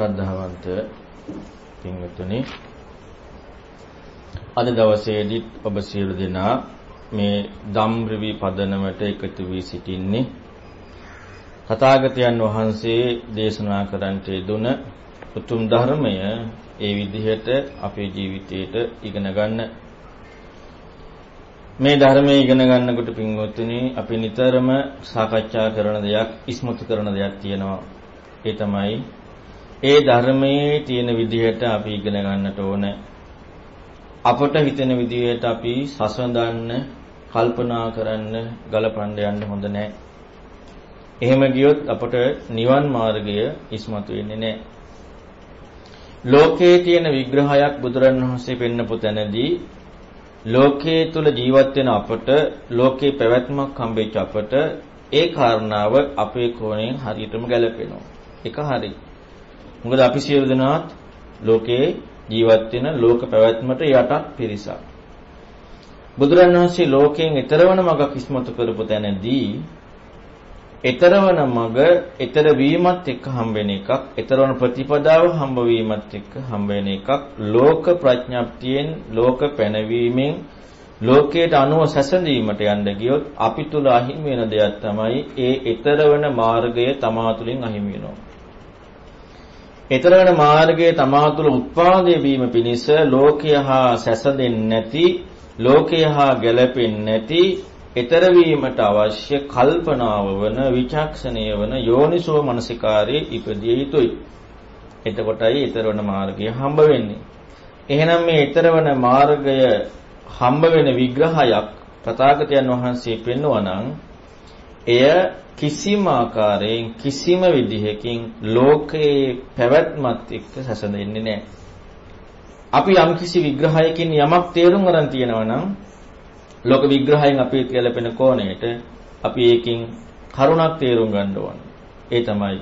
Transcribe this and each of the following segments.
ශ්‍රද්ධාවන්ත පින්වතුනි අද දවසේදී ඔබ සියලු දෙනා මේ ධම්රවි පදනමට එකතු වී සිටින්නේ. තථාගතයන් වහන්සේ දේශනා කරන්නට දුන උතුම් ධර්මය ඒ විදිහට අපේ ජීවිතයට ඉගෙන ගන්න. මේ ධර්මයේ ඉගෙන ගන්නකොට පින්වත්නි අපි නිතරම සාකච්ඡා කරන දෙයක් ඉස්මතු කරන දෙයක් තියෙනවා. ඒ තමයි ඒ ධර්මයේ තියෙන විදිහට අපි ඉගෙන ගන්නට ඕන. අපට හිතෙන විදිහට අපි සසඳන්න, කල්පනා කරන්න, ගලපන්න යන්න හොඳ නැහැ. එහෙම ගියොත් අපට නිවන් මාර්ගය ඉස්මතු වෙන්නේ නැහැ. ලෝකයේ තියෙන විග්‍රහයක් බුදුරණවහන්සේ පෙන්නපු තැනදී ලෝකයේ තුල ජීවත් වෙන අපට ලෝකේ පැවැත්මක් හම්බෙච්ච අපට ඒ කාරණාව අපේ කෝණයෙන් හරියටම ගැලපෙනවා. ඒක හරියි. මොකද අපි සියලු දෙනාත් ලෝකේ ජීවත් වෙන ලෝක පැවැත්මට යටත් පිරිසක්. බුදුරණවහන්සේ ලෝකයෙන් ඈතරවන මගක් ඉස්මතු කරපු තැනදී ඈතරවන මග ඈතර වීමත් එක්ක හම්බ වෙන එකක් ඈතරවන ප්‍රතිපදාව හම්බ වීමත් එක්ක හම්බ වෙන එකක් ලෝක ප්‍රඥප්තියෙන් ලෝක පැනවීමෙන් ලෝකයට අනුව සැසඳීමට යන්න ගියොත් අපි තුල අහිමි වෙන දෙයක් තමයි ඒ ඈතරවන මාර්ගය තමා තුලින් අහිමි වෙනවා ඊතරවන මාර්ගයේ තමා තුළ උත්පාදේ වීම පිණිස ලෝකය හා සැසඳෙන්නේ නැති ලෝකය හා ගැලපෙන්නේ නැති ඊතර වීමට අවශ්‍ය කල්පනාව වන විචක්ෂණය වන යෝනිසෝ මනසිකාරයේ ඉපදිය යුතුයි. එතකොටයි ඊතරවන මාර්ගය හම්බ වෙන්නේ. එහෙනම් මේ ඊතරවන මාර්ගය හම්බ වෙන විග්‍රහයක් තථාගතයන් වහන්සේ පෙන්වනවා නම් එය කිසිම ආකාරයෙන් කිසිම විදිහකින් ලෝකයේ පැවැත්මත් එක්ක සැසඳෙන්නේ නැහැ. අපි යම් කිසි විග්‍රහයකින් යමක් තේරුම් ගන්න තියෙනවා නම් ලෝක විග්‍රහයෙන් අපි ගැලපෙන කෝණයට අපි ඒකින් කරුණක් තේරුම් ගන්න ඕන. ඒ තමයි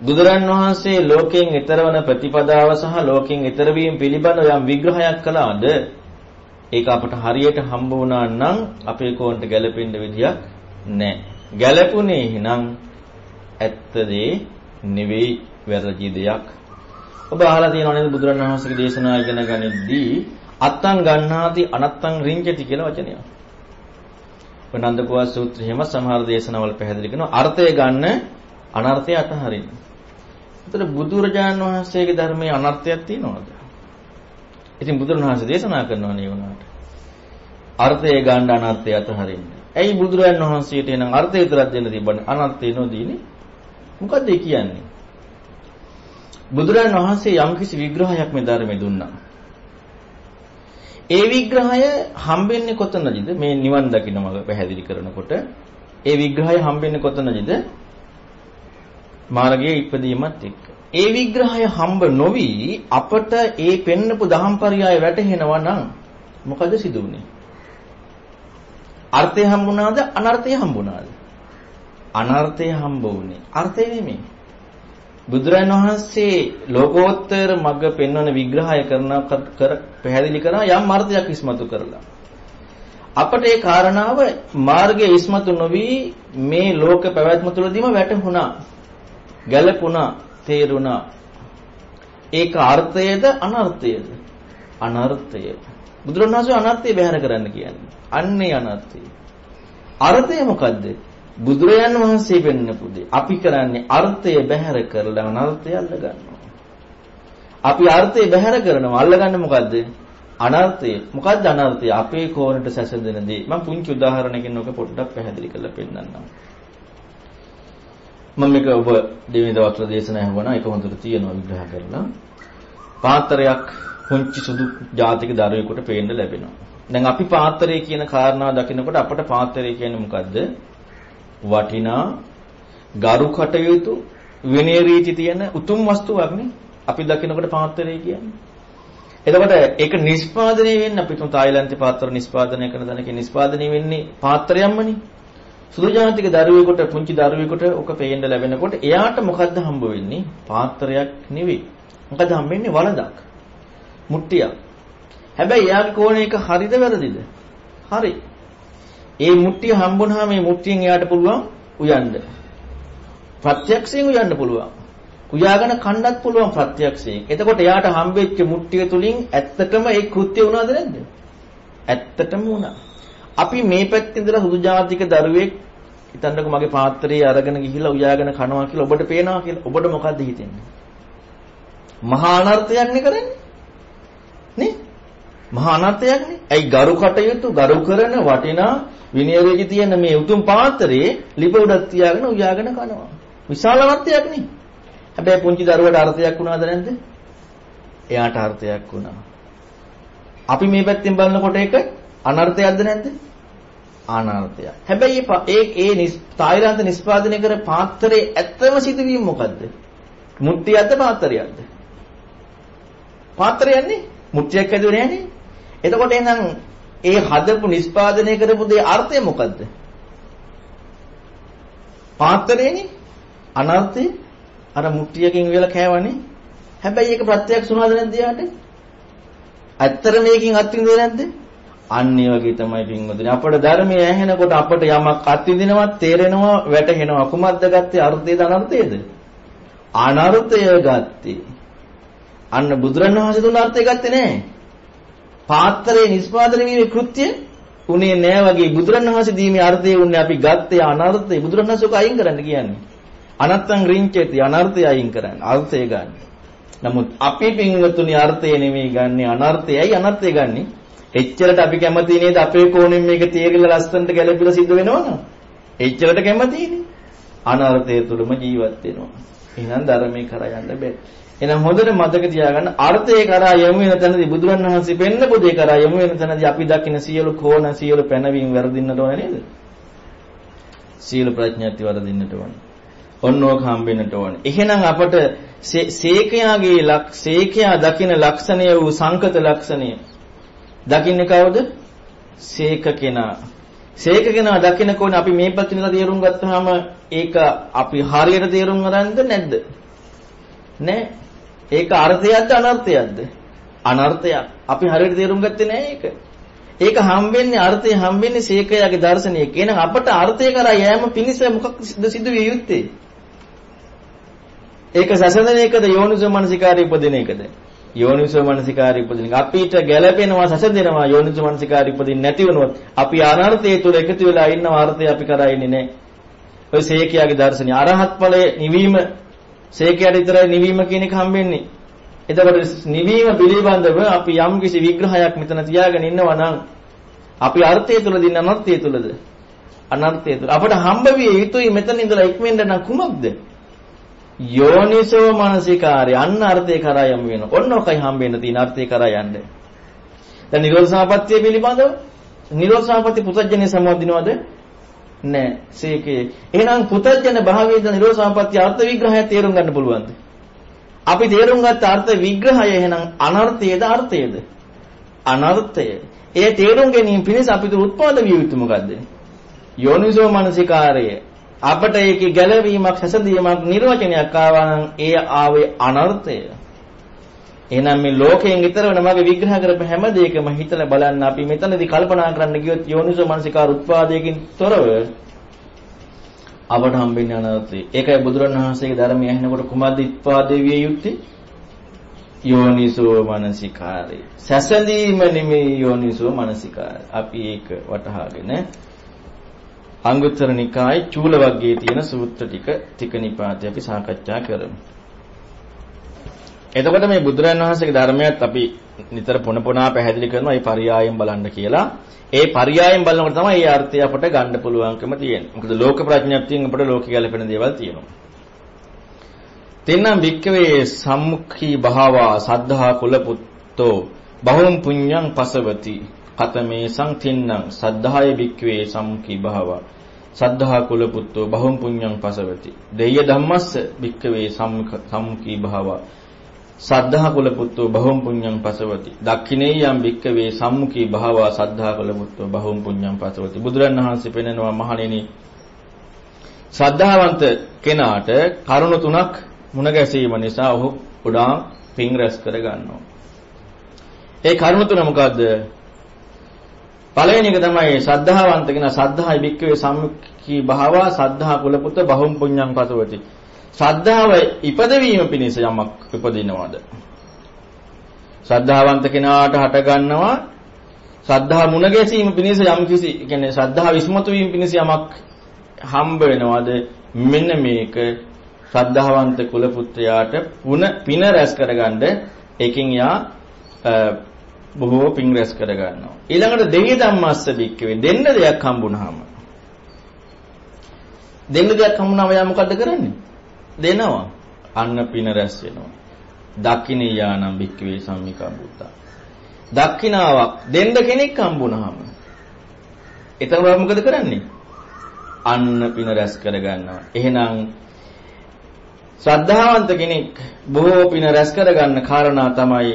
බුදුරන් වහන්සේ ලෝකයෙන් ඈතරවන ප්‍රතිපදාව සහ ලෝකයෙන් ඈතර වීම පිළිබඳ යම් විග්‍රහයක් කළාද ඒක අපට හරියට හම්බ වුණා නම් අපේ කෝණයට ගැලපෙන්න විදියක් නැහැ. ගැළපුණේ එහෙනම් ඇත්ත දේ නෙවෙයි වැරදි දෙයක්. ඔබ අහලා තියෙනව නේද බුදුරණවහන්සේගේ දේශනා ඉගෙන ගනිද්දී අත්තං ගන්නාති අනත්තං රිංජති කියලා වචනයක්. වනන්දකුවා සූත්‍රය එහෙම සමහර දේශනාවල පැහැදිලි කරනවා අර්ථය ගන්න අනර්ථය අතහරින්න. එතකොට බුදුරජාන් වහන්සේගේ ධර්මයේ අනර්ථයක් තියනවද? ඉතින් බුදුරණවහන්සේ දේශනා කරනවා නේ වුණාට. අර්ථය ගන්න අනර්ථය අතහරින්න. ඇයි බුදුරජාන් වහන්සේට එනම් අර්ථය විතරක් දෙන්න තිබ්බනේ අනර්ථය නොදීනේ? මොකද ඒ කියන්නේ? බුදුරජාන් වහන්සේ යම්කිසි විග්‍රහයක් මේ ධර්මයේ දුන්නා. ඒ විග්‍රහය හම්බෙන්නේ කොතනදද? මේ නිවන් දකින්න මඟ පැහැදිලි කරනකොට ඒ විග්‍රහය හම්බෙන්නේ කොතනදද? මාර්ගයේ ඉපදීමත් එක්ක. ඒ විග්‍රහය හම්බ නොවි අපට ඒ පෙන්නපු දහම්පරයය වැටහෙනවා නම් මොකද සිදුුනේ? අර්ථය හම්බුණාද අනර්ථය හම්බුණාද? අනර්ථය හම්බ වුණේ. අර්ථය නෙමෙයි. බුදුරන් වහන්සේ ලෝකෝත්තර මග්ග පෙන්වන විග්‍රහය කරන කර පැහැදිලි කරන යම් අර්ථයක් ඉස්මතු කරලා. අපට ඒ කාරණාව මාර්ගයේ ඉස්මතු නොවි මේ ලෝක පැවැත්ම තුළදීම වැටහුණා. ගැළපුණා, තේරුණා. ඒක අර්ථයේද අනර්ථයේද? අනර්ථය. බුදුරණවහන්සේ අනර්ථය බැහැර කරන්න කියන්නේ. අන්නේ අනර්ථය. අර්ථය මොකද්ද? බුදුරයන් වහන්සේ වෙන්නපු දේ. අපි කරන්නේ අර්ථය බැහැර කරලා අනර්ථය අල්ල ගන්නවා. අපි අර්ථය බැහැර කරනවා අල්ලගන්නේ මොකද්ද? අනර්ථය. මොකද්ද අනර්ථය? අපේ කෝණයට සැසඳෙන දේ. මම පුංචි උදාහරණයකින් ඔක පොඩ්ඩක් පැහැදිලි කරලා පෙන්නන්නම්. මම මේක ඔබ දෙවෙනි දවස්වල දේශනා හවුණා ඒක හොඳට තියෙනවා විග්‍රහ කරලා. පාත්‍රයක් පුංචි සුදු ජාතික දරුවෙකුට පේන්න ලැබෙනවා. දැන් අපි පාත්‍රය කියන කාරණා දකිනකොට අපට පාත්‍රය කියන්නේ මොකද්ද? වටිනා ගරු කටයුතු විනය රීති තියෙන උතුම් වස්තුවක් නේ. අපි දකිනකොට පාත්‍රය කියන්නේ. එතකොට ඒක නිෂ්පාදනය වෙන්නේ අපි තුන් තායිලන්තේ පාත්‍ර නිෂ්පාදනය කරන තැනක නිෂ්පාදනය වෙන්නේ පාත්‍රයම්මනේ. සුදු ජාතික දරුවෙකුට පුංචි දරුවෙකුට ඔක පේන්න ලැබෙනකොට එයාට මොකද්ද හම්බ වෙන්නේ? පාත්‍රයක් නෙවෙයි. මොකද හම්බ වෙන්නේ වළඳක්. මුට්ටියක්. හැබැයි එයාගේ කෝණේ එක හරිද වැරදිද? හරි. ඒ මුට්ටිය හම්බුනහම මේ මුට්ටියෙන් එයාට පුළුවන් උයන්න. ප්‍රත්‍යක්ෂයෙන් උයන්න පුළුවන්. උයාගෙන කන්නත් පුළුවන් ප්‍රත්‍යක්ෂයෙන්. එතකොට එයාට හම්බෙච්ච මුට්ටිය තුලින් ඇත්තටම ඒ කෘත්‍ය වුණාද නැද්ද? ඇත්තටම වුණා. අපි මේ පැත්තේ ඉඳලා හුදු ජාතික දරුවෙක් හිතන්නකෝ මගේ පාත්‍රයේ අරගෙන ගිහිල්ලා උයාගෙන කනවා කියලා ඔබට පේනවා කියලා. ඔබට මොකද්ද හිතෙන්නේ? මහා අනර්ථයක් නේ කරන්නේ. නේ? මහා අනර්ථයක් නේ. ඇයි ගරු කටයුතු ගරු කරන වටිනා විනයරේජි තියෙන මේ උතුම් පාත්‍රයේ ලිප උඩක් තියාගෙන උයාගෙන කනවා. විශාල අර්ථයක් නේ. හැබැයි පුංචි දරුවට අර්ථයක් වුණාද නැද්ද? එයාට අර්ථයක් වුණා. අපි මේ පැත්තෙන් බලනකොට ඒක අනර්ථයක්ද නැද්ද? අනර්ථයක්. හැබැයි ඒ ඒ තායිලන්ත නිෂ්පාදනය කර පාත්‍රයේ ඇත්තම සිදුවීම මොකද්ද? මුට්ටියක්ද පාත්‍රයක්ද? පාත්‍රයන්නේ මුට්ටියක් ඇදුවේ නෑනේ. එතකොට එහෙනම් ඒ හදපු නිෂ්පාදනය කරපු දේ අර්ථය මොකද්ද? පාත්‍රයේනේ අනර්ථය අර මුට්ටියකින් වෙලා කෑවනේ. හැබැයි ඒක ප්‍රත්‍යක්ෂ වුණාද නැද්ද යාට? ඇත්තට මේකෙන් අත්විඳිනවද නැද්ද? අන්න ඒ වගේ තමයි පින්වතුනි. අපට ධර්මයේ ඇහෙනකොට අපට යමක් අත්විඳිනවා, තේරෙනවා, වැටහෙනවා. කුමක්ද ගත්තේ? අර්ථයේද අනර්ථයේද? අනර්ථය ගත්තේ. අන්න බුදුරණවහන්සේ දුන්න අර්ථය ගත්තේ නෑ. පාත්‍රයේ නිස්පාදනය වීමේ කෘත්‍ය උනේ නෑ වගේ බුදුරණවහන්සේ දීමේ අර්ථය උන්නේ අපි ගත්තේ අනර්ථය. බුදුරණවහන්සේ ඔක අයින් කරන්න කියන්නේ. අනත්තං රිංචේති අනර්ථය අයින් කරන්න. අර්ථය ගන්න. නමුත් අපි පින්වතුනි අර්ථය නෙමෙයි ගන්නෙ අනර්ථයයි අනර්ථය ගන්නෙ. එච්චරට අපි කැමති නේද අපේ කෝණයෙන් මේක තේරිලා ලස්සනට ගැළපිලා සිද්ධ වෙනවනම්? එච්චරට කැමතිනේ. අනර්ථය තුලම ජීවත් වෙනවා. එහෙනම් ධර්මයේ කරා යන්න බෑ. එහෙනම් හොඳට මතක තියාගන්න අර්ථය කරා යමු වෙන තැනදී බුදුරන් වහන්සේ පෙන්නපු දේ කරා යමු වෙන තැනදී අපි දකින සියලු කෝණ සියලු පැනවීම වැරදින්නට ඕනේ නේද? සියලු ප්‍රඥාති වරදින්නට ඕනේ. ඔන්න ඕක හම්බෙන්නට ඕනේ. එහෙනම් අපට සේකයාගේ සේකයා දකින ලක්ෂණය වූ සංකත ලක්ෂණය දකින්නේ කවුද? සේක කෙනා. සේක කෙනා දකින්න කොහොනේ අපි මේ පැත්තේ ඉඳලා තේරුම් ගත්තාම ඒක අපි හරියට තේරුම් ගන්නද නැද්ද? නෑ. ඒක අර්ථයක්ද අනර්ථයක්ද? අනර්ථයක්. අපි හරියට තේරුම් ගත්තේ නෑ ඒක. ඒක හම්බෙන්නේ අර්ථය හම්බෙන්නේ සීකයාගේ දර්ශනය. කියන අපට අර්ථය කරා යෑම පිණිස මොකක්ද සිදු විය යුත්තේ? ඒක සසඳන එකද යෝනිසෝ මනසිකාරය උපදින එකද? යෝනිසෝ මනසිකාරය උපදින එක. අපිට ගැළපෙනවා සසඳෙනවා යෝනිසෝ මනසිකාරය උපදින්නේ නැති වුණොත් අපි අනර්ථය තුල එකතු වෙලා ඉන්නව අර්ථය අපි කරා ඉන්නේ නැහැ. ඔය සීකයාගේ දර්ශනය අරහත් ඵලයේ නිවීම සේකයට විතරයි නිවීම කියන එක හම්බෙන්නේ. එතකොට නිවීම පිළිබඳව අපි යම් කිසි විග්‍රහයක් මෙතන තියාගෙන ඉන්නවා නම් අපි අර්ථය තුල දින්න අනර්ථය තුලද? අනර්ථය තුල. අපට හම්බ විය යුතුයි මෙතන ඉඳලා ඉක්මෙන්න නම් කුමක්ද? යෝනිසෝ මානසිකාරය අන්න අර්ථය කරා යමු වෙන. ඔන්න ඔකයි හම්බෙන්න තියෙන අර්ථය කරා යන්නේ. දැන් නිරෝධ සමාපත්තිය පිළිබඳව නිරෝධ සමාපatti පුතඥය සම්බන්ධිනවද? නෑ සීකේ. එහෙනම් පුතඥ භාවයේද නිරෝධ සමාපatti අර්ථ විග්‍රහය තේරුම් ගන්න පුළුවන්ද? අපි තේරුම් ගත්ත අර්ථ විග්‍රහය එහෙනම් අනර්ථයේද අර්ථයේද? අනර්ථය. ඒ තේරුම් ගැනීම පිණිස අපිට උත්පාද විය යුතු මොකද්ද? යෝනිසෝ මනසිකාරය. අපට ඒකේ ගැළවීමක් හැසඳීමක් නිර්වචනයක් ආවා නම් ඒ ආවේ අනර්ථය. එහෙනම් මේ ලෝකයෙන් ඊතර වෙන මගේ විග්‍රහ කරපු හැම දෙයකම හිතලා බලන්න අපි මෙතනදී කල්පනා කරන්න ගියොත් යෝනිසෝ මනසිකාර උත්පාදයකින් තොරව අපට හම්බෙන්නේ අනර්ථය. ඒකයි බුදුරණවහන්සේගේ ධර්මය ඇහෙනකොට කුමද්ද උත්පාදේ විය යුත්තේ? යෝනිසෝ මනසිකාරය. සැසඳීම නෙමෙයි යෝනිසෝ මනසිකාරය. අපි ඒක වටහාගෙන අංගුත්තර නිකායේ චූල වර්ගයේ තියෙන සූත්‍ර ටික ටික නිපාතේ අපි සාකච්ඡා කරමු. එතකොට මේ බුදුරජාණන් වහන්සේගේ ධර්මයත් අපි නිතර පොන පොනා පැහැදිලි කරනවා මේ පරියායෙන් බලන්න කියලා. ඒ පරියායෙන් බලනකොට තමයි මේ අර්ථය අපට ගන්න පුළුවන්කම තියෙන්නේ. මොකද ලෝක ප්‍රඥප්තියෙන් අපට ලෝක ගැලපෙන දේවල් තියෙනවා. තෙන්නම් වික්කවේ සම්මුඛී භාවා සද්ධා කුල පුත්තෝ බහුම් පුඤ්ඤං පසවති කතමේ සංතින්නම් සද්ධාය වික්කවේ සම්මුඛී භාවා සද්ධා කුල පුත්තෝ බහුම් පුඤ්ඤං පසවති. දෙය්‍ය ධම්මස්ස භික්කවේ සම්මුඛී භාවා සද්ධා කුල පුත්තෝ බහුම් පුඤ්ඤං පසවති. දක්ඛිනේයම් භික්කවේ සම්මුඛී භාවා සද්ධා කුල පුත්තෝ බහුම් පුඤ්ඤං පසවති. බුදුරණවහන්සේ පෙන්නනවා මහණෙනි ශ්‍රද්ධාවන්ත කෙනාට කරුණ තුනක් මුණ ගැසීම නිසා ඔහු උඩා පිං රැස් කර ගන්නවා. ඒ කරුණ තුන මොකද්ද? පළවෙනි එක තමයි ශ්‍රද්ධාවන්ත කෙනා සද්ධායි භික්කවේ සම්මුඛී භාවා සද්ධා කුලපුත බහුම් පුඤ්ඤං පසවති. ශ්‍රද්ධාව ඉපදවීම පිණිස යමක් උපදිනවද? ශ්‍රද්ධාවන්ත කෙනාට හට ගන්නවා ශ්‍රද්ධා මුණ ගැසීම පිණිස යම් කිසි කියන්නේ ශ්‍රද්ධා විස්මතු වීම පිණිස යමක් හම්බ වෙනවද? මෙන්න මේක ශ්‍රද්ධාවන්ත කුල පුත්‍රයාට පුන පින රැස් කරගන්න ඒකෙන් යා බොහෝ පින් රැස් කර ගන්නවා. ඊළඟට දෙහි ධම්මස්ස බික්කවේ දෙන්න දෙයක් හම්බුනහම දෙන්න දෙයක් හම්බුනම යා මොකද්ද කරන්නේ? දෙනවා. අන්න පින රැස් වෙනවා. දක්ඛිනේ යානම් බික්කවේ සම්මිකා බුද්ධා. දක්ඛිනාවක් දෙන්න කෙනෙක් හම්බුනහම එතකොට මොකද කරන්නේ? අන්න පින රැස් කර ගන්නවා. එහෙනම් ශ්‍රද්ධාවන්ත කෙනෙක් බොහෝ පින රැස් කර ගන්න කාරණා තමයි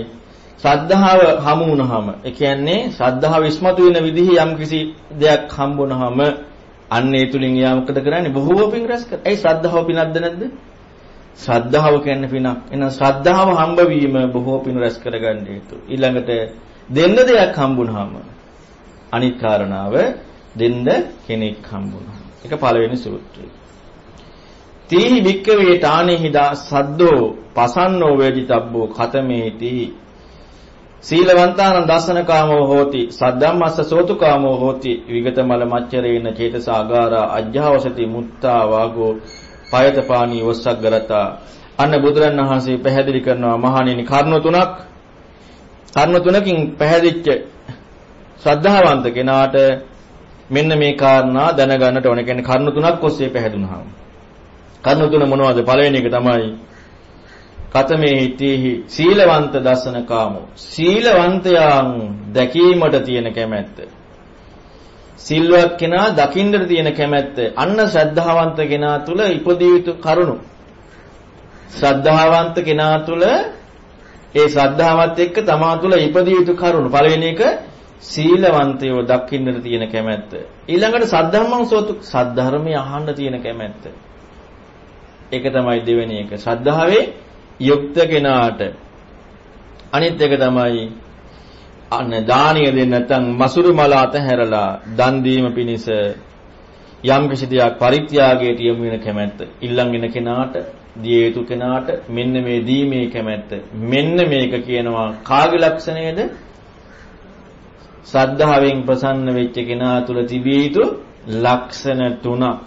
ශ්‍රද්ධාව හමු වුණාම ඒ කියන්නේ ශ්‍රද්ධාව ඉස්මතු වෙන විදිහ යම් කිසි දෙයක් හම්බුනහම අන්න ඒ තුලින් එයා මොකද කරන්නේ බොහෝ පින් රැස් කර. ඒ ශ්‍රද්ධාව පිනක්ද නැද්ද? ශ්‍රද්ධාව කියන්නේ පිනක්. එහෙනම් ශ්‍රද්ධාව හම්බ වීම බොහෝ පින් රැස් කරගන්න හේතු. ඊළඟට දෙන්න දෙයක් හම්බුනහම අනිත් කාරණාව දෙන්න කෙනෙක් හම්බුනහම. ඒක පළවෙනි සූත්‍රය. තීහි වික්කවේ තානෙහිදා සද්දෝ පසන්නෝ වේදිතබ්බෝ ඛතමේති සීලවන්තානං දස්සනකාමෝ හෝති සද්දම්මස්ස සෝතුකාමෝ හෝති විගතමල මච්චරේන චේතසාගාරා අජ්ජාවසති මුත්තා වාගෝ පයතපානී වස්සග්ගරතා අන්න බුදුරණවහන්සේ පැහැදිලි කරනවා මහණෙනි කර්ණ තුනක් කර්ණ තුනකින් පැහැදිච්ච ශ්‍රද්ධාවන්ත කෙනාට මෙන්න මේ කාරණා දැනගන්නට ඕන. කියන්නේ කර්ණ තුනක් ඔස්සේ පැහැදුනහම. කර්ණ තුන මොනවද? පළවෙනි එක තමයි කතමේ හිතේහි සීලවන්ත දසන කාමෝ. සීලවන්තයන් දැකීමට තියෙන කැමැත්ත. සිල්වත් කෙනා දකින්නට තියෙන කැමැත්ත. අන්න ශ්‍රද්ධාවන්ත කෙනා තුල ඉපදිය යුතු කරුණු. ශ්‍රද්ධාවන්ත කෙනා තුල ඒ ශ්‍රද්ධාවත් එක්ක තමා තුල ඉපදිය යුතු කරුණු. පළවෙනි එක සීලවන්තයෝ දකින්නට තියෙන කැමැත්ත. ඊළඟට සද්ධම්මං සෝතු සද්ධර්මය අහන්න තියෙන කැමැත්ත. ඒක තමයි දෙවෙනි එක. ශ්‍රද්ධාවේ යුක්ත කෙනාට අනිත් එක තමයි අන්න දානිය දෙන්න නැත්නම් මසුරු මල අතහැරලා දන් දීම පිණිස යම් කිසි දෙයක් පරිත්‍යාගයට යොමු වෙන කැමැත්ත. ඉල්ලන්ගෙන කෙනාට දිය යුතු කෙනාට මෙන්න මේ දීමේ කැමැත්ත. මෙන්න මේක කියනවා කාගේ ලක්ෂණයද? සද්ධාවෙන් ප්‍රසන්න වෙච්ච කෙනා තුල තිබිය යුතු ලක්ෂණ තුනක්.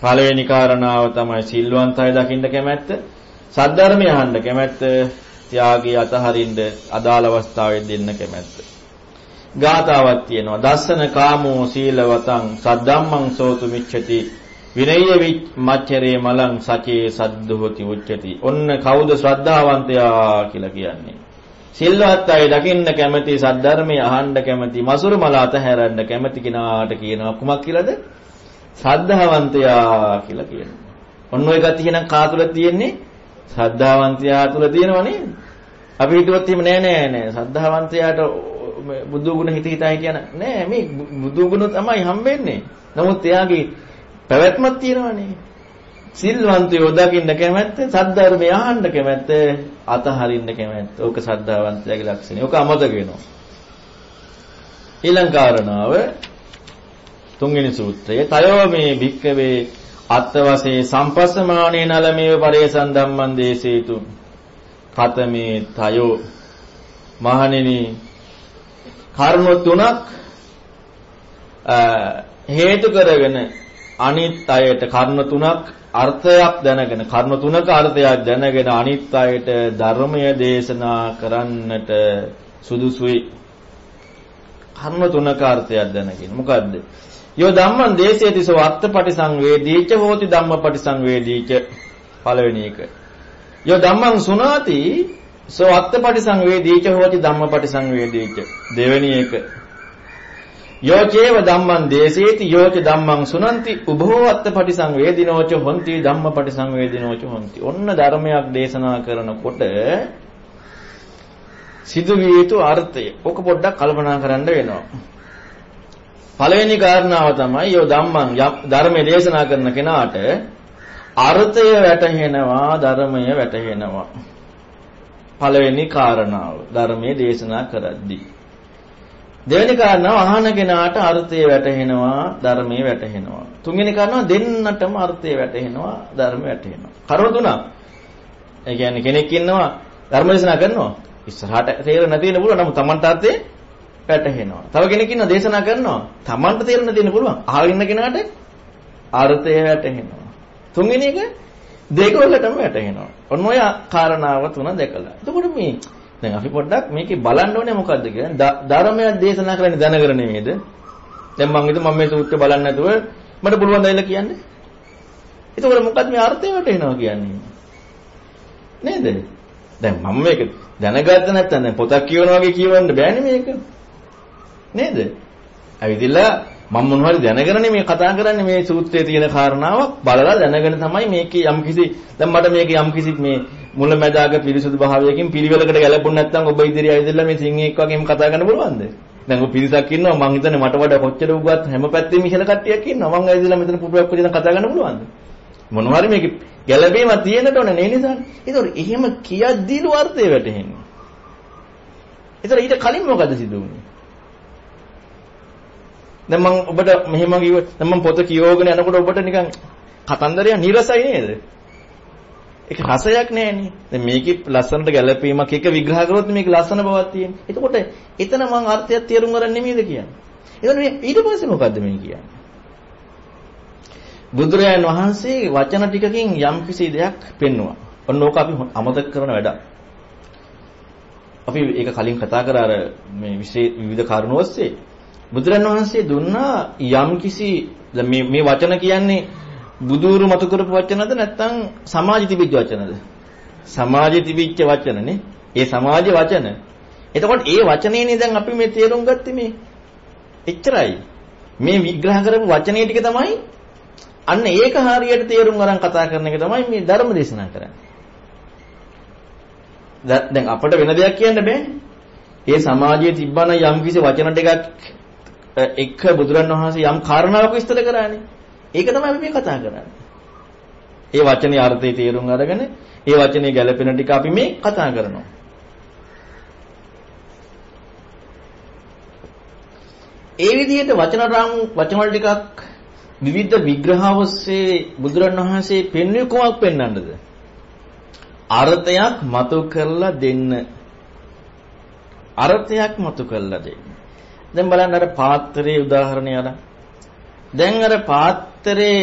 පළවෙනි කාරණාව තමයි සිල්වන්තය දකින්න කැමැත්ත. සද්ධර්මය අහන්න කැමැත්ත, ත්‍යාගය අතහරින්න අදාළ අවස්ථාවෙ දෙන්න කැමැත්ත. ගාතාවක් තියෙනවා. දස්සන කාමෝ සීලවතං සද්ධම්මං සෝතු මිච්ඡති විනය්‍ය මච්චරේ මලං සචේ සද්දෝති උච්චති. ඔන්න කවුද ශ්‍රද්ධාවන්තයා කියලා කියන්නේ. සිල්වත් අය දකින්න කැමති සද්ධර්මය අහන්න කැමති මසුරු මල අතහැරන්න කැමති කෙනාට කියනවා කුමක් කියලාද? සද්ධාවන්තයා කියලා කියනවා. ඔන්න ඔය ගතිය නම් කා තුල තියෙන්නේ ශ්‍රද්ධාවන්තයා තුල තියෙනව නේද? අපි හිතුවත් එහෙම නෑ නෑ නෑ. ශ්‍රද්ධාවන්තයාට බුදු ගුණ හිත හිතයි කියන නෑ මේ බුදු ගුණ තමයි හම්බෙන්නේ. නමුත් එයාගේ පැවැත්මක් තියෙනවනේ. සිල්වන්තයෝ දකින්න කැමැත්ත, සද්ධර්මය අහන්න කැමැත්ත, අතහරින්න කැමැත්ත. ඕක ශ්‍රද්ධාවන්තයාගේ ලක්ෂණය. ඕක අමතක වෙනවා. ඊළඟ කාරණාව තුන්වෙනි සූත්‍රය තයෝ මේ භික්කවේ අත්වසේ සම්පස්සමානේ නලමේව පරේසන් ධම්මං දේසේතු. කතමේ තයෝ. මහණෙනි කර්ම තුනක් හේතු කරගෙන අනිත් අයට කර්ම තුනක් අර්ථයක් දැනගෙන කර්ම තුනක අර්ථයක් දැනගෙන අනිත් අයට ධර්මය දේශනා කරන්නට සුදුසුයි. කර්ම තුනක අර්ථයක් දැනගෙන. මොකද්ද? යෝ ධම්මං දේශේති සෝ අත්තපටි සංවේදීච හෝති ධම්මපටි සංවේදීච පළවෙනි එක. යෝ ධම්මං සුනාති සෝ අත්තපටි සංවේදීච හෝති ධම්මපටි සංවේදීච දෙවෙනි එක. යෝචේව ධම්මං දේසේති යෝච ධම්මං සුනන්ති උභවත්ත පටිසංවේදිනෝච හොಂತಿ ධම්ම පටිසංවේදිනෝච හොಂತಿ. ඔන්න ධර්මයක් දේශනා කරනකොට සිදුවිය යුතු අර්ථය. ඔක පොඩ්ඩක් කල්පනා කරන්න වෙනවා. පළවෙනි කාරණාව තමයි යෝ ධම්මං ධර්මයේ දේශනා කරන කෙනාට අර්ථය වැටහෙනවා ධර්මය වැටහෙනවා. පළවෙනි කාරණාව ධර්මයේ දේශනා කරද්දී දෙවෙනි කාරණාව අහන කෙනාට අර්ථය වැටහෙනවා ධර්මයේ වැටහෙනවා. තුන්වෙනි කාරණාව දෙන්නටම අර්ථය වැටහෙනවා ධර්මය වැටහෙනවා. කරුණු තුනක්. ඒ කියන්නේ කෙනෙක් ඉන්නවා ධර්ම දේශනා කරනවා. ඉස්සරහට තේරෙන්න නැති වෙන පුළුවන්. නමුත් Tamanට අර්ථය වැටහෙනවා. තව කෙනෙක් ඉන්නවා දේශනා කරනවා. Tamanට තේරෙන්න දෙන්න පුළුවන්. අහගෙන ඉන්න කෙනාට අර්ථය වැටහෙනවා. තුන්වෙනි එක දෙකවලටම වැටහෙනවා. ඔන්න ඔය කාරණාව තුන දැකලා. එතකොට මේ දැන් අපි පොඩ්ඩක් මේකේ බලන්න ඕනේ මොකද්ද කියලා. ධර්මයක් දේශනා කරන්නේ දැනගර නෙමෙයිද? දැන් මම හිතුව මම මේ සූත්‍රය බලන්නේ නැතුව මට පුළුවන් දයිලා කියන්නේ. එතකොට මොකද්ද මේ අර්ථය වැටෙනවා කියන්නේ? නේද? දැන් මම මේක දැනගත්ත නැත්නම් දැන් පොතක් කියවනවා වගේ කියවන්න බෑනේ මේක. නේද? ඇවිදilla මම මොනවද දැනගෙනනේ මේ කතා කරන්නේ මේ සූත්‍රයේ තියෙන කාරණාවක් බලලා දැනගෙන තමයි මේකේ යම්කිසි දැන් මට මේකේ යම්කිසි මේ මුලැමැදාග පිරිසුදු භාවයකින් පිළිවෙලකට ගැලපුණ නැත්නම් ඔබ ඉදිරිය ඇවිදලා මේ සිංහෙක් වගේම කතා කරන්න පුළුවන්ද? දැන් ඔය පිරිසක් ඉන්නවා මං හිතන්නේ මට වඩා කොච්චර උගත් හැම පැත්තෙම ඉහළ කට්ටියක් ඉන්නවා මං ඇවිදලා මෙතන පුටුවක් විදිහට කතා කරන්න පුළුවන්ද? මොනවා හරි මේකේ ගැළපීමක් තියෙන්නට ඕනේ නේ නිසා. ඒතකොට එහෙම කියද්දීලු අර්ථය වැටහෙන්නේ. ඒතර ඊට කලින් මොකද සිදු වුනේ? දැන් මම ඔබට මෙහෙම කිව්වොත් දැන් මම පොත කියවගෙන යනකොට ඔබට නිකන් කතන්දරයක් නිරසයි නේද? ඒක රසයක් නෑනේ. දැන් මේකේ ලස්සනට ගැළපීමක් එක විග්‍රහ කරොත් මේක ලස්සන බවක් තියෙන්නේ. එතකොට එතන මම අර්ථයක් තේරුම් ගන්න නෙමෙයිද කියන්නේ. එතන මේ ඊට පස්සේ මොකද්ද මේ කියන්නේ? බුදුරජාණන් වහන්සේ වචන ටිකකින් යම් කිසි දෙයක් පෙන්වුවා. ඔන්න ඕක අපි අමතක කරන වැඩක්. අපි ඒක කලින් කතා කරා අර මේ විවිධ කාරණා ඔස්සේ බුදුරන් වහන්සේ දුන්නා යම් කිසි මේ මේ වචන කියන්නේ බුදුරු මතු කරපු වචනද නැත්නම් සමාජ තිබිච්ච වචනද? සමාජ තිබිච්ච වචනනේ. ඒ සමාජ වචන. එතකොට ඒ වචනේනේ දැන් අපි මේ තේරුම් ගත්තේ මේ. එච්චරයි. මේ විග්‍රහ කරපු වචනේ ටික තමයි අන්න ඒක හරියට තේරුම් අරන් කතා කරන එක තමයි මේ ධර්ම දේශනා කරන්නේ. දැන් අපිට වෙන දෙයක් කියන්න බෑනේ. ඒ සමාජයේ තිබ්බන යම් කිසි වචන ටිකක් එක්ක බුදුරන් වහන්සේ යම් කාරණාවක් විස්තර කරානේ. ඒක තමයි අපි මේ කතා කරන්නේ. ඒ වචනේ අර්ථය තේරුම් අරගෙන ඒ වචනේ ගැළපෙන ටික අපි මේ කතා කරනවා. ඒ විදිහට වචන රාමු වචන වල ටිකක් විවිධ විග්‍රහ ඔස්සේ බුදුරණවහන්සේ පෙන්වන්නේ කොමක් පෙන්වන්නද? අර්ථයක් මතු කරලා දෙන්න. අර්ථයක් මතු කරලා දෙන්න. දැන් බලන්න අර පාත්‍රයේ උදාහරණය අරන්. දැන් අර පාත්‍රයේ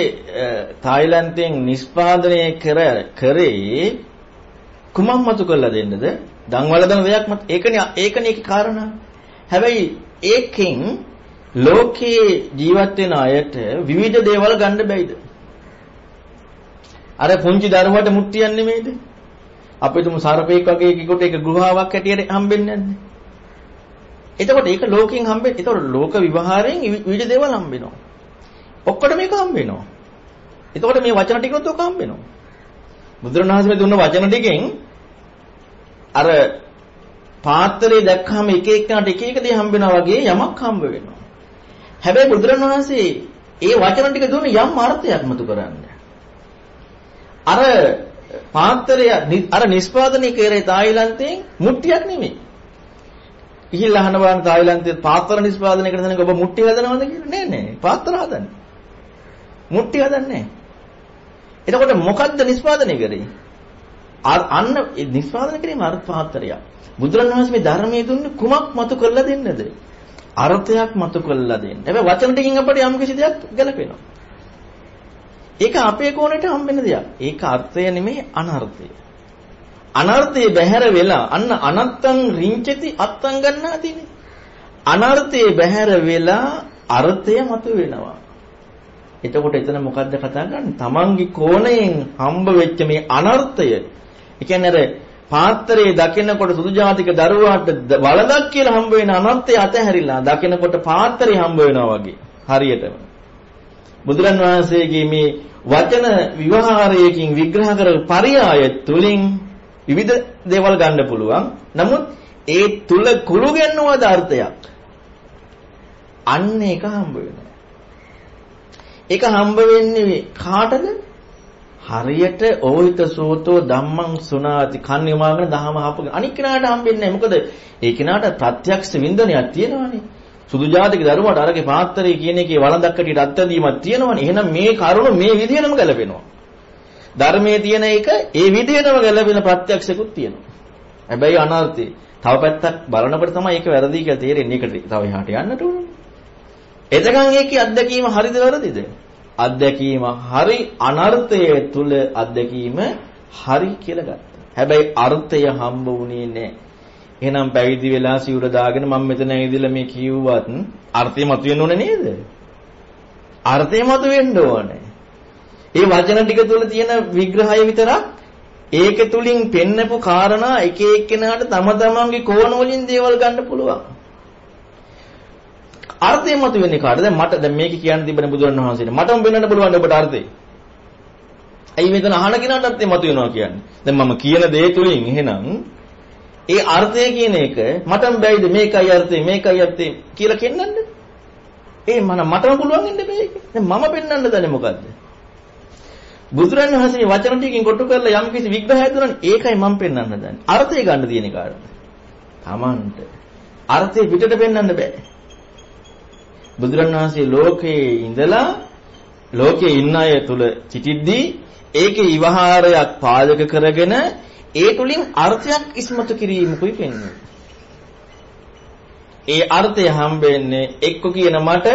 තායිලන්තයෙන් නිෂ්පාදනය කර කරේ කුමක් මතු කරලා දෙන්නද? දන් වලදන දෙයක් මත ඒකනේ ඒකනේ ඒකේ කාරණා. හැබැයි ඒකෙන් ලෝකයේ ජීවත් වෙන අයට විවිධ දේවල් ගන්න බැයිද? අර පුංචි දරුවට මුට්ටියක් නෙමෙයිද? අපි තුමු සර්පෙක් වගේ එකෙකුට ඒක ගෘහාවක් හැටියට හම්බෙන්නේ නැද්ද? එතකොට ඒක ලෝකෙන් හම්බෙන්නේ. එතකොට ලෝක විවහාරයෙන් විවිධ දේවල් හම්බෙනවා. ඔක්කොට මේක හම්බෙනවා. එතකොට මේ වචන ටිකත් ඔක හම්බෙනවා. බුදුරණවහන්සේ දුන්න වචන ටිකෙන් අර පාත්‍රය දැක්කම එක එකනට එක එක දේ හම්බෙනවා වගේ යමක් හම්බ වෙනවා. හැබැයි බුදුරණවහන්සේ ඒ වචන ටික දුන්න යම් අර්ථයක් මතු කරන්නේ. අර පාත්‍රය අර නිෂ්පාදනය කරේ තායිලන්තයෙන් මුට්ටියක් නෙමෙයි. ඉහිල් අහන බලන්න තායිලන්තයේ පාත්‍ර නිෂ්පාදනය කරන කෙනෙක් ඔබ මුට්ටි හදනවද කියලා නෑ නෑ පාත්‍ර හදන්නේ. මුට්ටි හදන්නේ එතකොට මොකද්ද නිෂ්පාදනය කරේ? අන්න නිෂ්පාදනය කිරීම අර්ථ පාත්‍රය. බුදුරණවහන්සේ මේ ධර්මයේ දුන්නේ කුමක් මතු කරලා දෙන්නද? අර්ථයක් මතු කරලා දෙන්න. හැබැයි වචන ටිකකින් අපිට යම් කිසි දෙයක් ගැලපෙනවා. ඒක අපේ කෝණයට හම්බෙන දෙයක්. ඒක අර්ථය නෙමෙයි අනර්ථය. අනර්ථය බැහැර වෙලා අන්න අනත්තං රිංචති අත්තං ගන්නාදීනේ. අනර්ථය බැහැර වෙලා අර්ථය මතු වෙනවා. එතකොට එතන මොකද්ද කතා කරන්නේ? තමන්ගේ කෝණයෙන් හම්බ වෙච්ච මේ අනර්ථය. ඒ කියන්නේ අර පාත්‍රයේ දකිනකොට සුදු ජාතික දරුවාට වලදක් කියලා හම්බ වෙන අනන්තය අතහැරිලා දකිනකොට පාත්‍රය හම්බ වෙනවා වගේ හරියටම බුදුරන් වහන්සේගේ මේ වචන විවහාරයකින් විග්‍රහ කරපු පරියාය තුලින් විවිධ දේවල් ගන්න පුළුවන්. නමුත් ඒ තුල කුළු ගැන්වුවද අර්ථයක්. අන්න ඒක හම්බ වෙනවා. ඒක හම්බ වෙන්නේ කාටද? හරියට ඕහිත සෝතෝ ධම්මං සුනාති කන් යමාගෙන දහම අහපු අනික් කෙනාට හම්බෙන්නේ නැහැ. මොකද ඒ කෙනාට ප්‍රත්‍යක්ෂ වින්දනයක් තියෙනවානේ. සුදු ජාතික දරුවට අරගේ පාත්‍රය කියන එකේ වළඳක් කටියට අත්දැකීමක් තියෙනවනේ. එහෙනම් මේ කරුණ මේ විදිහටම ගැලපෙනවා. ධර්මයේ තියෙන එක ඒ විදිහටම ගැලපෙන ප්‍රත්‍යක්ෂකුත් තියෙනවා. හැබැයි අනර්ථේ. තව පැත්තක් බලනකොට තමයි ඒක වැරදි කියලා තේරෙන්නේ. ඒකට තව එහාට යන්නට ඕනේ. එතකන් ඒකේ අත්දැකීම හරිද වැරදිද? අත්දැකීම හරි අනර්ථයේ තුල අත්දැකීම හරි කියලා ගත්තා. හැබැයි අර්ථය හම්බ වුණේ නැහැ. එහෙනම් පැවිදි වෙලා සිවුර දාගෙන මම මෙතන ඇවිදලා මේ කිව්වත් අර්ථය මතුවෙන්න ඕනේ නේද? අර්ථය මතුවෙන්න ඕනේ. ඒ වචන ටික තුල තියෙන විග්‍රහය විතරක් ඒක තුලින් පෙන්නපු කාරණා එක එක්කෙනාට තම තමන්ගේ කෝණ වලින් දේවල් ගන්න පුළුවන්. අර්ථය මතුවෙන්නේ කාටද? මට දැන් මේක කියන්න තිබෙන බුදුරණවහන්සේට. මටම වෙන්නන්න පුළුවන් ඔබට අර්ථය. ඇයි මෙතන අහන කෙනාට අර්ථය මතුවෙනවා කියන්නේ? දැන් මම කියන දේ තුලින් එහෙනම් ඒ අර්ථය කියන එක මටම බැයිද මේකයි අර්ථය මේකයි අර්ථය කියලා කෙන්නන්න? ඒ මන මටම පුළුවන් ඉන්න බෑ ඒක. දැන් මම පෙන්වන්න දන්නේ මොකද්ද? බුදුරන් වහන්සේ වචන ටිකකින් කොටු කරලා යම් කිසි විග්‍රහයක් දුන්නා ඒකයි මම පෙන්වන්න දන්නේ. අර්ථය ගන්න තියෙන කාටද? Tamanට. අර්ථය පිටට පෙන්වන්න බෑ. බුදුරන් වහන්සේ ලෝකයේ ඉඳලා ලෝකයේ ඉන්න අය තුල සිටිද්දී ඒකේ විවහාරයක් පාදක කරගෙන ඒ තුලින් අර්ථයක් ඉස්මතු කිරීමකුයි පෙන්වන්නේ. ඒ අර්ථය හම්බෙන්නේ එක්ක කියන මට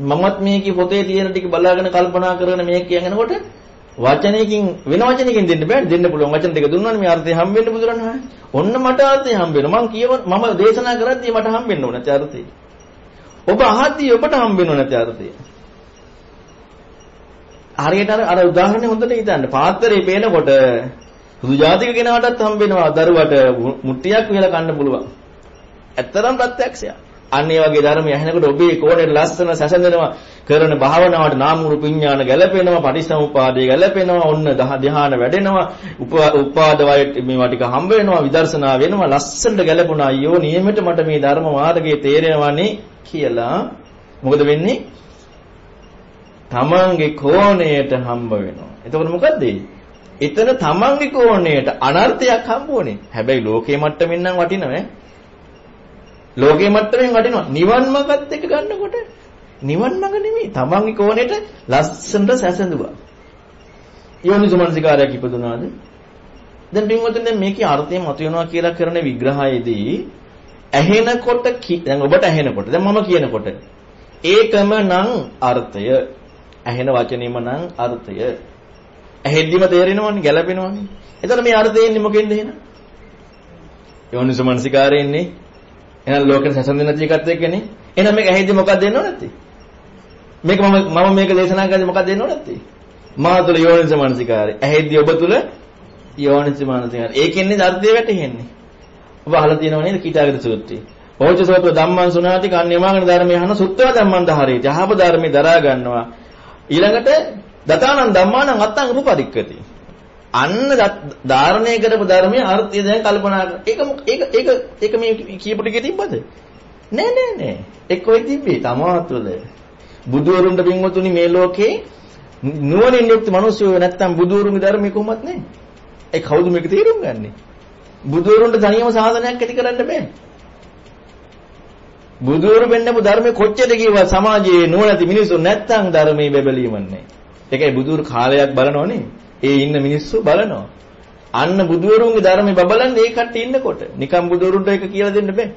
මමත් මේකේ පොතේ තියෙන ටික බලාගෙන කල්පනා කරගෙන මේක කියනකොට වචනයකින් වෙන වචනයකින් දෙන්න බෑ දෙන්න පුළුවන් වචන ටික දුන්නානේ මේ අර්ථය හම්බෙන්න බුදුරණවහන්සේ. ඔන්න මට අර්ථය හම්බෙනවා. මම කියව මම දේශනා කරද්දී මට හම්බෙන්න ඕන නැති අර්ථය. ඔබ අහද්දී ඔබට හම්බෙන්න ඕන නැති අර්ථය. හරියට අර උදාහරණය හොඳට හිතන්න. පාත්‍රේ පේනකොට සුදු ජාතික කෙනාටත් හම්බෙනවා දරුවට මුට්ටියක් වියලා කන්න පුළුවන්. ඇත්තරම් ප්‍රත්‍යක්ෂයක්. අන්න ඒ වගේ ධර්මය ඇහෙනකොට ඔබේ කෝණේ ලස්සන සැසඳෙනවා කරන භාවනාවට නාම රූප විඥාන ගැලපෙනවා පටිසමුපාදේ ගැලපෙනවා ඔන්න ධ්‍යාන වැඩෙනවා උපාද වයට මේවා ටික හම්බ වෙනවා විදර්ශනා වෙනවා ලස්සනට ගැලපුණා අයියෝ නියමෙට මට මේ ධර්ම මාර්ගයේ තේරෙනවනේ කියලා. මොකද වෙන්නේ? තමන්ගේ කෝණයට හම්බ වෙනවා. එතකොට මොකද්ද? එතන තමන්ගේ කෝණයට අනර්ථයක් හම්බුනේ. හැබැයි ලෝකේ මට්ටමින් නම් වටිනවනේ. ලෝකේ මට්ටමින් වටිනවා. නිවන් මාර්ගත් එක්ක ගන්නකොට නිවන් මාර්ග නෙමෙයි. තමන්ගේ කෝණයට ලස්සනට සැසඳුවා. යෝනිසමනසිකාරයක් ඉපදුනාද? දැන් පින්වතුන් දැන් මේකේ අර්ථය මතුවෙනවා කියලා කරන විග්‍රහයේදී ඇහෙනකොට දැන් ඔබට ඇහෙනකොට දැන් මම කියනකොට ඒකම නම් අර්ථය ඇහෙන වචනේම නම් අර්ථය ඇහෙද්දිම තේරෙනවනේ ගැළපෙනවනේ. එතකොට මේ අර්ථය එන්නේ මොකෙන්ද එහෙනම්? යෝනිසෝ මනසිකාරය එන්නේ. එහෙනම් ලෝකෙට සැසඳෙන්නේ නැති එකත් එක්කනේ. එහෙනම් මේක ඇහෙද්දි මොකක්ද එන්නව නැත්තේ? මේක මම මම මේක දේශනා කරද්දි මොකක්ද එන්නව නැත්තේ? මා තුළ යෝනිසෝ මනසිකාරය. ඇහෙද්දි ඔබ තුළ යෝනිසෝ මනසිකාරය. ඒකෙන්නේ අර්ථය වැටෙන්නේ. ඔබ අහලා තියෙනව නේද කීටාගද සූත්‍රය? ඕචසෝත ධම්මං සුනාති කන්‍යමාගන ධර්මය අහන සුත්වා ධම්මං දහරේ. යහප ධර්මේ දරා ගන්නවා. ඊළඟට දතානං ධම්මානං අත්තං උපපරික්කති. අන්න ධාරණය කරපු ධර්මයේ අර්ථය දැන් කල්පනා කර. ඒක ඒක ඒක ඒක මේ කියපු ටිකේ තිබ්බද? නෑ නෑ නෑ. ඒක කොයි තිබ්බේ? තමා තුළ. බුදුවරුන්ට පින්වතුනි මේ ලෝකේ නුවණින් යුක්ත මිනිස්සු නැත්තම් බුදුවරුන්ගේ ධර්මයේ කොහොමත් නෑ. ඒ කවුද මේක තේරුම් ගන්නෙ? බුදුවරුන්ට තනියම සාධනයක් ඇති කරන්න බෑ. බුදුවරු වෙන්නපු ධර්මයේ කොච්චර කිව්වත් සමාජයේ නුවණැති මිනිස්සු නැත්තම් ධර්මයේ බැබලීමන්නේ. ඒකයි බුදුරු කාලයක් බලනෝනේ. ඒ ඉන්න මිනිස්සු බලනවා. අන්න බුදුවරුන්ගේ ධර්මයේ බබලන්නේ ඒ කට්ටිය ඉන්නකොට. නිකම් බුදුවරුන්ට ඒක කියලා දෙන්න බෑ.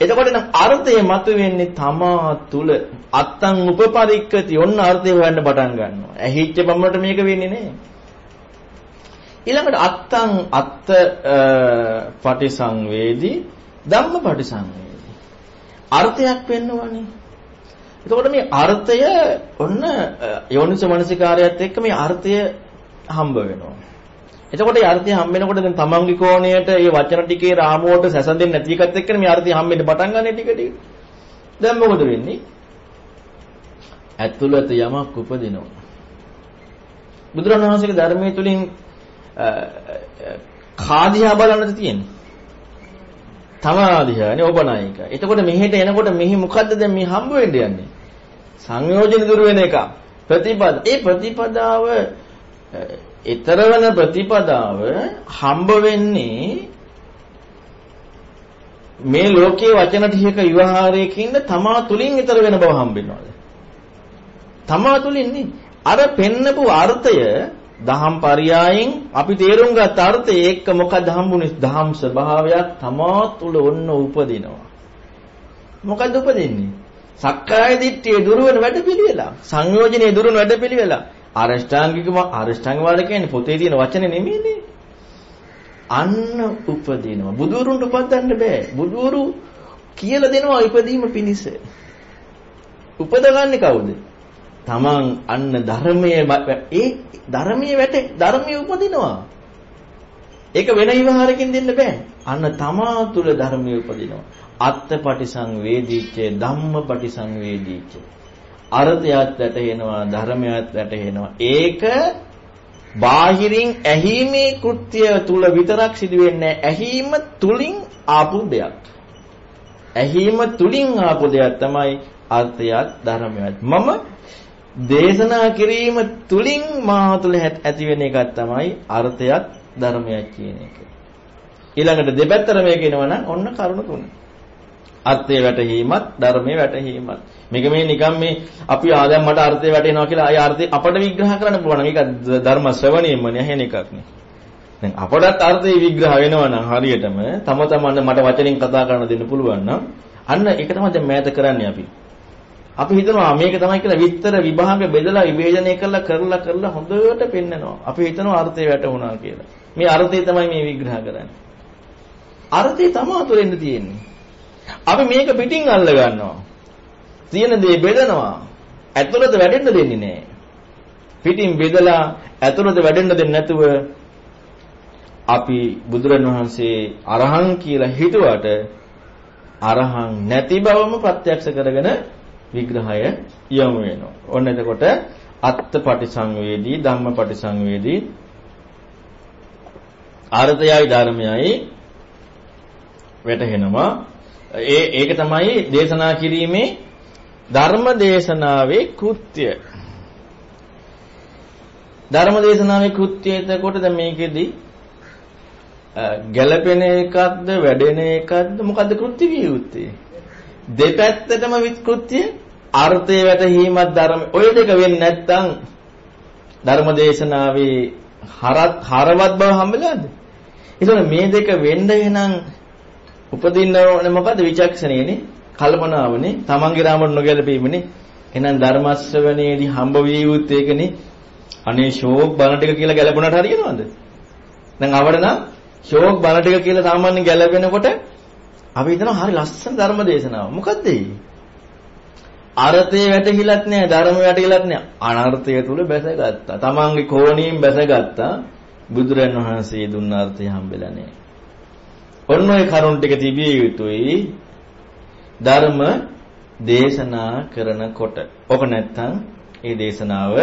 එතකොට නම් අර්ථය මතුවෙන්නේ තමා තුල අත්තං උපපරික්කති ඔන්න අර්ථය හොයන්න පටන් ගන්නවා. ඇහිච්ච බම්මට මේක වෙන්නේ නෑ. ඊළඟට අත්තං අත්ත පටිසංවේදී ධම්ම පටිසංවේදී. අර්ථයක් වෙන්නවනේ. එතකොට මේ අර්ථය ඔන්න යෝනිස මනසිකාරයත් එක්ක මේ අර්ථය හම්බ වෙනවා. එතකොට ඒ අර්ථය හම්බෙනකොට දැන් තමන්ගේ කෝණයට ඒ වචන ටිකේ රාමුවට සැසඳෙන්නේ නැති එකත් එක්කනේ මේ අර්ථය හම්බෙන්න පටන් ගන්න ටික ටික. දැන් මොකද වෙන්නේ? ඇතුළත යමක් උපදිනවා. බුදුරණවහන්සේගේ ධර්මයේ තුලින් කාදියා බලන්නද තියෙන්නේ? තමාදියානේ ඔබනායික. එතකොට මෙහෙට එනකොට මෙහි මොකද්ද දැන් මේ හම්බ වෙන්න යන්නේ? සංයෝජන දුර වෙන එක. ප්‍රතිපද. ඒ ප්‍රතිපදාව ඊතරවන ප්‍රතිපදාව හම්බ වෙන්නේ මේ ලෝකයේ වචන ටික විවහාරයකින්ද තමා තුලින් ඊතර වෙන බව හම්බෙනවාද? තමා තුලින් නේ. අර පෙන්නපු අර්ථය දහම් පරයයන් අපි තේරුම් ගත්ත අර්ථය එක්ක මොකද හම්බුනේ? දහම් ස්වභාවයක් තමා තුල ඔන්න උපදිනවා. මොකද උපදින්නේ? සක්කාය දිට්ඨිය දුරවන වැඩපිළිවෙලා. සංයෝජනේ දුරවන වැඩපිළිවෙලා. අරෂ්ඨාංගිකම අරෂ්ඨාංග වාද කියන්නේ පොතේ තියෙන වචනේ නෙමෙයිනේ. අන්න උපදිනවා. බුදුරුන්ට උපදින්න බෑ. බුදුරු කියලා දෙනවා ඉපදීම පිණිස. උපදගන්නේ කවුද? තමන් අන්න ධර්මයේ ඒ ධර්මයේ වැටේ ධර්මයේ උපදිනවා. ඒක වෙන විවහාරකින් දෙන්න බෑ. අන්න තමා තුල ධර්මයේ උපදිනවා. අත්තපටිසංවේදීච්ච ධම්මපටිසංවේදීච්ච අර්ථයත් වැටහෙනවා ධර්මයත් වැටහෙනවා. ඒක බාහිරින් ඇහිීමේ කෘත්‍ය තුල විතරක් සිදු වෙන්නේ ඇහිීම තුලින් ආපු දෙයක්. ඇහිීම තුලින් ආපු දෙයක් තමයි අර්ථයත් ධර්මයත්. මම දේශනා කිරීම තුලින් මා තුළ ඇති වෙන එකක් තමයි අර්ථයත් ධර්මයක් කියන එක. ඊළඟට දෙපැත්තට මේක එනවා නම් ඔන්න කරුණ තුන. අර්ථය වැටහීමත් ධර්මයේ වැටහීමත් මේක මේ නිකන් මේ අපි ආ දැන් මට අර්ථය වැටෙනවා කියලා අය අර්ථය අපට විග්‍රහ කරන්න පුළුවන්. මේක ධර්ම ශ්‍රවණයෙන්ම නැහෙන එකක් නේ. දැන් අපටත් අර්ථය විග්‍රහ වෙනවා නම් හරියටම තම තමන් මට වචනින් කතා කරන්න දෙන්න පුළුවන් නම් අන්න ඒක තමයි දැන් මෑත කරන්නේ අපි. අපි හිතනවා මේක තමයි කියලා විතර විභාග බෙදලා විභේජනය කරලා කරලා කරලා හොඳට පෙන්නනවා. අපි හිතනවා අර්ථය වැටුණා කියලා. මේ අර්ථය තමයි මේ විග්‍රහ කරන්නේ. අර්ථය තමයි තුරෙන්න තියෙන්නේ. අපි මේක පිටින් අල්ල ගන්නවා. තියෙන දේ බෙදනවා. ඇතුළත වැඩෙන්න දෙන්නේ නැහැ. පිටින් බෙදලා ඇතුළත වැඩෙන්න දෙන්නේ නැතුව අපි බුදුරණවහන්සේ අරහං කියලා හිතුවට අරහං නැති බවම ප්‍රත්‍යක්ෂ කරගෙන විග්‍රහය යොමු වෙනවා. ඔන්න එතකොට අත්පටිසංවේදී ධම්මපටිසංවේදී ආර්ථයයි ධර්මයයි වැටහෙනවා. ඒ ඒක තමයි දේශනා කිරීමේ ධර්ම දේශනාවේ කෘත්‍ය. ධර්ම දේශනාවේ කෘත්‍ය එතකොට දැන් මේකෙදි ගැළපෙන එකක්ද වැඩෙන එකක්ද මොකද්ද කෘත්‍ය විය යුත්තේ? දෙපැත්තටම විකෘත්‍ය අර්ථය වැටහීමත් ධර්ම ඔය දෙක වෙන්නේ නැත්නම් ධර්ම දේශනාවේ හරත් හරවත් බව හම්බෙලාද? ඒතකොට මේ දෙක වෙන්න එහෙනම් උපදින්න ඕනේ මොකද්ද විචක්ෂණයනේ කල්පනාවනේ. තමන්ගේ රාමර නොගැලපීමනේ. එහෙනම් ධර්ම ශ්‍රවණයේදී හම්බ විය යුත්තේ ඒකනේ. අනේ ෂෝක් බණ ටික කියලා ගැලපුණාට හරියනවද? දැන් අවඩ නම් ෂෝක් බණ ටික කියලා සාමාන්‍යයෙන් ගැලපෙනකොට අපි හිතනවා හරි ලස්සන ධර්ම දේශනාව මොකද්ද ඒ? අර්ථය වැටහිලත් නෑ ධර්ම වැටහිලත් නෑ. අනර්ථය තුල බැසගත්තා. තමන්ගේ කෝණීන් බැසගත්තා. බුදුරන් වහන්සේ දුන්න අර්ථය හම්බෙලා නෑ. ඔන්න ඔය කරුණ ටික තිබිය යුතුයි ධර්ම දේශනා කරනකොට. ඔක නැත්තම් ඒ දේශනාව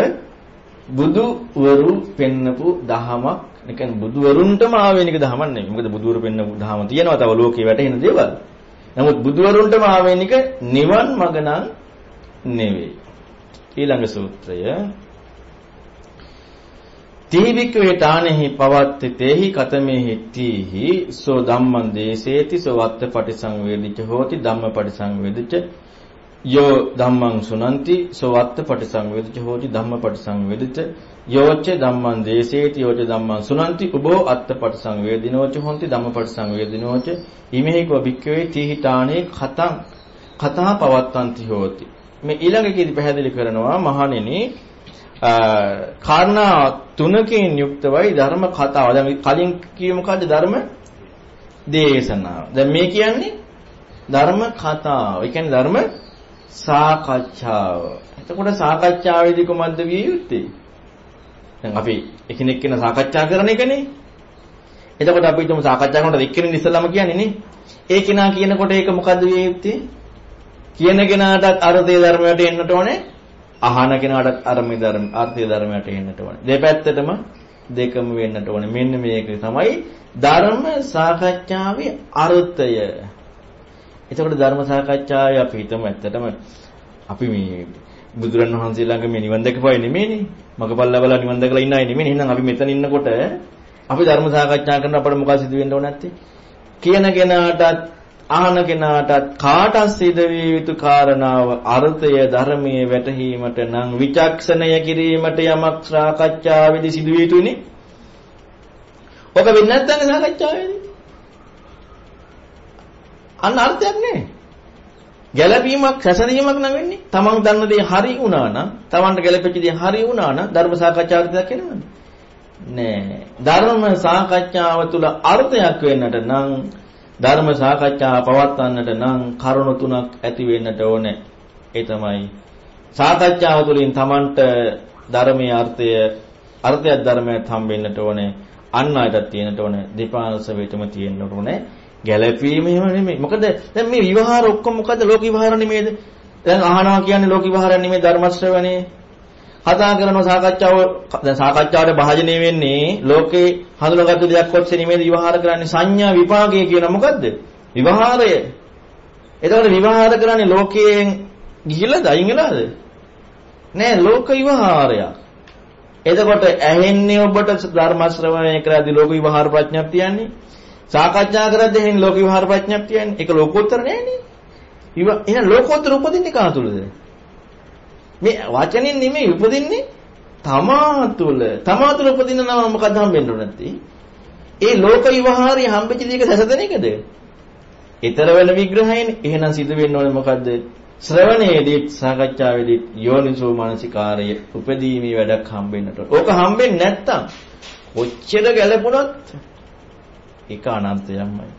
බුදුවරු පෙන්නපු දහමක් නිකන් බුදුවරුන්ටම ආවේනික දහමක් නෙවෙයි. මොකද බුදුවරු පෙන්නපු දහම තියෙනවා තව ලෝකේ වැටෙන දේවල්. නමුත් බුදුවරුන්ටම ආවේනික නිවන් මඟ නම් නෙවෙයි. ඊළඟ සූත්‍රය තීවික්වේ තානෙහි පවත්ති තේහි කතමේහි තීහි සෝ ධම්මං දේසේති සෝ අත්ත පටිසංවේදිත හෝති ධම්ම පටිසංවේදිත යෝ ධම්මං සුනන්ති සෝ අත්ත පටිසංවේදිත හෝති ධම්ම පටිසංවේදිත යෝච්ච ධම්මං දේසේති යෝච ධම්මං සුනන්ති උබෝ අත්ත පටිසංවේදිනෝච හොಂತಿ ධම්ම පටිසංවේදිනෝච ඉමෙහි කෝ භික්ඛවේ තීහි තානේ කතං කතා පවත්තන්ති හෝති. මේ ඊළඟකේදී පැහැදිලි කරනවා මහණෙනි කාරණා තුනකින් යුක්තවයි ධර්ම කතාව. දැන් කලින් කිව්වේ මොකද්ද ධර්ම දේශනාව. දැන් මේ කියන්නේ ධර්ම කතාව. ඒ කියන්නේ ධර්ම සාකච්ඡාව. එතකොට සාකච්ඡාවේදී කොහොමද විය යුත්තේ? දැන් අපි එකිනෙක කෙනා සාකච්ඡා කරන එකනේ. එතකොට අපි හිතමු සාකච්ඡා කරනකොට එක්කෙනෙක් ඉස්සෙල්ලාම කියන්නේ නේ. ඒ කෙනා කියනකොට ඒක මොකද්ද විය යුත්තේ? කියන කෙනාටත් අර්ථය ධර්මයට එන්නට ඕනේ. අහන කෙනාටත් අර්ථය ධර්ම අර්ථය ධර්මයට එන්නට ඕනේ. දෙපැත්තටම දෙකම වෙන්නට ඕනේ. මෙන්න මේක තමයි ධර්ම සාකච්ඡාවේ අර්ථය. එතකොට ධර්ම සාකච්ඡාවේ අපි හිතමු ඇත්තටම අපි මේ බුදුරන් වහන්සේ ළඟ මේ නිවන් දැකපුවයි නෙමෙයිනේ. මගපල් ලැබලා නිවන් දැකලා ඉන්න අය නෙමෙයි. එහෙනම් අපි මෙතන ඉන්නකොට අපි ධර්ම සාකච්ඡා කරන අපිට මොකක්ද සිදු වෙන්න ඕන නැත්තේ? කියන කෙනාටත් අහන කෙනාටත් කාටත් සිදු විය යුතු කාරණාව අර්ථය ධර්මයේ වැටහීමට නම් විචක්ෂණය කිරීමට යමක් සාකච්ඡාවේදී සිදු විය යුතුනේ. ඔක වෙන්නේ නැත්නම් සාකච්ඡාවේදී. අන්න අර්ථයක් නෑ. ගැළපීමක් සැසඳීමක් නම් වෙන්නේ. තමන් දන්න දේ හරි වුණා නම්, තමන්ට ගැළපෙච්ච දේ හරි වුණා නම් ධර්ම සාකච්ඡාවට දෙයක් එනවද? නෑ. ධර්ම සාකච්ඡාව තුළ අර්ථයක් වෙන්නට නම් ධර්ම සාකච්ඡාව පවත්වන්නට නම් කරුණු තුනක් ඇති වෙන්නට ඕනේ. ඒ තමයි සාකච්ඡාව තුළින් තමන්ට ධර්මයේ අර්ථය අර්ථයක් ධර්මයක් හම්බෙන්නට ඕනේ. අන් අයටත් තියෙන්නට ඕනේ. දෙපාර්ශ්ව වේතම තියෙන්නට ඕනේ. ගැළපීම එහෙම නෙමෙයි. මොකද දැන් මේ විවහාර ඔක්කොම මොකද ලෝක විවහාර නෙමෙයිද? දැන් අහනවා කියන්නේ ලෝක විවහාර නෙමෙයි ධර්ම ශ්‍රවණේ. කතා කරන සාකච්ඡාව දැන් සාකච්ඡාවට භාජනය වෙන්නේ ලෝකේ හඳුනාගත්තු දෙයක් ඔස්සේ නෙමෙයි විවහාර කරන්නේ සංඥා විපාකය කියන මොකද්ද? විවහාරය. එතකොට විවහාර කරන්නේ ලෝකයෙන් ගිහිලාද අයින් වෙලාද? නෑ ලෝක විවහාරයක්. එතකොට ඇහෙන්නේ ඔබට ධර්ම ශ්‍රවණය කරද්දී ලෝක විවහාර ප්‍රඥප්තියන්නේ සාකච්ඡා කරද්දී එහෙන් ලෝක විහාර ප්‍රඥප්තිය යන්නේ. ඒක ලෝකෝත්තර නෑනේ. ඉව එහෙනම් ලෝකෝත්තර උපදින්නේ කා තුලද? මේ වචනෙන් නෙමෙයි උපදින්නේ තමා තුල. තමා තුල උපදින නම මොකක්ද හම්බෙන්න ඕන නැත්තේ? ඒ ලෝක විවහාරي හම්බෙච්ච දේක සැසදෙන එකද? ඊතර වෙන විග්‍රහයෙන් එහෙනම් සිදු වෙන්න ඕනේ මොකද්ද? ශ්‍රවණයේදී සාකච්ඡාවේදී යෝනිසෝ මානසිකාරය උපදීමේ වැඩක් හම්බෙන්නට. ඕක හම්බෙන්නේ නැත්තම් කොච්චර ගැළපුණත් ඒක අනන්තයක්මයි.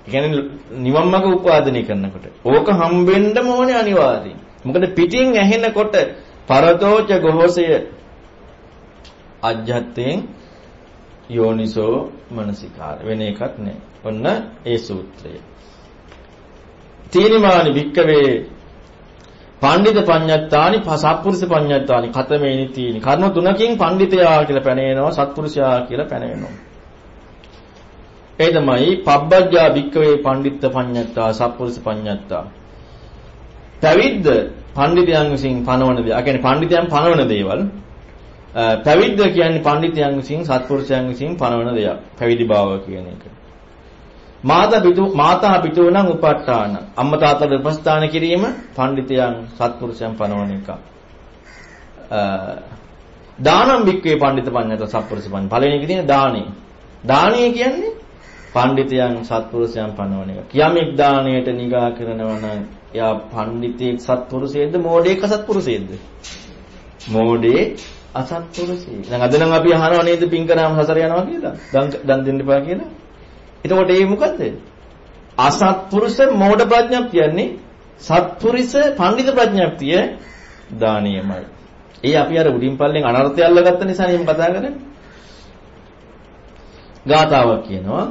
ඒ කියන්නේ නිවන් මඟ උපාදනය කරනකොට ඕක හම්බෙන්නම ඕනේ අනිවාර්යෙන්. මොකද පිටින් ඇහෙනකොට පරතෝච ගොහෝසය අජ්ජත්තෙන් යෝනිසෝ මනසිකාර වෙන එකක් නෑ. ඔන්න ඒ සූත්‍රය. තීනිමානි භික්කවේ පණ්ඩිත පඤ්ඤත්තානි සත්පුරුෂ පඤ්ඤත්තානි කතමේනි තීනි කර්ම තුනකින් පණ්ඩිතයා කියලා පැනවෙනවා සත්පුරුෂයා කියලා පැනවෙනවා ඒ තමයි පබ්බජ්ජා භික්කවේ පණ්ඩිත්ත පඤ්ඤත්තා සත්පුරුෂ පඤ්ඤත්තා. පැවිද්ද පණ්ඩිතයන් විසින් පනවන දේ. ඒ කියන්නේ පණ්ඩිතයන් පනවන දේවල්. පැවිද්ද කියන්නේ පණ්ඩිතයන් විසින් සත්පුරුෂයන් විසින් පනවන දෙයක්. පැවිදි භාව කියන එක. මාතා පිටු මාතා පිටු නම් උපට්ඨාන. අම්මා තාත්තට උපස්ථාන කිරීම පණ්ඩිතයන් සත්පුරුෂයන් පනවන එක. දානම් වික්කේ පණ්ඩිත පඤ්ඤත සත්පුරුෂ පඤ්ඤ. පළවෙනි එක තියෙන දානේ. දානේ කියන්නේ පඬිතයන් සත්පුරුෂයන් පනවන එක. යමෙක් දාණයට නිගා කරනවා නම් එයා පඬිතෙක් සත්පුරුෂයේද මෝඩයෙක් අසත්පුරුෂයේද? මෝඩේ අසත්පුරුෂයෙක්. දැන් අද නම් අපි අහනවා නේද පින් කරාම සසර යනවා කියලා. දන් දෙන්න එපා කියලා. එතකොට ඒ මොකද්ද? අසත්පුරුෂ මෝඩ ප්‍රඥප්තියන්නේ සත්පුරුෂ පඬිත ප්‍රඥප්තිය දානියමයි. ඒ අපි අර උඩින් පල්ලෙන් අනර්ථය අල්ලගත්ත නිසා නේ කතා කරන්නේ. ගාතාවක් කියනවා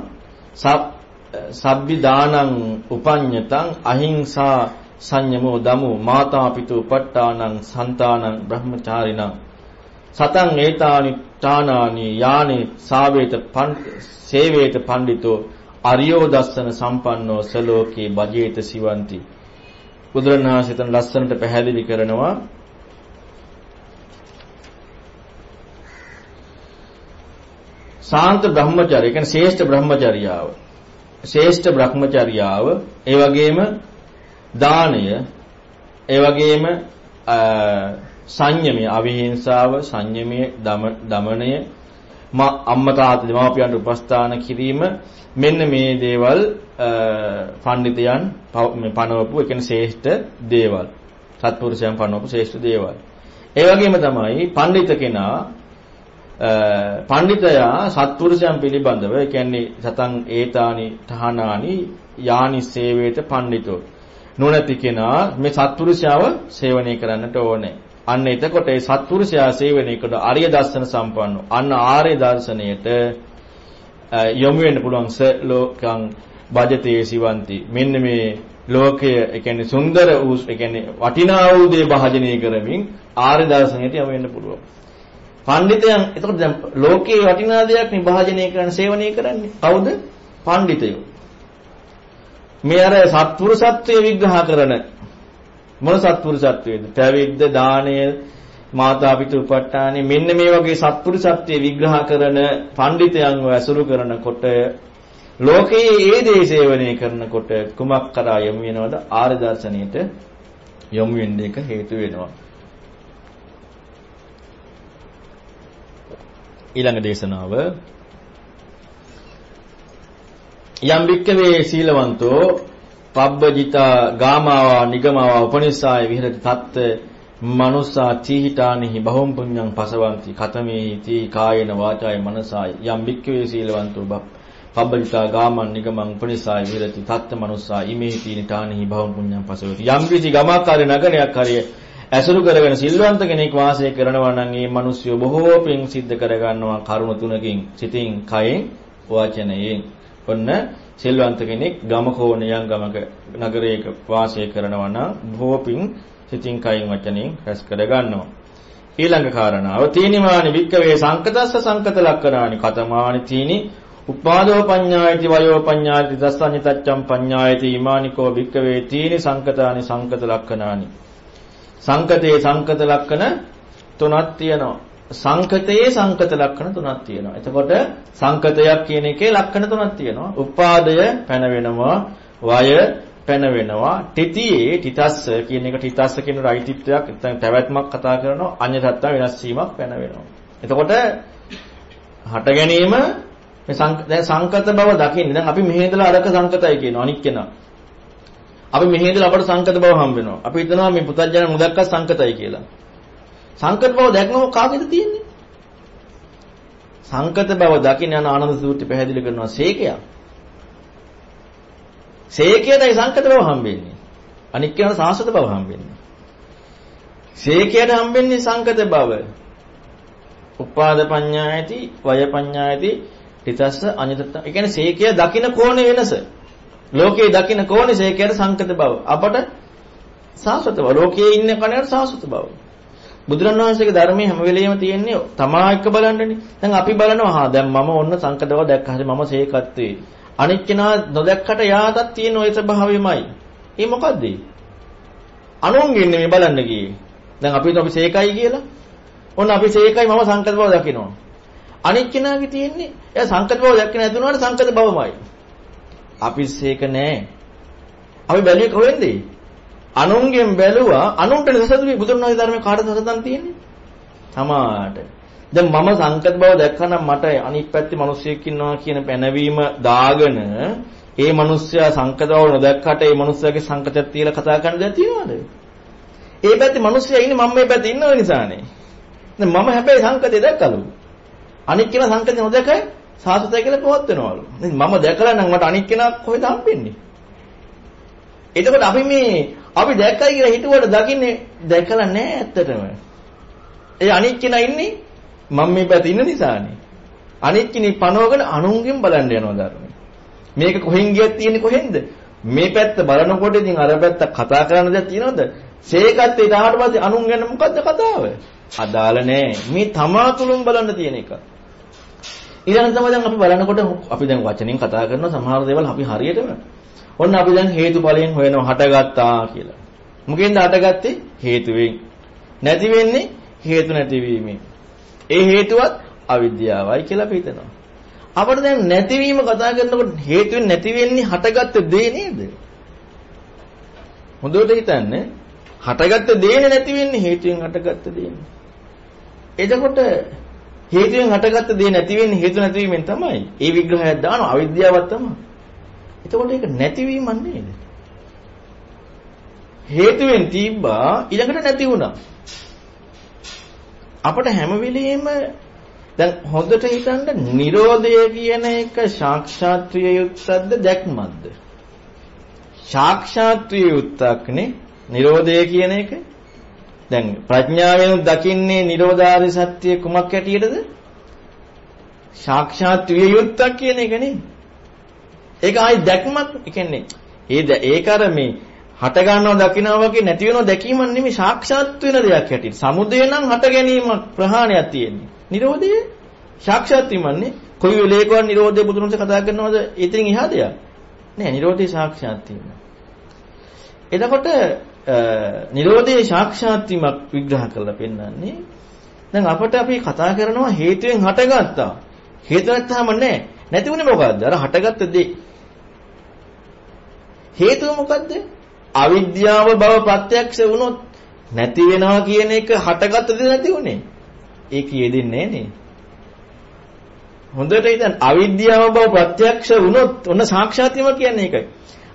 සබ්බි දානං උපඤ්ඤතං අහිංසා සංයමෝ දමු මාතා පිතු උපට්ඨානං සන්තානං බ්‍රහ්මචාරිණං සතං ඒතානි ඨානානි යානි සාවේත සේවේත පණ්ඩිතෝ අරියෝ දස්සන සම්පන්නෝ සලෝකේ බජේත සිවಂತಿ බුදුරණාහි තන ලස්සනට පැහැදිලි කරනවා සාන්ත බ්‍රහ්මචර්ය කියන්නේ ශ්‍රේෂ්ඨ බ්‍රහ්මචර්යාව. ශ්‍රේෂ්ඨ බ්‍රහ්මචර්යාව ඒ වගේම දානය ඒ වගේම සංයමය අවිහිංසාව සංයමය දමනය අම්මා තාත්තා දෙමාපියන්ට උපස්ථාන කිරීම මෙන්න මේ දේවල් පඬිතයන් පනවපු ඒ කියන්නේ ශ්‍රේෂ්ඨ දේවල්. සත්පුරුෂයන් පනවපු ශ්‍රේෂ්ඨ දේවල්. ඒ වගේම තමයි පඬිත කෙනා පඬිතයා සත්පුරුෂයන් පිළිබඳව ඒ කියන්නේ සතං ඒතානි තහනානි යානි සේවේත පඬිතෝ නුනති කෙනා මේ සත්පුරුෂයව සේවනය කරන්නට ඕනේ අන්න එතකොට ඒ සත්පුරුෂයා සේවනය කරන ආර්ය දර්ශන සම්පන්න. අන්න ආර්ය දර්ශනයට යොමු වෙන්න පුළුවන් ලෝකං බජතේ සිවන්ති. මෙන්න මේ ලෝකය ඒ කියන්නේ සුන්දර වූ ඒ කියන්නේ වටිනා වූ දේ භාජනය කරමින් ආර්ය දර්ශනයට යොමු වෙන්න පුළුවන්. පඬිතයන් එතකොට දැන් ලෝකයේ වටිනා දෙයක් නිභාජනය කරන සේවනය කරන්නේ කවුද? පඬිතයෝ. මේ අර සත්පුරුෂත්වයේ විග්‍රහ කරන මොන සත්පුරුෂත්වයේද? පැවිද්ද, දානය, මාතා පිතු උපට්ඨානෙ මෙන්න මේ වගේ සත්පුරුෂත්වයේ විග්‍රහ කරන පඬිතයන්ව ඇසුරු කරනකොට ලෝකයේ ඒ දේ සේවනය කරනකොට කුමක් කරා යොමු වෙනවද? ආර්ය දර්ශනයට යොමු වෙන්න එක හේතු වෙනවා. ඊළඟ දේශනාව. යම් වික්කවේ සීලවන්තෝ පබ්බජිතා ගාමාවා නිගමාවා උපනිස්සාය විහෙරති තත්ත මනුස්සා තීහිතානිහි බහුම් පුඤ්ඤං පසවಂತಿ කතමේහි තී කායේන වාචාය මනසාය. යම් වික්කවේ සීලවන්තෝ පබ්බජිතා ගාමන් නිගමං උපනිස්සාය විහෙරති තත්ත මනුස්සා ඉමේහි තීනිතානිහි බහුම් පුඤ්ඤං පසවති. යම් කිසි ගමකාරී නගරයක් හරිය ඇසුරු කරගෙන සිල්වන්ත කෙනෙක් වාසය කරනවා නම් ඒ මිනිස්සු බොහෝ පින් සිද්ධ කරගන්නවා කරුණ තුනකින්. සිතින් කයෙන් වචනයෙන්. ඔන්න සිල්වන්ත කෙනෙක් ගමක ඕනියම් ගමක නගරයක වාසය කරනවා නම් බොහෝ පින් සිතින් කයින් වචනෙන් රැස් කරගන්නවා. ඊළඟ කාරණාව. තීනිමානි වික්කවේ සංකතස්ස සංකත ලක්කනානි කතමානි තීනි උපාදෝ පඤ්ඤායති වයෝ පඤ්ඤායති දස්සඤ්ඤතච්ඡම් පඤ්ඤායති ඊමානිකෝ වික්කවේ තීනි සංකතානි සංකත ලක්කනානි. සංකතේ සංකත ලක්ෂණ තුනක් තියෙනවා. සංකතයේ සංකත ලක්ෂණ තුනක් තියෙනවා. එතකොට සංකතයක් කියන එකේ ලක්ෂණ තුනක් තියෙනවා. උපාදය පැන වෙනවා, වය පැන වෙනවා, තිතියේ තිතස්ස කියන එක තිතස්ස කියන රයිතිත්වයක් නැත්නම් පැවැත්මක් කතා කරනවා, අඤ්ඤතත්ව වෙනස් වීමක් පැන වෙනවා. එතකොට හට ගැනීම මේ දැන් සංකත බව දකින්නේ. දැන් අපි මෙහෙ ඉඳලා අරක සංකතයි කියනවා අනික් කෙනා. අපි මෙහි ඉඳලා අපට සංකත බව හම්බ වෙනවා. අපි හිතනවා මේ පුතඥයන් නොදැක්ක සංකතයි කියලා. සංකත බව දැක්නම කාගෙද තියෙන්නේ? සංකත බව දකින්න යන ආනන්ද සූත්‍රය පැහැදිලි කරනවා සේකයා. සේකයටයි සංකත බව හම්බෙන්නේ. අනික් කෙනාට සාසත බව හම්බෙන්නේ. සේකයට හම්බෙන්නේ සංකත බව. උපාද පඤ්ඤායති, වය පඤ්ඤායති, ඨිතස්ස අඤිතත්ත. ඒ කියන්නේ සේකය දකින්න කෝණේ වෙනස. ලෝකයේ දකින්න කෝණිසේ කියන සංකත බව. අපට සාසත බව. ලෝකයේ ඉන්න කණයට සාසත බව. බුදුරණවහන්සේගේ ධර්මයේ හැම වෙලෙම තියෙන්නේ තමා එක්ක බලන්නනේ. දැන් අපි බලනවා හා දැන් මම ඔන්න සංකත බව දැක්ක හරි මම සේකත්වේ. අනිත් කෙනා නොදැක්කට යාටත් තියෙන ওই ස්වභාවයමයි. ඒ මොකද්ද? අනුන්ගෙන් නෙමෙයි බලන්න ගියේ. දැන් අපි අපි සේකයි කියලා. ඔන්න අපි සේකයි මම සංකත බව දකිනවා. අනිත් කෙනාගේ තියෙන්නේ එයා සංකත බව දැක්කේ නැතුණාට සංකත බවමයි. අපි සේක නෑ. අපි බැලුවේ කොහෙන්ද? අනුන්ගෙන් බැලුවා අනුන්ට සසදුවේ බුදුන් වහන්සේ ධර්මයේ කාටද සසදන් තියෙන්නේ? තමාට. දැන් මම සංකත බව දැක්කනම් මට අනිත් පැත්තේ මිනිස්සෙක් ඉන්නවා කියන පැනවීම දාගෙන ඒ මිනිස්සයා සංකත බව නොදැක්කට ඒ මිනිස්සයාගේ සංකතයක් තියලා කතා කරන්න දෙයක් තියනවද? ඒ පැත්තේ මිනිස්සයා ඉන්නේ මම මේ පැත්තේ ඉන්නව නිසානේ. දැන් මම හැබැයි සංකතය දැක්කලු. අනිත් කෙනා සංකතය නොදැකයි සාසතය කියලා පොවත් වෙනවලු. ඉතින් මම දැකලා නම් මට අනික් කෙනා කොහෙද හම්බෙන්නේ? එතකොට අපි මේ අපි දැක්කයි කියලා හිතුවට දකින්නේ දැකලා නැහැ ඇත්තටම. ඒ අනික් කෙනා ඉන්නේ මම මේ පැත්තේ ඉන්න නිසානේ. අනික් කෙනෙක් පනවගෙන අනුන්ගෙන් බලන්න යනවා ධර්මයේ. මේක කොහෙන් ගියත් තියෙන්නේ කොහෙන්ද? මේ පැත්ත බලනකොට ඉතින් අර පැත්ත කතා කරන්න දෙයක් තියෙනවද? සේකත් ඊට පස්සේ අනුන් ගැන මොකද්ද කතාව? අදාළ නැහැ. මේ තමා තුලම බලන්න තියෙන එක. ඊළඟ තමයි දැන් අපි බලනකොට අපි දැන් වචනෙන් කතා කරන සමහර දේවල් අපි හරියටම ඔන්න අපි දැන් හේතුඵලයෙන් හොයනවා හටගත්තා කියලා. මොකෙන්ද හටගත්තේ? හේතුවෙන්. නැති වෙන්නේ හේතු නැතිවීමෙන්. ඒ හේතුවත් අවිද්‍යාවයි කියලා අපි හිතනවා. අපිට දැන් නැතිවීම කතා කරනකොට හේතුවෙන් නැති වෙන්නේ හටගත්ත දේ නේද? හොඳට හිතන්න. හටගත්ත දේනේ නැති වෙන්නේ හේතුවෙන් හටගත්ත දේනේ. එතකොට හේතුවෙන් හටගත්ත දේ නැති වෙන්නේ හේතු නැතිවීමෙන් තමයි. ඒ විග්‍රහයක් දානවා අවිද්‍යාවක් තමයි. එතකොට ඒක නැතිවීමක් නේද? හේතුවෙන් තිබ්බා ඊළඟට නැති වුණා. අපට හැම වෙලෙම දැන් හොඳට හිතන්න Nirodha කියන එක සාක්ෂාත්ත්‍ය යුක්තද්ද දැක්මක්ද? සාක්ෂාත්ත්‍ය යුක්තක්නේ Nirodha කියන එක දැන් ප්‍රඥාවෙන් දකින්නේ නිරෝධාරි සත්‍ය කුමක් ඇටියටද? සාක්ෂාත් විය යුත්තක් කියන එක නේ. ඒක ආයි දැක්මක්. ඒ කියන්නේ ඒ ඒක අර මේ හට ගන්නව දකින්නවා වගේ නැති වෙනව දැකීමක් නෙමෙයි සාක්ෂාත් වෙන දෙයක් හැටියට. සමුදය නම් හට ගැනීමක් ප්‍රහාණයක් තියෙන්නේ. නිරෝධය සාක්ෂාත් වීමන්නේ කොයි වෙලේකවත් නිරෝධය බුදුරජාණන් කතා කරනවද? ඉතින් එහා දෙයක්. නෑ නිරෝධය සාක්ෂාත් වීම. එතකොට නිරෝධයේ සාක්ෂාත් වීමක් විග්‍රහ කරලා පෙන්නන්නේ දැන් අපට අපි කතා කරනවා හේතුවෙන් හටගත්තා. හේතු නැත්නම් නෑ. නැති වුණේ මොකද්ද? අර හටගත්ත දේ. හේතුව මොකද්ද? අවිද්‍යාව බව ප්‍රත්‍යක්ෂ වුණොත් නැති වෙනවා කියන එක හටගත්ත දේ නැති උනේ. ඒ කියෙදින්නේ නේ. හොඳට හිතන්න අවිද්‍යාව බව ප්‍රත්‍යක්ෂ වුණොත් ඔන්න සාක්ෂාත් වීම කියන්නේ ඒකයි.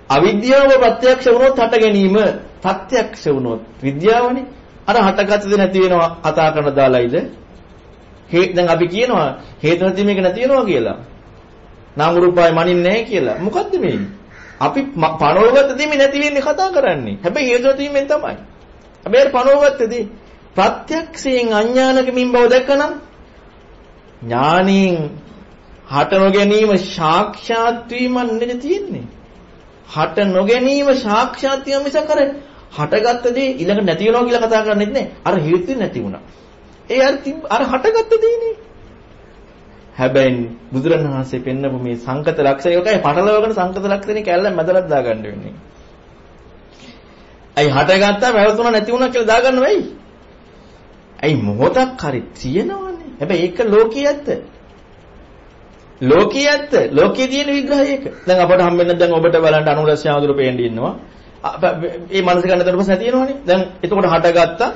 අවිද්‍යාව ප්‍රත්‍යක්ෂ වුණොත් හට ගැනීම ප්‍රත්‍යක්ෂ වුණොත් විද්‍යාවනේ. අර හටගත්ත දේ නැති වෙනවා කතා කරන දාලයිද? හේ දැන් අපි කියනවා හේතු නැති මේක නැති වෙනවා කියලා. නාම රූපය මනින්නේ නැහැ කියලා. මොකද්ද මේ? අපි පණවගත්ත දේ මේ නැති වෙන්නේ කතා කරන්නේ. හැබැයි හේතු නැති වීමෙන් තමයි. හැබැයි පණවගත්ත දේ ප්‍රත්‍යක්ෂයෙන් අඥානකමින් බව දැක්කනම් ඥානින් හට නොගැනීම සාක්ෂාත් වීමක් නෙද තියෙන්නේ. හට නොගැනීම සාක්ෂාත් වීම මිසක් අර හටගත්ත දේ ඊළඟ නැති වෙනවා කියලා කතා කරන්නේ නැහැ. අර හේතු නැති වුණා. ඒ අර අර හටගත්ත දේනේ. හැබැයි බුදුරණවහන්සේ පෙන්නපු මේ සංකත ලක්ෂණය එකයි පටලවගෙන සංකත ලක්ෂණේ කැල්ලෙන් මැදලක් දාගන්න වෙන්නේ. අයි හටගත්තා පැවතුණා නැති වුණා කියලා දාගන්න වෙයි. අයි මොහොතක් හරි තියෙනවනේ. හැබැයි ඒක ලෝකයේ ඇත්ත. ලෝකයේ ඇත්ත. ලෝකයේ තියෙන විග්‍රහය ඒක. දැන් අපට හම්බෙන්න දැන් ඔබට බලන්න අනුරස්‍ය ආදුර පේන්න ඉන්නවා. මේ මනස ගන්න ඊට පස්සේ නැති වෙනවනේ. දැන් එතකොට හටගත්තා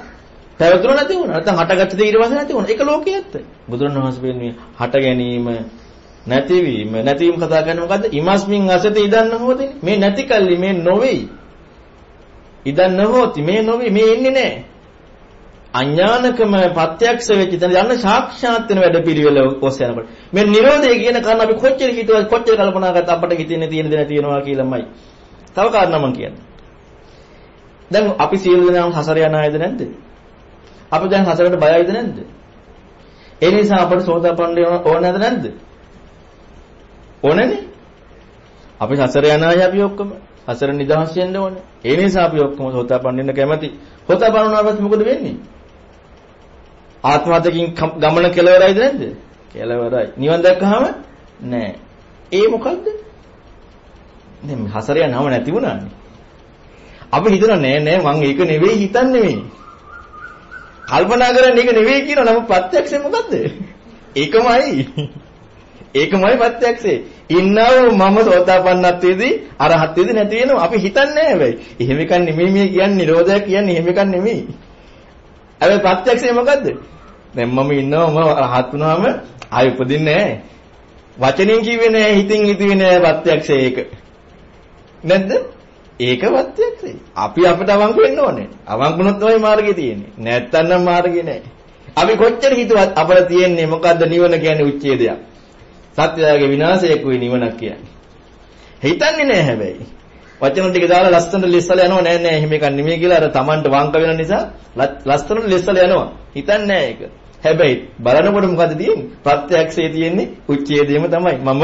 පැවතුන නැති වුණා. නැත්නම් හටගත්ත දේ ඊට පස්සේ නැති වුණා. ඒක ලෝකයේ ඇත්ත. බුදුරණවහන්සේ කියන්නේ හට ගැනීම නැතිවීම නැතිවීම කතා කරන්නේ මොකද්ද? ඉමස්මින් අසති ඉදන්න හොතේ. මේ නැති කල්ලි මේ නොවේයි. ඉදන්න හොති මේ නොවේ මේ එන්නේ නැහැ. අඥානකම ප්‍රත්‍යක්ෂ වෙච්ච තැන යන්න සාක්ෂාත් වෙන වැඩ පිළිවෙල ඔස්සේ යනකොට මේ නිරෝධය කියන කාරණා අපි කොච්චර හිතුවත් කොච්චර කල්පනා කරත් අපිට හිතෙන්නේ තියෙන දේ තියෙනවා කියලාමයි. තව කාරණා මම කියන්නේ. දැන් අපි සියලු දෙනාම හසර යන අයද නැද්ද? අපි දැන් හසරට බයයිද නැද්ද? ඒ නිසා අපට සෝතාපන්න ඕන නැද නැද්ද? ඕනනේ. අපි හසර යන අය අපි ඔක්කොම හසර නිදහස් වෙන්න ඕනේ. ඒ නිසා අපි ඔක්කොම සෝතාපන්න වෙන්න කැමති. සෝතාපන්න වුණාට පස්සේ මොකද වෙන්නේ? ආත්මහතකින් ගමන කෙලවරයිද නැද්ද? කෙලවරයි. නිවන් දැක්කහම නෑ. ඒ මොකද්ද? දැන් හසර යනවම නැති වුණානේ. අපි හිතනවා නෑ නෑ මං ඒක නෙවෙයි හිතන්නේ මේ. කල්පනා කරන්නේ ඒක නෙවෙයි කියන නම ප්‍රත්‍යක්ෂය මොකද්ද? ඒකමයි. ඒකමයි ප්‍රත්‍යක්ෂේ. ඉන්නව මම සෝතාපන්නත්වයේදී අරහත්ත්වයේදී නැති වෙනවා. අපි හිතන්නේ නැහැ හැබැයි. එහෙම එකක් නෙමෙයි මේ කියන්නේ නිරෝධය කියන්නේ එහෙම එකක් නෙමෙයි. හැබැයි ප්‍රත්‍යක්ෂය මොකද්ද? දැන් මම ඉන්නවා මම රහත් වුණාම ආයෙ උපදින්නේ නැහැ. වචනෙන් කිව්වේ නෑ හිතින් හිතුවේ නෑ ප්‍රත්‍යක්ෂය ඒක. නැද්ද? ඒක ප්‍රත්‍යක්ෂයි. අපි අපිට අවංක වෙන්න ඕනේ. අවංක වුණොත් තමයි මාර්ගය තියෙන්නේ. නැත්තම් නම් මාර්ගය නෑ. අපි කොච්චර හිතුවත් අපිට තියෙන්නේ මොකද්ද නිවන කියන්නේ උච්ඡේදයක්. සත්‍යයගේ විනාශයකුයි නිවනක් කියන්නේ. හිතන්නේ නෑ හැබැයි. වචන ටික දාලා ලස්සනට ලිස්සලා යනවා නෑ නෑ එහෙම එකක් නෙමෙයි කියලා අර Tamanට වංක වෙන නිසා ලස්සනට ලිස්සලා යනවා. හිතන්නේ නෑ ඒක. හැබැයි බලනකොට මොකද තියෙන්නේ? ප්‍රත්‍යක්ෂයේ තියෙන්නේ උච්ඡේදයම තමයි. මම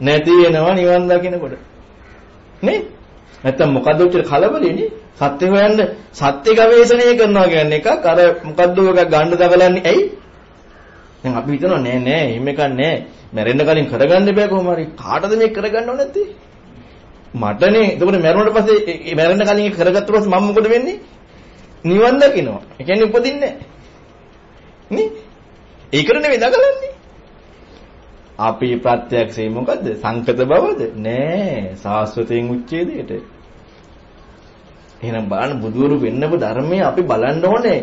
නැති වෙනවා නිවන් දකිනකොට. නේ? නැත්තම් මොකද්ද උච්චර කලබලෙන්නේ? සත්‍ය හොයන්න සත්‍ය ගවේෂණය කරනවා කියන්නේ එකක් අර මොකද්ද එකක් ගන්න දවලන්නේ ඇයි? දැන් අපි හිතනවා නෑ නෑ එහෙම එකක් නෑ. මැරෙන්න කලින් කරගන්න බෑ කොහොම හරි. කාටද මේක කරගන්නව නැත්තේ? මටනේ. එතකොට මැරුණට පස්සේ මැරෙන්න කලින් ඒක කරගත්ත පස්සේ මම මොකද වෙන්නේ? නිවන් දකින්නවා. ඒ කියන්නේ උපදින්නේ නෑ. නේ? ඒකට නෙවෙයි දකලන්නේ. අපි ප්‍රත්‍යක්ෂේ මොකද්ද? සංකත බවද? නෑ. සාස්වතයෙන් උච්චේදයට. එහෙනම් බලන්න බුදුවරු වෙන්නපු ධර්මයේ අපි බලන්න ඕනේ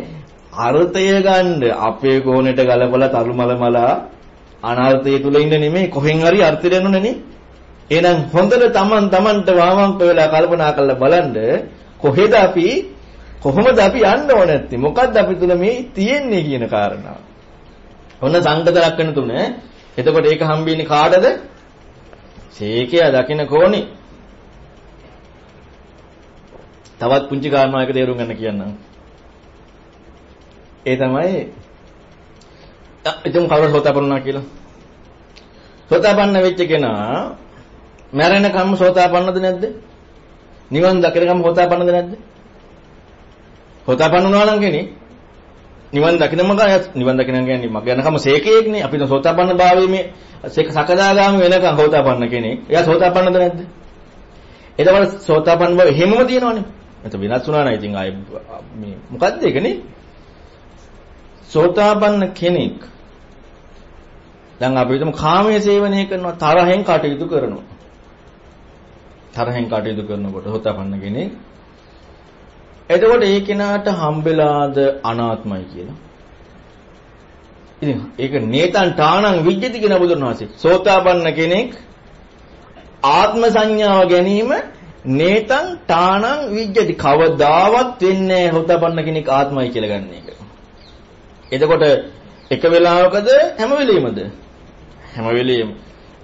අර්ථය ගන්න අපේ කෝණයට ගලපලා තරුමල මලා අනර්ථය තුල ඉන්න නෙමෙයි කොහෙන් හරි අර්ථය දෙන්නනේ නේ. එහෙනම් හොඳට Taman Tamanට වාමංක වෙලා කල්පනා කරලා බලන්න කොහෙද අපි කොහොමද අපි යන්න ඕනේ නැත්තේ මොකද්ද අපි තුල මේ තියෙන්නේ කියන කාරණාව. ඔන්න සංගත ලක්ෂණ තුන එතකොට ඒක හම්බෙන්නේ කාටද? ශේකයා දකින්න කෝණේ. තවත් පුංචි කාරණාවක තේරුම් ගන්න කියන්නම්. ඒ තමයි ඉතින් කවුරු සෝතාපන්න වුණා කියලා. සෝතාපන්න වෙච්ච කෙනා මැරෙනකම් සෝතාපන්නද නැද්ද? නිවන් දකිනකම් සෝතාපන්නද නැද්ද? සෝතාපන්න වුණා නම් කෙනෙක් නිවන් දකිනම නිවන් දකින කියන්නේ මග යනකම සේකයෙක්නේ අපි සෝතාපන්න භාවයේ මේ සකදාගාමි වෙනකම් සෝතාපන්න කෙනෙක්. එයා සෝතාපන්නද නැද්ද? එතකොට සෝතාපන්න බව එහෙමම තියෙනවනේ. එතකොට වෙනස් වුණා නම් ඉතින් ආයේ මේ මොකද්ද ඒකනේ? සෝතාපන්න කෙනෙක් දැන් අපි හිතමු කාමයේ සේවනය කරනවා තරහෙන් කටයුතු කරනවා. තරහෙන් කටයුතු කරනකොට සෝතාපන්න කෙනෙක් එතකොට ඒ කෙනාට හම්බෙලාද අනාත්මයි කියලා. ඉතින් ඒක නේතන් ඨාණං විජ්ජති කියන බුදුරණවහන්සේ. සෝතාපන්න කෙනෙක් ආත්ම සංඥාව ගැනීම නේතං ඨාණං විජ්ජති කවදාවත් වෙන්නේ නැහැ සෝතාපන්න කෙනෙක් ආත්මයි කියලා ගන්න එක. එතකොට එක වෙලාවකද හැම වෙලෙමද? හැම වෙලෙම.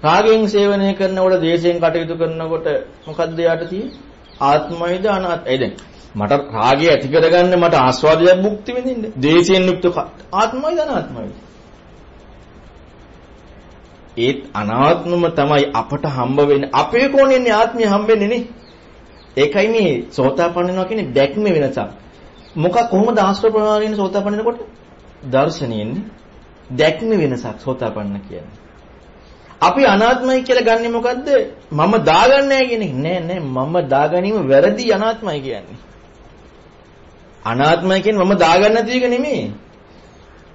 රාගයෙන් සේවනය කරනකොට, ද්වේෂයෙන් කටයුතු කරනකොට මොකද්ද යාට තියෙන්නේ? ආත්මයිද අනාත්මයිද? මට රාගය ඇති කරගන්න මට ආස්වාදයක් භුක්ති විඳින්න. ද්වේෂයෙන් යුක්ත ආත්මයිද අනාත්මයිද? ඒත් අනාත්මම තමයි අපට හම්බ වෙන්නේ. අපේ කෝණයෙන් ආත්මය හම්බෙන්නේ නේ. ඒකයි මේ සෝතාපන්න වෙනවා කියන්නේ දැක්ම වෙනසක්. මොකක් කොහොමද ආශ්‍රව ප්‍රමාණයෙන් සෝතාපන්න වෙනකොට? දර්ශනයෙන්නේ දැක්ම වෙනසක් සෝතාපන්න කියන්නේ. අපි අනාත්මයි කියලා ගන්නෙ මොකද්ද? මම දාගන්නේ කියන එක. නෑ නෑ මම දාගැනීම වැරදි අනාත්මයි කියන්නේ. අනාත්මයි කියන්නේ මම දාගන්න නැති එක නෙමෙයි.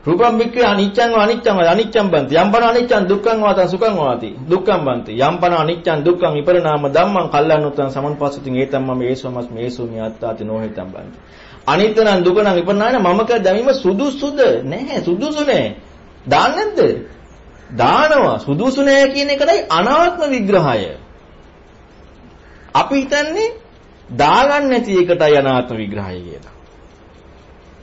රූපම් වික්‍රේ අනිච්චං අනිච්චං අනිච්චං බන්ති. යම්පන අනිච්චං දුක්ඛං වාතං සුඛං වාති. දුක්ඛං බන්ති. යම්පන අනිච්චං දුක්ඛං විපරණාම ධම්මං කල්ලානුත්තං සමන්පස්සතින් ඒතම් මම ඒසමස් මේසු මියත්තාති නොහෙතම් බන්ති. අනිත්‍ය නම් දුක නම් විපරණාන මම කර දැමීම සුදුසුද? නැහැ. සුදුසු නැහැ දාන්නේ නැද්ද දානවා. සුදුසු නැහැ කියන එකයි අනාත්ම විග්‍රහය. අපි හිතන්නේ දාගන්න නැති එකටයි අනාත්ම විග්‍රහය කියලා.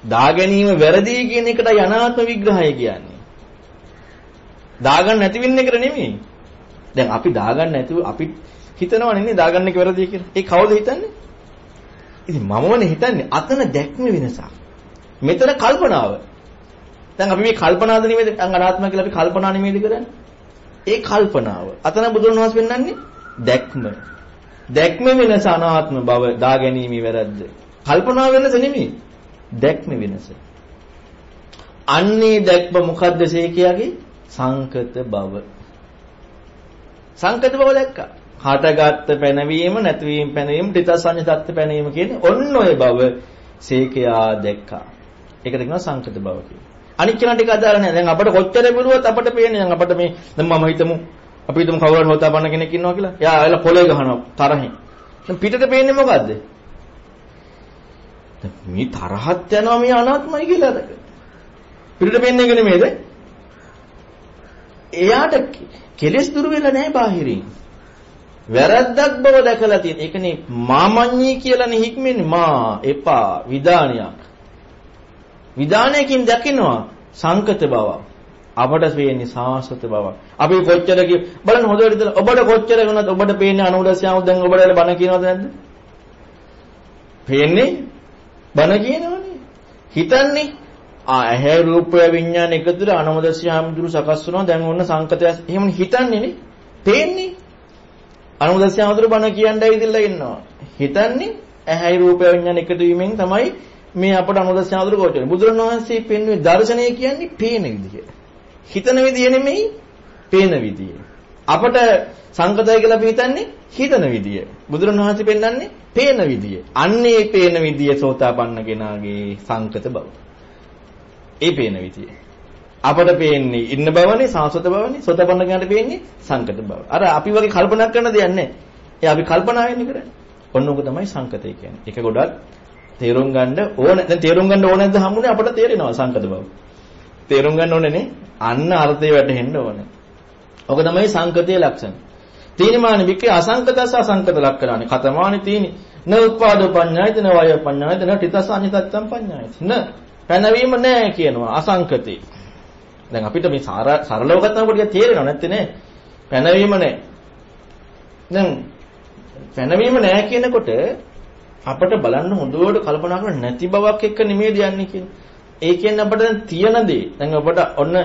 දා ගැනීම වැරදි කියන එකටයි අනාත්ම විග්‍රහය කියන්නේ. දාගන්න නැති වෙන්න එකට නෙමෙයි. දැන් අපි දාගන්න නැතුව අපි හිතනවනේ නේ දාගන්න එක වැරදි කියලා. ඒ කවුද හිතන්නේ? ඉතින් මමමනේ හිතන්නේ අතන දැක්ම වෙනසක්. මෙතන කල්පනාව. දැන් අපි මේ කල්පනාද නෙමෙයිද අනාත්ම කියලා අපි කල්පනා නෙමෙයිද කරන්නේ? ඒ කල්පනාව. අතන බුදුන් වහන්සේ පෙන්වන්නේ දැක්ම. දැක්ම වෙනස අනාත්ම බව දා ගැනීම වැරද්ද. කල්පනාව වෙනස නෙමෙයි. දැක්ම වෙනස. අන්නේ දැක්ම මොකද්ද සේකියාගේ සංකත බව. සංකත බව දැක්කා. හටගත්ත පැනවීම නැතිවීම පැනවීම ත්‍රිතසඤ්ඤ தත්ත්ව පැනවීම කියන්නේ ඔන්න ඔය බව සේකයා දැක්කා. ඒකට කියනවා සංකත බව කියලා. අනිත් කෙනා ටික අදාළ නැහැ. දැන් අපිට කොච්චර බැලුවත් අපිට පේන්නේ දැන් අපිට මේ දැන් මම හිතමු අපි හිතමු කවුරු හරි හොතාපන්න කෙනෙක් ඉන්නවා කියලා. එයා ආයෙලා පොලේ ගහනවා තරහින්. දැන් පිටට පේන්නේ මොකද්ද? මේ තරහත් යනවා මේ අනාත්මයි කියලා අරක. පිටට පෙන්නේ එක නෙමෙයිද? එයාට කෙලෙස් දුර වෙලා නැහැ බාහිරින්. වැරද්දක් බව දැකලා තියෙන. ඒකනේ මාමඤ්ඤී කියලානේ හික්මන්නේ මා එපා විදානියක්. විදානයකින් දකින්නවා සංකත බව. අපට පේන්නේ සාසත බව. අපි කොච්චර බලන්න හොඳට ඉතලා ඔබට කොච්චර වුණත් ඔබට පේන්නේ අනුදස්සයාව දැන් ඔබට බණ කියනවද නැද්ද? පේන්නේ බන කියනවනේ. හිතන්නේ ආ ඇහැ රූපය විඥාන එකතුර අනවදස්ය හාමුදුරු සකස් වුණා දැන් ඔන්න සංකතය එහෙම හිතන්නේ නේ. පේන්නේ. අනවදස්ය හාමුදුරු බන කියන්න ඇවිදලා ඉන්නවා. හිතන්නේ ඇහැයි රූපය විඥාන එකතු වීමෙන් තමයි මේ අපට අනවදස්ය හාමුදුරු කෝචනේ. බුදුරණවහන්සේ පෙන්වන්නේ දර්ශනය කියන්නේ පේන විදිය. හිතන විදිය නෙමෙයි පේන විදිය. අපට සංකතය කියලා අපි හිතන්නේ හිතන විදිය. බුදුරණවහන්සේ පෙන්වන්නේ පේන විදිය. අන්නේ පේන විදිය සෝතාපන්න කෙනාගේ සංකත බව. ඒ පේන විදිය. අපට පේන්නේ ඉන්න බවනේ සාසත බවනේ සෝතාපන්න කෙනාට පේන්නේ සංකත බව. අර අපි වගේ කල්පනා කරන දෙයක් නැහැ. ඒ අපි කල්පනා වෙන්නේ කරන්නේ. ඔන්න ඔක තමයි සංකතය කියන්නේ. ඒක ගොඩක් තේරුම් ගන්න ඕන. දැන් තේරුම් ගන්න ඕන නැද්ද හම්බුනේ අපට තේරෙනවා සංකත බව. තේරුම් ගන්න ඕනේ නේ. අන්න අර්ථය වැටහෙන්න ඕනේ. ඔක තමයි සංකතයේ ලක්ෂණ. තීනමාන වික්‍රේ අසංකතස අසංකත ලක්ෂණානේ. කතමානි තීනි. න උත්පාදෝ පඤ්ඤායත න වය පඤ්ඤායත න ඨිතස අනිතත්තම් පඤ්ඤායත. න පැනවීම නැහැ කියනවා අසංකතේ. දැන් අපිට මේ සරලව ගත්තම ටික තේරෙනව නැත්තේ නේ. පැනවීම නැහැ. දැන් පැනවීම නැහැ කියනකොට අපිට බලන්න හොඳට කල්පනා කරන්න නැති බවක් එක්ක නෙමෙයි යන්නේ කියන. ඒ කියන්නේ අපිට දැන් තියෙන දේ. දැන් ඔබට ඔන්න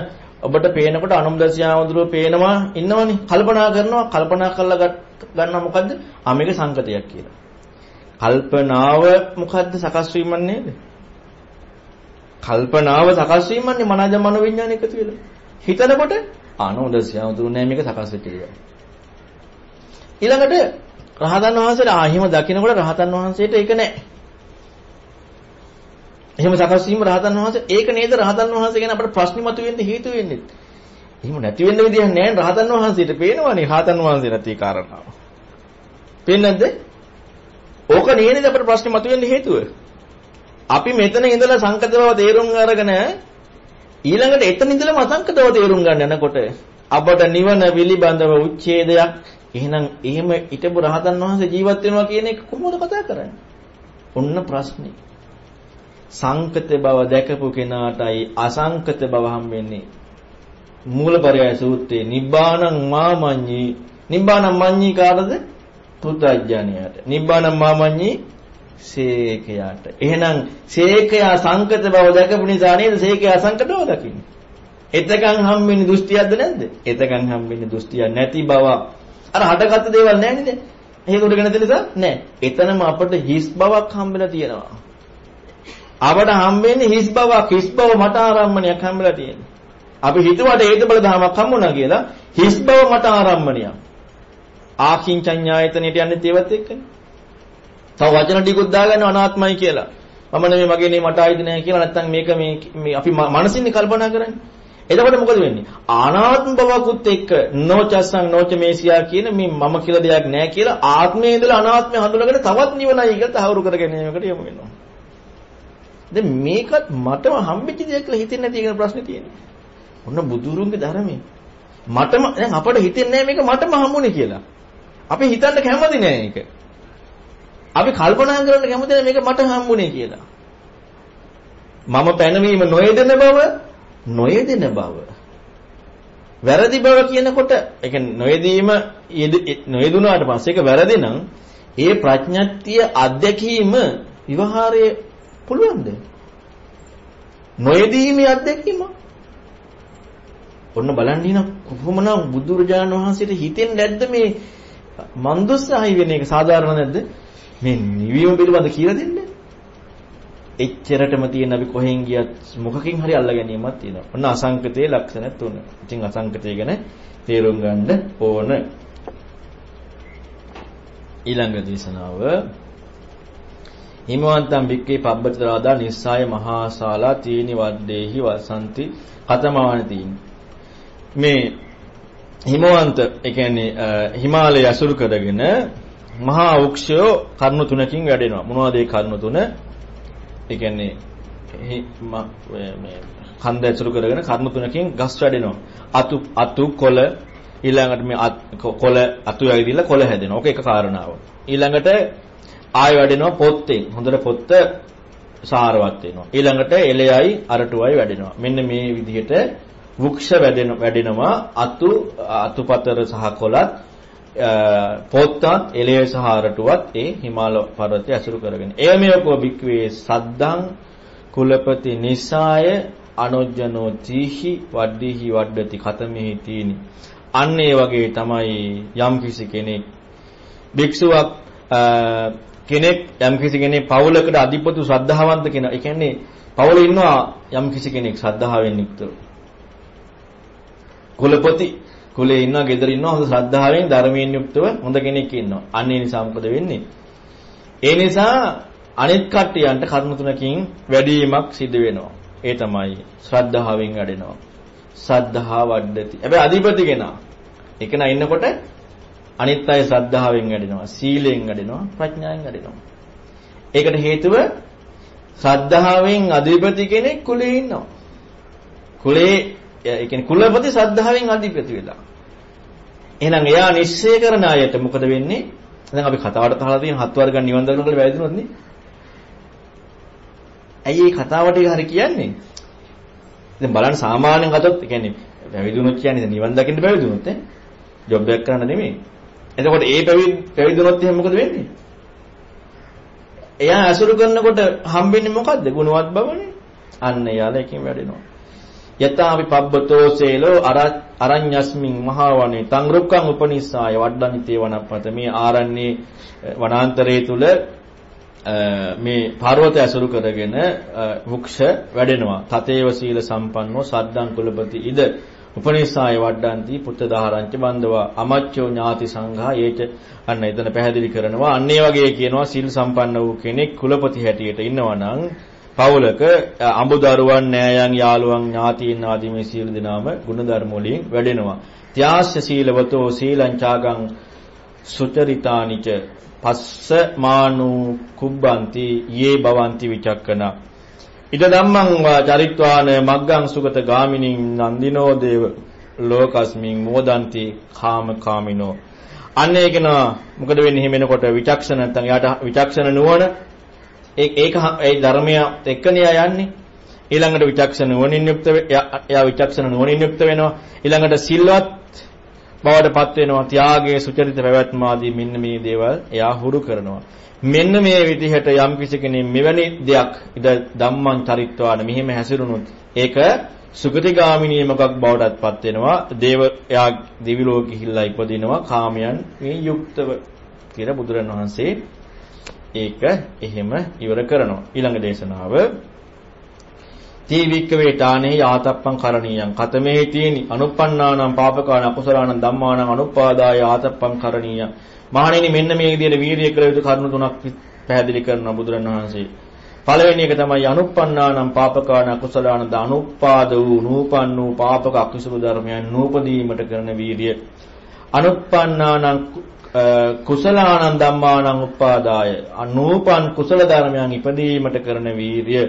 ඔබට පේනකොට අනුමදසියාවදුරුව පේනවා ඉන්නවනේ. කල්පනා කරනවා කල්පනා කරලා ගන්නවා මොකද්ද? ආ මේක සංකතයක් කියලා. කල්පනාව මොකද්ද සකස් වීමක් නේද? කල්පනාව සකස් වීමන්නේ මනජ මනෝවිඤ්ඤාණ එකතු වෙලා. හිතනකොට අනුමදසියාවදුරුව නෑ මේක සකස් වෙච්ච දෙයක්. ඊළඟට රහතන් වහන්සේට ආහිම දකින්නකොට රහතන් වහන්සේට ඒක නෑ. එහෙම සකස් වීම රහතන් වහන්සේ ඒක නේද රහතන් වහන්සේ ගැන අපිට ප්‍රශ්න මතුවෙන්න හේතු වෙන්නේ. එහෙම නැති වෙන්න විදිහක් නැහැ රහතන් වහන්සේට පේනවනේ රහතන් වහන්සේ නැති කාරණාව. පේන්නේ නැද්ද? ඕක නේද අපිට ප්‍රශ්න මතුවෙන්න හේතුව. අපි මෙතන ඉඳලා සංකත බව තේරුම් අරගෙන ඊළඟට එතන ඉඳලම අසංකත බව තේරුම් ගන්න යනකොට අපට නිවන පිළිබඳව උච්ඡේදයක් එහෙනම් එහෙම ඊටපු රහතන් වහන්සේ ජීවත් වෙනවා කියන එක කොහොමද කතා කරන්නේ? ඔන්න ප්‍රශ්නේ. සංකත බව දැකපු කෙනාටයි අසංකත බව හම්බෙන්නේ. මූලපරයය සූත්‍රයේ නිබ්බාණං මාමඤ්ඤී නිබ්බාණං මඤ්ඤී කාටද? පුත්‍රඥයාට. නිබ්බාණං මාමඤ්ඤී සේකයාට. එහෙනම් සේකයා සංකත බව දැකපු නිසා නේද සේකයා අසංකත බව දකින්නේ. එතකන් හම්බෙන්නේ දෘෂ්ටියක්ද නැද්ද? එතකන් හම්බෙන්නේ දෘෂ්ටියක් නැති බව. අර හටගත්ත දේවල් නැහැ නේද? ඒක උඩගෙන තියෙන නිසා නෑ. එතනම අපට හිස් බවක් හම්බෙලා තියෙනවා. අපට හම්බෙන්නේ හිස් බවක් හිස් බව මට ආරම්මණයක් හම්බෙලා තියෙන්නේ. අපි හිතුවට හේතු බල දහමක් හම්බුණා කියලා හිස් බව මට ආරම්මණයක්. ආකින්චඤ්ඤායතනෙට යන්නේ ඒවත් එක්කනේ. තව වචන ටිකුත් දාගන්න අනාත්මයි කියලා. මම නෙමෙයි මගේ නේ මට ආයිද නැහැ කියලා නැත්තම් මේක මේ අපි මනසින්නේ කල්පනා කරන්නේ. එතකොට මොකද වෙන්නේ? ආනාත්ම බවකුත් එක්ක නොචස්සං නොච මේසියා කියන මේ මම කියලා දෙයක් නැහැ කියලා ආත්මයේ ඉඳලා අනාත්මය හඳුනගෙන තවත් නිවනයි කියලා තහවුරු කර ගැනීමකට යමු වෙනවා. දැන් මේකත් මටම හම්බෙච්ච දෙයක් කියලා හිතෙන්නේ නැති කියන ප්‍රශ්නේ තියෙන්නේ. ඔන්න බුදුරුන්ගේ ධර්මයේ මටම දැන් අපට හිතෙන්නේ මේක මටම හම්බුනේ කියලා. අපි හිතන්න කැමති නෑ ඒක. අපි කල්පනා කරන්න කැමති නෑ මේක මට හම්බුනේ කියලා. මම පැනවීම නොයදෙන බව නොයදෙන බව. වැරදි බව කියනකොට ඒ කියන්නේ නොයදීම නොයදුනාට පස්සේ ඒක වැරදි නම් ඒ ප්‍රඥාත්තිය අධ්‍යක්ීම විවහාරයේ පුළුවන්ද? නොයදීමේ අත්දැකීම. ඔන්න බලන්න ඉන කොහොමනම් බුදුරජාණන් වහන්සේට හිතෙන්නේ නැද්ද මේ මන්දුස්සහයි වෙන එක සාධාරණ නැද්ද? මේ නිවීම පිළිබඳ කියලා දෙන්නේ. එච්චරටම තියෙන අපි කොහෙන් ගියත් මොකකින් හරි අල්ල ගැනීමක් තියෙනවා. ඔන්න අසංකතයේ ලක්ෂණ තුන. ඉතින් අසංකතය ගැන තේරුම් ගන්න ඕන. ඊළඟ දේශනාව හිමවන්තම් වික්කේ පබ්බතරාදා නිස්සාය මහා ශාලා තීනි වද්දේහි වසන්ති කතමානති. මේ හිමවන්ත ඒ කියන්නේ හිමාලය අසුරු කරගෙන මහා වෘක්ෂය කර්ණ තුනකින් වැඩෙනවා. මොනවද ඒ කර්ණ තුන? ඒ කියන්නේ මේ කන්ද ඇසුරු කරගෙන කර්ණ තුනකින් ගස් වැඩෙනවා. අතු අතු කොළ. ඊළඟට මේ කොළ අතු යවිදිලා කොළ හැදෙනවා. ඕක එක කාරණාව. ඊළඟට ආය වැඩෙනවා පොත්තෙන්. හොඳට පොත්ත සාරවත් වෙනවා. ඊළඟට එලෙයයි අරටුවයි වැඩෙනවා. මෙන්න මේ විදිහට වෘක්ෂ වැඩෙන වැඩෙනවා අතු අතුපතර සහ කොළත් පොත්තත් එලෙය සහ අරටුවත් ඒ හිමාල පර්වතය ඇසුරු කරගෙන. එය මේකෝ බික්වේ සද්දං කුලපති නිසාය අනොජ්ජනෝ තීහි වඩ්ඩිහි වඩ්ඩති කතමෙහි තීනි. අන්න ඒ වගේ තමයි යම් කිසි කෙනෙක් භික්ෂුවක් කෙනෙක් යම් කිසි කෙනෙක් පවුලකට අධිපති ශ්‍රද්ධාවන්ත කෙනා. ඒ කියන්නේ පවුලේ ඉන්නවා යම් කිසි කෙනෙක් ශ්‍රද්ධාවෙන් යුක්තව. කුලපති කුලේ ඉන්නවා, ගෙදර ඉන්නවා හොඳ ශ්‍රද්ධාවෙන් ධර්මයෙන් යුක්තව හොඳ කෙනෙක් ඉන්නවා. අන්න ඒ නිසා මොකද වෙන්නේ? ඒ නිසා අනිත් කට්ටියන්ට කර්ම තුනකින් වැඩිවීමක් සිදු වෙනවා. ඒ තමයි ශ්‍රද්ධාවෙන් වැඩෙනවා. සද්ධා වඩ්ඩති. හැබැයි අධිපති කෙනා ඒක නා ඉන්නකොට අනිත් අය ශ්‍රද්ධාවෙන් වැඩෙනවා, සීලයෙන් වැඩෙනවා, ප්‍රඥාවෙන් වැඩෙනවා. ඒකට හේතුව ශ්‍රද්ධාවෙන් අධිපති කෙනෙක් කුලේ ඉන්නවා. කුලේ ඒ කියන්නේ කුලපති ශ්‍රද්ධාවෙන් අධිපති වෙලා. එහෙනම් එයා නිශ්චය කරන අයට මොකද වෙන්නේ? දැන් අපි කතාවට අහලා තියෙන හත් වර්ග නිවන් දකින්නකොට වැයදුනොත් නේ. ඇයි මේ කතාවට හරි කියන්නේ? දැන් බලන්න සාමාන්‍යයෙන් ගත්තොත් ඒ කියන්නේ වැවිදුනොත් කියන්නේ නිවන් දකින්න බැවිදුනොත් ඈ ජොබ් එකක් කරන්න නෙමෙයි. එතකොට ඒ පැවිදුනොත් එහෙනම් මොකද වෙන්නේ? එයා අසුරු කරනකොට හම්බෙන්නේ මොකද්ද? ගුණවත් බවනේ. අන්න යාලා එකකින් වැඩෙනවා. යතාවි පබ්බතෝ සේලෝ අරඤ්ඤස්මින් මහවනේ තං රුක්ඛං උපනිස්සාය වඩ්ඩනිතේ වනප්පත මේ ආරණ්‍යේ වනාන්තරයේ තුල මේ පර්වත ඇසුරු කරගෙන වෘක්ෂ වැඩෙනවා. තතේව සීල සම්පන්නෝ සද්දං කුලපති ඉද උපනිස්සාය වඩ්ඩන්ති පුත්තදාහරංච බන්දවා අමච්චෝ ඥාති සංඝා ඒච අන්න එතන පැහැදිලි කරනවා. අන්න ඒ වගේ කියනවා සීල් සම්පන්න වූ කෙනෙක් කුලපති හැටියට ඉන්නවා නම් පවුලක අඹදරුවන් නෑයන් යාළුවන් ඥාතීන් ආදී මේ සීල දෙනාම ගුණධර්ම වලින් වැඩෙනවා. ත්‍යාස්ස සීලවතෝ සීලං චාගං සුචරිතානිච පස්ස මානු කුබ්බන්ති යේ භවಂತಿ විචක්කන ඉද ධම්මං චරිත්වාන මග්ගං සුගත ගාමිනින් නන්දිනෝ දේව ලෝකස්මින් මෝදන්ති කාම කාමිනෝ. අන්න ඒකන මොකද වෙන්නේ? එහෙම එනකොට විචක්ෂණ නැත්නම් යාට විචක්ෂණ නුවණ ඒක ඒ ධර්මය එක්කනේ යන්නේ. ඊළඟට විචක්ෂණ නුවණින් යුක්ත එයා විචක්ෂණ නුවණින් යුක්ත වෙනවා. ඊළඟට සිල්වත් බවටපත් වෙනවා. ත්‍යාගයේ සුචරිත පැවැත්ම ආදී මෙන්න මේ දේවල් එයා හුරු කරනවා. මෙන්න මේ විදිහට යම් කිසි කෙනෙක් මෙවැනි දෙයක් ඉද ධම්මං චරිත්වාන මෙහිම හැසිරුණොත් ඒක සුගතිගාමිනී මොකක් බවටත්පත් වෙනවා. දේව එයා දිවි ලෝකෙ ගිහිල්ලා ඉපදිනවා. කාමයන් මේ යුක්තව කියලා බුදුරණවහන්සේ ඒක එහෙම ඉවර කරනවා. ඊළඟ දේශනාව. තී වික්කවේ තානේ ආතප්පං කරණීයං කතමේ තීනි. අනුප්පන්නානම් පාපකාන අකුසලාන ධම්මාන අනුපාදාය ආතප්පං කරණීය. මහණෙනි මෙන්න මේ විදිහට වීරිය කළ යුතු කරුණු තුනක් පැහැදිලි කරනවා බුදුරණවහන්සේ පළවෙනි එක තමයි අනුප්පන්නානම් පාපකාන අකුසලාන ද අනුපාද වූ නූපන් වූ පාපක අකුසල ධර්මයන් නූපදීමට කරන වීරිය. අනුප්පන්නානම් කුසලානං ධම්මානං උපාදාය අනූපන් කුසල ධර්මයන් ඉපදීමට කරන වීරිය.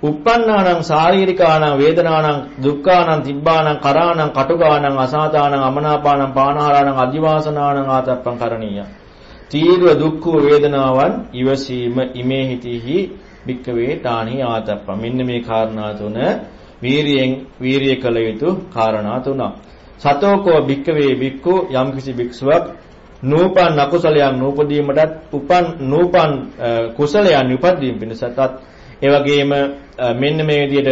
Uppannānaṁ sāririkānaṁ වේදනානං දුක්ඛානං තිබ්බානං කරානං කටුගානං අසාදානං අමනාපානං පානහාරානං අදිවාසනානං ආතප්පං කරණීය. තීව්‍ර දුක්ඛ වේදනාවන් ඉවසීම ඉමේ හිතිහි භික්කවේ තාණි ආතප්ප. මෙන්න මේ කාරණා තුන වීරියෙන් වීරිය කළ යුතු කාරණා තුනක්. සතෝකෝ භික්කවේ භික්ඛු යම්කිසි භික්ෂුවක් නූපන් අකුසලයන් නූපදීමටත් උපන් නූපන් කුසලයන් උපදීම පිණිසටත් ඒ වගේම මෙන්න මේ විදිහට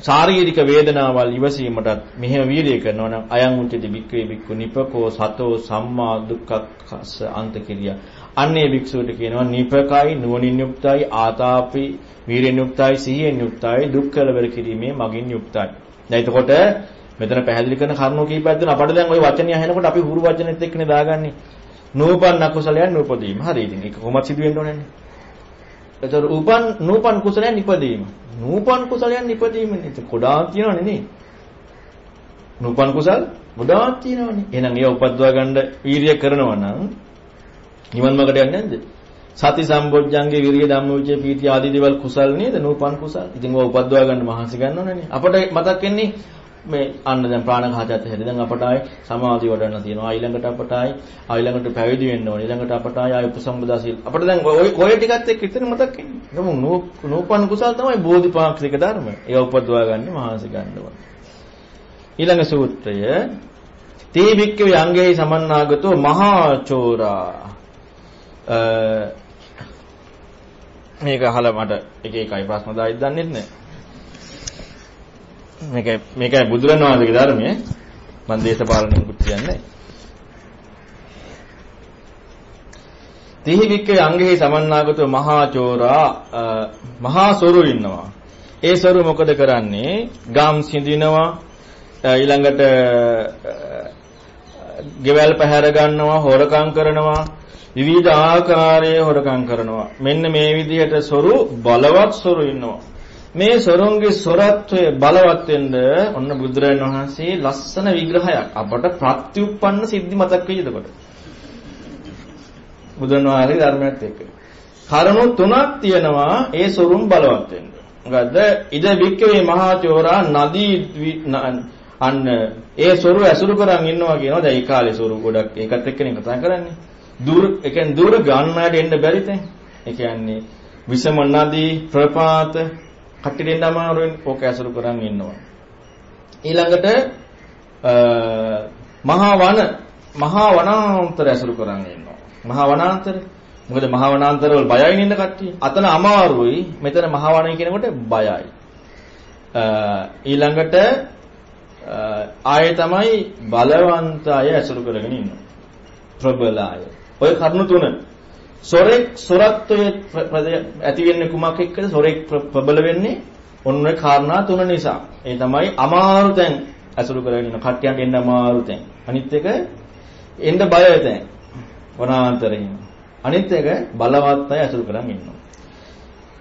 ශාරීරික වේදනාවල් ඉවසීමටත් මෙහෙම වීර්යය කරනවා නම් අයං උච්චති බික්කේ බික්කු නිපකෝ සතෝ සම්මා දුක්ඛස්ස අන්තකිරිය. අන්නේ භික්ෂුවට කියනවා නිපකයි නුවණින් යුක්තයි ආතාපි වීර්යෙන් යුක්තයි සිහියෙන් යුක්තයි දුක් කලවර කිරීමේ මගින් යුක්තයි. දැන් එතකොට මෙතන පැහැදිලි කරන කරුණු කීපයක් දෙන අපිට දැන් ওই වචනය අහනකොට අපි හුරු වචනෙත් එක්කනේ දාගන්නේ. නූපන් අකුසලයන් නූපදීම. හරි ඉතින් ඒක කොහොමද සිදු වෙන්න ඕනේ? එතකොට උපන් නූපන් කුසලයන් නිපදීම. නූපන් කුසලයන් නිපදීමනේ. ඒක ගොඩාක් තියෙනවනේ නේ. නූපන් කුසල් ගොඩාක් තියෙනවනේ. එහෙනම් ඒව උපද්දවා ගන්න වීරිය කරනවා නම් නිවන් මාර්ගට යන්නේ නැද්ද? සති සම්බොජ්ජංගේ විරිය ධම්මවිචේ පීති ආදී දේවල් කුසල් නේද? නූපන් කුසල්. ඉතින් ඔය උපද්දවා ගන්න මහන්සි ගන්නවනේ. අපිට මතක් වෙන්නේ මේ අන්න දැන් ප්‍රාණඝාතයත් හැදේ. දැන් අපට ආයි සමාධි වඩන්න තියෙනවා. ඊළඟට අපට ආයි ඊළඟට පැවිදි වෙන්න ඕනේ. ඊළඟට අපට ආයි ආයි උපසම්පදා සීල. අපිට දැන් ඔය ඔය ටිකත් එක්ක ඉතින් මතක් වෙන්නේ. නමු නූපන් කුසල් තමයි බෝධිපාක්ෂික ධර්ම. ඒක උපද්දවා ගන්න මහන්සි ගන්නවා. ඊළඟ සූත්‍රය තේ වික්කවේ අංගේ සමන්නාගතෝ මහා චෝරා මේක අහලා මට එක එකයි ප්‍රශ්න දායිද දන්නේ නැහැ. මේක මේකයි බුදුරණවහන්සේගේ ධර්මයේ මම දේශපාලනිකුත් කියන්නේ. තිහි වික්කේ අංගෙහි සමන්නාගත මහා චෝරා මහා සොරු ඉන්නවා. ඒ සොරු මොකද කරන්නේ? ගම් සිඳිනවා ඊළඟට ගෙවල් පැහැර ගන්නවා හොරකම් කරනවා විවිධ ආකාරයේ හොරකම් කරනවා. මෙන්න මේ විදිහට සොරු බලවත් සොරු ඉන්නවා. මේ සොරුන්ගේ සොරත්වය බලවත් වෙන්න ඔන්න බුදුරජාණන් වහන්සේ ලස්සන විග්‍රහයක් අපට ප්‍රත්‍යুৎপন্ন සිද්ධි මතක් වෙයි එතකොට. බුදුන් වහන්සේ ධර්මයත් එක්ක. කරුණු තුනක් තියෙනවා ඒ සොරුන් බලවත් වෙන්න. මොකද ඉද වික්කවේ මහා චෝරා නදී අන්න ඒ සොරු ඇසුරු කරන් ඉන්නවා කියනවා දැන් ඒ කාලේ සොරු ගොඩක් ඒකත් එක්කනේ කතා කරන්නේ. දුර ඒ කියන්නේ දුර ගන්නට එන්න බැරි තැන්. ඒ කියන්නේ විසම නදී ප්‍රපාත කට්ටියට අමාරුවෙන් ඕක ඇසුරු කරන් ඉන්නවා. ඊළඟට මහා වන මහා වනාන්තර ඇසුරු කරන් ඉන්නවා. මහා වනාන්තර මොකද මහවනාන්තරවල බයයි නේද කට්ටිය. අතන අමාරුයි. මෙතන මහවණයි කියනකොට බයයි. ඊළඟට ආයේ තමයි බලවන්ත අය ඇසුරු කරගෙන ඉන්නවා. ප්‍රබල අය. ඔය කරුණු තුන. සොරෙක් සොරත්වයේ ඇති වෙන්නේ කුමක් එක්කද? සොරෙක් ප්‍රබල වෙන්නේ ඔන්න ඔය කාරණා තුන නිසා. ඒ තමයි අමාරු තැන් ඇසුරු කරගෙන ඉන්න කට්ටියන්ට එන්න අමාරු තැන්. අනිත් එක එන්න බය තැන්. වනාන්තරේ. අනිත් එක බලවත් අය ඇසුරු කරන් ඉන්නවා.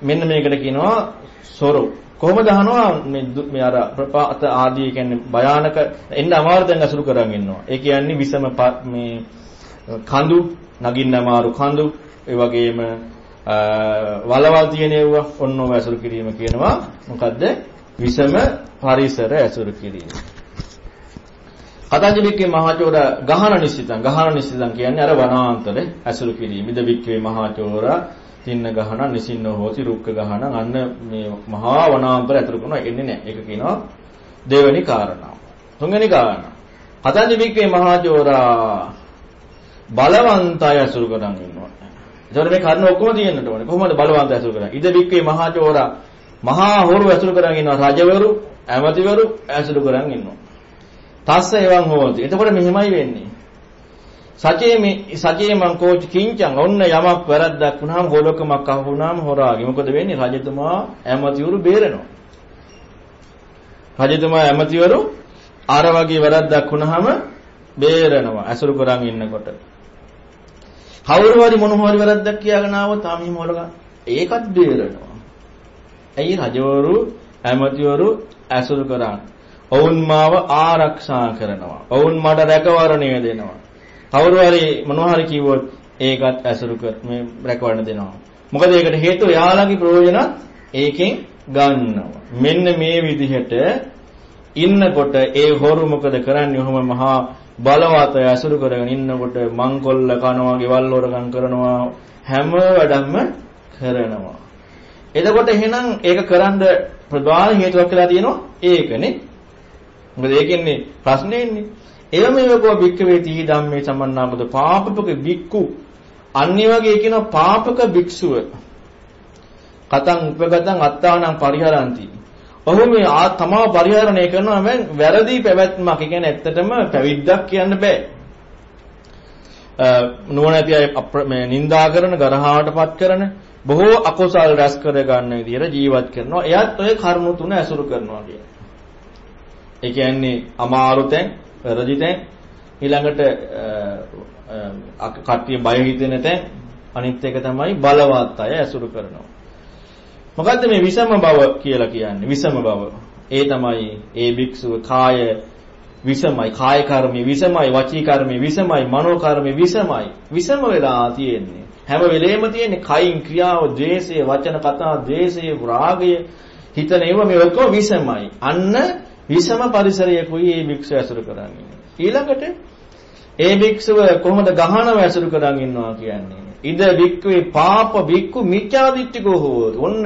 මෙන්න මේකට කියනවා සොරු. කොහොමද අහනවා මේ මේ අර ප්‍රපාත ආදී කියන්නේ භයානක එන්න අමාරු දැන් අසුරු කරන් ඉන්නවා. ඒ කියන්නේ විසම මේ කඳු නගින්න අමාරු කඳු ඒ වගේම වලවල් තියෙන ඒවා ඔන්නෝම ඇසුරු කිරීම කියනවා. මොකද්ද? විසම පරිසර ඇසුරු කිරීම. කතංජලිකේ මහචෝර ගහන නිසිතං ගහන නිසිතං කියන්නේ අර වනාන්තර ඇසුරු කිරීම. ඉද වික්කේ මහචෝර තින්න ගහන නිසින්නෝ හෝති රුක්ක ගහන අන්න මේ මහා වනාන්තර ඇතුළු කරනවා එන්නේ නැහැ. ඒක කියනවා දෙවෙනි කාරණාව. තුන්වෙනි කාරණා. කතංජලිකේ මහචෝර බලවන්තය ඇසුරු කරන් ඉන්නවා. ඒතකොට මේ කර්ණ ඔක්කොම තියෙන්නට ඕනේ. කොහොමද බලවන්තය ඇසුරු කරන්නේ? ඉද වික්කේ මහචෝර මහා හොරු ඇසුරු කරන් ඉන්නවා. රජවරු, ඇමතිවරු ඇසුරු කරන් ඉන්නවා. තස්ස එවං හෝති. එතකොට මෙහෙමයි වෙන්නේ. සචේ මේ සචේ මං කෝච කිංචං ඔන්න යමක් වැරද්දක් වුණාම හොලකමක් අහු වුණාම හොරාගේ මොකද වෙන්නේ රජතුමා ඇමතිවරු බේරෙනවා රජතුමා ඇමතිවරු අර වගේ වැරද්දක් වුණාම බේරෙනවා ඇසුරු කරන් ඉන්නකොට කවුරු හරි මොන හරි වැරද්දක් කියාගෙන ආවොත් ආ මෙහිම හොලගන්න ඒකත් බේරෙනවා ඇයි රජවරු ඇමතිවරු ඇසුරු කරන්නේ ඔවුන් මාව ආරක්ෂා කරනවා. ඔවුන් මට රැකවරණය දෙනවා. කවුරු හරි මොනවා හරි කිව්වොත් ඒකත් ඇසුරු කර මේ රැකවරණ දෙනවා. මොකද ඒකට හේතුව යාළගේ ප්‍රයෝජනත් ඒකෙන් ගන්නවා. මෙන්න මේ විදිහට ඉන්නකොට ඒ හොරු මොකද කරන්නේ? ඔහොම මහා බලවත් ඇසුරු කරගෙන ඉන්නකොට මංකොල්ල කනවා, ගෙවල් හොරගම් කරනවා, හැම වැඩක්ම කරනවා. එතකොට එහෙනම් ඒක කරන්න ප්‍රධාන හේතුවක් කියලා තියෙනවා ඒකනේ. මොකද ඒකෙන්නේ ප්‍රශ්නේ ඉන්නේ. එවමෙවකෝ භික්කවේ තී ධම්මේ සමන්නාමද පාපපක භික්ඛු අන්නේ වගේ කියන පාපක භික්ෂුව කතං උපගතං අත්තානං පරිහරಂತಿ. ඔහු මේ ආ තමව පරිහරණය කරනවා මම වැරදි පැවැත්මක්. ඒ කියන්නේ ඇත්තටම පැවිද්දක් කියන්න බෑ. නුවණැති අය මේ නිඳා කරන, ගරහාටපත් කරන බොහෝ අකුසල් රැස් කර ගන්න විදිහට ජීවත් කරනවා. එයත් ඔය කරුණු තුන ඇසුරු කරනවා කියන්නේ. ඒ කියන්නේ අමාරු තැන්, වැරදි තැන්, ඊළඟට කට්ටිය බය හිතෙන තැන්, අනිත් එක තමයි බලවත් අය ඇසුරු කරනවා. මොකද්ද මේ විසම බව කියලා කියන්නේ? විසම බව. ඒ තමයි ඒ භික්ෂුව කාය විසමයි, කාය කර්මයේ විසමයි, වචී කර්මයේ විසමයි, මනෝ කර්මයේ විසමයි. විසම වෙලා තියෙන්නේ. හැම වෙලේම තියෙන්නේ කයින් ක්‍රියාව, द्वේෂය, වචන කතා, द्वේෂය, රාගය, හිතන ඒවා මේ ඔක්කොම විසමයි. අන්න විසම පරිසරයකුයි මේ භික්ෂුව ඇසුරු කරන්නේ. ඊළඟට ඒ භික්ෂුව කොහොමද ගහනව ඇසුරු කරන් ඉන්නවා කියන්නේ? ඉද භික්ඛවේ පාප භික්ඛු මිච්ඡාදිට්ඨිකෝ හෝ. ඔන්න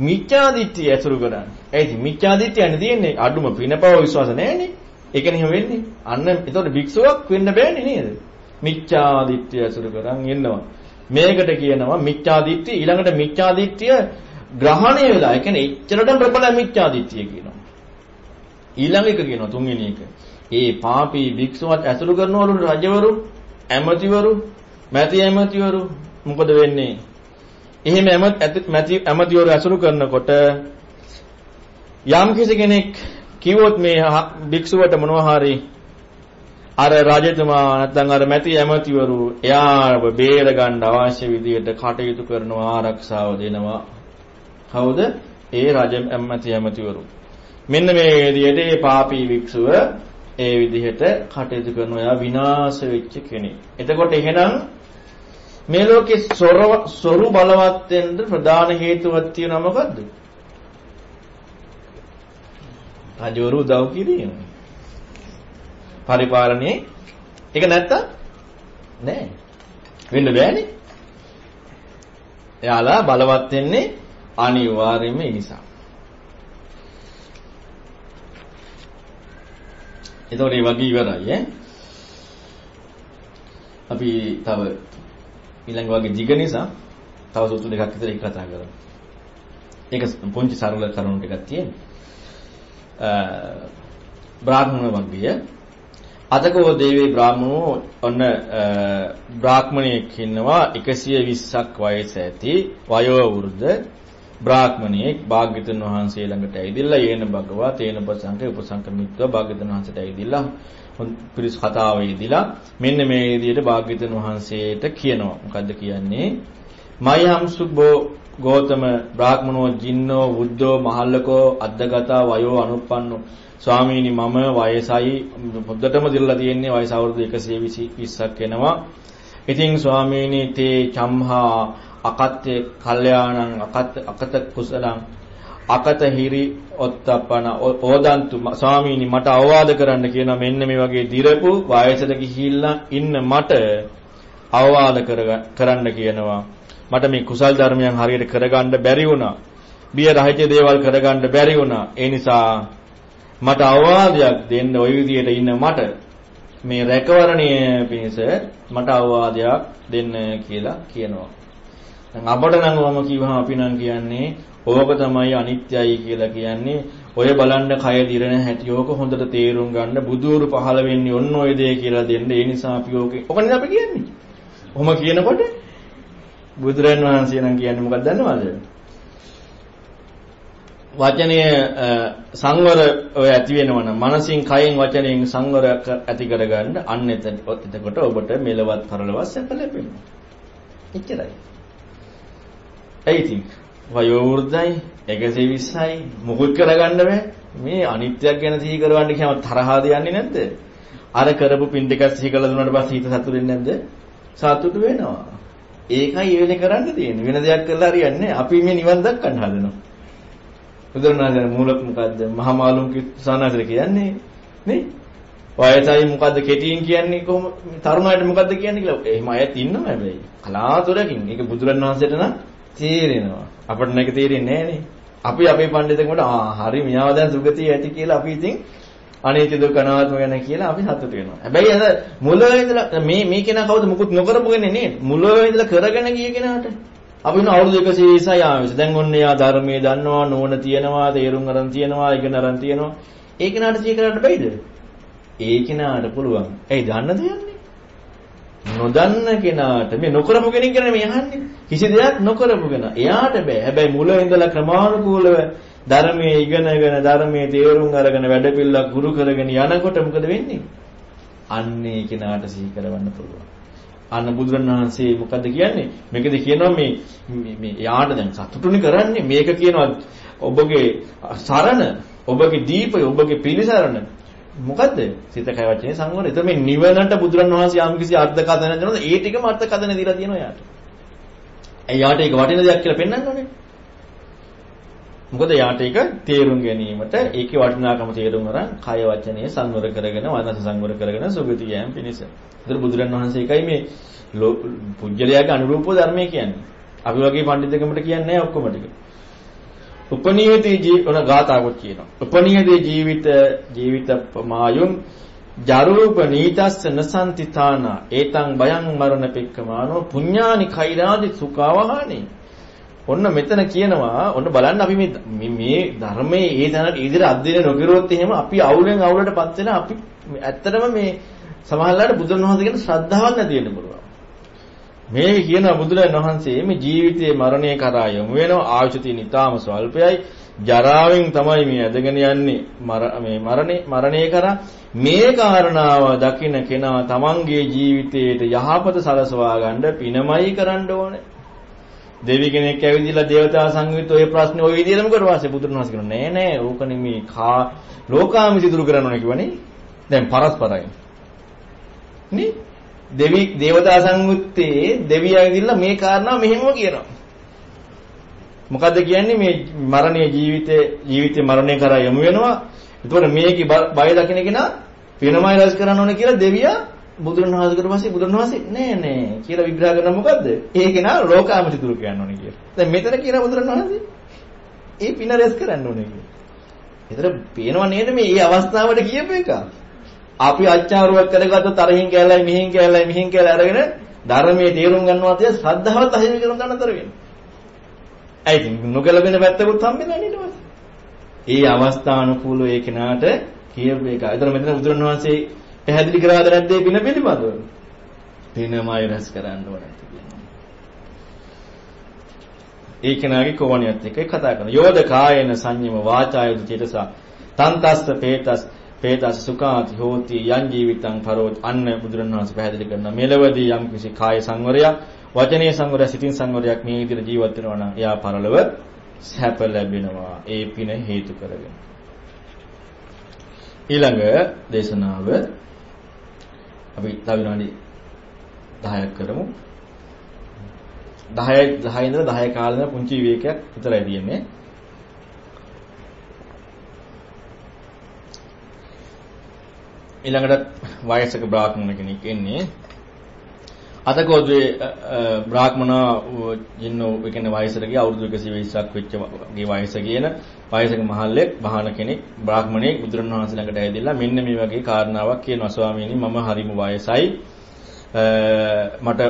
මිච්ඡාදිට්ඨිය ඇසුරු කරන්නේ. ඒයි මිච්ඡාදිට්ඨිය තියෙන්නේ අඩුම පිනපව විශ්වාස නැහැනේ. ඒකනේ වෙන්නේ. අන්න එතකොට භික්ෂුවක් වෙන්න බෑනේ නේද? මිච්ඡාදිට්ඨිය ඇසුරු කරන් ඉන්නවා. මේකට කියනවා මිච්ඡාදිට්ඨිය ඊළඟට මිච්ඡාදිට්ඨිය ග්‍රහණය වෙලා. ඒ කියන්නේ එච්චරටම ප්‍රබල මිච්ඡාදිට්ඨිය කියනවා. ඊළඟ එක කියනවා තුන්වෙනි එක. ඒ පාපී භික්ෂුවත් ඇසුරු කරනවලු රජවරු, ඇමතිවරු, මැති ඇමතිවරු මොකද වෙන්නේ? එහෙම මැති ඇමතිවරු ඇසුරු කරනකොට යම් කෙනෙක් කිව්වොත් මේ භික්ෂුවට මොනවා හරි අර රජතුමා නැත්නම් අර මැති ඇමතිවරු එයාව බේර ගන්න අවශ්‍ය විදියට කටයුතු කරනවා ආරක්ෂාව දෙනවා. කවුද? ඒ රජ ඇමති ඇමතිවරු. මෙන්න මේ විදිහට මේ පාපී වික්ෂුව ඒ විදිහට කටයුතු කරන ඔයා විනාශ වෙච්ච කෙනෙක්. එතකොට එහෙනම් මේ ලෝකේ සොරු බලවත් වෙන්න ප්‍රධාන හේතුවක් තියෙනවා මොකද්ද? රජවරු උදව් කිරීම. පරිපාලනයේ ඒක නැත්තම් නෑ. වෙන්න බෑනේ. එයාලා බලවත් වෙන්නේ අනිවාර්යයෙන්ම ඒ නිසා. එතකොට මේ වගේ ඉවරයි ඈ. අපි තව ඊළඟ වගේ jig නිසා තව සූත්‍ර දෙකක් විතර ඒක කතා කරමු. ඒක පොන්චි සරල කරුණු ටිකක් තියෙනවා. බ්‍රාහ්මණ වර්ගය අතකෝ දේවී බ්‍රාහ්මණෝ ඔන්න බ්‍රාහ්මණයෙක් ඉන්නවා 120ක් වයස ඇති වයෝ වෘද්ධ බ්‍රාහ්මණයෙක් භාග්‍යතුන් වහන්සේ ළඟට ඇවිදilla යේන භගවා තේන පසංක උපසංකමිත්ව භාග්‍යතුන් වහන්සේට ඇවිදilla පිරිස් කතාවේදීලා මෙන්න මේ විදිහට භාග්‍යතුන් වහන්සේට කියනවා. මොකද්ද කියන්නේ? මයම් සුබ්බෝ ගෝතම බ්‍රාහ්මණෝ ජින්නෝ බුද්ධෝ මහල්ලකෝ අද්දගතා වයෝ අනුප්පන්නෝ. ස්වාමීනි මම වයසයි පොද්දටම දිරලා තියෙන්නේ වයස අවුරුදු 120ක් වෙනවා. ඉතින් ස්වාමීනි තේ චම්හා අකත්‍ය කල්යාණං අකත් අකත කුසලං අකත හිරි ඔත්තපන ඕදන්තු ස්වාමීනි මට අවවාද කරන්න කියනවා මෙන්න මේ වගේ දිරපු වයසට ගිහිල්ලා ඉන්න මට අවවාද කරන්න කියනවා. මට මේ කුසල් ධර්මයන් හරියට කරගන්න බැරි වුණා. බිය රහිත දේවල් කරගන්න බැරි වුණා. ඒ නිසා මට අවවාදයක් දෙන්න ওই විදියට ඉන්න මට මේ රැකවරණය පිණිස මට අවවාදයක් දෙන්න කියලා කියනවා. දැන් අපට නම් වම කිව්වම අපි නම් කියන්නේ ඕක තමයි අනිත්‍යයි කියලා කියන්නේ ඔය බලන්න කය දිරන හැටි ඕක හොඳට තේරුම් ගන්න බුදුරු පහළ වෙන්නේ ඔන්න ඔය දේ කියලා දෙන්න. ඒ නිසා අපි ඕක ඔකනේ අපි කියන්නේ. ඔහොම කියනකොට බුදුරන් වහන්සේ නම් කියන්නේ මොකක්ද දන්නවද? වචනය සංවර ඔය ඇති වෙනවනම් මනසින් කයෙන් වචනයෙන් සංවර ඇති කරගන්න අන්න එතකොට ඔබට මෙලවත් පරලවත් සැප ලැබෙනවා. එච්චරයි. ඒ ඉතින් වයෝ වෘද්ධයි 120යි මුකුත් කරගන්න බෑ. මේ අනිත්‍යයක් ගැන සිහි කරවන්න කියම තරහාද යන්නේ නැද්ද? අර කරපු පින් දෙකක් සිහි කළා දුන්නාට පස්සේ හිත සතුටු වෙන්නේ නැද්ද? සතුටු වෙනවා. ඒකයි ඒ වෙලේ කරන්න තියෙන්නේ. වෙන දෙයක් කරලා හරියන්නේ අපි මේ නිවන් දක්වන්න හදනවා. බුදුරණාහි මූලක මොකද්ද? මහා මාළුම් සානාසර කියන්නේ නේ? වයසයි මොකද්ද කෙටියෙන් කියන්නේ කොහොම තරුණයට මොකද්ද කියන්නේ කියලා. එහෙම අයත් ඉන්නවා හැබැයි. කලාතුරකින් ඒක බුදුරණවහන්සේට නම් තේරෙනවා. අපිට නැක තේරෙන්නේ නැහනේ. අපි අපේ පඬිතුකට ආ හරි මියාව දැන් සුගතිය ඇති කියලා අපි ඉතින් අනිත්‍ය දුක්ඛ අනාත්ම ගැන කියලා අපි සතුට වෙනවා. හැබැයි අද මුල ඉඳලා මේ මේ කෙනා කවුද මුකුත් නොකරපු කෙනේ නේද? මුල ඉඳලා කරගෙන ගිය කෙනාට අපි වෙන අවුරුදු 120යි ආවෙස. දැන් ඔන්න එයා ධර්මයේ දන්නවා, නෝන තියනවා, තේරුම් අරන් තියනවා, ඉගෙන අරන් තියනවා. ඒ කෙනාට සිහි කරන්න බැයිද? ඒ කෙනාට පුළුවන්. ඇයි දන්න දෙයන්නේ? නොදන්න කෙනාට මේ නොකරපු කෙනෙක් ගැන මේ අහන්නේ. කිසි දෙයක් නොකරපු කෙනා. එයාට බෑ. හැබැයි මුල ඉඳලා ක්‍රමානුකූලව ධර්මයේ ඉගෙනගෙන ධර්මයේ තේරුම් අරගෙන වැඩපිළිවෙලක් ගුරු කරගෙන යනකොට මොකද වෙන්නේ? අන්නේ කෙනාට සිහි කරවන්න පුළුවන්. අන්න බුදුරණවහන්සේ මොකද්ද කියන්නේ? මේකද කියනවා මේ මේ යාට දැන් සතුටුනි කරන්නේ මේක කියනවා ඔබගේ සරණ, ඔබගේ දීපය, ඔබගේ පිළිසරණ මොකද්ද? සිත කය වචනේ සංවරය. එතකොට මේ නිවනට බුදුරණවහන්සේ යම් කිසි අර්ථ කථන කරනද ඒ ටිකම අර්ථ කථන දීලා තියෙනවා යාට. ඒ යාට ඒක වටින දෙයක් කියලා පෙන්වන්න ඕනේ. මොකද යාට ඒක තේරුම් ගැනීමට ඒකේ වටිනාකම තේරුම් අරන් කය වචනය සංවර කරගෙන වනස සංවර කරගෙන සුගති යෑම පිණිස. ඒතර බුදුරන් වහන්සේ එකයි මේ පුජ්‍යලයාගේ අනුරූපව ධර්මය කියන්නේ. අපි වගේ පඬිතුකමට කියන්නේ නැහැ ඔක්කොම ටික. උපනීයදී ජීවන ගාතාවකුත් කියනවා. උපනීයදී ජීවිත ජීවිත මායුන් ජරූප නීතස්ස නසන්තිතාන ඒතං බයං මරණ පෙක්කමානෝ පුඤ්ඤානි කෛරාදි සුඛවහානේ ඔන්න මෙතන කියනවා ඔන්න බලන්න අපි මේ මේ ධර්මයේ ඒ තැනට ඉදිරිය අධ්‍යයනය නොකරොත් එහෙම අපි අවුලෙන් අවුලටපත් වෙන අපි ඇත්තටම මේ සමහරවිට බුදුන් වහන්සේ කියන ශ්‍රද්ධාවක් නැති වෙන්න පුළුවන්. මේ කියන බුදුරජාණන් වහන්සේ මේ ජීවිතයේ මරණය කරා යමු වෙනවා. ආයුෂ තියෙන ඊටාම ස්වල්පයයි. ජරාවෙන් තමයි මේ ඇදගෙන යන්නේ. මේ මරණේ මරණය කරා. මේ කාරණාව දකින්න කෙනා තමන්ගේ ජීවිතයට යහපත සලසවා ගන්න පිනමයි කරන්න ඕනේ. දෙවි කෙනෙක් ඇවිදලා දේවතා සංයුත් ඔය ප්‍රශ්නේ ওই විදිහටම කරුවා පස්සේ බුදුන් වහන්සේ කියනවා නෑ නෑ ඕක නෙමේ කා ලෝකාමිති දුරු කරන්න ඕනේ කිව්වනේ දැන් පරස්පරයි. නේ? දෙවි දේවතා සංයුත්තේ දෙවිය ඇවිදලා මේ කාරණා මෙහෙම කියනවා මොකද්ද කියන්නේ මේ මරණීය ජීවිතේ ජීවිතේ මරණය කරා යමු වෙනවා එතකොට මේකේ බය දකින්න කෙනා වෙනමයි රැස් කරන්න ඕනේ කියලා දෙවියා බුදුන් වහන්සේකට පස්සේ බුදුන් වහන්සේ නෑ නෑ කියලා විග්‍රහ කරන මොකද්ද? ඒක නා ලෝකාමති දුරු කියන්න ඕනේ කියලා. දැන් මෙතන කියන බුදුන් වහන්සේ ඒ පින රැස් කරන්න ඕනේ කියලා. ඒතර පේනව නේද මේ මේ අවස්ථාවට කියපු එක. අපි අච්චාරුවක් කරගත්ත තරහින් කැලයි මිහින් කැලයි මිහින් කැලයි අරගෙන ධර්මයේ තේරුම් ගන්නවා තිය ශ්‍රද්ධාවත් අහිමි කරන ගන්නතර වෙන්නේ. ඇයි ඉතින් නොගැලපෙන පැත්තකුත් හම්බෙන්නේ ඊට පස්සේ. ඒ අවස්ථානුකූලව ඒ කෙනාට කියපු එක. ඒතර මෙතන බුදුරණවහන්සේ පැහැදිලි කරාද නැද්ද මේ පින පිළිබඳව? පිනමයි රැස් කරන්න ඕනේ කියනවා. ඒ කෙනාගේ කෝණියත් එක්ක කතා කරනවා. යෝධ කායේන සංයම වාචායුද චේතස තන්තස්ස පේතස් පේතස් සුඛාති හෝති යං ජීවිතං පරෝත් අන්න බුදුරණවහන්සේ පැහැදිලි කරනවා. මෙලවදී යම් කිසි කාය සංවරයක් වචනේ සංවරය සිතින් සංවරයක් මේ විදිහට ජීවත් වෙනවා නම් එයා පරලොව සැප ලැබෙනවා. ඒ පින හේතු කරගෙන. ඊළඟ දේශනාව අපි තව විනාඩි 10ක් කරමු. 10 10 ඉඳලා 10 කාලෙන පුංචි විවේකයක් විතරයි තියෙන්නේ. ඊළඟට වයසක බ්‍රාහ්මණ කෙනෙක් එන්නේ අතකෝද්වේ බ්‍රාහ්මණ ජින්නෝ කියන්නේ වයසට ගිය අවුරුදු 120ක් වෙච්ච ගේ වයස කියන වයසක මහල්ලෙක් බහන කෙනෙක් බ්‍රාහ්මණයෙක් බුදුරණවහන්සේ ළඟට ඇවිදලා මෙන්න මේ වගේ කාරණාවක් කියනවා ස්වාමීනි මම හරිම වයසයි මට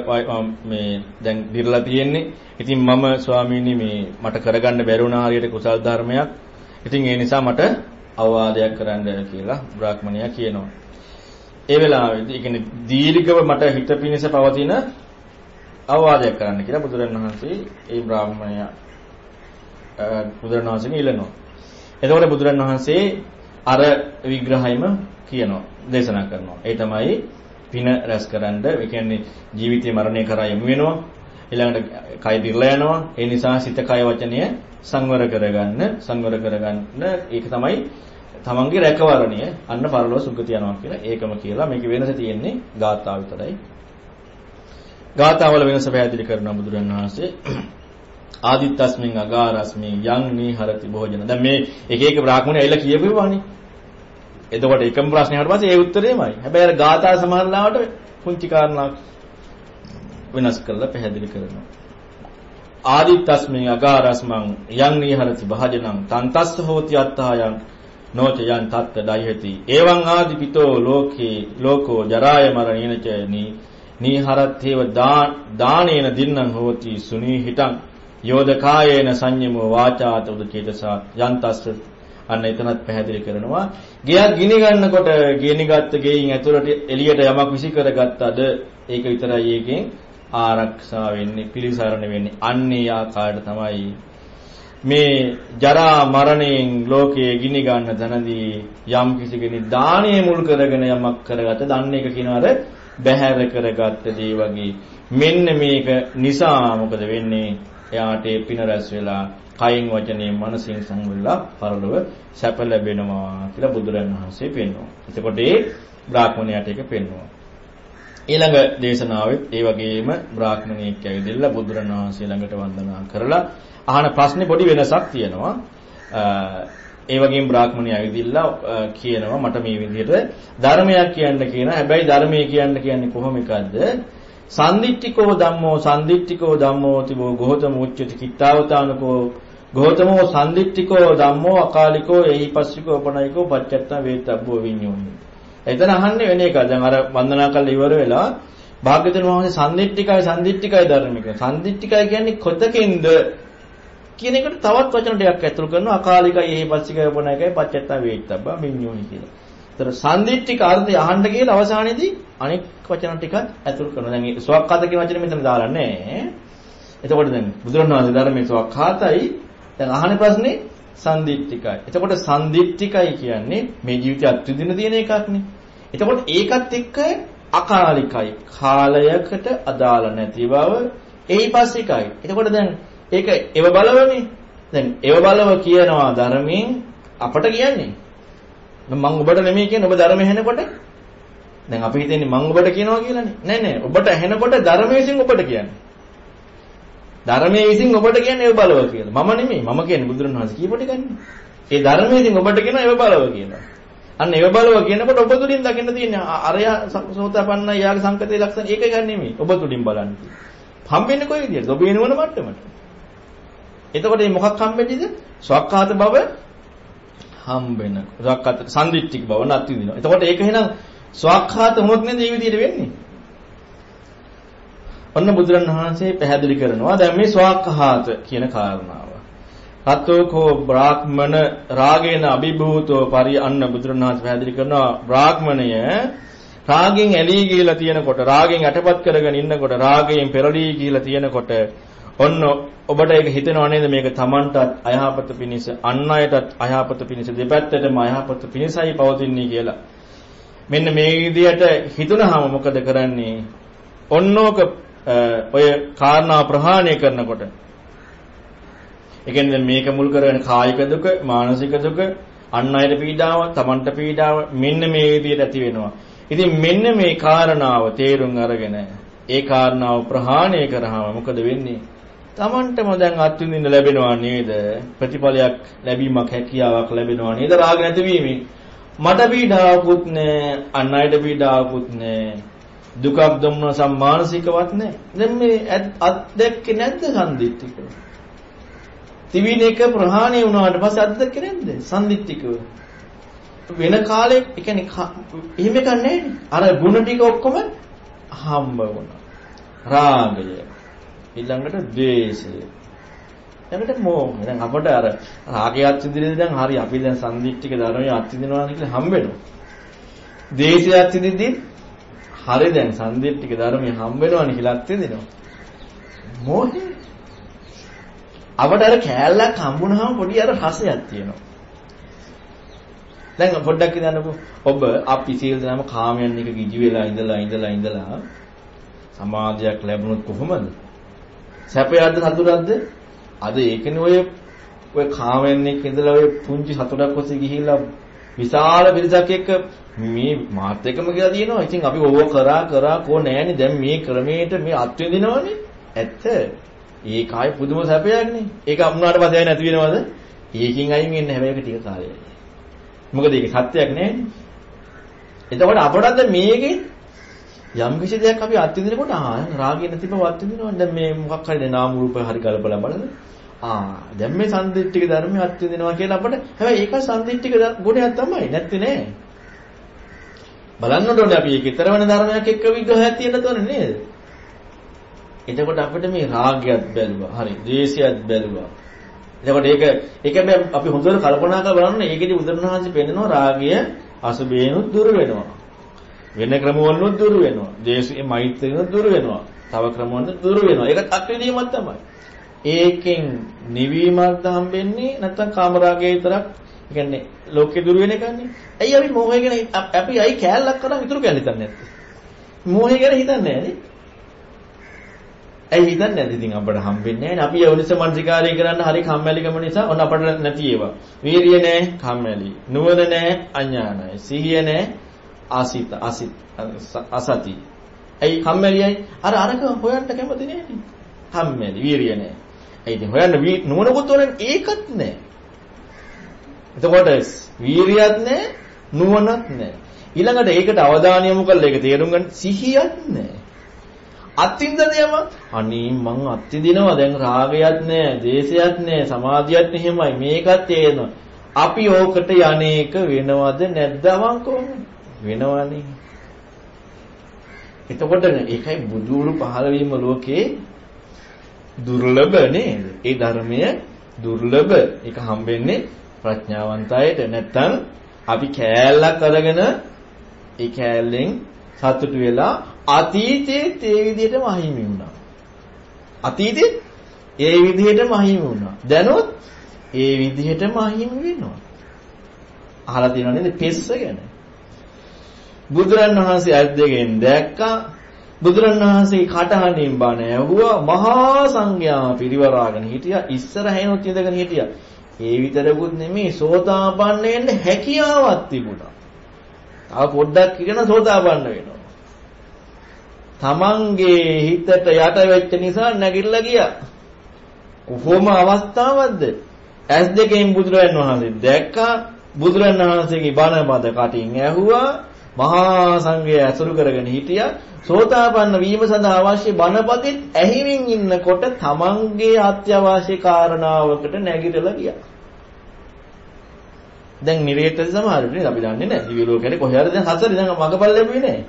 මේ දැන් දිරලා තියෙන්නේ. ඉතින් මම ස්වාමීනි මේ මට කරගන්න බැරි වුණා හරියට කුසල් ධර්මයක්. ඉතින් ඒ නිසා මට අවවාදයක් කරන්න කියලා බ්‍රාහ්මණයා කියනවා. ඒ වෙලාවේදී ඒ කියන්නේ දීර්ඝව මට හිත පිණිස පවතින අවවාදයක් කරන්න කියලා බුදුරණවහන්සේ ඒ බ්‍රාහ්මණයා බුදුරණවහන්සේගෙන් ඉල්ලනවා. එතකොට බුදුරණවහන්සේ අර විග්‍රහයම කියනවා දේශනා කරනවා. ඒ තමයි පින රැස්කරනද ඒ කියන්නේ ජීවිතේ මරණය කරා යමු වෙනවා. ඊළඟට කය දිර්ලා යනවා. ඒ නිසා සිත කය වචනය සංවර කරගන්න සංවර කරගන්න ඒක තමයි තමන්ගේ රැකවරණය අන්න පරලෝක සුගති යනවා කියලා ඒකම කියලා මේක වෙනස තියෙන්නේ ගාථා විතරයි. ගාථාවල වෙනස පැහැදිලි කරනවා බුදුරන් වහන්සේ. ආදිත්තස්මින් අගාරස්මින් යං නීහරති භෝජන. දැන් මේ එක එක බ්‍රාහ්මණය ඇවිල්ලා කියපුවානේ. එතකොට එකම ප්‍රශ්නයකට පස්සේ ඒ උත්තරේමයි. හැබැයි අර ගාථා සමහරලාවට පුංචි කාරණාවක් වෙනස් කරලා පැහැදිලි කරනවා. ආදිත්තස්මින් අගාරස්මං යං නීහරති භාජනං තන්තස්ස හෝති අත්තායන් නොච යන් තත්ත දයති එවං ආදිපිතෝ ලෝකේ ලෝකෝ ජරාය මරණේන ච නී නීහරත්තේව දානේන දින්නම් හෝති සුනී හිතං. යෝධකායේන සංයමෝ වාචාත උදචේතසා යන්තස්ස. අන්න එතනත් පැහැදිලි කරනවා. ගියක් ගිනි ගන්නකොට ගිනි ගත්ත ගෙයින් ඇතුළට එළියට යමක් විසි කරගත්තද ඒක විතරයි ඒකෙන් ආරක්ෂා වෙන්නේ පිළිසරණ වෙන්නේ. අන්නේ ආකාරයට තමයි මේ ජරා මරණයෙන් ලෝකයේ ගිනි ගන්න තැනදී යම් කිසි කෙනෙක් දානීය මුල් කරගෙන යමක් කරගත දන්න එක කියනවාද බැහැර කරගත්ත දේ වගේ මෙන්න මේක නිසා මොකද වෙන්නේ එයාට පින රැස් වෙලා කයින් වචනයෙන් මනසින් සංවරලා පරලොව සැප ලැබෙනවා කියලා බුදුරන් වහන්සේ පෙන්වනවා. එතකොට ඒ බ්‍රාහ්මණයාට ඒක පෙන්වනවා. ඊළඟ දේශනාවෙත් ඒ වගේම බ්‍රාහ්මණයෙක් ඇවිදලා බුදුරන් වහන්සේ ළඟට වන්දනා කරලා අහන ප්‍රශ්නේ පොඩි වෙනසක් තියෙනවා. ඒ වගේම බ්‍රාහ්මණය ඇවිදිලා කියනවා මට මේ විදිහට ධර්මයක් කියන්න කියනවා. හැබැයි ධර්මයේ කියන්න කියන්නේ කොහොම එකක්ද? සන්දිට්ඨිකෝ ධම්මෝ සන්දිට්ඨිකෝ ධම්මෝ තිබෝ ගෝතම උච්චති කිත්තාවතානකෝ ගෝතමෝ සන්දිට්ඨිකෝ ධම්මෝ අකාලිකෝ එහිපස්සිකෝ උපනයිකෝ පච්චත්ත වේතබ්බෝ විඤ්ඤෝනි. එතන අහන්නේ වෙන එකක්. දැන් අර වන්දනා කරලා ඉවර වෙලා භාග්‍යතුන් වහන්සේ සන්දිට්ඨිකයි සන්දිට්ඨිකයි ධර්මික. සන්දිට්ඨිකයි කියන්නේ කොතකින්ද කියන එකට තවත් වචන ටිකක් ඇතුළු කරනවා අකාලිකයි එහිපස්සිකයි උපනයිකයි පච්චත්ත වේතබ්බා විඤ්ඤෝනි කියලා. ඒතර සන්දිට්ඨික අර්ථය අහන්න කියලා අවසානයේදී අනෙක් වචන ටිකක් ඇතුළු කරනවා. දැන් මේ සුවක්ඛාත කියන වචනේ මෙතන දාලා නැහැ. එතකොට දැන් බුදුරණවහන්සේ ධර්මයේ සුවක්ඛාතයි දැන් අහන ප්‍රශ්නේ සන්දිට්ඨිකයි. එතකොට සන්දිට්ඨිකයි කියන්නේ මේ ජීවිතය අත්විඳින තියෙන එකක්නේ. එතකොට ඒකත් එක්ක අකාලිකයි. කාලයකට අදාළ නැති බව එයිපස්සිකයි. එතකොට දැන් ඒක එව බලවනේ. දැන් එව බලව කියනවා ධර්මයෙන් අපට කියන්නේ. මම ඔබට නෙමෙයි කියන්නේ ඔබ ධර්ම ඇහෙනකොට දැන් අපි හිතන්නේ මම ඔබට කියනවා කියලානේ. නෑ නෑ ඔබට ඇහෙනකොට ධර්මයෙන් ඔබට කියන්නේ. ධර්මයේ විසින් ඔබට කියන්නේ ඒව බලව කියලා. මම නෙමෙයි. මම කියන්නේ බුදුරණවහන්සේ කියපොට ගන්නේ. ඒ ධර්මයේ විසින් ඔබට කියන ඒව බලව කියලා. අන්න ඒව බලව කියනකොට ඔබ තුලින් දකින්න තියෙන අරය සෝතපන්න යාගේ සංකතේ ලක්ෂණ ඒක ගන්න නෙමෙයි. ඔබ තුලින් බලන්න. හම්බෙන්නේ කොයි විදියටද? ඔබ වෙනවන මට්ටමට. එතකොට මේ මොකක් හම්බෙන්නේද? ස්වක්ඛාත බව හම්බෙන. ස්වක්ඛාත සම්දිත්තික බව නැති වෙනවා. එතකොට ඒක එහෙනම් ස්වක්ඛාත වුණොත් නේද මේ විදියට වෙන්නේ? ඔන්න බුදුරණවහන්සේ පැහැදිලි කරනවා දැන් මේ ස්වාක්ඛාත කියන කාරණාව. අතෝකෝ බ්‍රාහ්මණ රාගේන අභිභූතෝ පරි අන්න බුදුරණවහන්සේ පැහැදිලි කරනවා බ්‍රාහ්මණය රාගෙන් ඇලී ගිහිලා තියෙනකොට රාගෙන් යටපත් කරගෙන ඉන්නකොට රාගයෙන් පෙරලී ගිහිලා තියෙනකොට ඔන්න ඔබට ඒක හිතෙනව නේද මේක Tamanටත් අයහපත පිණිස අන් අයටත් අයහපත පිණිස දෙපැත්තටම අයහපත පිණිසයි පවතින්නේ කියලා. මෙන්න මේ විදිහට හිතුනහම මොකද කරන්නේ? ඔන්නෝක ඔය කාරණා ප්‍රහාණය කරනකොට ඒ කියන්නේ මේක මුල් කරගෙන කායික දුක, මානසික දුක, අන් අයට පීඩාව, Tamanට පීඩාව මෙන්න මේ විදිහට ඇති වෙනවා. ඉතින් මෙන්න මේ කාරණාව තේරුම් අරගෙන ඒ කාරණාව ප්‍රහාණය කරාම මොකද වෙන්නේ? Tamanටම දැන් අත්විඳින්න ලැබෙනවා නේද? ප්‍රතිඵලයක් ලැබීමක් හැකියාවක් ලැබෙනවා නේද? රාග නැතිවීමෙන්. මට පීඩාවකුත් නැහැ, අන් අයට පීඩාවකුත් නැහැ. දුකක් දුම්නස මානසිකවත් නැහැ. දැන් මේ අත්දැක්කේ නැද්ද සම්දිත්තිකව? තිවින එක ප්‍රහාණය වුණාට පස්සේ අත්දැක්කේ නැද්ද? සම්දිත්තිකව. වෙන කාලේ ඒ කියන්නේ එහෙම එකක් නැහැ අර ಗುಣ ටික ඔක්කොම හම්බ වුණා. රාගය, ඊළඟට ද්වේෂය. ඊළඟට මෝහය. දැන් අපට අර රාගය අත්විඳින්නේ දැන් හරි අපි දැන් සම්දිත්තික ධර්මයේ අත්විඳිනවා කියලා හම්බ වෙනවා. ද්වේෂය අත්විඳිද්දී හරි දැන් සම්දිත්තික ධර්මයේ හම්බ වෙනවනේ කියලා අත්විඳිනවා. මෝහය. අපට අර කෑල්ලක් හම්බුනහම පොඩි අර රසයක් තියෙනවා. දැන් පොඩ්ඩක් හිතන්නකෝ ඔබ අපි සියලු දෙනාම කාමයන් එක ගිජු වෙලා ඉඳලා ඉඳලා ඉඳලා සමාධියක් ලැබුණොත් කොහොමද? සැපයක්ද සතුටක්ද? අද ඒකනේ ඔය ඔය කාමෙන් එක්ක ඉඳලා ඔය පුංචි සතුටක් ඔස්සේ ගිහිල්ලා විශාල පිරිසක් එක්ක මේ මාත් එක්කම කියලා තියෙනවා. ඉතින් අපි ඕව කරා කරා කෝ නෑනේ දැන් මේ ක්‍රමයට මේ අත්විඳිනවනේ. ඇත්ත. ඒකයි පුදුම සැපයක්නේ. ඒක අමුණාට පස්සේ නැති වෙනවද? ඒකින් අයින් වෙන්න හැබැයි ඒක ටික කාලයයි. මොකද ඒක සත්‍යයක් නෑනේ. එතකොට අපටත් මේකේ යම් කිසි දෙයක් අපි අත්විඳිනකොට ආ රාගය නැති බව අත්විඳිනවා. දැන් මේ මොකක් හරි නාම රූප හරි කලබල බලන්න. ආ දැන් මේ සම්දිත්තික ධර්මය අත්විඳිනවා කියලා අපිට හැබැයි ඒක සම්දිත්තික ගුණයක් තමයි නැත්te නෑ. බලන්න ඕනේ අපි ඒක ඊතරවන ධර්මයක් එක්ක විග්‍රහයක් තියෙන්න තෝරන්නේ නේද? එතකොට අපිට මේ රාගයත් බැලුවා. හරි. ද්වේෂයත් බැලුවා. එතකොට ඒක ඒක අපි හොඳට කල්පනා කරලා බලන්න ඒකෙදි උදාහරණයක් පෙන්නනවා රාගය අසුබේනුත් දුර වෙනවා. වෙන ක්‍රම වලින් දුර වෙනවා. දේශයේ මෛත්‍රියෙන් දුර වෙනවා. තව ක්‍රම වලින් දුර වෙනවා. ඒක අත්විදීමක් තමයි. ඒකෙන් නිවීමක්ද හම්බෙන්නේ නැත්නම් කාමරාගය විතරක් ඒ කියන්නේ ලෝකේ දුර වෙන එකන්නේ. ඇයි අපි මොහය ගැන අපි අයි කෑල්ලක් කරන් ඉතුරු කෑල්ල හිතන්නේ නැත්තේ? මොහය ගැන හිතන්නේ නැහැ ඇයි හිතන්නේ නැද්ද ඉතින් අපට හම්බෙන්නේ නැහැ අපි යෝනිස මනසිකාරය කරන්න හරි කම්මැලිකම නිසා ඔන්න අපට නැති ඒවා. වීරිය නැහැ කම්මැලි. නුවණ නැහැ අඥානයි. සිහිය නැහැ ආසිත ආසිත අසති. ඇයි කම්මැලියයි? අර අරක හොයන්න කැමති නෑනේ. කම්මැලි, වීරිය නෑ. ඒ ඉතින් හොයන්න නුවණකුත් ඕනේ ඒකත් නෑ. එතකොට වීරියත් නෑ, නුවණත් නෑ. ඊළඟට ඒකට අවධානය යොමු කරලා ඒක තේරුම් ගන්න සිහියත් නෑ. අත්විඳිනයම අනී මං අත්විඳිනවා දැන් රාගයක් නෑ, දේශයක් නෑ, සමාධියක් නෙහිමයි මේකත් තේරෙනවා. අපි ඕකට යන්නේක වෙනවද නැද්ද අවංකවම? වෙනවනේ. එතකොට ඒකයි බුදුරු පහළ වීම ලෝකේ දුර්ලභ නේද? ඒ ධර්මය දුර්ලභ. ඒක හම්බෙන්නේ ප්‍රඥාවන්තයට. නැත්තම් අපි කෑල්ලක් අරගෙන ඒ කෑල්ලෙන් සතුටු වෙලා අතීතයේ ඒ විදිහටම අහිමි වුණා. අතීතේ ඒ විදිහටම අහිමි වුණා. දැනොත් ඒ විදිහටම අහිමි වෙනවා. අහලා තියෙනව නේද? පෙස්ස ගැන. බුදුරන් වහන්සේ ඇස් දෙකෙන් දැක්කා. බුදුරන් වහන්සේ කටහඬින් බණ ඇහුවා. මහා සංඝයා පිරිවරාගෙන හිටියා. ඉස්සරහිනුත් ඉඳගෙන හිටියා. ඒ විතරකුත් නෙමෙයි සෝතාපන්න වෙන්න හැකියාවක් තිබුණා. තව පොඩ්ඩක් ඉගෙන සෝතාපන්න වෙනවා. තමන්ගේ හිතට යට වෙච්ච නිසා නැගිටලා ගියා. කොහොම අවස්ථාවක්ද? ඇස් දෙකෙන් බුදුරන් වහන්සේ දැක්කා. බුදුරන් වහන්සේගේ බණ පද කටින් ඇහුවා. මහා සංඝය ඇසුරු කරගෙන හිටියා සෝතාපන්න වීම සඳහා අවශ්‍ය බණපදෙත් ඇහිමින් ඉන්නකොට තමන්ගේ අත්‍යවශ්‍ය කාරණාවකට නැගිටලා ගියා. දැන් නිරේතද සමහර වෙලේ අපි දන්නේ නැහැ. දිව්‍ය ලෝකෙට කොහේ හරි දැන් හතරේ දැන් මගපල් ලැබුවේ නැහැ.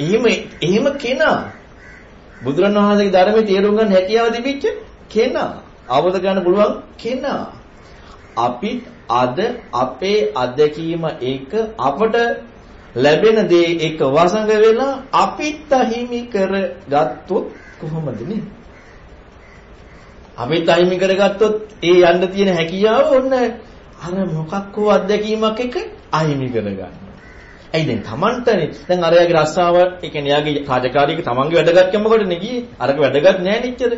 එහෙම එහෙම කෙනා බුදුරණවහන්සේගේ ධර්මයේ තේරුම් ගන්න හැකියාව තිබිච්ච කෙනා. අවබෝධ කරගන්න පුළුවන් කෙනා. අපි අද අපේ අත්දැකීම එක අපට ලැබෙන දේ එක වසඟ වෙලා අපිත් අහිමි කරගත්තොත් කොහොමද නේ? අපිත් අහිමි කරගත්තොත් ඒ යන්න තියෙන හැකියාව ඔන්න අර මොකක් හෝ අත්දැකීමක් එක අහිමි කරගන්නවා. ඇයි දැන් Tamanටනේ දැන් අරයාගේ රස්සාව ඒ කියන්නේ යාගේ රාජකාරියක Tamanගේ වැඩගත්කම මොකටනේ ගියේ? අරක වැඩගත් නෑ නිච්චද?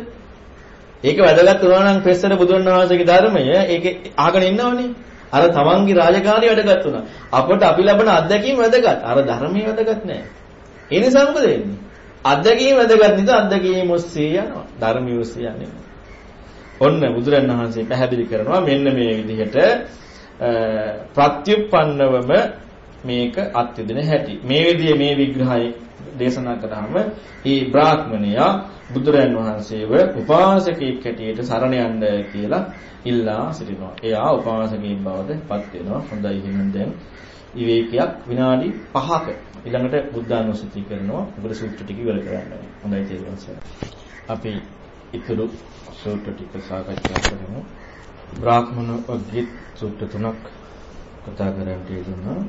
ඒක වැදගත් වුණා නම් පෙස්සර බුදුන් වහන්සේගේ ධර්මය ඒක අහගෙන ඉන්නවනේ. අර තමන්ගේ රාජකාරිය වැදගත් වුණා. අපට අපි ලබන අත්දැකීම් වැදගත්. අර ධර්මයේ වැදගත් නෑ. ඒ නිසා මොකද වෙන්නේ? අත්දැකීම් වැදගත් නිසා අත්දැකීම් ඔස්සේ යනවා. ධර්මිය ඔස්සේ යන්නේ. ඔන්න බුදුරන් වහන්සේ පැහැදිලි කරනවා මෙන්න මේ විදිහට ප්‍රත්‍යুৎපන්නවම මේක අත්විදින හැටි. මේ විදිහේ මේ විග්‍රහය දේශනා කරාම මේ බ්‍රාහ්මණයා බුදුරයන් වහන්සේව උපාසකෙක් හැටියට සරණ යන්න කියලා ඉල්ලා සිටිනවා. එයා උපාසකෙක් බවට පත් වෙනවා. හොඳයි එහෙනම් දැන් විවේකයක් විනාඩි 5ක ඊළඟට බුද්ධානුස්සති කරනවා. මොකද සූත්‍ර ටික ඉවර කරන්න ඕනේ. හොඳයි තේරුම් අපි ඊතුරු සූත්‍ර ටික සාකච්ඡා කරමු. බ්‍රාහ්මණ වග්ගිත් සූත්‍ර තුනක් කතා කරන්න යෙදුණා.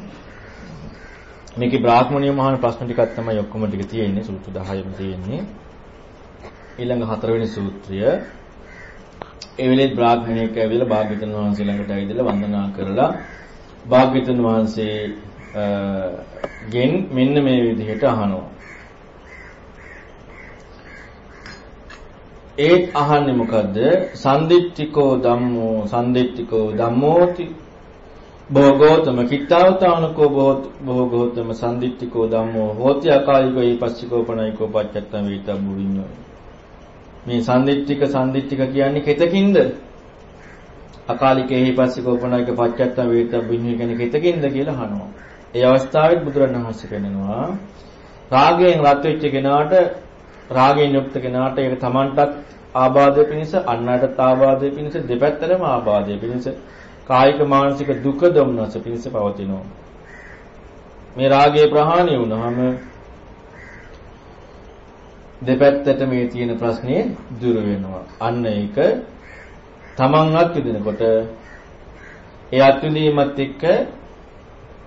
මේකේ බ්‍රාහ්මණිය මහාන ප්‍රශ්න ටිකක් තමයි ඔක්කොම ටික තියෙන්නේ සූත්‍ර 10ම තියෙන්නේ. ඊළඟ හතරවෙනි සූත්‍රය ඒ වෙලේ බ්‍රාහ්මණයෙක් ඇවිල්ලා භාග්‍යවතුන් වහන්සේ ළඟට ඇවිදලා වන්දනා කරලා භාග්‍යවතුන් වහන්සේ ගෙන් මෙන්න මේ විදිහට අහනවා. ඒත් අහන්නේ මොකද්ද? සන්දිට්ඨිකෝ ධම්මෝ සන්දිට්ඨිකෝ ධම්මෝති භෝගෝතම කිත්තාවතානකෝ භෝගෝතම සන්දිට්ඨිකෝ ධම්මෝ හෝති අකාලිකෝ ඊපස්සිකෝ පණයිකෝ පච්චත්තම් වේතබ්බු විඤ්ඤෝ මේ සම්දිත්තික සම්දිත්තික කියන්නේ කෙතකින්ද? අකාලිකේ හිපස්සික උපනායක පච්චත්තම් වේතබ්බින්නේ කියන්නේ කෙතකින්ද කියලා අහනවා. ඒ අවස්ථාවෙත් බුදුරණවහන්සේ කියනවා රාගයෙන් රත් වෙච්ච කෙනාට රාගයෙන් යුක්ත කෙනාට ඒක Tamanටත් ආබාධය පිණිස අන්නටත් ආබාධය පිණිස දෙපැත්තටම ආබාධය පිණිස කායික මානසික දුක දුම්නස පිණිස පවතිනවා. මේ රාගය ප්‍රහාණය වුණාම දෙපැත්තට මේ තියෙන ප්‍රශ්නේ දුර වෙනවා. අන්න ඒක තමන් අත්විඳිනකොට ඒ අත්විඳීමත් එක්ක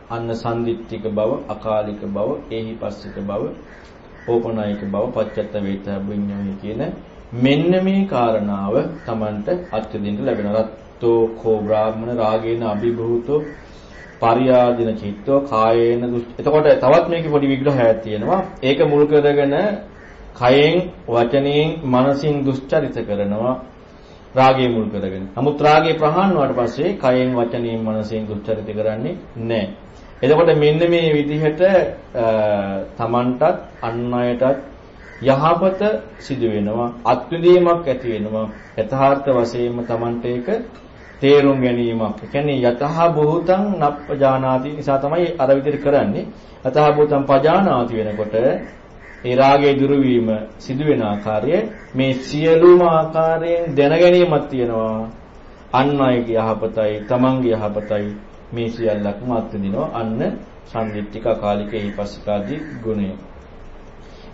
අන්න සම්දිත්තික බව, අකාලික බව, ඒහිපස්සික බව, ඕපනායික බව, පච්චත්ත වේතා විඤ්ඤාණය කියන මෙන්න මේ කාරණාව තමන්ට අත්විඳින්න ලැබෙනවා. රත්තෝ කෝ බ්‍රාහ්මණ රාගේන අභිභූතෝ පරියාදින චිත්තෝ කායේන දුෂ්ට. එතකොට තවත් මේකේ පොඩි විග්‍රහයක් තියෙනවා. ඒක මුල් කරගෙන කයෙන් වචනයෙන් මනසින් දුස්චරිත කරනවා රාගය මුල් කරගෙන. නමුත් රාගය ප්‍රහාණ වුණාට පස්සේ කයෙන් වචනයෙන් මනසින් දුස්චරිත කරන්නේ නැහැ. එතකොට මෙන්න මේ විදිහට තමන්ටත් අන් අයටත් යහපත සිදු වෙනවා අත්විඳීමක් ඇති වෙනවා යථාර්ථ වශයෙන්ම තමන්ට ඒක තේරුම් ගැනීමක්. ඒ කියන්නේ යතහ භූතං නප්පජානාති නිසා තමයි අර විදිහට කරන්නේ. යතහ භූතං පජානාති වෙනකොට ඒ රාගයේ දුරු වීම සිදු වෙන ආකාරය මේ සියලුම ආකාරයෙන් දැනගැනීමක් තියෙනවා. අන් අයගේ යහපතයි, තමන්ගේ යහපතයි මේ සියල්ලක්ම අත්විඳිනවා. අන්න සම්දිත්තික කාලික ඊපස්සිකාදී ගුණය.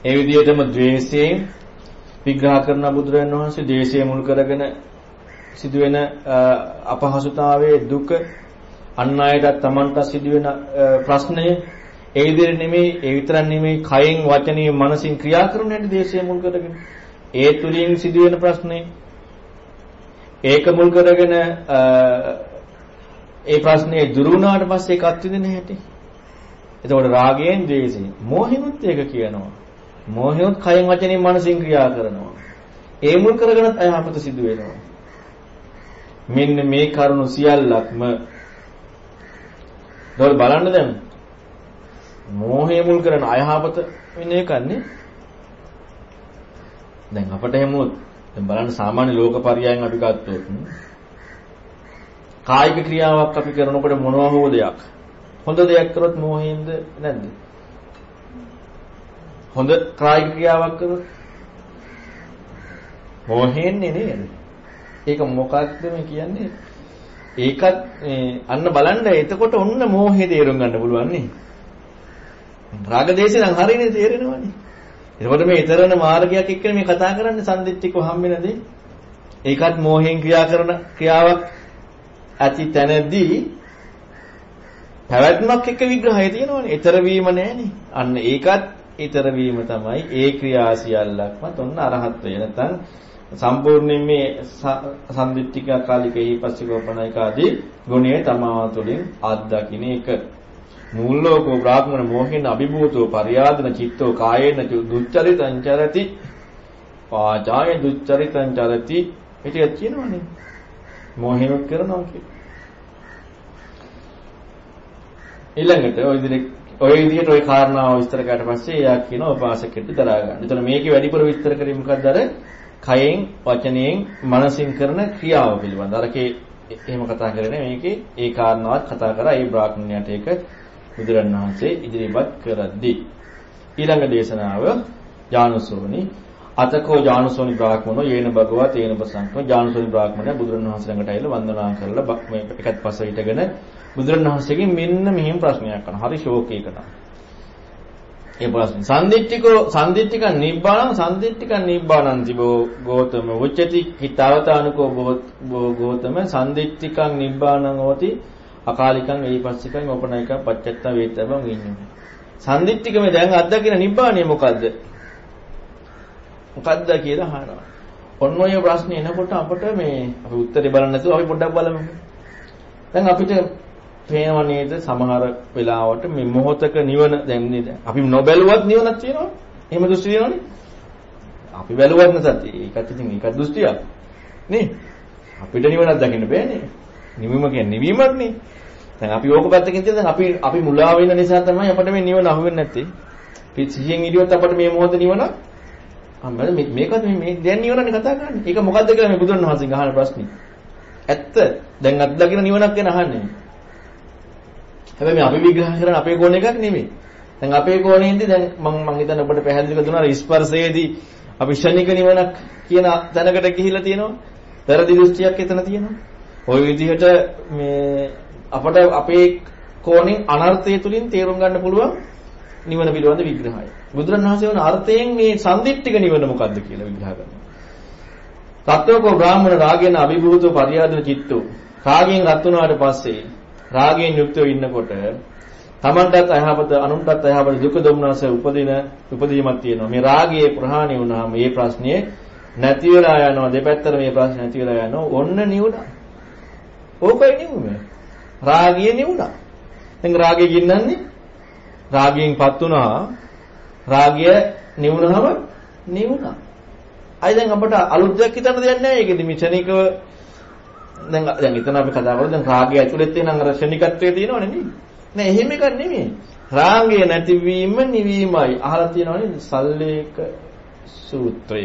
ඒ විදිහටම ද්වේෂයෙන් විග්‍රහ කරන බුදුරජාණන් වහන්සේ ද්වේෂය මුල් කරගෙන සිදුවෙන අපහසුතාවයේ දුක අන් අයට තමන්ට සිදුවෙන ප්‍රශ්නය ඒ විදිහට නෙමෙයි ඒ විතරක් නෙමෙයි කයෙන් වචනයෙන් මනසින් ක්‍රියා කරන හැටි දේශය මුල් කරගෙන ඒ තුලින් සිදුවෙන ප්‍රශ්නේ. ඒක මුල් කරගෙන ඒ ප්‍රශ්නේ දුරු වුණාට පස්සේ ඒක අත්විඳින හැටි. එතකොට රාගයෙන් ද්වේෂයෙන් මෝහෙනුත් ඒක කියනවා. මෝහෙනුත් කයෙන් වචනයෙන් මනසින් ක්‍රියා කරනවා. ඒ මුල් කරගෙනත් අයහපත සිදු වෙනවා. මෙන්න මේ කරුණු සියල්ලක්ම. දොල් බලන්න දැන්. මෝහය මුල් කරන අයහපත වෙන එකන්නේ දැන් අපිට හැමෝත් දැන් බලන්න සාමාන්‍ය ලෝකපරියයන් අපි ගත්තොත් කායික ක්‍රියාවක් අපි කරනකොට මොනවා හෝ දෙයක්. හොඳ දෙයක් කරොත් මෝහයෙන්ද නැද්ද? හොඳ කායික ක්‍රියාවක් කරොත් මෝහෙන්නේ නේද? ඒක මොකක්ද මේ කියන්නේ? ඒකත් අන්න බලන්න එතකොට ඔන්න මෝහය තේරුම් ගන්න පුළුවන් නේ රාග දේශේ නම් හරියනේ තේරෙනවනේ. එතකොට මේ ඊතරන මාර්ගයක් එක්කනේ මේ කතා කරන්නේ සම්දිත්තිකව හම්බෙනදී. ඒකත් මෝහයෙන් ක්‍රියා කරන ක්‍රියාවක් ඇති තැනදී පැවැත්මක් එක්ක විග්‍රහය තියෙනවනේ. ඊතර වීම නෑනේ. අන්න ඒකත් ඊතර වීම තමයි ඒ ක්‍රියා සියල්ලක්ම තොන්න අරහත් වේ. නැත්නම් සම්පූර්ණයෙන් මේ සම්දිත්තික කාලිකෙහි පස්සිකෝපණයික ආදී ගුණය තමා තුළින් අත්දකින්න එක. මූල්ලෝකෝ බ්‍රාහ්මණ මෝහෙන අභිභූතෝ පරියාදන චිත්තෝ කායේන දුච්චරිතං චරති. වාචාය දුච්චරිතං චරති. පිටියක් කියනවනේ. මෝහෙම කරනවා කියලා. ඊළඟට ඔය විදිහට ඔය විදිහට ඔය කාරණාව විස්තර කරලා පස්සේ එයා කියන උපාසකෙට දරා ගන්න. එතන මේකේ වැඩිපුර විස්තර කරේ මොකක්ද අර? කයෙන් වචනයෙන් මනසින් කරන ක්‍රියාව පිළිබඳ. අරකේ එහෙම කතා කරන්නේ මේකේ. ඒ කාරණාවත් කතා කරා. ඒ බ්‍රාහ්මණයට ඒක බුදුරණවහන්සේ ඉදිරිපත් කරද්දී ඊළඟ දේශනාව ඥානසෝනි අතකෝ ඥානසෝනි බ්‍රාහ්මණෝ යේන භගවා තේන ප්‍රසංකෝ ඥානසෝනි බ්‍රාහ්මණය බුදුරණවහන්සේ ළඟට ඇවිල්ලා වන්දනා කරලා මේ එකත් පස්ස හිටගෙන බුදුරණවහන්සේගෙන් මෙන්න මෙහෙම ප්‍රශ්නයක් අහනවා. හරි ෂෝකේකට. ඒ ප්‍රශ්නේ. සම්දිත්තිකෝ සම්දිත්තික නිබ්බාණං සම්දිත්තික නිබ්බාණං තිබෝ ගෝතම උච්චති. හිතවතානුකෝ ගෝතම සම්දිත්තිකං නිබ්බාණං හෝති. අකාලිකං වේපස්සිකං ඕපනයිකං පච්චත්ත වේතබං විඤ්ඤාණය. සම්දිත්තික මේ දැන් අත්දකින නිබ්බාණය මොකද්ද? මොකද්ද කියලා අහනවා. ඔන්න ඔය ප්‍රශ්නේ එනකොට අපිට මේ අපි උත්තරේ බලන්න නැතුව අපි පොඩ්ඩක් බලමු. දැන් අපිට පේනව නේද සමහර වෙලාවට මේ මොහතක නිවන දැන් නේද අපි නොබැලුවත් නිවනක් තියෙනවා එහෙම දෘෂ්ටි තියෙනවනේ අපි බැලුවත් නැසත් ඒකත් ඉතින් ඒකත් දෘෂ්ටියක් නේ අපිට නිවනක් දකින්න බෑනේ නිවීම කියන්නේ නිවීමක් නේ දැන් අපි ඕක පැත්තකින් තියෙන දැන් අපි අපි මුලා වෙන නිසා තමයි අපිට මේ නිවන අහු වෙන්නේ නැත්තේ අපි සිහියෙන් ඉදියොත් අපිට මේ මොහොත නිවන අම්මද මේකත් මේ දැන් නිවනනේ කතා කරන්නේ ඒක මොකද්ද කියලා මේ බුදුන් වහන්සේගෙන් අහන ප්‍රශ්නේ ඇත්ත දැන් අත්දකින්න නිවනක් ගැන අහන්නේ හැබැයි මේ අපි විග්‍රහ කරන අපේ කෝණ එකක් නෙමෙයි. දැන් අපේ කෝණයෙන්දී දැන් මම මම හිතන්නේ ඔබට පැහැදිලි කරලා ස්පර්ශයේදී අපි ශනික නිවනක් කියන තැනකට ගිහිල්ලා තියෙනවා. වැරදි දෘෂ්ටියක් එතන තියෙනවා. ওই විදිහට මේ අපට අපේ කෝණෙන් අනර්ථය තුලින් තේරුම් ගන්න පුළුවන් නිවන පිළිබඳ විග්‍රහය. බුදුරණවහන්සේ වන අර්ථයෙන් මේ සම්දිට්ඨික නිවන මොකද්ද කියලා විග්‍රහ කරනවා. තත්වකෝ බ්‍රාහ්මණ රාගයෙන් අභිභූතෝ පරියාදන චිත්තෝ. රාගයෙන් රත් වුණාට පස්සේ රාගයෙන් යුක්තව ඉන්නකොට තමන්ටත් අයහපත අනුන්ටත් අයහපත දුක දුම්නස උපදින උපදීමක් තියෙනවා. මේ රාගයේ ප්‍රහාණය වුණාම මේ ප්‍රශ්නේ නැති වෙලා යනවා. දෙපැත්තට මේ ප්‍රශ්නේ නැති වෙලා යනවා. ඔන්න නිවුණා. ඕකයි නිවුනේ. රාගය නිවුණා. දැන් රාගය ගින්නන්නේ රාගයෙන්පත් වුණා. රාගය නිවුණාම නිවුණා. අයි දැන් අපට අලුත් දෙයක් හිතන්න දෙයක් නැහැ. ඒකෙදි මිචනිකව දැන් දැන් එතන අපි කතා කරලා දැන් රාගය ඇතුළෙත් තියෙන අර ශනිකත්වයේ තියෙනවනේ නේද? නෑ එහෙම එකක් නෙමෙයි. රාගය නැතිවීම නිවීමයි. අහලා තියෙනවනේ සල්ලේක සූත්‍රය.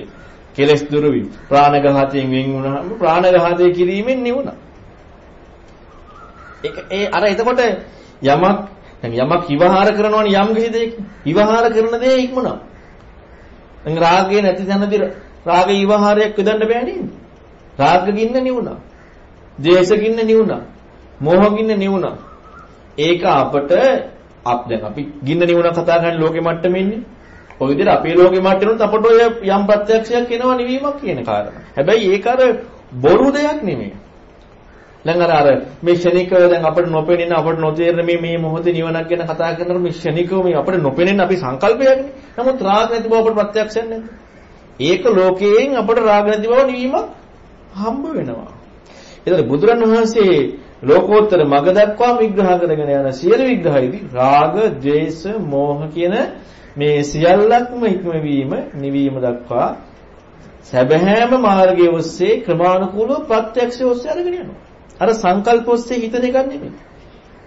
කෙලස් දුරු වීම. ප්‍රාණඝාතයෙන් වෙන් වුණාම ප්‍රාණඝාතය කිරීමෙන් නිවුණා. ඒක ඒ අර එතකොට යමක් දැන් යමක් විවහාර කරනවනේ යම් කිසි දෙයක විවහාර කරන දේ ඉක්මනවා. දැන් රාගය නැති තැනදී රාග විවහාරයක් යොදන්න බෑ නේද? රාග ගින්න නිවුණා. ද්වේෂකින්න නිවුණා. මෝහකින්න නිවුණා. ඒක අපට අප දැන් අපි ගින්න නිවුණා කතා කරන්නේ ලෝකෙ මට්ටමේ ඔය විදිහට අපේ ලෝකෙ මට්ටමෙත් අපට ඔය යම් ප්‍රත්‍යක්ෂයක් එනවා නිවීමක් කියන කාරණා. හැබැයි ඒක අර බොරු දෙයක් නෙමෙයි. දැන් අර අර මේ ෂණිකව දැන් අපිට නොපෙනෙන අපිට නොතේරෙන මේ මේ මොහොතේ නිවනක් ගැන කතා කරනකොට මේ ෂණිකව මේ අපිට නොපෙනෙන අපි සංකල්පයක්නේ. නමුත් රාග නැති බව අපිට ප්‍රත්‍යක්ෂයක් නැද්ද? ඒක ලෝකයෙන් අපිට රාග නැති බව නිවීමක් හම්බ වෙනවා. ඒතර බුදුරන් වහන්සේ ලෝකෝත්තර මග දක්වා විග්‍රහ කරගෙන යන සියලු විග්‍රහයේදී රාග, ద్వේෂ, මෝහ කියන මේ සියල්ලක්ම ඉක්මවීම, නිවීම දක්වා සැබෑම මාර්ගයේ ඔස්සේ ක්‍රමානුකූලව ප්‍රත්‍යක්ෂ ඔස්සේ අරගෙන යනවා. අර සංකල්ප ඔස්සේ හිතන එකක් නෙමෙයි.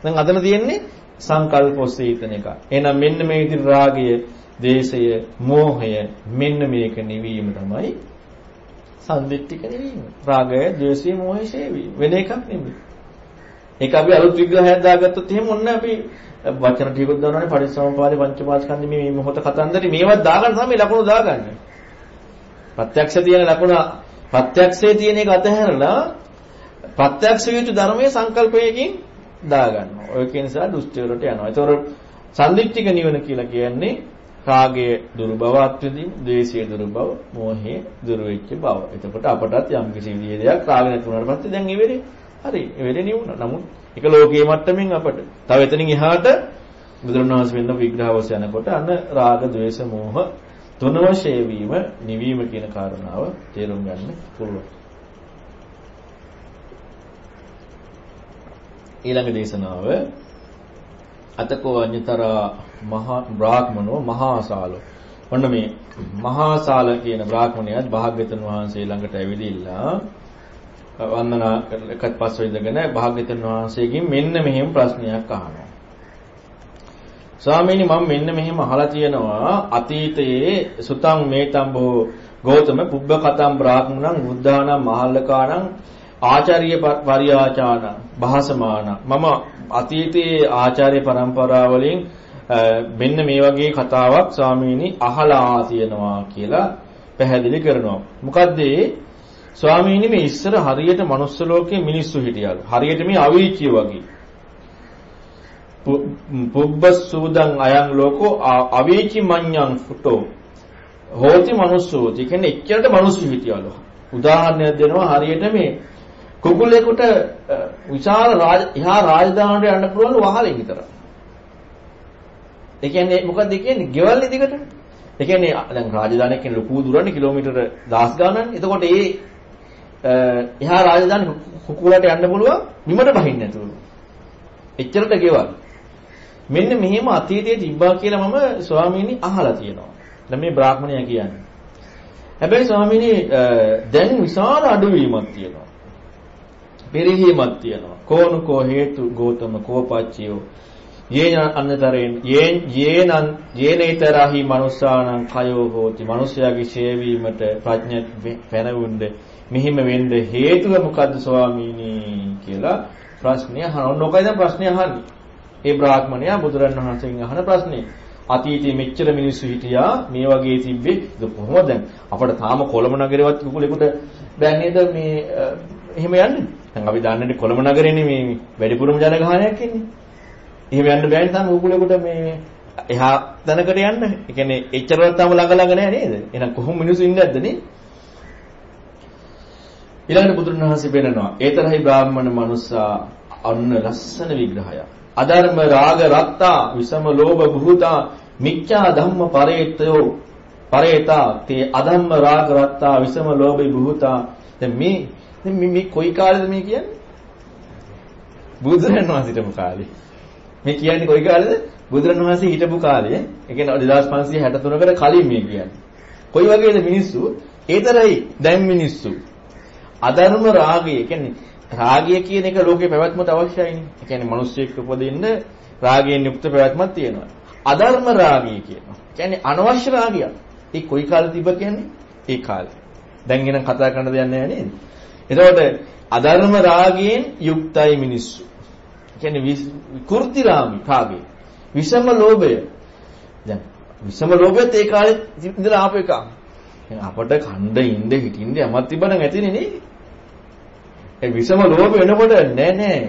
දැන් අතන තියෙන්නේ සංකල්ප ඔස්සේ හිතන එක. එහෙනම් මෙන්න මේ විදිහට රාගය, දේශය, මෝහය මෙන්න මේක නිවීම තමයි සම්දිත්තික නෙවීම. රාගය, ද්වේෂය, මෝහය ෂේවීම. වෙන එකක් නෙමෙයි. ඒක අපි අලුත් විග්‍රහයක් දාගත්තොත් එහෙම ඔන්න අපි වචන ටිකක් දානවානේ පරිසම්පාදේ පංචමාස්කන්ධ මේ මොහොත කතන්දරේ මේවත් දාගන්න තමයි ලකුණු දාගන්නේ. ප්‍රත්‍යක්ෂ තියෙන ලකුණ ප්‍රත්‍යක්ෂයේ තියෙන එක අතහැරලා ප්‍රත්‍යක්ෂ යුතු ධර්මයේ සංකල්පයකින් දාගන්නවා. ඔය කියන නිසා දෘෂ්ටි වලට යනවා. ඒතකොට සම්දිත්තික නිවන කියලා කියන්නේ රාගයේ දුරු බවත් විදිහින්, ද්වේෂයේ දුරු බව, මෝහයේ දුරු වෙච්ච බව. එතකොට අපටත් යම් කිසි විදිහේ දෙයක් රාග නැති වුණාට පස්සේ දැන් ඉවරේ. හරි, ඉවරේ නිවුණා. නමුත් ඒක ලෝකයේ මට්ටමින් අපට තව එතනින් එහාට බුදුරණවහන්සේ වෙන විග්‍රහවස යනකොට අන්න රාග, ද්වේෂ, මෝහ තුනම ෂේ වීම, නිවීම කියන කාරණාව තේරුම් ගන්න පුළුවන්. ඊළඟ දේශනාව. අතකෝ අඤ්‍යතරා මහා බ්‍රාහ්මනෝ මහාසාලෝ. ඔන්න මේ මහාසාල කියන බ්‍රාහ්මණයාත් භාග්‍යවතුන් වහන්සේ ළඟට ඇවිදilla වන්දනා එකත් පස්ව ඉඳගෙන භාග්‍යවතුන් වහන්සේගෙන් මෙන්න මෙහෙම ප්‍රශ්නයක් අහනවා. ස්වාමීනි මම මෙන්න මෙහෙම අහලා තියෙනවා. අතීතයේ සුතං මේතම් බෝ ගෞතම පුබ්බ කතම් බ්‍රාහ්මණං බුද්ධානම් මහල්ලකානම් ආචාර්ය පරියාචාන භාසමාන මම අතීතයේ ආචාර්ය પરම්පරාවලින් මෙන්න මේ වගේ කතාවක් ස්වාමීනි අහලා තියෙනවා කියලා පැහැදිලි කරනවා. මොකද්ද ස්වාමීනි මේ ඉස්සර හරියට manuss ලෝකේ මිනිස්සු හිටියලු. හරියට මේ අවීචිය වගේ. පුබ්බසූදං අයං ලෝකෝ අවීචි මඤ්ඤං ෆුටෝ හෝති manussෝති කියන්නේ එච්චරට මිනිස්සු හිටියලු. උදාහරණයක් දෙනවා හරියට මේ කුකුලෙකුට විශාල රාජ ඉහා රාජධානියට යන්න පුළුවන් වහලෙන් විතර. ඒ කියන්නේ මොකද්ද කියන්නේ? ගෙවල් ඉදිකට. ඒ කියන්නේ දැන් රාජධානියක් කියන ලොකු දුරන්නේ කිලෝමීටර 10 ගානක්. එතකොට ඒ එහා රාජධානි කුකුලට යන්න පුළුවන් බිමට බහින්න නැතුව. එච්චරට ගෙවල්. මෙන්න මෙහෙම අතීතයේ තිබ්බා කියලා මම ස්වාමීනි අහලා තියෙනවා. දැන් මේ බ්‍රාහ්මණයා කියන්නේ. හැබැයි ස්වාමීනි දැන් විශාල අඩුවීමක් තියෙනවා. පෙරහීමක් තියෙනවා. කෝනුකෝ හේතු ගෝතම කෝපච්චියෝ යේන අන්නතරෙන් යේන් යේනං යේනේතරහි මනුස්සානං කයෝ හෝති. මනුස්සයාගේ ඡේවීමට ප්‍රඥා පැනවුන්ද මෙහිම වෙන්න හේතුව මොකද්ද ස්වාමීනි කියලා ප්‍රශ්නය අහනවා. ඔන්නෝකයි දැන් ප්‍රශ්නය අහන්නේ. ඒ බ්‍රාහ්මණයා බුදුරණවහන්සේගෙන් අහන ප්‍රශ්නේ. අතීතයේ මෙච්චර මිනිස්සු හිටියා මේ වගේ තිබ්බේ කොහොමද දැන් අපිට තාම කොළඹ නගරේවත් කුකුලෙකුට දැන් නේද මේ එහෙම යන්නේ දැන් අපි දන්නේ කොළඹ නගරේනේ මේ වැඩිපුරම ජනගහනයක් ඉන්නේ. එහෙම යන්න බෑනේ තාම ඌගලකට මේ එහා තැනකට යන්න. ඒ කියන්නේ එච්චරවත් තාම ළඟ ළඟ නෑ නේද? එහෙනම් කොහොම මිනිස්සු ඉන්නේ නැද්ද නේ? ඊළඟට බුදුන් වහන්සේ පෙන්නනවා. ඒතරයි බ්‍රාහ්මණ මනුස්සා අන්න ලස්සන විග්‍රහය. අධර්ම රාග රත්තා විසම ලෝභ බුහුතා මිච්ඡා ධම්ම පරේතයෝ පරේතා තේ අධම්ම රාග රත්තා විසම ලෝභ බුහුතා දැන් මේ දැන් මේ කොයි කාලෙද මේ කියන්නේ? බුදුරන් වහන්සේ හිටපු කාලේ. මේ කියන්නේ කොයි කාලෙද? බුදුරන් වහන්සේ හිටපු කාලේ. ඒ කියන්නේ 2563කට කලින් මේ කියන්නේ. කොයි වගේද මිනිස්සු? ඒතරයි දැන් මිනිස්සු. අධර්ම රාගය කියන්නේ රාගය කියන එක ලෝකේ පැවැත්මට අවශ්‍යයිනේ. ඒ කියන්නේ මිනිස්සෙක් උපදින්න රාගයෙන් යුක්ත පැවැත්මක් තියෙනවා. අධර්ම රාගය කියනවා. කියන්නේ අනවශ්‍ය රාගයක්. ඒ කොයි කාලෙ තිබ්බ කියන්නේ? ඒ කාලේ. දැන් එනම් කතා කරන්න දෙයක් නැහැ නේද? එතකොට අධර්ම රාගයෙන් යුක්තයි මිනිස්සු. කියන්නේ විකෘති රාගය රාගය. විෂම ලෝභය. දැන් විෂම ලෝභයත් ඒ කාලේ ඉඳලා ආපු එකක්. එහෙනම් අපට ඛණ්ඩ ඉන්න හිටින්න යමක් තිබ්බනම් ඇතිනේ නේද? ඒ විෂම ලෝභ වෙනකොට නෑ නෑ.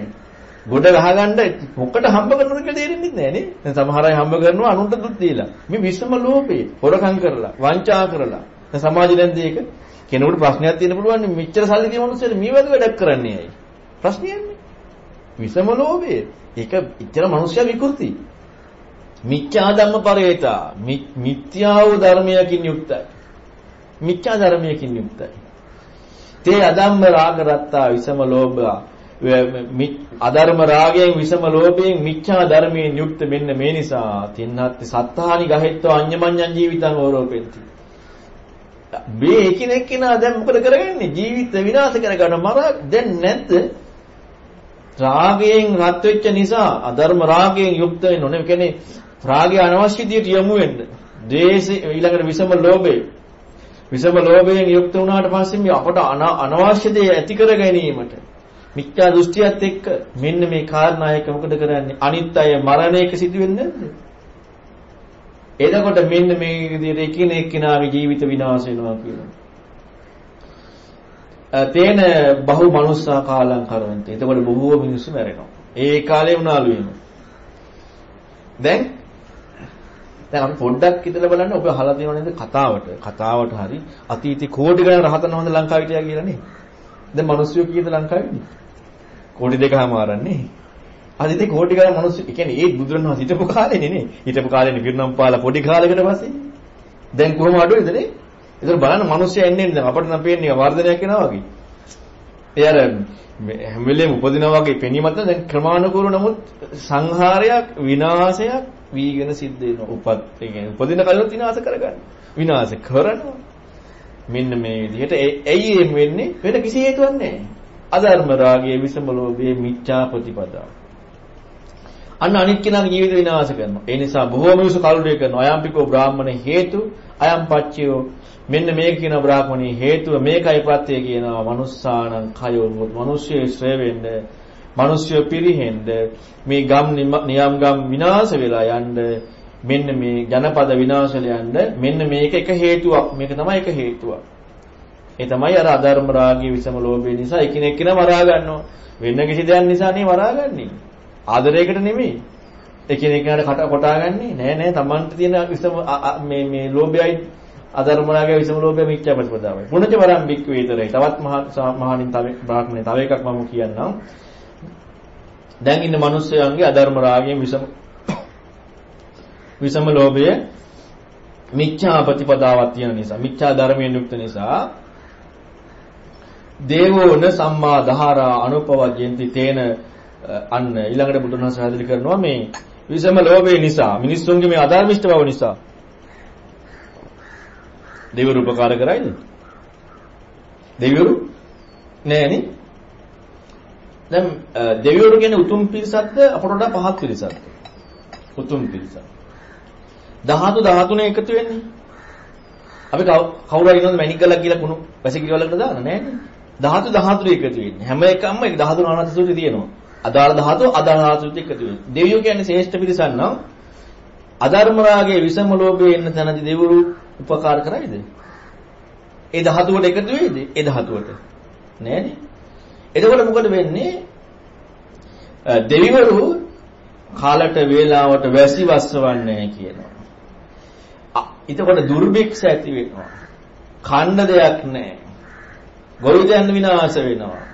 ගොඩ ගහගන්න මොකට හම්බ කරනවද කියලා තේරෙන්නේ නැහැ නේ. දැන් සමහර අය හම්බ කරනවා අනුන්ට දුක් දීලා. මේ විෂම ලෝභය, හොරකම් කරලා, වංචා කරලා. දැන් සමාජෙ නැද්ද ඒක? කෙනෙකුට ප්‍රශ්නයක් තියෙන්න පුළුවන් මෙච්චර සල්ලි තියෙන මිනිස්සුන්ට මේ වගේ වැඩක් කරන්නේ ඇයි? ප්‍රශ්නයන්නේ. විසම ලෝභය. ඒක ඉතර මිනිස්සයා විකෘති. මිච්ඡා ධම්ම පරේතා මිත්‍යා වූ ධර්මයකින් යුක්තයි. මිච්ඡා ධර්මයකින් යුක්තයි. තේ අධම්ම රාග රත්තා විසම ලෝභා අධර්ම රාගයෙන් විසම ලෝභයෙන් මිච්ඡා ධර්මයෙන් යුක්ත මෙන්න මේ නිසා තින්නත් සත්තානි ගහෙත්ව අඤ්ඤමඤ්ඤං ජීවිතං ඕරෝපෙන්ති මේ එකිනෙක කෙනා දැන් මොකද කරගන්නේ? ජීවිත විනාශ කරගන්න මර දැන් නැද්ද? රාගයෙන් රත් වෙච්ච නිසා අධර්ම රාගයෙන් යුක්ත වෙන්න ඕනේ. කියන්නේ රාගය අනවශ්‍ය විදියට යමු වෙන්න. ද්වේෂය ඊළඟට විසම ලෝභය. විසම ලෝභයෙන් යුක්ත වුණාට පස්සේ මේ අපට අනවශ්‍ය දේ ඇති කර ගැනීමට මිත්‍යා දෘෂ්ටියත් එක්ක මෙන්න මේ කාරණා එක මොකද කරන්නේ? අනිත් අය මරණයක සිදු වෙන්නේ නැද්ද? එතකොට මෙන්න මේ විදිහට එකිනෙක එක්කිනාගේ ජීවිත විනාශ වෙනවා කියලා. තේන බහු මනුස්සා කාලං කරවන්ති. එතකොට බොහෝ මිනිස්සු මැරෙනවා. ඒ කාලේ වුණාලු එහෙම. දැන් දැන් අපි පොඩ්ඩක් හිතලා බලන්න ඔබ අහලා තියෙනව නේද කතාවට. කතාවට හරි අතීතේ කෝටි ගණන් රහතන් වහන්සේ ලංකාවට හිටියා කියලා නේ. දැන් මිනිස්සු කීයද ලංකාවේදී? කෝටි දෙකමාරන්නේ. අතීතේ කෝටි ගණන් මිනිස්සු, ඒ කියන්නේ ඒ බුදුරණවහන්සේ හිටපු කාලේනේ නේ. හිටපු කාලේනේ පිරිනම් පාලා පොඩි කාලයකට පස්සේ. දැන් කොහොම අඩුවේද නේ? ඒතර බලන්න මිනිස්සු එන්නේ දැන් අපිට නම් පේන්නේ වර්ධනයක් වෙනවා වගේ. ඒ අර හැම වෙලේම උපදිනා වගේ පෙනීමත් දැන් ක්‍රමානුකූලව නමුත් සංහාරයක් විනාශයක් වීගෙන සිද්ධ වෙනවා. උපත් ඒ කියන්නේ උපදින කලින් විනාශ කරගන්න. විනාශ කරනවා. මෙන්න මේ විදිහට ඇයි එම් වෙන්නේ? වෙන කිසි හේතුවක් නැහැ. අධර්ම රාගයේ විසම ලෝභයේ මිච්ඡා ප්‍රතිපදාව. අන්න අනිත් කෙනාගේ ජීවිත විනාශ කරනවා. ඒ නිසා බොහෝ මිනිස්සු කල්පය කරනවා. අයම්පිකෝ බ්‍රාහ්මණ හේතු අයම් පච්චයෝ මෙන්න මේක කියන බ්‍රාහ්මණී හේතුව මේකයි ප්‍රත්‍ය කියනවා. manussානං කයෝ මිනිස්සු ශ්‍රේ වෙන්න, මිනිස්සු පිරිහෙන්න, මේ ගම් නියම් ගම් විනාශ වෙලා යන්න මෙන්න මේ ජනපද විනාශල යන්න මෙන්න මේක එක හේතුවක්. මේක තමයි එක හේතුවක්. ඒ තමයි අර අධර්ම රාගයේ විසම ලෝභය නිසා එකිනෙක කෙනා මරා ගන්නවා. වෙන කිසි දෙයක් නිසා නේ මරාගන්නේ. ආදරයකට නෙමෙයි. එකිනෙකාට කට කොටාගන්නේ නෑ නෑ Tamanට තියෙන විසම මේ මේ ලෝභයයි අධර්ම රාගය විසම ලෝභය මිච්ඡා ප්‍රතිපදාවයි. පුණජ වරම් බික් වේතරයි. තවත් මහණින් තව බ්‍රාහ්මණේ තව එකක් මම කියන්නම්. දැන් ඉන්න මිනිස්සයන්ගේ අධර්ම රාගයෙන් විසම විසම ලෝභය මිච්ඡා ප්‍රතිපදාවක් තියෙන නිසා මිච්ඡා ධර්මයෙන් යුක්ත නිසා දේවෝන සම්මා දහරා අනුපවජ්‍යන්ති තේන අන්න ඊළඟට බුදුන් වහන්සේ පැහැදිලි කරනවා මේ විසම ලෝභය නිසා මිනිස්සුන්ගේ මේ අධර්මිෂ්ඨ බව නිසා දෙවිවරු උපකාර කරයිද? දෙවිවරු නෑනේ. දැන් දෙවිවරු කියන්නේ උතුම් පිරිසක්ද අපට වඩා පහත් පිරිසක්ද? උතුම් පිරිසක්. ධාතු ධාතුනේ එකතු වෙන්නේ. අපි කවුරු හරි ඉන්නවද මැණික් ගලක් කියලා කුණු වැසිකිලි වලකට දාන්න නෑනේ. ධාතු ධාතුනේ එකතු වෙන්නේ. හැම එකම ඒ ධාතු නානත් සූත්‍රය තියෙනවා. අදාළ ධාතු අදාළ ධාතුත් එකතු වෙන්නේ. දෙවියෝ කියන්නේ ශ්‍රේෂ්ඨ පිරිසක් නම් අධර්ම රාගයේ විසම ලෝභයේ එන්න තැනදී දෙවිවරු උපකාර කරයිද? ඒ ධාතුවට එකතු වෙයිද? ඒ ධාතුවට. නෑනේ. එතකොට මොකද වෙන්නේ? දෙවිවරු කාලට වේලාවට වැසි වස්සවන්නේ කියනවා. එතකොට දුර්භික්ෂ ඇති වෙනවා. කන්න දෙයක් නැහැ. ගොවිතැන් විනාශ වෙනවා.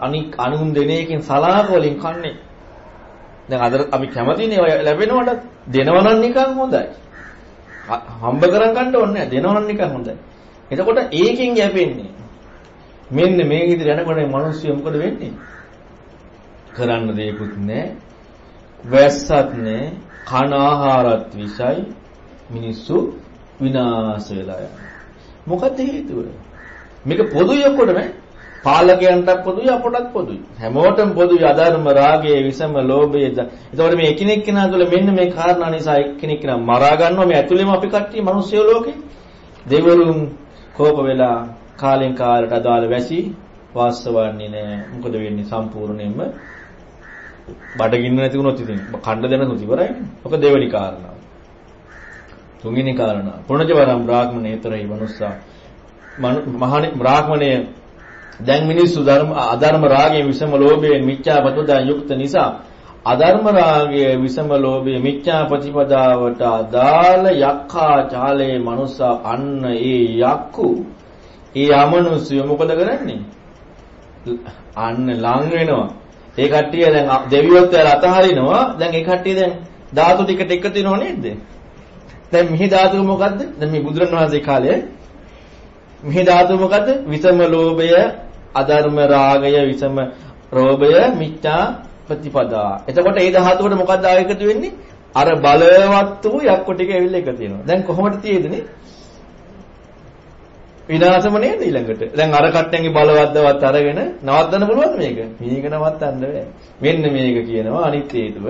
අනික් අනුන් දෙන එකෙන් සලාක වලින් කන්නේ. දැන් අද අපි කැමතිනේ ඔය ලැබෙනවට දෙනවනම් නිකන් හොඳයි. හම්බ කරන් ගන්න ඕනේ නැහැ. දෙනවනම් නිකන් හොඳයි. එතකොට ඒකෙන් යැපෙන්නේ. මෙන්න මේ විදිහට යනකොට මිනිස්සු මොකද වෙන්නේ? කරන්න දෙයක්වත් නැහැ. වැස්සත් නැහැ. කන ආහාරත් විසයි මිනිස්සු විනාශ වෙලා යනවා. මොකද හේතුව? මේක පොදුයි ඔක්කොටම පාලකයන්ටත් පොදුයි අපටත් පොදුයි. හැමෝටම පොදුයි අධර්ම රාගයේ විසම ලෝභයේ. එතකොට මේ එකිනෙක කෙනා තුළ මෙන්න මේ කාරණා නිසා එක්කෙනෙක් කෙනා මරා ගන්නවා මේ ඇතුළේම අපි කට්ටිය මිනිස්සු ලෝකේ. දෙවරුන් කෝප වෙලා කාලෙන් කාලට අදාළ වැසි වාස්සවන්නේ නැහැ. මොකද වෙන්නේ සම්පූර්ණයෙන්ම බඩගින්න නැති වුණොත් ඉතින් කණ්ඩ දෙන තුති ඉවරයිනේ. ඔක දෙවෙනි කාරණාව. තුන්වෙනි කාරණා. පුණජවරම් බ්‍රාහ්මණේතරයි මනුස්සා. මහණේ බ්‍රාහ්මණය දැන් මිනිස්සු ධර්ම අධර්ම රාගයෙන් විසම ලෝභයෙන් මිච්ඡා පතෝදා යුක්ත නිසා අධර්ම රාගයේ විසම ලෝභයේ මිච්ඡා ප්‍රතිපදාවට අදාළ යක්ඛා චාලේ මනුස්සා අන්න ඒ යක්කු ඒ අමනුස්සය මොකද කරන්නේ? අන්න ලං වෙනවා. ඒ කට්ටිය දැන් දෙවියොත් ඇල අතහරිනවා. දැන් ඒ කට්ටිය දැන් ධාතු ටිකට එකතු වෙනව නේද? දැන් මිහි ධාතුව මොකද්ද? දැන් මේ බුදුරණවහන්සේ කාලේ. මිහි ධාතුව මොකද්ද? විසම ලෝභය අධර්ම රාගය විසම රෝභය මිච්ඡා ප්‍රතිපදා. එතකොට ඒ ධාතුවට මොකක්ද ආයෙකතු වෙන්නේ? අර බලවත් වූ යක්කො ටික ඇවිල්ලා එකතු වෙනවා. දැන් කොහොමද තියෙන්නේ? විනාශම නේද ඊළඟට. දැන් අර කට්ටයන්ගේ බලවත්දවත් අරගෙන නවත්තන්න පුළුවන්ද මේක? මේක නවත්තන්න බෑ. මෙන්න මේක කියනවා අනිත් හේතුව.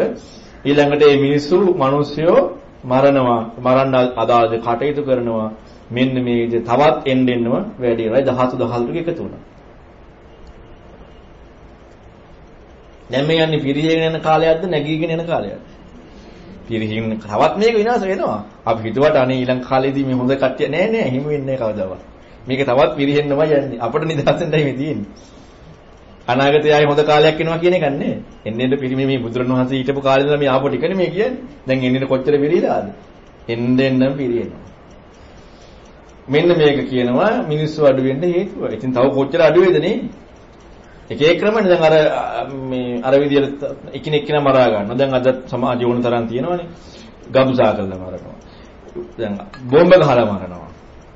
ඊළඟට මේ මිනිස්සු මිනිස්සුયો මරනවා. මරන්න අදාළ කටයුතු කරනවා. මෙන්න මේ තවත් එන්න එන්නම වැඩි වෙනවා. ධාතු දහල් ටික එකතු වුණා. දැන් මේ යන්නේ පිරිහගෙන යන කාලයක්ද නැගීගෙන යන කාලයක්ද? පිරිහින් තවත් මේක විනාශ වෙනවා. අපි හිතුවට අනේ ඊළඟ කාලේදී මේ හොඳ කට්ටිය නෑ නෑ හිම වෙන්නේ කවදාවත්. මේක තවත් පිරිහෙන්නමයි යන්නේ. අපිට නිදහසෙන්දයි මේ තියෙන්නේ. අනාගතයේ ආයේ හොඳ කාලයක් එනවා කියන එකක් නේ. එන්නේ එන්න පිරිමි මේ බුදුරණවහන්සේ හිටපු කාලේ ඉඳලා මේ ආපු ටිකනේ මේ කියන්නේ. දැන් එන්නේ කොච්චර පිළිලාද? එන්න එන්නම් පිරියෙනවා. මෙන්න මේක කියනවා මිනිස්සු අඩු වෙන්න හේතුව. ඉතින් තව කොච්චර අඩු වේද නේ? එක එක ක්‍රමනේ දැන් අර මේ අර විදියට එකිනෙක කෙනා මරා ගන්නවා. දැන් අද සමාජය වුණ තරම් තියෙනවනේ. ගබ්සා කරලා මරනවා. දැන් බෝම්බ ගහලා මරනවා.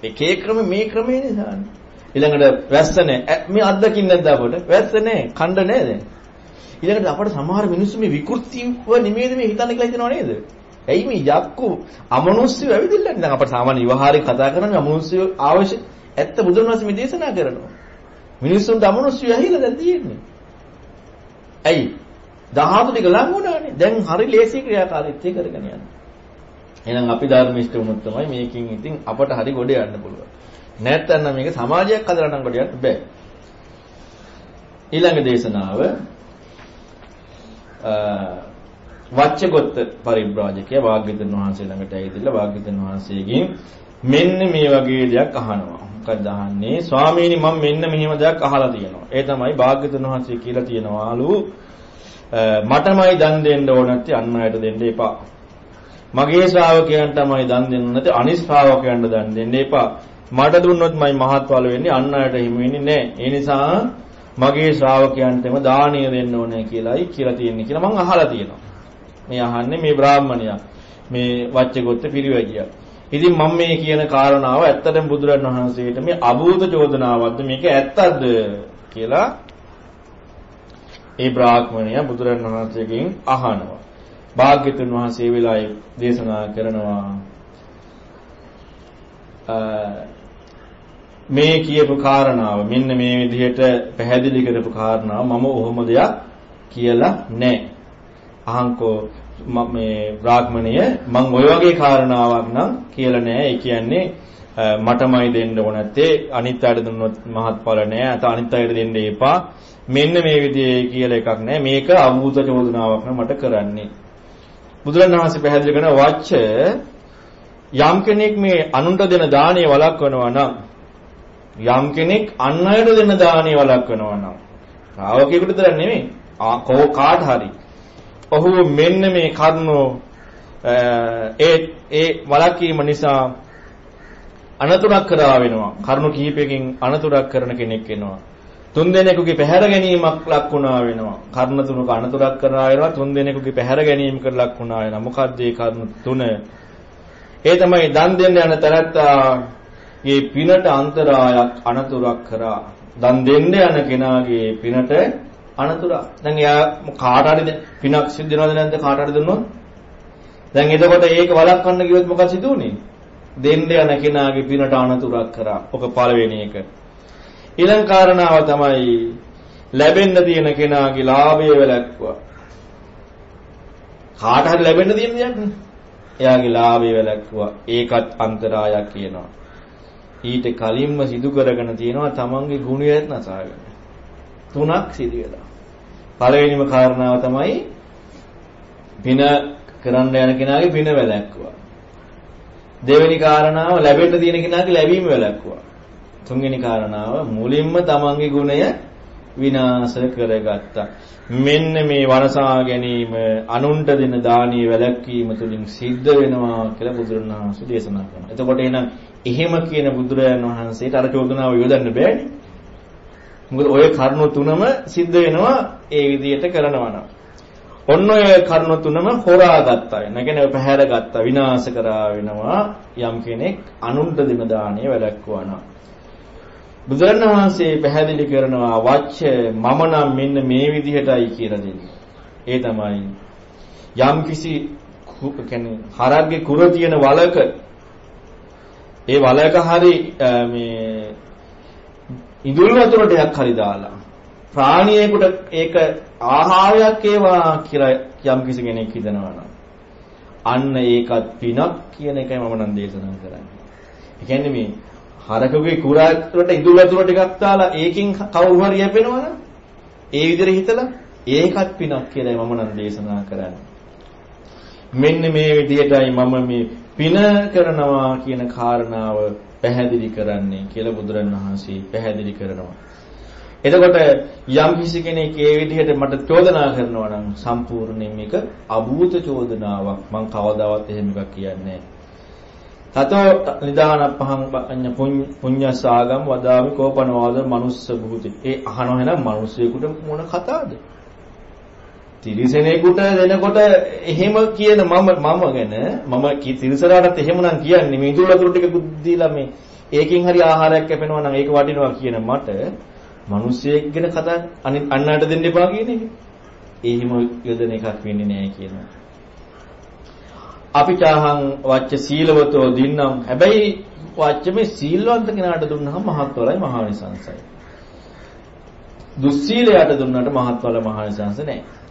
එක එක ක්‍රම මේ ක්‍රමේනේ දාන්නේ. ඊළඟට වැස්ස නැහැ. මේ අත්දකින්න නැද්ද අපට? වැස්ස නැහැ. කණ්ඩ නැහැ දැන්. ඊළඟට අපට සමහර මිනිස්සු මේ විකෘතිව නිමේද මේ හිතන්නේ කියලා හිතනව නේද? ඇයි මේ යක්කු අමනුෂ්‍ය ඇවිදින්නේ? දැන් අපට සාමාන්‍ය විවහාරේ කතා කරන්නේ අමනුෂ්‍ය අවශ්‍ය ඇත්ත බුදුන් වහන්සේ මේ දේශනා කරනවා. මිනිස්සුන්ට අමනුෂ්‍ය ඇහිලා දැන් තියෙන්නේ. ඇයි? ධාතු ටික ලඟ වුණානේ. දැන් හරි ලේසි ක්‍රියාකාරීත්වය කරගෙන යනවා. එහෙනම් අපි ධර්මිෂ්ඨ වුණොත් තමයි මේකෙන් ඉතින් අපට හරි ගොඩ යන්න පුළුවන්. නැත්නම් මේක සමාජයක් හදලා නම් ගොඩ යන්න බෑ. ඊළඟ දේශනාව වච්චගොත්ත පරිබ්‍රාජකයා වාග්යතුන් වහන්සේ ළඟට ඇවිදලා වාග්යතුන් වහන්සේගෙන් මෙන්න මේ වගේ දෙයක් අහනවා. මොකක්ද අහන්නේ? ස්වාමීනි මම මෙන්න මෙහෙම දෙයක් අහලා තියෙනවා. ඒ තමයි වාග්යතුන් වහන්සේ කියලා තියෙනවාලු මටමයි දන් දෙන්න ඕන නැති අන් අයට දෙන්න එපා. මගේ ශ්‍රාවකයන්ට තමයි දන් දෙන්න නැති අනිත් ශ්‍රාවකයන්ට දන් දෙන්න එපා. මට දුන්නොත් මයි මහත්ඵල වෙන්නේ අන් අයට හිමි වෙන්නේ නැහැ. ඒ නිසා මගේ ශ්‍රාවකයන්ටම දානීය දෙන්න ඕනේ කියලායි කියලා තියෙන්නේ කියලා මම අහලා තියෙනවා. මේ අහන්නේ මේ බ්‍රාහ්මණයා මේ වච්චගොත්ත පිරිවැජියා. ඉතින් මම මේ කියන කාරණාව ඇත්තටම බුදුරන් වහන්සේට මේ අභූත චෝදනාවක්ද මේක ඇත්තද කියලා ඒ බ්‍රාහ්මණයා බුදුරන් වහන්සේගෙන් අහනවා. භාග්‍යතුන් වහන්සේ වෙලාවේ දේශනා කරනවා මේ කියපු කාරණාව මෙන්න මේ විදිහට පැහැදිලි කරපු කාරණාව මම ඔහොම දෙයක් කියලා නැහැ. අහංකෝ මේ බ්‍රාහ්මණය මම ওই වගේ කාරණාවක් නම් කියලා නෑ. ඒ කියන්නේ මටමයි දෙන්න ඕන නැත්තේ අනිත් අයට දුන්නොත් මහත්ඵල නෑ. අත අනිත් අයට දෙන්න එපා. මෙන්න මේ විදිහේ කියලා එකක් නෑ. මේක අභූත චෝදනාවක් නම් මට කරන්නේ. බුදුරණවහන්සේ පැහැදිලි කරන වච්ච යම් කෙනෙක් මේ අනුන්ට දෙන දාණය වළක්වනවා නම් යම් කෙනෙක් අන් අයට දෙන දාණය වළක්වනවා නම් ශ්‍රාවකයෙකුට විතර නෙමෙයි කාට හරි ඔහු මෙන්න මේ කරුණෝ ඒ ඒ වලකීම නිසා අනතුරක් කරා වෙනවා. කරුණු කිහිපයකින් අනතුරක් කරන කෙනෙක් වෙනවා. තුන් දෙනෙකුගේ පැහැර ගැනීමක් ලක් වුණා වෙනවා. කර්ණ තුනක අනතුරක් කරා වෙනවා. තුන් දෙනෙකුගේ පැහැර ගැනීමකට ලක් වුණා වෙනවා. මොකද්ද ඒ කර්ණ තුන? ඒ තමයි දන් දෙන්න යන තරත්තා මේ පිනට අන්තරායක් අනතුරක් කරා. දන් දෙන්න යන කෙනාගේ පිනට අනතුරක්. දැන් එයා කාට හරි පිනක් සිද්ධ වෙනවද නැද්ද කාට හරි දුන්නොත්? දැන් එතකොට ඒක වළක්වන්න ගියොත් මොකද සිදුුනේ? දෙන්න යන කෙනාගේ පිනට අනතුරක් කරා. ඔක පළවෙනි එක. ඊළඟ කාරණාව තමයි ලැබෙන්න තියෙන කෙනාගේ ලාභය වැළැක්වුවා. කාට හරි ලැබෙන්න තියෙන දෙයක් නේ. එයාගේ ලාභය වැළැක්වුවා. ඒකත් අන්තරායක් කියනවා. ඊට කලින්ම සිදු කරගෙන තියෙනවා තමන්ගේ ගුණයත් නැසාගෙන. තුනක් සිදු වෙලා. පළවෙනිම කාරණාව තමයි පින කරන්න යන කෙනාගේ පින වැළැක්කුවා. දෙවෙනි කාරණාව ලැබෙන්න තියෙන කෙනාගේ ලැබීම වැළැක්කුවා. තුන්වෙනි කාරණාව මුලින්ම තමන්ගේ ගුණය විනාශ කරගත්තා. මෙන්න මේ වනසා ගැනීම අනුන්ට දෙන දානීය වැළැක්වීම තුලින් සිද්ධ වෙනවා කියලා බුදුරණවහන්සේ දේශනා කරනවා. එතකොට එහෙනම් එහෙම කියන බුදුරජාණන් වහන්සේට අර චෝදනාව යොදන්න බෑනේ. මොකද ওই කරුණු තුනම සිද්ධ වෙනවා ඒ විදිහට කරනවා නම්. ඔන්න ඔය කරුණු තුනම හොරාගත්තා. නැගෙන පැහැර ගත්තා විනාශ කරා වෙනවා යම් කෙනෙක් අනුන්ට දෙන දාණය වැළැක්වුවා නම්. බුදුරණවහන්සේ පැහැදිලි කරනවා වච්ච මම නම් මෙන්න මේ විදිහටයි කියලා දෙන්නේ. ඒ තමයි යම් කිසි කියන්නේ හරක්ගේ කුර තියෙන වලක ඒ වලක හරි මේ ඉඳුල් වතුර ටිකක් හරි දාලා ප්‍රාණියෙකුට ඒක ආහාරයක් ඒවා කියලා යම් කිසි කෙනෙක් හිතනවා නම් අන්න ඒකත් පිනක් කියන එකයි මම නම් දේශනා කරන්නේ. ඒ කියන්නේ මේ හරකගේ කුරාට ඉඳුල් වතුර ටිකක් දාලා ඒකින් කවුරු හරි යැපෙනවනම් ඒ විදිහට හිතලා ඒකත් පිනක් කියලායි මම නම් දේශනා කරන්නේ. මෙන්න මේ විදිහටයි මම මේ පින කරනවා කියන කාරණාව පැහැදිලි කරන්නේ කියලා බුදුරණවහන්සේ පැහැදිලි කරනවා. එතකොට යම් කිසි කෙනෙක් ඒ විදිහට මට චෝදනා කරනවා නම් සම්පූර්ණයෙන් මේක අභූත චෝදනාවක්. මං කවදාවත් එහෙම එකක් කියන්නේ තතෝ නිදාන පහං අඤ්ඤ පුඤ්ඤසාගම් වදාමි කෝපනවාද මනුස්ස බුති. ඒ අහනවා එහෙනම් මිනිස්සෙකුට මොන කතාවද? තිරිසනෙකුට දෙනකොට එහෙම කියන මම මම ගැන මම තිරිසනාටත් එහෙමනම් කියන්නේ මේ ඉදුල වතුර ටික දීලා මේ ඒකෙන් හරි ආහාරයක් කැපෙනවා නම් ඒක වටිනවා කියන මට මිනිස්සෙක් ගැන කතා අනිත් අන්නට දෙන්න එපා කියන එක. එහෙම යොදන එකක් වෙන්නේ නැහැ කියනවා. අපි චාහං වච්ච සීලවතෝ දින්නම් හැබැයි වච්ච මේ සීල්වන්ත කෙනාට දුන්නහම මහත්වලයි මහානිසංසයි. දුස්සීලයට දුන්නට මහත්වල මහානිසංස නැහැ.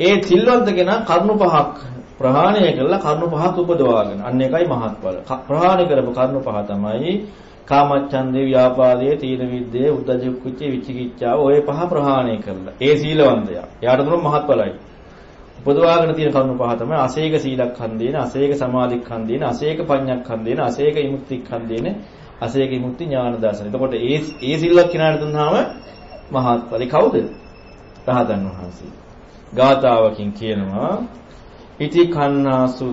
ඒ සිල්වන්ත කෙනා කරුණු පහක් ප්‍රහාණය කළා කරුණු පහක් උපදවාගෙන අන්න එකයි මහත්ඵල. ප්‍රහාණය කරපු කරුණු පහ තමයි කාමච්ඡන්දේ ව්‍යාපාදයේ තීන විද්දේ උද්දච්ච කුච්ච විචිකිච්ඡාව ඔය පහ ප්‍රහාණය කළා. ඒ සීලවන්තයා. එයාට දුන්න මහත්ඵලයි. උපදවාගෙන තියෙන කරුණු පහ තමයි අසේක සීලක්ඛන්දේන, අසේක සමාධික්ඛන්දේන, අසේක පඤ්ඤක්ඛන්දේන, අසේක විමුක්තික්ඛන්දේන, අසේක විමුක්ති ඥාන දර්ශන. එතකොට ඒ ඒ සිල්වත් කෙනාට දුන්නාම මහත්ඵලයි කවුද? රහතන් වහන්සේ. ගාතාවකින් කියනවා. ඉති කන්නාසු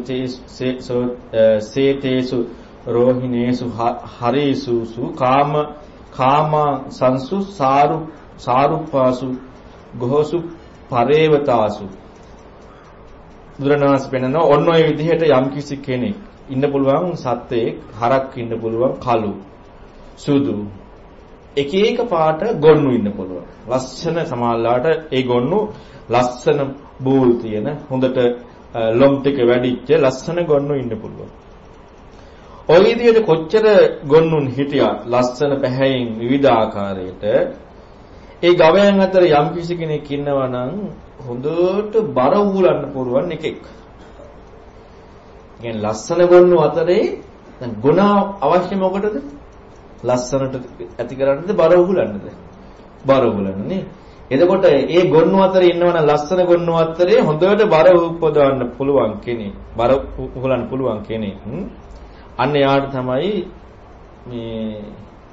සේතේසු රෝහිනේසු හරේසුසු කාම කාම සංසු සාරු සාරුපාසු ගොහසු පරේවතාසු. බුදුරණවහන්සේ පෙන්නන ඔන්න ඔය විදිහට යම්කිසි කෙනෙක් ඉන්න පුළුවන් සත්වයක හරක් ඉන්න පුළුවන් කළු සුදු එක එක පාට ගොන්නු ඉන්න පුළුවන්. ලස්සන සමාල්ලාට ඒ ගොන්නු ලස්සන බූල් තියෙන හොඳට ලොම් ටික වැඩිච්ච ලස්සන ගොන්නු ඉන්න පුළුවන්. ඔය විදිහට කොච්චර ගොන්නුන් හිටියා ලස්සන පැහැයෙන් විවිධ ආකාරයට ඒ ගවයන් අතර යම් කිසි කෙනෙක් ඉන්නවා නම් හොඳට බර උගලන්න පුළුවන් එකෙක්. කියන්නේ ලස්සන ගොන්නු අතරේ දැන් ගුණ අවශ්‍ය මොකටද? ලස්සනට ඇති කරන්නද බර උගලන්නද? බර උගලන්න නේ. එතකොට ඒ ගොන්නු අතරේ ඉන්නවනම් ලස්සන ගොන්නු අතරේ හොඳට බර උපදවන්න පුළුවන් කෙනෙක්. බර උහුලන්න පුළුවන් කෙනෙක්. අන්න එයාට තමයි මේ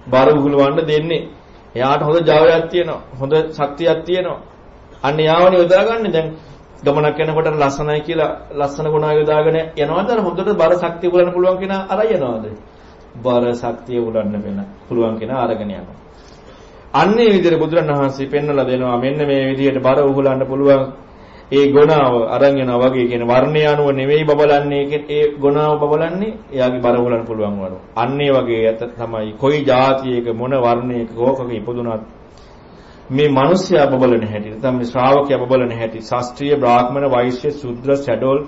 බර උහුලවන්න දෙන්නේ. එයාට හොඳ ජවයක් තියෙනවා. හොඳ ශක්තියක් තියෙනවා. අන්න යාවනේ යොදාගන්නේ දැන් ගමනක් යනකොට ලස්සනයි කියලා ලස්සන ගුණ යොදාගෙන යනවාද හොඳට බර ශක්තිය උගලන්න පුළුවන් කෙනා අරයි යනවාද? බර ශක්තිය උගලන්න වෙන පුළුවන් කෙනා අරගෙන යනවා. අන්නේ විදිහට බුදුරණවහන්සේ පෙන්වලා දෙනවා මෙන්න මේ විදිහට බර උහුලන්න පුළුවන්. ඒ ගුණාව අරන් යනවා වගේ කියන වර්ණය අනුව නෙවෙයි බබලන්නේ ඒ ගුණාව බබලන්නේ එයාගේ බර උහුලන්න පුළුවන් වරෝ. අන්නේ වගේ ඇත තමයි කොයි જાතියක මොන වර්ණයක කෝකක ඉපදුනත් මේ මිනිස්යා බබලන හැටි නැත්නම් මේ ශ්‍රාවකයා බබලන හැටි ශාස්ත්‍රීය බ්‍රාහ්මණ වෛශ්‍ය ශුද්‍ර ෂැඩෝල්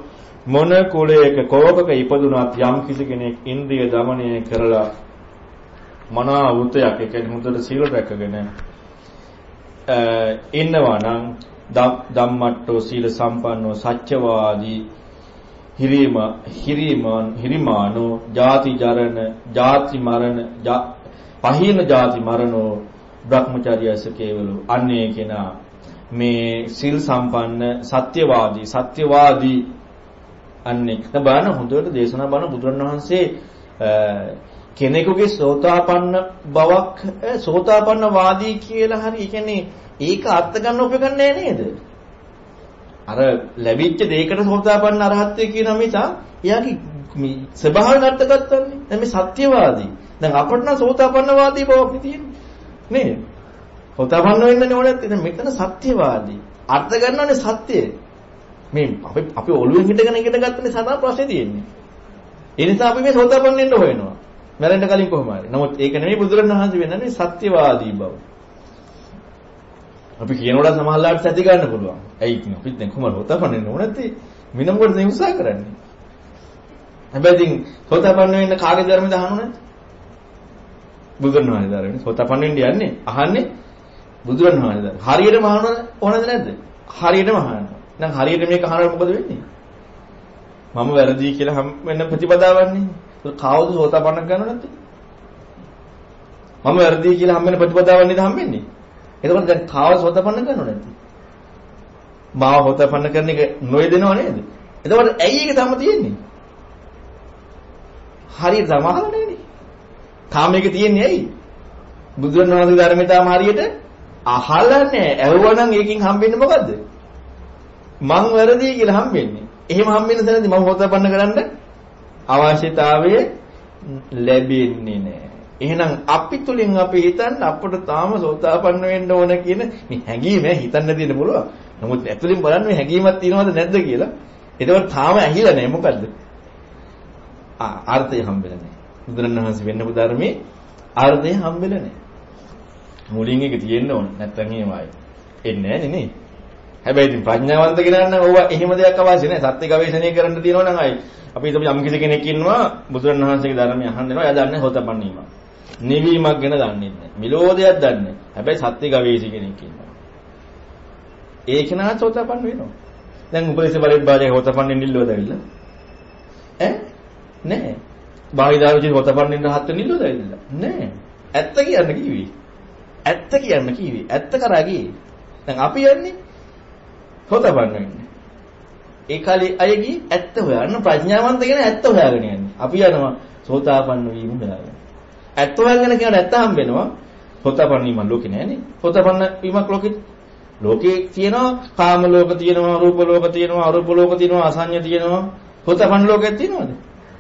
මොන කුලයක කෝකක ඉපදුනත් යම් කිසි කෙනෙක් ඉන්ද්‍රිය দমনය කරලා මනා වෘතයක් ඒ කියන්නේ මුදට සීල රැකගෙන ඉන්නවා නම් ධම්මට්ටෝ සීල සම්පන්නෝ සත්‍යවාදී හිරීම හිරීමන් හිරිමානෝ ಜಾති ජරණ ಜಾති මරණ පහින ಜಾති මරණෝ භ්‍රමචාරියස කේවලු අන්නේ කෙනා මේ සීල් සම්පන්න සත්‍යවාදී සත්‍යවාදී අන්නේ කන බාන හොඳට දේශනා බාන බුදුරණවහන්සේ කෙනෙකුගේ සෝතාපන්න බවක් සෝතාපන්න වාදී කියලා හරි කියන්නේ ඒක අර්ථ ගන්න උපකරන්නේ නේද? අර ලැබිච්ච දෙයකට සෝතාපන්න අරහත්ත්වය කියන මිස එයාගේ මේ ස්වභාවයෙන් අර්ථ ගන්නනේ. දැන් මේ සත්‍යවාදී. දැන් අපට නම් සෝතාපන්න වාදී බවක් තියෙන්නේ. නේද? සෝතාපන්න වෙන්න ඕනේ නැත්නම් දැන් මෙතන සත්‍යවාදී. අර්ථ ගන්නවනේ සත්‍යය. මේ අපි අපි ඔළුවෙන් හිටගෙන ඉගෙන ගත්තනේ සදා ප්‍රශ්නේ තියෙන්නේ. ඒ නිසා අපි මේ සෝතාපන්න වෙන්න හොයනවා. මැරෙන්න කලින් කොහොම හරි. නමුත් ඒක නෙමෙයි බුදුරණවහන්සේ වෙන්නන්නේ සත්‍යවාදී බව. අපි කියනකොට සමහරලාට සැති ගන්න පුළුවන්. ඇයි ඉතින් අපිත් දැන් කොහමද හොතපන්න ඕන නැත්තේ? මින මොකටද මේ උත්සාහ කරන්නේ? හැබැයි ඉතින් හොතපන්න වෙන්න කාගේ ධර්මද අහන්නේ නැද්ද? බුදුරණවහන්සේ ධර්මනේ. හොතපන්න වෙන්න යන්නේ අහන්නේ බුදුරණවහන්සේ ධර්ම. හරියටම අහන්න ඕනද නැද්ද? හරියටම අහන්න. දැන් හරියට මේක අහනකොට මොකද වෙන්නේ? මම වැරදි කියලා හැම වෙන ප්‍රතිපදාවන්නේ. කවුද සෝතාපන්න කරනව නැත්තේ? මම වැරදි කියලා හම්බෙන ප්‍රතිපදාවක් නේද හම්බෙන්නේ? එතකොට දැන් කාව සෝතාපන්න කරනව නැත්තේ? මාව සෝතාපන්න කරන එක නොයදෙනව නේද? එතකොට ඇයි ඒක තම තියෙන්නේ? හරියට සමාහල නෙවෙයි. තාම මේක තියෙන්නේ ඇයි? බුදුරණවහන්සේ ධර්මයේ තාම හරියට අහලා නැහැ. ඇහුවනම් ඒකෙන් හම්බෙන්නේ මොකද්ද? මං වැරදි කියලා හම්බෙන්නේ. එහෙම හම්බෙන්න තැනදී මම හොතපන්න කරන්න අවශ්‍යතාවය ලැබෙන්නේ නැහැ. එහෙනම් අපි තුලින් අපි හිතන්න අපට තාම සෝතාපන්න වෙන්න ඕන කියන මේ හැඟීම හිතන්න දෙන්න පුළුවන්. නමුත් ඇතුලින් බලන්න මේ හැඟීමක් තියෙනවද නැද්ද කියලා. ඒකවල තාම ඇහිලා නැහැ මොකද්ද? ආ අර්ථය හම්බෙලා නැහැ. බුදුරණවහන්සේ වෙන්න ධර්මයේ අර්ථය හම්බෙලා නැහැ. මුලින් එක තියෙන්න ඕන. නැත්තම් එහෙමයි. එන්නේ නැහැ නේ. හැබැයි ඉතින් ප්‍රඥාවන්ත කෙනා නම් ඕවා එහෙම දෙයක් අවශ්‍ය නැහැ. සත්‍ය ගවේෂණය කරන්න තියෙනවා නම් අයි අපි හිතමු යම් කිසි කෙනෙක් ඉන්නවා බුදුරණවහන්සේගේ ධර්මය අහන්න දෙනවා. එයා දන්නේ හොතපන්නීම. නිවීමක් ගැන දන්නේ නැහැ. මිලෝදයක් දන්නේ. හැබැයි සත්‍ය ගවේෂි කෙනෙක් ඉන්නවා. ඒ කෙනා හොතපන්න වෙනවා. දැන් උපදේශ පරිබ්බාජක හොතපන්නේ නිල්ලවද ඇවිල්ලා? ඈ? නැහැ. බාහිදාරුචි හොතපන්නේ රහත් නිල්ලවද ඇවිල්ලා? නැහැ. ඇත්ත කියන්න කිව්වේ. ඇත්ත කියන්න කිව්වේ. ඇත්ත කරා ගියේ. දැන් අපි යන්නේ හොතපන්න වෙන්නේ. ඒ කාලේ අයගේ ඇත්ත හොයන්න ප්‍රඥාවන්ත කියන ඇත්ත හොයාගෙන යන්නේ. අපි යනවා සෝතාපන්න වීම හොයාගෙන. ඇත්ත හොයාගෙන කියන ඇත්ත හම්බෙනවා. සෝතාපන්න වීම ලෝකේ නෑනේ. සෝතාපන්න වීමක් ලෝකේ ලෝකේ තියෙනවා කාම ලෝක තියෙනවා රූප ලෝක තියෙනවා අරූප ලෝක තියෙනවා අසඤ්ඤ තියෙනවා. සෝතාපන්න ලෝකයක් තියෙනවද?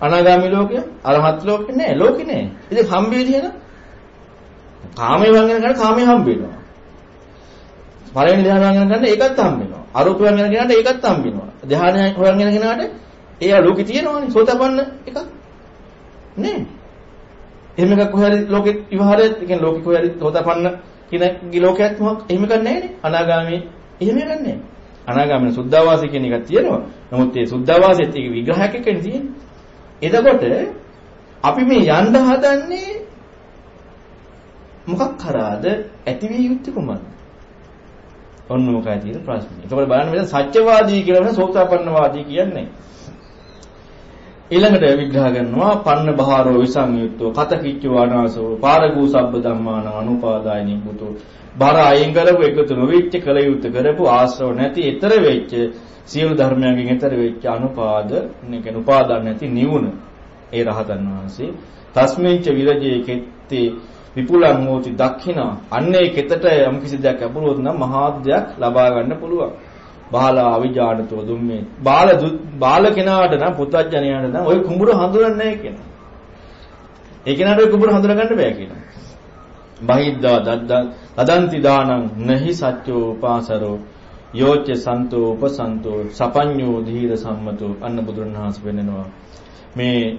අනාගාමී ලෝකය අරහත් ලෝකෙ නෑ ලෝකෙ නෑ. ඉතින් හම්බෙන්නේ නේද? කාමයේ වංගන කරන කාමයේ හම්බ වෙනවා. පළවෙනි ධ්‍යාන වංගන කරන ඒකත් හම්බ වෙනවා. අරූප වංගන කරන ඒකත් හම්බ වෙනවා. ධ්‍යාන වංගන කරනකට ඒ ලෝකේ තියෙනවනේ සෝතපන්න එකක්. නේ? එහෙම එකක් කොහේ හරි ලෝකෙ විවහාරයේ කියන්නේ ලෝකෙ කොහේ හරි සෝතපන්න කියන ලෝකයක් මොකක් එහෙම එකක් නැහැ නේ. අනාගාමී එහෙම එකක් නැහැ. අනාගාමී සුද්ධාවාසී කියන එකක් තියෙනවා. නමුත් ඒ සුද්ධාවාසීත් ඒක විග්‍රහයක් එක්කනේ තියෙන්නේ. එතකොට අපි මේ යන්න හදන්නේ මොකක් කරාද ඇතිවිය යුත්තේ කොහොමද? ඔන්න මොකයි තියෙන ප්‍රශ්නේ. ඒකවල බලන්න මෙතන සත්‍යවාදී කියලා වෙන සෝතාපන්නවාදී කියන්නේ. ඊළඟට විග්‍රහ කරනවා පන්න බහාරෝ විසංයුක්තෝ කතකිච්චෝ අනාසෝ පාරගූ සබ්බ ධම්මාන අනුපාදාය නිබ්බුතෝ බර අයින් කරපු එකතු නොවිච්ච කල යුත්තේ කරපු ආශ්‍රව නැති ඊතර වෙච්ච සියලු ධර්මයන්ගෙන් ඊතර වෙච්ච අනුපාද කියන්නේ උපාදාන නැති නිවුන ඒ රහතන් වහන්සේ තස්මේච විරජේ කෙත්තේ විපුලං හෝති දක්ඛිනා අන්නේ කෙතට යම් කිසි දෙයක් ලැබුණොත් නම් මහා දෙයක් ලබා ගන්න පුළුවන් බාලා අවිජානතෝ දුම්මේ බාල බාල කෙනාට නම් පුතඥයාට නම් ওই කුඹුර හඳුනන්නේ නැහැ කියනවා ඒ කෙනාට ওই කුඹුර හඳුනා ගන්න බෑ කියනවා බහිද්දා දද්දා අදන්ති දානං නහි සත්‍යෝ උපාසරෝ යෝච්ච සන්තෝ උපසන්තෝ සපඤ්ඤෝ ධීර සම්මතෝ අන්න බුදුරණවහන්සේ වෙන්නනවා මේ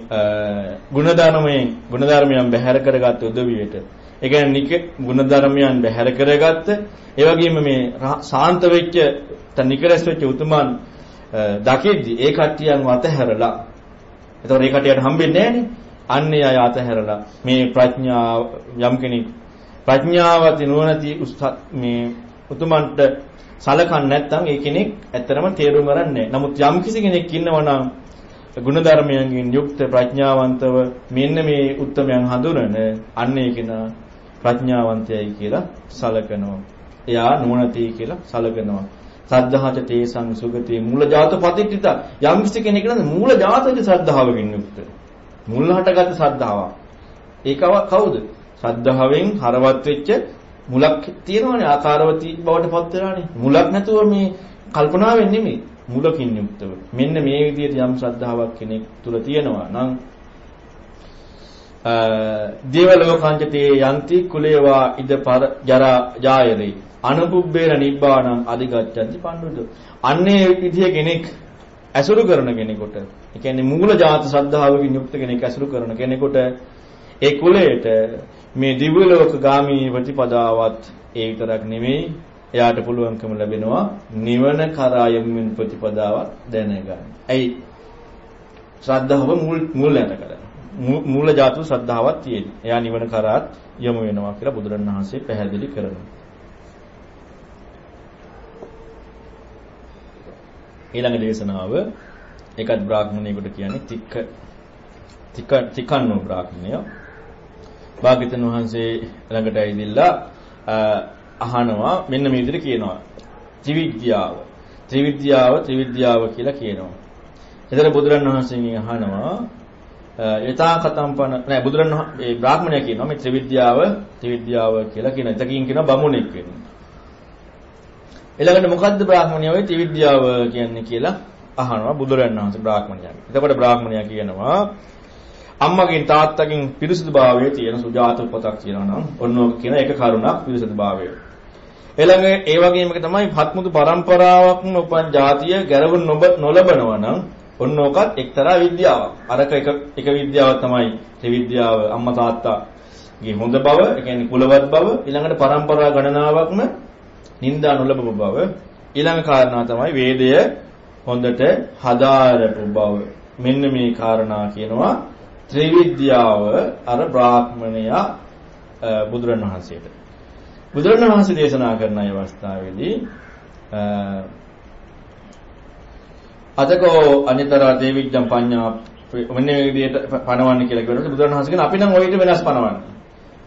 ಗುಣධර්මයෙන් ಗುಣධර්මයන් බැහැර කරගත් උදවියට. ඒ කියන්නේ ගුණධර්මයන් බැහැර කරගත්ත ඒ වගේම මේ සාන්ත වෙච්ච නිකරස් වෙච්ච උතුමන් දකිද්දි ඒ කට්ටියන් අතහැරලා. එතකොට ඒ කට්ටියට හම්බෙන්නේ නැහනේ. අන්නේ අය අතහැරලා. මේ ප්‍රඥාව යම් කෙනෙක් ප්‍රඥාවති නුවණති මේ උතුමන්ට සලකන්නේ නැත්නම් ඒ කෙනෙක් ඇත්තරම තේරුම් ගන්නෑ නමුත් යම් කිසි කෙනෙක් ඉන්නවා නම් ගුණධර්මයන්ගෙන් යුක්ත ප්‍රඥාවන්තව මෙන්න මේ උත්තරයන් හඳුනන අන්නේ කෙනා ප්‍රඥාවන්තයයි කියලා සලකනවා. එයා නුවණති කියලා සලකනවා. සද්ධාච තේසං සුගති මූල ජාත පතිත්‍ිත යම් කිසි කෙනෙක් නම් මූල ජාතක ශ්‍රද්ධාවකින් යුක්ත. මුල් හටගත් ශ්‍රද්ධාවක්. ඒකව කවුද? ශ්‍රද්ධාවෙන් හරවත් වෙච්ච මුලක් තියෙනවනේ ආකාරවතී බවට පත් වෙනානේ. මුලක් නැතුව මේ කල්පනාවෙන් නෙමෙයි. මුලකින් යුක්තව. මෙන්න මේ විදිහට යම් ශ්‍රද්ධාවක් කෙනෙක් තුල තියෙනවා නම් දේවලෝකංචතේ යන්ති කුලේවා ඉද පර ජරා ජායරේ අනුපුබ්බේන නිබ්බාණං අධිගච්ඡanti පණ්ඩුද අන්නේ විදිහ කෙනෙක් ඇසුරු කරන කෙනෙකුට ඒ කියන්නේ මූල ජාත ශ්‍රද්ධාවකින් යුක්ත කෙනෙක් ඇසුරු කරන කෙනෙකුට ඒ කුලයට මේ දිව්‍ය ලෝක ගාමී ප්‍රතිපදාවත් ඒ විතරක් නෙමෙයි එයාට පුළුවන්කම ලැබෙනවා නිවන කරා යමින් ප්‍රතිපදාවක් දැනගන්න. ඇයි? ශ්‍රද්ධාව මුල් මුලයට කරගෙන. මූල ධාතු ශ්‍රද්ධාවක් තියෙන. එයා නිවන කරාත් යමු වෙනවා කියලා බුදුරණවහන්සේ පැහැදිලි කරනවා. ඊළඟ දේශනාව ඒකත් බ්‍රාහ්මණයෙකුට කියන්නේ තික්ක තික තිකන්නෝ බ්‍රාහ්මණය. භාග්‍යවතුන් වහන්සේ ළඟට ඇවිදilla අහනවා මෙන්න මේ විදිහට කියනවා. ත්‍රිවිද්‍යාව. ත්‍රිවිද්‍යාව ත්‍රිවිද්‍යාව කියලා කියනවා. එතන බුදුරණවහන්සේගෙන් අහනවා යථා කතම්පන නෑ බුදුරණවහන්සේ ඒ බ්‍රාහ්මණයා කියනවා මේ ත්‍රිවිද්‍යාව ත්‍රිවිද්‍යාව කියලා කියන. එතකින් කියනවා බමුණෙක් වෙන්නේ. ඊළඟට මොකද්ද බ්‍රාහ්මණයා ඔය ත්‍රිවිද්‍යාව කියන්නේ කියලා අහනවා බුදුරජාණන් වහන්සේ බ්‍රාහ්මණයාගෙන්. එතකොට බ්‍රාහ්මණයා කියනවා අම්මගෙන් තාත්තගෙන් පිරිසුදුභාවයේ තියෙන සුජාත පොතක් කියලා නම් ඔන්න ඔක කියන එක කරුණක් පිරිසුදුභාවය. ඊළඟ ඒ වගේම එක තමයි හත්මුදු පරම්පරාවක්ම උපන් જાතිය ගැරවු නොලබනවා නම් ඔන්න ඕකත් එක්තරා විද්‍යාවක්. අරක එක එක විද්‍යාවක් තමයි ත්‍රිවිද්‍යාව අම්මා තාත්තාගේ හොඳ බව, ඒ කියන්නේ කුලවත් බව, ඊළඟට පරම්පරා ගණනාවක්ම නිന്ദා නොලබපු බව. ඊළඟ කාරණා තමයි වේදය හොඳට හදාරපු බව. මෙන්න මේ කාරණා කියනවා ත්‍රිවිද්‍යාව අර බ්‍රාහ්මණයා බුදුරණවහන්සේට බුදුරණවහන්සේ දේශනා කරන අවස්ථාවේදී අතකෝ අනිතරා දේවිජ්ජම් පඤ්ඤා මෙන්න මේ විදිහට පණවන්න කියලා කියනකොට බුදුරණවහන්සේ කියන අපි නම් ඔය විදිහට වෙනස් පණවන්නේ.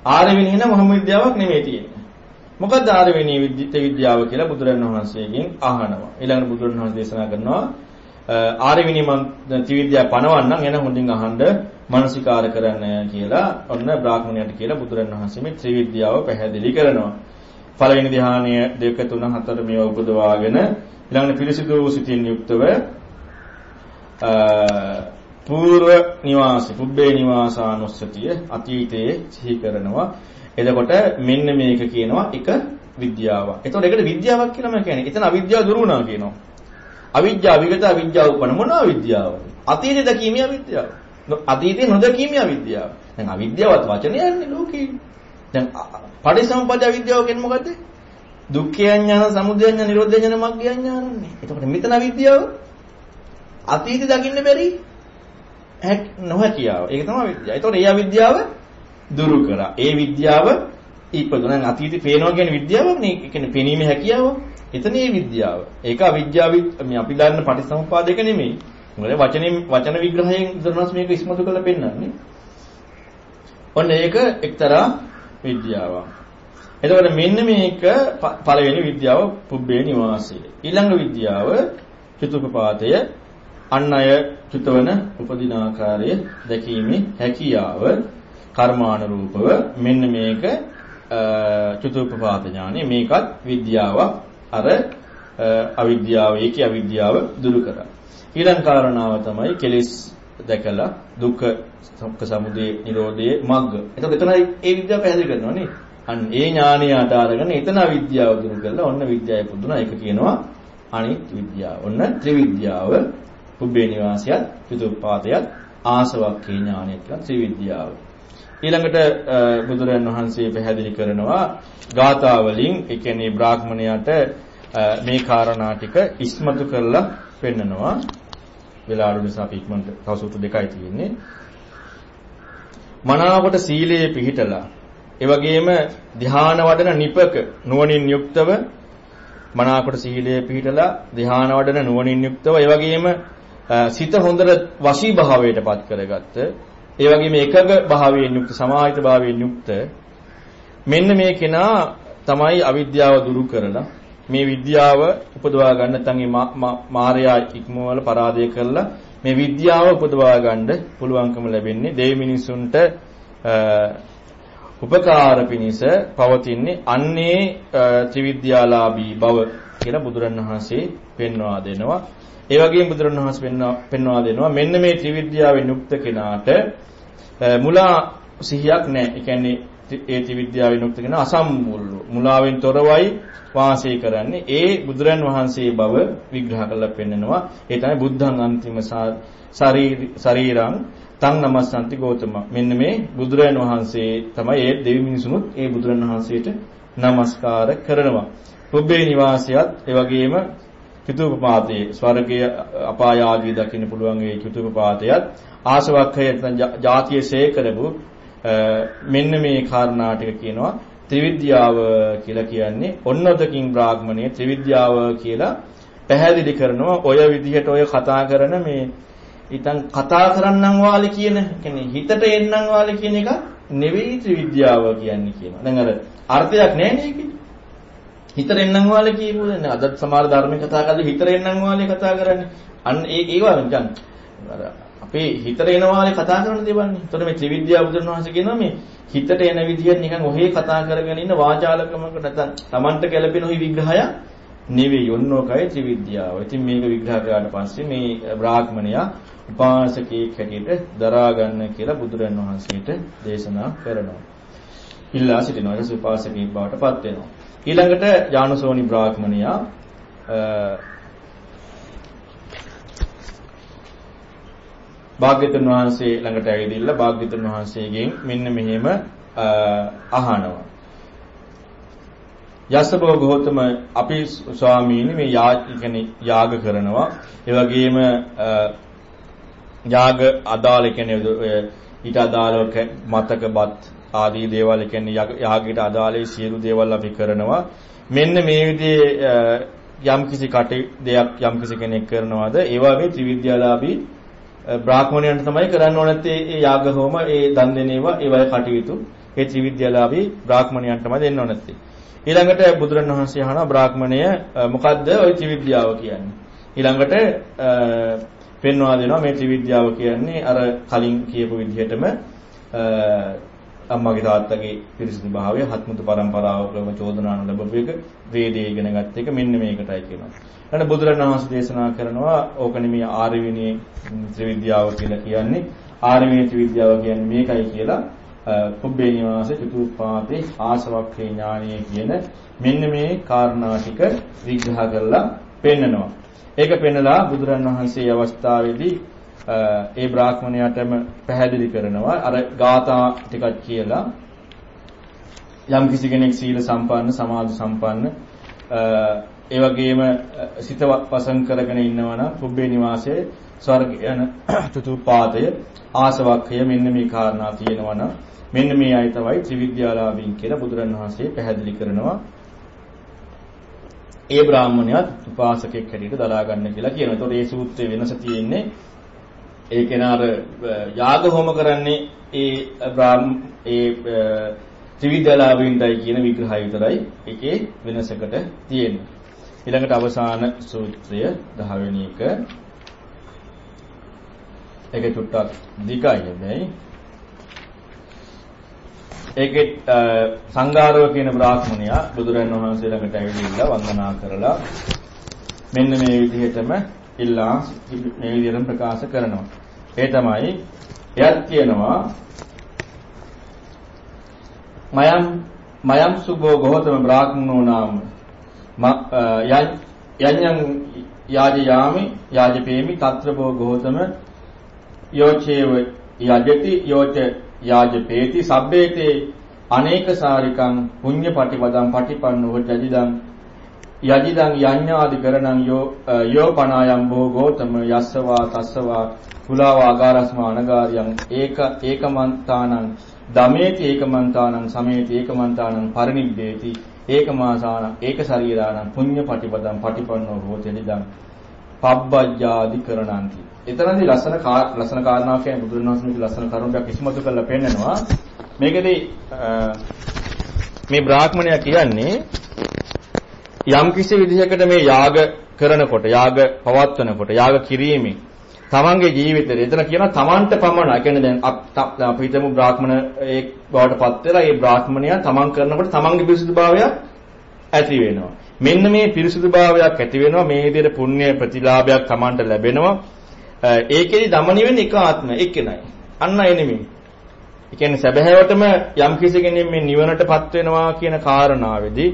ආර්යවිනී නම් මොහොම විද්‍යාවක් නෙමෙයි තියෙන්නේ. මොකද ආර්යවිනී විද්‍යාව කියලා බුදුරණවහන්සේගෙන් අහනවා. ඊළඟට බුදුරණවහන්සේ දේශනා කරනවා ආර්යවිනී මන් ත්‍රිවිද්‍යාව පණවන්නම් එන හොඳින් අහන්න මානසිකාර කරන්න කියලා ඔන්න බ්‍රාහ්මණයට කියලා බුදුරණවහන්සේ මේ ත්‍රිවිද්‍යාව පැහැදිලි කරනවා. පළවෙනි ධ්‍යානය දෙක තුන හතර මේවා උපදවාගෙන ඊළඟට පිරිසිදු සිතින් යුක්තව පූර්ව නිවාසි පුබ්බේ නිවාසානුස්සතිය අතීතයේ සිහි කරනවා. එතකොට මෙන්න මේක කියනවා එක විද්‍යාවක්. එතකොට ඒකට විද්‍යාවක් කියලා මම කියන්නේ. එතන අවිද්‍යාව දුරු වුණා කියනවා. අවිද්‍යාව විගත අවිද්‍යාව උපන මොනවා විද්‍යාව? අතීතයේ දැකීමේ අවිද්‍යාව. අතීතයේ නොදැකීමේ අවිද්‍යාව. දැන් අවිද්‍යාවත් වචනයන්නේ ලෝකේ. දැන් පටිසම්පද අවිද්‍යාව කියන්නේ මොකද්ද? දුක්ඛය ඥාන, සමුදය ඥාන, නිරෝධ ඥාන, මග්ගය ඥානන්නේ. එතකොට මෙතන අවිද්‍යාව අතීතය දකින්න බැරි නොහැකියාව. ඒක තමයි විද්‍යාව. එතකොට ඒ අවිද්‍යාව දුරු කරා. ඒ විද්‍යාව ඉපදුණා. අතීතේ පේනවා කියන විද්‍යාවක් නේ. ඒ කියන්නේ පෙනීමේ හැකියාව. එතන ඒ විද්‍යාව. ඒක අවිද්‍යාව මේ අපි දන්න පටිසමුපාද එක නෙමෙයි. මොකද වචනේ වචන විග්‍රහයෙන් දරනස් මේක ඉස්මතු කරලා පෙන්නන්නේ. ඔන්න ඒක එක්තරා විද්‍යාවක්. එතකොට මෙන්න මේක පළවෙනි විද්‍යාව පුබ්බේ නිවාසය. ඊළඟ විද්‍යාව චතුපපාතය අන් අය චුතවන උපදින ආකාරය දැකීමේ හැකියාව කර්මානුරූපව මෙන්න මේක චතුපපාත ඥානෙ මේකත් විද්‍යාවක් අර අවිද්‍යාව ඒකේ අවිද්‍යාව දුරු කරා. ඊළඟ කාරණාව තමයි කෙලෙස් දැකලා දුක්ඛ සමුදය සමුදය නිරෝධයේ මග්ග. එතකොට එතනයි ඒ විද්‍යාව පැහැදිලි කරනවා නේ. අන්න ඒ ඥානයට අරගෙන එතන අවිද්‍යාව දුරු කරලා ඔන්න විද්‍යාව පුදුනා ඒක කියනවා අනිත් විද්‍යාව. ඔන්න ත්‍රිවිද්‍යාව පුබ්බේ නිවාසයත් චතුප්පාතයත් ආසවක්ඛේ ඥානය කියලා ත්‍රිවිද්‍යාව. ඊළඟට බුදුරයන් වහන්සේ පැහැදිලි කරනවා ගාථා වලින් ඒ කියන්නේ බ්‍රාහ්මණයාට මේ කාරණා ටික ඉස්මතු කරලා පෙන්නනවා. වෙලාවු නිසා අපි ඉක්මනට තව සූත්‍ර දෙකයි තියෙන්නේ. මනාවට සීලයේ පිහිටලා ඒ වගේම ධ්‍යාන වඩන නිපක නුවණින් යුක්තව මනාකොට සීලයේ පිහිටලා ධ්‍යාන වඩන නුවණින් යුක්තව ඒ වගේම සිත හොඳට වශී භාවයට පත් කරගත්ත ඒ වගේම එකග භාවයෙන් යුක්ත සමාහිත භාවයෙන් යුක්ත මෙන්න මේ කෙනා තමයි අවිද්‍යාව දුරු කරලා මේ විද්‍යාව උපදවා ගන්න නැත්නම් මේ මායя ඉක්මවල පරාදය කරලා මේ විද්‍යාව උපදවා ගන්න පුළුවන්කම ලැබෙන්නේ දෙවි මිනිසුන්ට උපකාර පිණිස පවතින්නේ අන්නේ ත්‍රිවිද්‍යාලාභී බව කියලා බුදුරණවහන්සේ පෙන්වා දෙනවා. ඒ වගේම බුදුරණවහන්සේ පෙන්වා දෙනවා මෙන්න මේ ත්‍රිවිද්‍යාවෙන් යුක්ත කෙනාට මුලා සිහියක් නැහැ. ඒ කියන්නේ ඒ ත්‍රිවිද්‍යාවෙන් යුක්ත කෙනා අසම්මුල්ලු. මුලාවෙන් තොරවයි වාසය කරන්නේ. ඒ බුදුරන් වහන්සේ බව විග්‍රහ කරලා පෙන්නනවා. ඒ තමයි බුද්ධං අන්තිම ශරීරං තං නමස්සන්ති ගෞතම. මෙන්න මේ බුදුරන් වහන්සේ තමයි ඒ දෙවි මිනිසුනුත් ඒ බුදුරන් වහන්සේට নমස්කාර කරනවා. පුබ්බේ නිවාසයත් ඒ වගේම චතුපපාතයේ ස්වර්ගයේ අපාය ආදී දකින්න පුළුවන් ඒ චතුපපාතයත් ආසවක්ඛය ජාතිය ශේකරපු මෙන්න මේ කාරණා ටික කියනවා ත්‍රිවිද්‍යාව කියලා කියන්නේ ඔන්නතකින් බ්‍රාහ්මණයේ ත්‍රිවිද්‍යාව කියලා පැහැදිලි කරනවා ඔය විදිහට ඔය කතා කරන මේ ඉතින් කතා කරන්නම් වාලේ කියන කියන්නේ හිතට එන්නම් වාලේ කියන එක නෙවෙයි ත්‍රිවිද්‍යාව කියන්නේ කියනවා. දැන් අර අර්ථයක් නැහැ නේ හිතට එන්නම් වාලේ කියපු දැන් අද සමහර ධර්මයේ කතා කරද්දී හිතට එන්නම් වාලේ කතා කරන්නේ. අන්න ඒ ඒවා නිකන් අර අපේ හිතට එන වාලේ කතා කරන දේවල්නේ. එතකොට මේ ත්‍රිවිද්‍යාව බුදුන් වහන්සේ කියනවා මේ හිතට එන විදිහට නිකන් ඔහේ කතා කරගෙන ඉන්න වාචාලකමකට නැත්නම් Tamanට ගැළපෙන ওই විග්‍රහය නෙවෙයි ඔන්නෝකයි ත්‍රිවිද්‍යාව. ඉතින් මේක විග්‍රහ කරාට පස්සේ මේ බ්‍රාහ්මණයා උපාසකයෙක් හැටියට දරා ගන්න කියලා බුදුරන් වහන්සේට දේශනා කරනවා. ඉල්ලා සිටිනවා. ඒක උපාසකයෙක් බවට පත් වෙනවා. ඊළඟට ඥානසෝනි බ්‍රාහ්මණයා භාග්‍යතුන් වහන්සේ ළඟට ඇවිදilla භාග්‍යතුන් වහන්සේගෙන් මෙන්න මෙහෙම අහනවා. යසබෝ ගෞතම අපි ස්වාමීනි මේ යාග යාග කරනවා. ඒ වගේම යාග අදාළ කියන්නේ ඊට අදාළව මතකබත් ආදී දේවල් කියන්නේ යාගයට අදාළ සියලු දේවල් අපි කරනවා. මෙන්න මේ විදිහේ යම් කිසි කටි දෙයක් යම් කිසි කෙනෙක් කරනවාද ඒ වගේ ත්‍රිවිද්‍යාලාභී බ්‍රාහ්මණයන්ට තමයි කරන්න ඕන නැත්තේ ඒ යාග හෝම ඒ දන් දෙන ඒවා ඒ වගේ කටයුතු ඒ ත්‍රිවිද්‍යාලාභී බ්‍රාහ්මණයන්ටමයි දෙන්න ඕන නැත්තේ. ඊළඟට බුදුරණවහන්සේ අහනවා බ්‍රාහ්මණය මොකද්ද ওই ත්‍රිවිද්‍යාව කියන්නේ? ඊළඟට පෙන්වා දෙනවා මේ ත්‍රිවිද්‍යාව කියන්නේ අර කලින් කියපු විදිහටම අම්මගේ තාත්තගේ පිරිසිදු භාවය හත්මුතු පරම්පරාව ක්‍රම චෝදනාන ලැබපු එක වේදේ ඉගෙන ගත්ත එක මෙන්න මේකටයි කියනවා. ඊට බුදුරණවහන්සේ දේශනා කරනවා ඕක නෙමෙයි ආර්ය විනී ත්‍රිවිද්‍යාව කියලා කියන්නේ. ආර්ය විනී ත්‍රිවිද්‍යාව කියන්නේ මේකයි කියලා පුබ්බේ නිවාස චතුප්පාතේ ආසවක්ඛේ ඥානය කියන මෙන්න මේ කාරණා ටික විග්‍රහ කරලා පෙන්නනවා. ඒක පෙන්නලා බුදුරණවහන්සේ අවස්ථාවේදී ඒ බ්‍රාහ්මණයාටම පැහැදිලි කරනවා අර ගාථා ටිකක් කියලා යම් කිසි කෙනෙක් සීල සම්පන්න සමාධි සම්පන්න ඒ වගේම සිත වසන් කරගෙන ඉන්නවා නම් පුබ්බේ නිවාසයේ ස්වර්ග යන චතුපාදය ආසවක්ඛය මෙන්න මේ කාරණා තියෙනවා නම් මෙන්න මේ අය තමයි ත්‍රිවිද්‍යාලාභීන් කියලා බුදුරණවහන්සේ පැහැදිලි කරනවා ඒ බ්‍රාහ්මණයත් උපාසකෙක් හැටියට දලා ගන්න කියලා කියනවා. ඒතකොට මේ සූත්‍රයේ වෙනස තියෙන්නේ ඒ කෙනාර යාග හෝම කරන්නේ ඒ බ්‍රාහ්ම ඒ ත්‍රිවිධලාභින්ටයි කියන විග්‍රහය විතරයි ඒකේ වෙනසකට තියෙන්නේ. ඊළඟට අවසාන සූත්‍රය 10 වෙනි එක. ඒක චුට්ටක් දිගයි හැබැයි. ඒකේ සංඝාරව කියන බ්‍රාහ්මණයා බුදුරජාණන් වහන්සේ ළඟට ඇවිල්ලා වන්දනා කරලා මෙන්න මේ විදිහටම ඉල්ලා මේ විදිහටම ප්‍රකාශ කරනවා. ඒ තමයි එයත් කියනවා මයම් මයම් සුභෝ ගෝතම බ්‍රාහ්මනෝ නාම යඤ්ඤං යාජයාමි යාජපේමි తත්‍රබෝ ගෝතම යෝචේව යජති යෝච යාජපේති සබ්බේතේ අනේක සාරිකං පුඤ්ඤ පටිපදං පටිපන්නෝ ජජිදං යජිදං යඤ්ඤාදි කරණං යෝ යෝ පනායම් භෝ ගෝතම යස්සවා තස්සවා කුලාව ආගාරස්ම අනගාරියං ඒක ඒකමන්තානං දමේති ඒකමන්තානං සමේති ඒකමන්තානං පරිනිබ්බේති. ඒකමාසාන ඒක ශරීරාණං පුඤ්ඤ පටිපදං පටිපන්නෝ හෝති නිදං පබ්බජ්ජාදි කරණන්ති. එතනදී ලස්සන ලස්සන කාරණාවක් කියන්නේ බුදුරණවහන්සේ ලස්සන කරුණක් ඉස්මතු කරලා පෙන්නනවා. මේකෙදී මේ බ්‍රාහ්මණයා කියන්නේ යම් කිසි විදිහකට මේ යාග කරනකොට යාග පවත්වනකොට යාග කිරීමේ තමන්ගේ ජීවිතේ එතන කියනවා තමන්ට පමණ. ඒ කියන්නේ දැන් අපි හිතමු බ්‍රාහ්මණ ඒ බවට පත් වෙලා ඒ බ්‍රාහ්මණයා තමන් කරනකොට තමන්ගේ පිරිසුදුභාවය ඇති වෙනවා. මෙන්න මේ පිරිසුදුභාවයක් ඇති වෙනවා මේ විදිහට පුණ්‍ය ප්‍රතිලාභයක් තමන්ට ලැබෙනවා. ඒකෙදි දමණි වෙන්නේ එක ආත්ම එක්කෙනයි. අන්න ඒ නෙමෙයි. ඒ කියන්නේ සැබෑවටම යම් කිසි කෙනෙක් මේ නිවනටපත් වෙනවා කියන කාරණාවේදී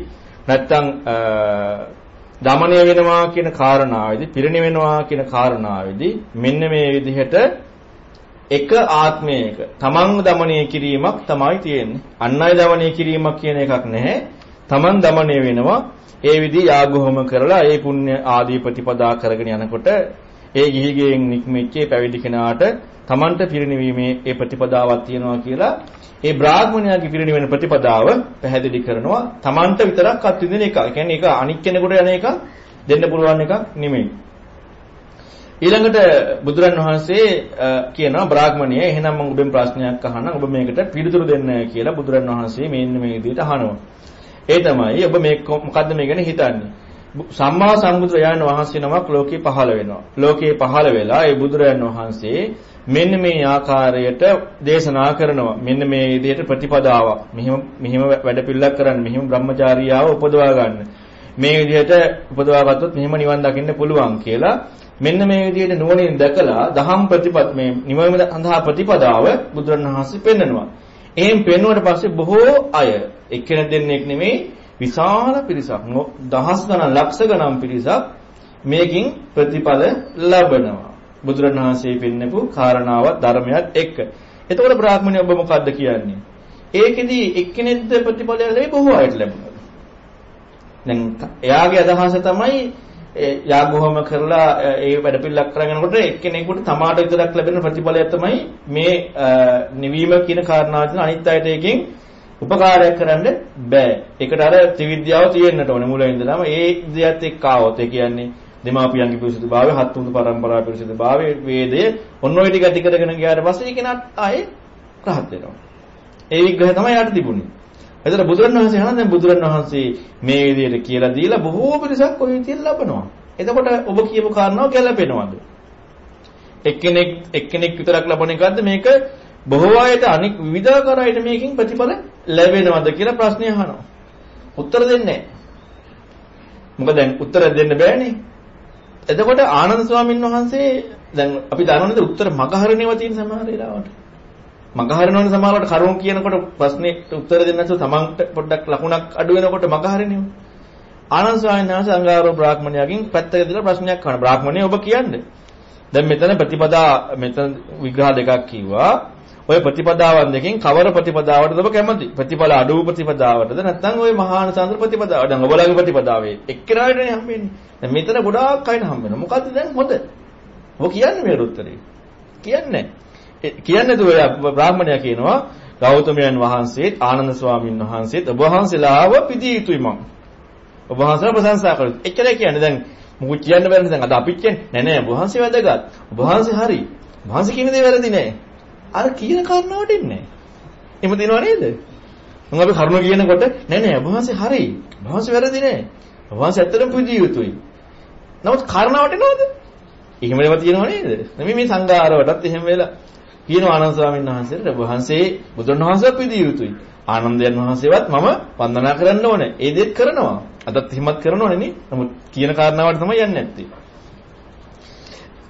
නැත්තම් දමණය වෙනවා කියන කාරණාවේදී පිරිනිවෙනවා කියන කාරණාවේදී මෙන්න මේ විදිහට එක ආත්මයක තමන් දමණය කිරීමක් තමයි තියෙන්නේ. අන් අය දමණය කිරීමක් කියන එකක් නැහැ. තමන් දමණය වෙනවා. ඒ විදිහ යාගොහම කරලා ඒ පුණ්‍ය ආදී ප්‍රතිපදා කරගෙන යනකොට ඒ ගිහිගෙන් නික්මෙච්ච පැවිදි කෙනාට තමන්ට පිරිනිවීමේ ඒ ප්‍රතිපදාවක් තියෙනවා කියලා ඒ බ්‍රාහ්මණයාගේ පිරිනිවෙන ප්‍රතිපදාව පැහැදිලි කරනවා තමන්ට විතරක් අත්විඳින එක. ඒ කියන්නේ ඒක අනික් කෙනෙකුට යන එක දෙන්න පුළුවන් එකක් නෙමෙයි. ඊළඟට බුදුරන් වහන්සේ කියනවා බ්‍රාහ්මණය එහෙනම් මම ඔබෙන් ප්‍රශ්නයක් අහන්න ඔබ මේකට පිළිතුරු දෙන්න කියලා බුදුරන් වහන්සේ මෙන්න මේ විදිහට අහනවා. ඒ තමයි ඔබ මේ මොකද්ද මේ ගැන හිතන්නේ? සම්මා සම්බුදුරජාණන් වහන්සේ නමක් ලෝකේ පහළ වෙනවා. ලෝකේ පහළ වෙලා ඒ බුදුරජාණන් වහන්සේ මෙන්න මේ ආකාරයට දේශනා කරනවා. මෙන්න මේ විදිහට ප්‍රතිපදාවක්. මෙහිම මෙහිම වැඩ පිළිලක් කරන්න. මෙහිම බ්‍රහ්මචාරියාව උපදවා ගන්න. මේ විදිහට උපදවා ගත්තොත් මෙහෙම නිවන් දකින්න පුළුවන් කියලා මෙන්න මේ විදිහට නුවණින් දැකලා දහම් ප්‍රතිපද මේ නිවන සඳහා ප්‍රතිපදාව බුදුරණවහන්සේ පෙන්නනවා. එහෙන් පෙන්වුවට පස්සේ බොහෝ අය එක්කෙනෙක් දෙන්නෙක් නෙමෙයි විශාල පිරිසක් දහස් ගණන් ලක්ෂ ගණන් පිරිසක් මේකින් ප්‍රතිඵල ලබනවා. බුදුරණවහන්සේ පෙන්නපු කාරණාව ධර්මයක් එක්ක. එතකොට බ්‍රාහ්මණය ඔබ මොකද්ද කියන්නේ? ඒකෙදි එක්කෙනෙක්ද ප්‍රතිඵලය ලැබෙයි බොහෝ අයට ලැබුණා. දැන් එයාගේ අදහස තමයි යාගොහම කරලා ඒ වැඩ පිළිලක් කරගෙනකොට එක්කෙනෙකුට තමාට විතරක් ලැබෙන ප්‍රතිඵලය තමයි මේ නිවීම කියන කාරණාවෙන් අනිත් අයට එකෙන් උපකාරයක් කරන්න බෑ. ඒකට අර ත්‍රිවිද්‍යාව තියෙන්නට ඕනේ මුලින් ඉඳලාම ඒ දෙයත් එක්ක ආවොත් ඒ කියන්නේ දෙමාපියන්ගේ පිරිසිදුභාවය, හත් තුන්දු පරම්පරාවේ පිරිසිදුභාවය, වේදය ඔන්න ඔය ටික ඇති කරගෙන ගියාට පස්සේ ඒක නත් ආයේ රහත් වෙනවා. ඒ විග්‍රහය තමයි යාට තිබුණේ. එතන බුදුරණවහන්සේ අහන දැන් බුදුරණවහන්සේ මේ විදිහට කියලා දීලා බොහෝ පිරිසක් ඔය විදිහට ලබනවා. එතකොට ඔබ කියපු කාරණාව ගැලපෙනවද? එක්කෙනෙක් එක්කෙනෙක් විතරක් ලබන එකක්ද මේක බොහෝ අයට අනික් විවිධාකාර අයට මේකෙන් ප්‍රතිඵල ලැබෙනවද කියලා ප්‍රශ්නය අහනවා. උත්තර දෙන්නේ නැහැ. මොකද දැන් උත්තර දෙන්න බෑනේ. එතකොට ආනන්ද ස්වාමීන් වහන්සේ දැන් අපි දන්නවනේ උත්තර මගහරණේව තියෙන සමහර වෙලාවට. මගහරනවන සමහරවට කරුණු කියනකොට ප්‍රශ්නෙට උත්තර දෙන්න නැතුව තමන්ට පොඩ්ඩක් ලකුණක් අඩු වෙනකොට මගහරණේව. ආනන්ද ස්වාමීන් වහන්සේ අංගාරෝ බ්‍රාහ්මණයාගෙන් පැත්තක දාලා ප්‍රශ්නයක් අහන. බ්‍රාහ්මණය ඔබ කියන්නේ. දැන් මෙතන ප්‍රතිපදා මෙතන විග්‍රහ දෙකක් කිව්වා. ඔය ප්‍රතිපදාවන් දෙකෙන් කවර ප්‍රතිපදාවටද ඔබ කැමති? ප්‍රතිඵල අඩු ප්‍රතිපදාවටද නැත්නම් ඔය මහාන සාන්ද්‍ර ප්‍රතිපදාවට? දැන් ඔබලගේ ප්‍රතිපදාවේ එක්කෙනාටනේ හම්බෙන්නේ. දැන් මෙතන ගොඩාක් අයට හම්බ වෙනවා. මොකද්ද දැන් හොඳ? ඔබ කියන්නේ මේ උත්තරේ. කියන්නේ කියන්නේ දුව බ්‍රාහ්මණයා කියනවා ගෞතමයන් වහන්සේත් ආනන්ද ස්වාමීන් වහන්සේත් ඔබ වහන්සේලාව පිළිදී යුතුයි මම. ඔබ වහන්සේලා ප්‍රශංසා කරනවා. එච්චරයි කියන්නේ දැන් මොකද කියන්න බැරි දැන් අද අපිත් කියන්නේ නෑ නෑ ඔබ වහන්සේ වැදගත්. ඔබ වහන්සේ හරි. ඔබ වහන්සේ කියන දේ වැරදි නෑ. අර කියන කාරණාවට එන්නේ නෑ. එහෙම දිනව නේද? මම අපි කරුණ කියනකොට නෑ නෑ ඔබ වහන්සේ හරි. ඔබ වහන්සේ වැරදි නෑ. ඔබ වහන්සේ ඇත්තටම පිළිදී යුතුයි. නමුත් කාරණාවට එනවද? එහෙම ඒවා තියෙනව නේද? නෙමෙයි මේ සංඝාරවටත් එහෙම වෙලා කියන ආනන්ද ස්වාමීන් වහන්සේට වහන්සේ බුදුන් වහන්සේ පිළිදිය යුතුයි. ආනන්දයන් වහන්සේවත් මම වන්දනා කරන්න ඕනේ. ඒ දෙත් කරනවා. අදත් හිමත් කරනවනේ නේ. නමුත් කියන කාරණාවට තමයි යන්නේ නැත්තේ.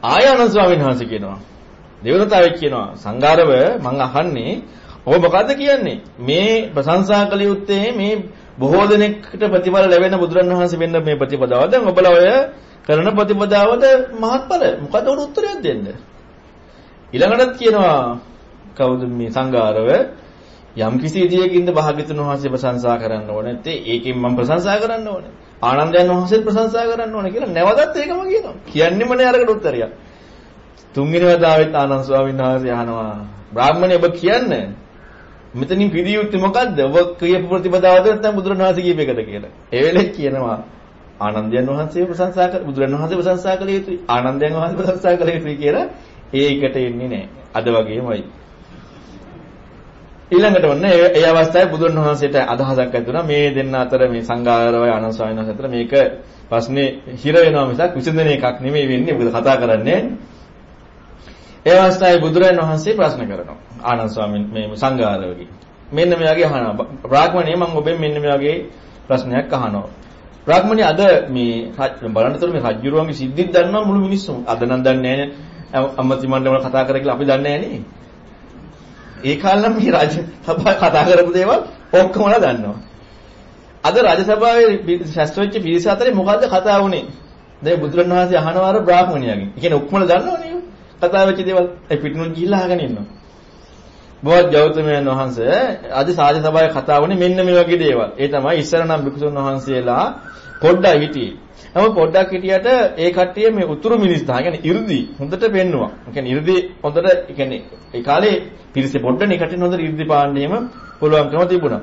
ආය ආනන්ද ස්වාමීන් වහන්සේ කියනවා. දේවදත්තාවෙක් කියනවා සංඝාරව මං අහන්නේ ඔබ මොකද්ද කියන්නේ? මේ ප්‍රශංසා කළ යුත්තේ මේ බොහෝ දෙනෙක්ට ප්‍රතිඵල ලැබෙන බුදුරණවහන්සේ වෙන්න මේ ප්‍රතිපදාව. දැන් ඔබලා ඔය කරන ප්‍රතිපදාවද මහත්ඵල. මොකද උඩ උත්තරයක් දෙන්න? ඊළඟටත් කියනවා කවුද මේ සංඝාරව යම් කිසි විදියකින්ද භාග්‍යතුන් වහන්සේ ප්‍රශංසා කරන්න ඕනේ නැත්තේ ඒකෙන් මම ප්‍රශංසා කරන්න ඕනේ ආනන්දයන් වහන්සේ ප්‍රශංසා කරන්න ඕනේ කියලා නැවතත් ඒකම කියනවා කියන්නෙම නෑ අරකට උත්තරයක් තුන්වෙනි වතාවෙත් ආනන්ද ස්වාමීන් වහන්සේ අහනවා බ්‍රාහ්මණය ඔබ කියන්නේ මෙතනින් පිළිය යුත්තේ මොකද්ද ඔබ කියපු ප්‍රතිපදාවද නැත්නම් බුදුරණවහන්සේ කියප එකද කියලා ඒ වෙලේ කියනවා ආනන්දයන් වහන්සේ ප්‍රශංසා කර බුදුරණවහන්සේ ප්‍රශංසා කළ යුතුයි ආනන්දයන් වහන්සේ ප්‍රශංසා කළ යුතුයි කියලා ඒකට එන්නේ නැහැ. අද වගේමයි. ඊළඟට ඔන්න ඒ අවස්ථාවේ බුදුන් වහන්සේට අදහසක් ඇති වුණා මේ දෙන්න අතර මේ සංඝාරවය ආනන්ද ස්වාමීන් වහන්සේ අතර මේක ප්‍රශ්නේ හිර වෙනවා මිසක් විසඳන එකක් නෙමෙයි වෙන්නේ. මොකද කතා කරන්නේ ඒ අවස්ථාවේ බුදුරජාණන් වහන්සේ ප්‍රශ්න කරනවා. ආනන්ද ස්වාමීන් මේ සංඝාරවගේ. මෙන්න මේ වගේ අහනවා. බ්‍රාහ්මණය මම ඔබෙන් මෙන්න මේ වගේ ප්‍රශ්නයක් අහනවා. බ්‍රාහ්මණය අද මේ බලන්නතර මේ රජ්ජුරුවන්ගේ සිද්ධිත් දන්නවා මුළු මිනිස්සුම. අද නම් දන්නේ නැහැ අම්මති මණ්ඩලවල කතා කරා කියලා අපි දන්නේ නැහැ ඒ කාලෙම මේ රජ සභාව කතා කරපු දේවල් ඔක්කොමලා දන්නවා. අද රජ සභාවේ ශාස්ත්‍රඥ පිරිස අතරේ මොකද්ද කතා වුනේ? දැන් බුදුරණවහන්සේ අහනවා අර බ්‍රාහ්මණයාගෙන්. ඒ කියන්නේ ඔක්කොමලා දන්නවනේ. කතා වෙච්ච දේවල් ඒ පිටුනුත් ගිහිල්ලා අහගෙන ඉන්නවා. බෝවත් ගෞතමයන් වහන්සේ අද සාධි සභාවේ කතා වුණේ මෙන්න මේ වගේ දේවල්. ඒ තමයි ඉස්සර නම් භික්ෂුන් වහන්සේලා පොඩ්ඩක් හිටියේ. නම පොඩ්ඩක් හිටියට ඒ කට්ටිය මේ උතුරු මිනිස් තා කියන්නේ 이르දි හොඳට පෙන්නවා. ඒ කියන්නේ 이르දි හොඳට ඒ කියන්නේ ඒ කාලේ පිරිසේ පොඩ්ඩනේ කටින් හොඳට 이르දි පාන්නේම පුළුවන්කම තිබුණා.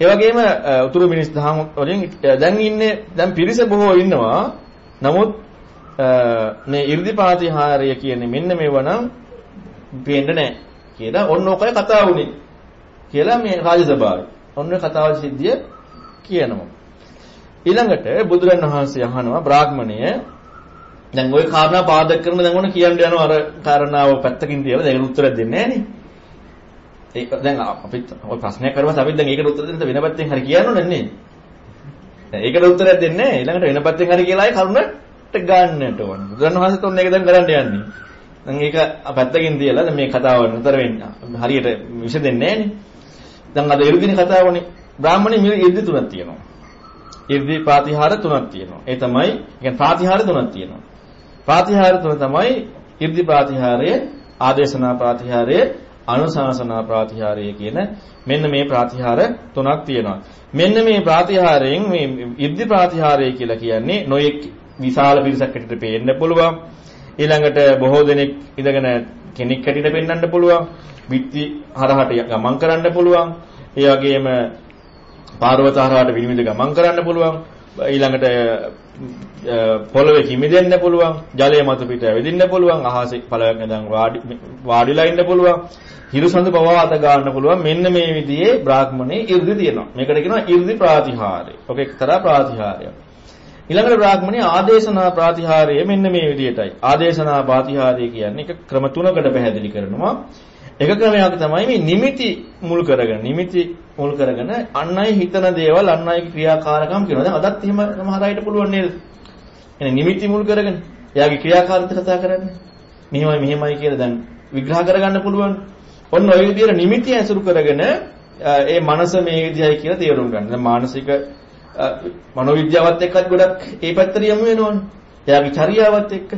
ඒ වගේම උතුරු මිනිස් දහම් වලින් දැන් ඉන්නේ දැන් පිරිස බොහෝ ඉන්නවා. නමුත් මේ 이르දිපාතිහාරය කියන්නේ මෙන්න මේවා නම් පේන්න නැහැ කියලා ඔන්න ඔකයි කතා වුනේ කියලා මේ රාජසභාවේ. ඔන්න කතාව සිද්ධිය කියනවා. ඊළඟට බුදුරන් වහන්සේ අහනවා බ්‍රාහ්මණය දැන් ওই කාරණා පාදක කරන දැන් ඔන්න කියන්න යනවා. අර කාරණාව පැත්තකින් තියලා දැන් උත්තරයක් දෙන්නේ නැහැ නේ ඒක දැන් අපිත් ඔය ප්‍රශ්නයක් කරුවම අපි දැන් ඒකට උත්තර දෙන්න වෙන පැත්තෙන් හරි කියන්න ඕනේ නේද? ඒකට උත්තරයක් දෙන්නේ නැහැ ඊළඟට වෙන පැත්තෙන් හරි කියලා ආයේ කරුණ ගන්නට ඕන. බුදුරණවහන්සේත් ඔන්න ඒක දැන් කරන්න යන්නේ. දැන් ඒක පැත්තකින් තියලා දැන් මේ කතාව නතර වෙන්න හරියට විසඳෙන්නේ නැහනේ. දැන් අද ඉර්ධින කතාවනේ බ්‍රාහමණේ ඉර්ධි තුනක් තියෙනවා. ඉර්ධි ප්‍රාතිහාර තුනක් තියෙනවා. ඒ තමයි කියන්නේ ප්‍රාතිහාර තුනක් තියෙනවා. ප්‍රාතිහාර තුන තමයි ඉර්ධි ප්‍රාතිහාරය, ආදේශනා ප්‍රාතිහාරය, අනුශාසනා ප්‍රාතිහාරය කියන මෙන්න මේ ප්‍රාතිහාර තුනක් තියෙනවා. මෙන්න මේ ප්‍රාතිහාරයෙන් මේ ඉර්ධි ප්‍රාතිහාරය කියලා කියන්නේ නොයෙක් විශාල පිරිසක් හිටිට පේන්න පුළුවන්. ඊළඟට බොහෝ දෙනෙක් ඉඳගෙන කෙනෙක් හැටියට පෙන්වන්න පුළුවන්. විත්ති හරහට ගමන් කරන්න පුළුවන්. ඒ වගේම පාර්වත හරහට විනිවිද ගමන් කරන්න පුළුවන්. ඊළඟට පොළවේ කිමිදෙන්න පුළුවන්. ජලය මත පිට ඇවිදින්න පුළුවන්. අහසේ පළවෙනි ඉඳන් වාඩි වාඩිලා ඉන්න පුළුවන්. හිරුසඳ පවා අත ගන්න පුළුවන් මෙන්න මේ විදිහේ බ්‍රාහ්මණේ 이르දි තියෙනවා මේකට කියනවා 이르දි ප්‍රාතිහාරය ඔක එක්තරා ප්‍රාතිහාරයක් ඊළඟට බ්‍රාහ්මණේ ආදේශනා ප්‍රාතිහාරය මෙන්න මේ විදිහටයි. ආදේශනා ප්‍රාතිහාරය කියන්නේ එක ක්‍රම තුනකට පැහැදිලි කරනවා. එක ක්‍රමයක් තමයි මේ නිමිති මුල් කරගෙන නිමිති මුල් කරගෙන අන් අය හිතන දේවල් අන් අයගේ ක්‍රියාකාරකම් කියනවා. දැන් අදත් එහෙම සමහර අයට පුළුවන් නේද? එනේ නිමිති මුල් කරගෙන එයාගේ ක්‍රියාකාරීත්ව කතා කරන්නේ. මෙහෙමයි මෙහෙමයි කියලා දැන් විග්‍රහ කරගන්න පුළුවන්. ඔන්න ඔය විදිහට නිමිති ඇසුරු කරගෙන ඒ මනස මේ විදිහයි කියලා තේරුම් ගන්න. දැන් මානසික මනෝවිද්‍යාවත් එක්කත් ගොඩක් ඒ පැත්තට යමු වෙනවනේ. එයාගේ චර්යාවත් එක්ක.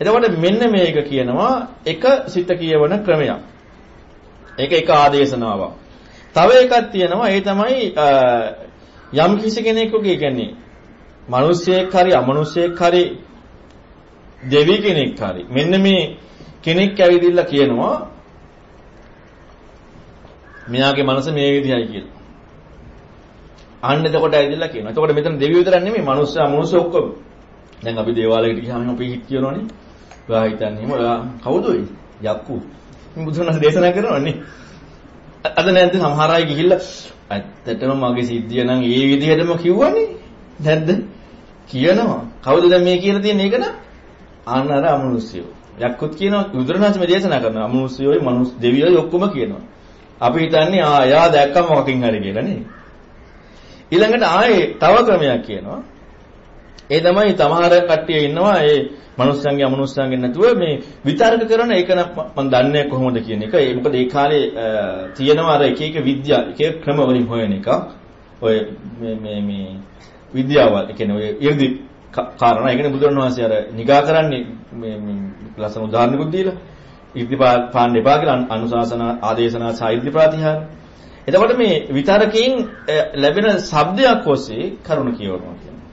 එතකොට මෙන්න මේක කියනවා එක සිත කියවන ක්‍රමයක්. ඒක එක ආදේශනාවක්. තව එකක් තියෙනවා ඒ තමයි යම් කිසි කෙනෙකුගේ කියන්නේ මිනිස්සෙක් හරි අමනුෂ්‍යයෙක් හරි දෙවි කෙනෙක් හරි මෙන්න මේ කෙනෙක් ඇවිදින්න කියනවා මෙයාගේ මනස මේ විදිහයි කියලා. අන්න එතකොට ඇවිදලා කියනවා. එතකොට මෙතන දෙවියෝ විතරක් නෙමෙයි මනුස්ස අමනුස්ස ඔක්කොම. දැන් අපි දේවාලයකට ගියාම අපි හිත කියනවනේ. ඔයා හිතන්නේ එහෙම ඔයා කවුද ඔය? යක්කු. මේ බුදුරණස් දේශනා කරනවනේ. අද නැද්ද සමහර අය ගිහිල්ලා ඇත්තටම මගේ සිද්ධිය නම් ඒ විදිහටම කිව්වනේ. නැද්ද? කියනවා. කවුද දැන් මේ කියලා තියෙන්නේ ඒක න ะ? අන්න අර අමනුෂ්‍යයෝ. යක්කුත් කියනවා බුදුරණස් මේ දේශනා කරනවා. අමනුෂ්‍යයෝයි මනුස්ස දෙවියෝයි ඔක්කොම කියනවා. අපි හිතන්නේ ආ යා දැක්කම මොකකින් හරි කියලා නේ. ඊළඟට ආයේ තව ක්‍රමයක් කියනවා. ඒ තමයි තමහර කට්ටිය ඉන්නවා ඒ මනුස්සයන්ගේ අමනුස්සයන්ගේ නැතුව මේ විතර්ක කරන එක මම දන්නේ කොහොමද කියන එක. ඒ මොකද ඒ කාලේ තියෙනවා අර එක එක විද්‍යා එක එක ක්‍රම වලින් හොයන එක. ඔය මේ මේ මේ විද්‍යාවල් කියන්නේ ඔය 이르දි කාරණා. ඒකනේ බුදුරණවහන්සේ අර නිගා කරන්නේ මේ මේ ලස්සන උදාහරණකුත් දීලා ඉර්ධි පාන්න එපා කියලා අනුශාසන ආදේශනා සාහිත්‍ය ප්‍රතිහාර. එතකොට මේ විතරකයෙන් ලැබෙන ශබ්දයක් ඔස්සේ කරුණ කියවනවා කියන්නේ.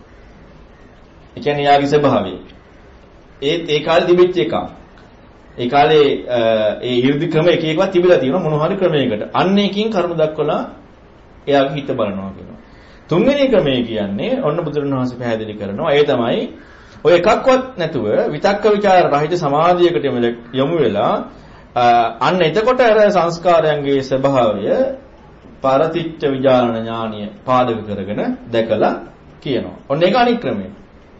ඒ කියන්නේ යාගේ ස්වභාවය. ඒත් ඒ කාලේ තිබිච්ච එකක්. ඒ කාලේ ඒ 이르දි ක්‍රම එක එකවත් තිබිලා තියෙනවා මොන හරි ක්‍රමයකට. අන්න එකකින් කරුණ දක්වලා එයාගේ හිත බලනවා කියනවා. තුන්වෙනි ක්‍රමය කියන්නේ ඔන්න බුදුරණවහන්සේ පැහැදිලි කරනවා. ඒ තමයි ඔය එකක්වත් නැතුව විතක්ක ਵਿਚාර රහිත සමාධියකට යොමු වෙලා අන්න එතකොට අර සංස්කාරයන්ගේ ස්වභාවය පරතිච්ච විඥාන ඥානිය පාදක කරගෙන දැකලා කියනවා. ඔන්න ඒක අනික් ක්‍රමය.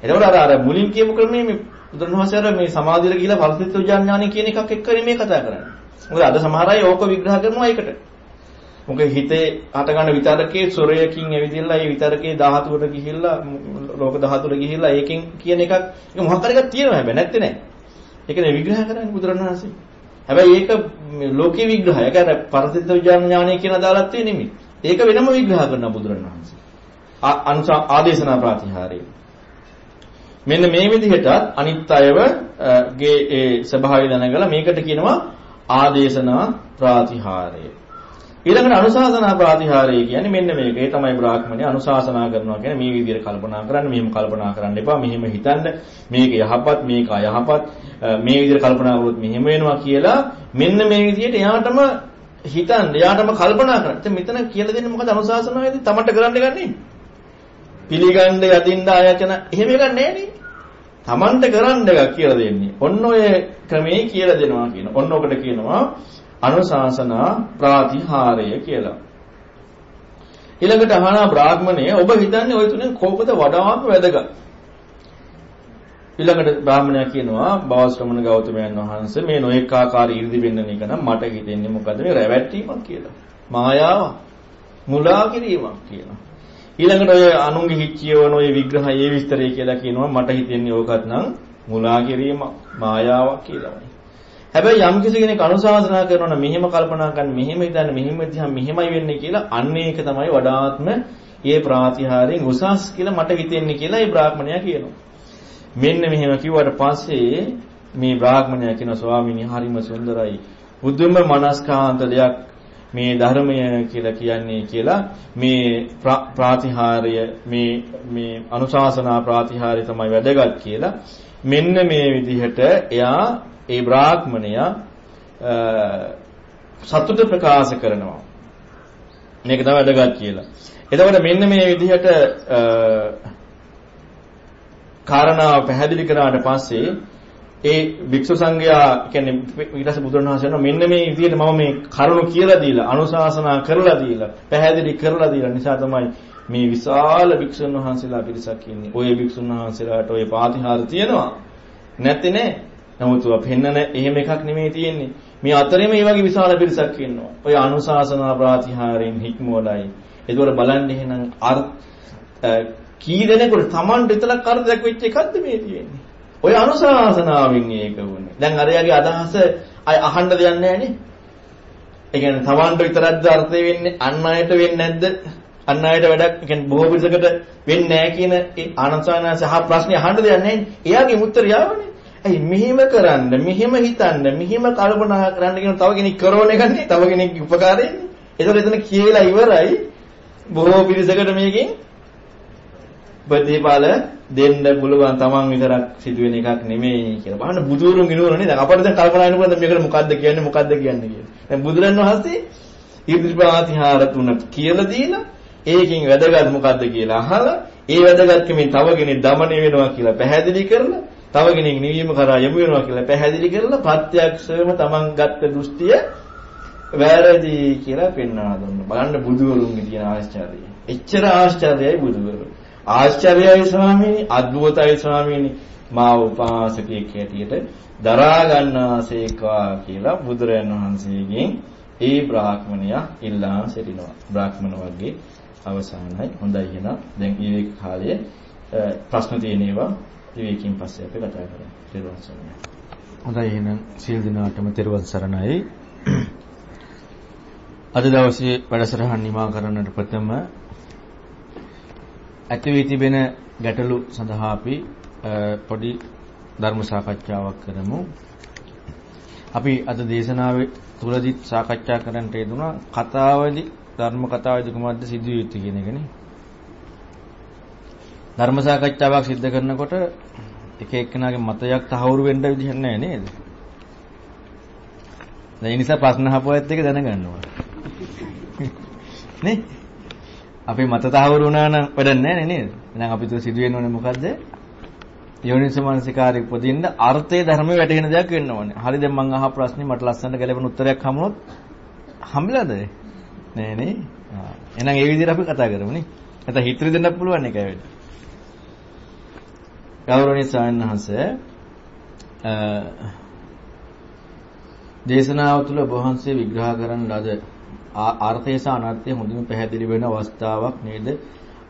එතකොට අර අර මුලින් කියපු ක්‍රමයේ මේ බුදුරණවහන්සේ අර මේ සමාධියට කියලා පරතිච්ච විඥාන ඥානිය කියන එකක් එක්ක මේ කතා කරන්නේ. මොකද අද සමහර අය ඕක විග්‍රහ කරනවා ඒකට. මොකද හිතේ හටගන්න විතරකේ සොරයකින් ඇවිදilla ඒ විතරකේ ධාතුවට ගිහිල්ලා ලෝක ධාතුවට ගිහිල්ලා ඒකෙන් කියන එකක් ඒක මොකක් හරි එකක් තියෙනවා හැබැයි නැත්තේ නෑ. ඒකනේ විග්‍රහ කරන්නේ බුදුරණවහන්සේ. හැබැයි ඒක ලෝකේ විග්‍රහය. ඒක අර පරසිද්ධ විඥානය කියන අදාළත්වය නෙමෙයි. ඒක වෙනම විග්‍රහ කරන බුදුරණවහන්සේ. අනුසා ආදේශනා ප්‍රතිහාරය. මෙන්න මේ විදිහට අනිත් අයව ගේ ඒ ස්වභාවය දැනගලා මේකට කියනවා ආදේශනා ප්‍රතිහාරය. ඊළඟට අනුශාසනා ප්‍රතිහාරය කියන්නේ මෙන්න මේක. ඒ තමයි බ්‍රාහ්මණය අනුශාසනා කරනවා කියන්නේ මේ විදිහට කල්පනා කරන්න, මෙහෙම කල්පනා කරන්න එපා, මෙහෙම හිතන්න, මේක යහපත්, මේක අයහපත්, මේ විදිහට කල්පනා කරොත් මෙහෙම වෙනවා කියලා මෙන්න මේ විදිහට එයාටම හිතන්න, එයාටම කල්පනා කරන්න. ඉතින් මෙතන කියලා දෙන්නේ මොකද අනුශාසනාවේදී තමන්ට කරන්න ගන්නේ? පිළිගන්න යදින්න ආයතන එහෙම එකක් නැහැ තමන්ට කරන්න එකක් කියලා දෙන්නේ. ඔන්න ඔය ක්‍රමේ කියලා දෙනවා කියන. ඔන්න ඔකට කියනවා අනුශාසනා ප්‍රාතිහාරය කියලා. ඊළඟට අහන බ්‍රාහ්මණය ඔබ හිතන්නේ ওই තුනෙන් කොහොමද වඩාම වැදගත්? ඊළඟට බ්‍රාහ්මණයා කියනවා බවස්ත්‍රමණ ගෞතමයන් වහන්සේ මේ නොඑක ආකාරي 이르දි වෙන්න එක නම් මට හිතෙන්නේ මොකද මේ රැවැට්ටීමක් කියලා. මායාවක්. මුලා කිරීමක් කියලා. ඊළඟට ඔය අනුන්ගේ හිච්චියවන ඔය විග්‍රහය ඒ විස්තරය කියලා කියනවා මට හිතෙන්නේ ඕකත් නම් මුලා කිරීමක් මායාවක් කියලායි. හැබැයි යම් කිසි කෙනෙක් අනුශාසනා කරනවා නම් මෙහෙම කල්පනා කරන්න මෙහෙම හිතන්න මෙහෙම දිහා මෙහෙමයි වෙන්නේ කියලා අන්න ඒක තමයි වඩාත්ම ඒ ප්‍රාතිහාරයෙන් උසස් කියලා මට හිතෙන්නේ කියලා ඒ බ්‍රාහ්මණයා කියනවා. මෙන්න මෙහෙම කිව්වට පස්සේ මේ බ්‍රාහ්මණයා කියන ස්වාමීනි හරිම සුන්දරයි. බුදුම මනස්කාන්ත දෙයක් මේ ධර්මය කියලා කියන්නේ කියලා මේ ප්‍රාතිහාර්ය මේ මේ අනුශාසනා ප්‍රාතිහාර්ය තමයි වැදගත් කියලා මෙන්න මේ විදිහට එයා ඒ බ්‍රාහ්මණයා සතුට ප්‍රකාශ කරනවා. මේක තමයි වැදගත් කියලා. එතකොට මෙන්න මේ විදිහට කාරණාව පැහැදිලි කරාට පස්සේ ඒ භික්ෂු සංඝයා කියන්නේ ඊට පස්සේ බුදුරණවහන්සේ කියනවා මෙන්න මේ විදිහට මම මේ කරුණු කියලා දීලා අනුශාසනා කරලා දීලා පැහැදිලි කරලා දීලා නිසා තමයි මේ විශාල භික්ෂුන් වහන්සේලා පිරිසක් ඉන්නේ. ওই භික්ෂුන් වහන්සේලාට ওই පාතිහාර තියෙනවා. නැත්නේ නමුත් ඔය පෙන්නන එහෙම එකක් නෙමෙයි තියෙන්නේ. මේ අතරේ මේ වගේ විශාල පිරිසක් ඉන්නවා. ඔය අනුශාසනා ප්‍රාතිහාරයෙන් හික්මුවලයි. ඒකවල බලන්න එහෙනම් අර් කී දෙනෙකුට Taman විතරක් කරදයක් වෙච්ච එකක්ද මේ තියෙන්නේ. ඔය අනුශාසනාවෙන් ඒක වුණේ. දැන් අරයාගේ අදහස අය අහන්න දෙයක් නැහැ නේ. ඒ කියන්නේ Tamanට විතරක්ද අර්ථය වෙන්නේ අන් අයට වෙන්නේ නැද්ද? අන් අයට වැඩක් කියන්නේ බොහෝ පිරිසකට වෙන්නේ නැහැ කියන ඒ ආනන්දසානස අහ ප්‍රශ්නේ අහන්න දෙයක් නැහැ නේ. එයාගේ උත්තරය ආවනේ. ඇයි මෙහිම කරන්න, මෙහිම හිතන්න, මෙහිම කල්පනා කරන්න කියන තව කෙනෙක් කරන එක නේ තව කෙනෙක්ගේ උපකාරයෙන්නේ. ඒතකොට එතන කියලා ඉවරයි බොහෝ පිරිසකට මේකෙන් ප්‍රතිඵල දෙන්න පුළුවන් තමන් විතරක් සිදුවෙන එකක් නෙමෙයි කියලා. බලන්න බුදුරුන්ගේ නුවණනේ දැන් අපිට දැන් කල්පනා වෙන පුළුවන් මේකට මොකද්ද කියන්නේ මොකද්ද කියන්නේ කියලා. දැන් බුදුරන් වහන්සේ ඊර්තිපාතිහාර තුන කියලා දීලා ඒකෙන් වැදගත් මොකද්ද කියලා අහලා ඒ වැදගත්කමින් තව කෙනෙක් দমনය වෙනවා කියලා පැහැදිලි කරලා තව කෙනෙක් නිවීම කරා යමු වෙනවා කියලා පැහැදිලි කරලා ප්‍රත්‍යක්ෂවම තමන් ගත්ත දෘෂ්ටිය වැරදි කියලා පෙන්වා දුන්නා. බලන්න බුදුවරුන්ගේ තියෙන ආශ්චර්යය. එච්චර ආශ්චර්යයි බුදුවරු. ආශ්චර්යයි ස්වාමීනි, අද්භූතයි ස්වාමීනි. මා උපාසකයෙක් හැටියට දරා ගන්නාසේකවා කියලා බුදුරයන් වහන්සේගෙන් ඒ බ්‍රාහ්මණයා ඉල්ලා සිටිනවා. බ්‍රාහ්මණ වර්ගයේ අවසానයි. හොඳයි එහෙනම් දැන් ඊයේ කාලයේ ප්‍රශ්න තියෙන ඒවා විවේකයෙන් පස්සේ අපි කතා කරමු. ත්‍රිවංශ සරණයි. හොඳයි එහෙනම් සියලු දෙනාටම ත්‍රිවංශ සරණයි. අද දවසේ වැඩසටහන් නිමා කරන්නට ප්‍රථම ඇති වී තිබෙන ගැටලු සඳහා අපි පොඩි ධර්ම සාකච්ඡාවක් කරමු. අපි අද දේශනාවේ තුලදී සාකච්ඡා කරන්නට යෙදුණා කතාවේදී ධර්ම කතාවේදී කුමක්ද සිදුවිය යුත්තේ කියන එකනේ. ධර්ම සාකච්ඡාවක් සිද්ධ කරනකොට එක එක්කෙනාගේ මතයක් තහවුරු වෙන්න විදිහක් නැහැ නේද? ඒ නිසා ප්‍රශ්න අහපුවත් එක දැනගන්න ඕන. නේ? අපේ මත තහවුරු වුණා නම් වැඩක් නැහැ නේද? එහෙනම් අපි තුල සිදුවෙන්න ඕනේ මොකද්ද? යෝනිසමනසිකාරය උපදින්න අර්ථයේ ධර්මයේ වැටෙන දෙයක් වෙන්න ඕනේ. හරි දැන් මං අහ ප්‍රශ්නේ මට ලස්සනට ගැලපෙන උත්තරයක් හමුනොත් හම්බෙලාද? නෑ නේ. එහෙනම් ඒ විදිහට අපි කතා කරමු නේ. නැත්නම් හිතර දෙන්නත් පුළුවන් එකයි වෙන්නේ. ගෞරවනීය ස්වාමීන් වහන්සේ දේශනාව තුළ ඔබ වහන්සේ විග්‍රහ කරන ලද ආර්ථය සහ අනර්ථය හොඳින් පැහැදිලි වෙන අවස්ථාවක් නේද?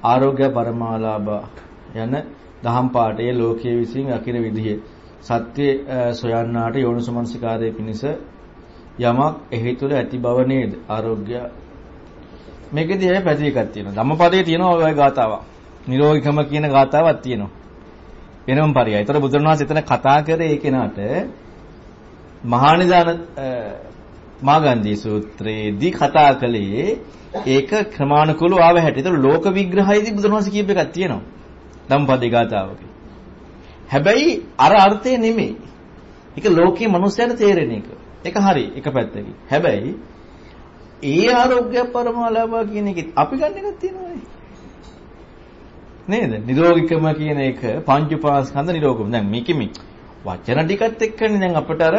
ආරෝග්‍ය පරමාලාභ යන දහම් පාඨයේ ලෝකයේ විසින් අකිර විදිහේ සත්‍ය සොයන්නාට යෝනිසමනසිකාරයේ පිණිස යමක් එහි තුල ඇති බව නේද? ආරෝග්‍ය මේකෙදී හැබැයි පැති එකක් තියෙනවා. ධම්මපදයේ තියෙනවා ඔය ගාතාවක්. නිරෝගිකම කියන ගාතාවක් තියෙනවා. වෙනම පරියයි. ඒතර බුදුරණන් වහන්සේ එතන කතා කරේ ඒ කෙනාට මහානිදාන මාගන්ධී සූත්‍රයේදී කතා කළේ ඒක ක්‍රමානුකූලව ආව හැටි. ඒතර ලෝක විග්‍රහයේදී බුදුරණන් වහන්සේ කියප එකක් තියෙනවා. ධම්මපදේ ගාතාවක. හැබැයි අර අර්ථය නෙමෙයි. ඒක ලෝකයේ මිනිස්යාට තේරෙන එක. ඒක හරි එක පැත්තකින්. හැබැයි ඒ ආරෝග්‍ය පරමාලාභ කියන එකත් අපි ගන්න එකක් තියෙනවානේ. නේද? නිරෝගිකම කියන එක පංච උපාස්කන්ධ නිරෝගම. දැන් මේකෙ මේ වචන ටිකත් එක්කනේ දැන් අපිට අර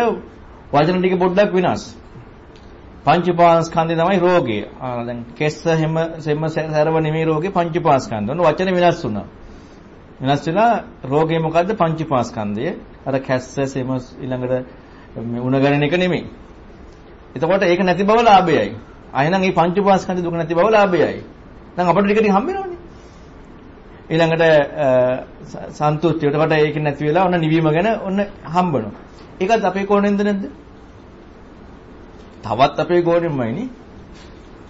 වචන ටික පොඩ්ඩක් වෙනස්. පංච උපාස්කන්ධය තමයි රෝගය. ආ දැන් කෙස්ස හැම සෙම සරව නෙමෙයි රෝගේ පංච උපාස්කන්ධ. ඔන්න වචන වෙනස් වුණා. වෙනස් වෙලා රෝගේ මොකද්ද පංච උපාස්කන්ධය. අර කැස්ස සෙම ඊළඟට උණ ගණන එක නෙමෙයි. එතකොට ඒක නැති බව ලාභයයි. අයනම් මේ පංච උපාස්කන්ධ දුක නැති බව ලාභයයි. දැන් අපිට ටික ටික හම්බ වෙනවනේ. ඊළඟට සන්තුෂ්ටියට කොට ඒක නැති වෙලා ඔන්න නිවීම ගැන ඔන්න හම්බනවා. ඒකත් අපේ කෝණයෙන්ද නැද්ද? තවත් අපේ කෝණයෙන්මයි නේ.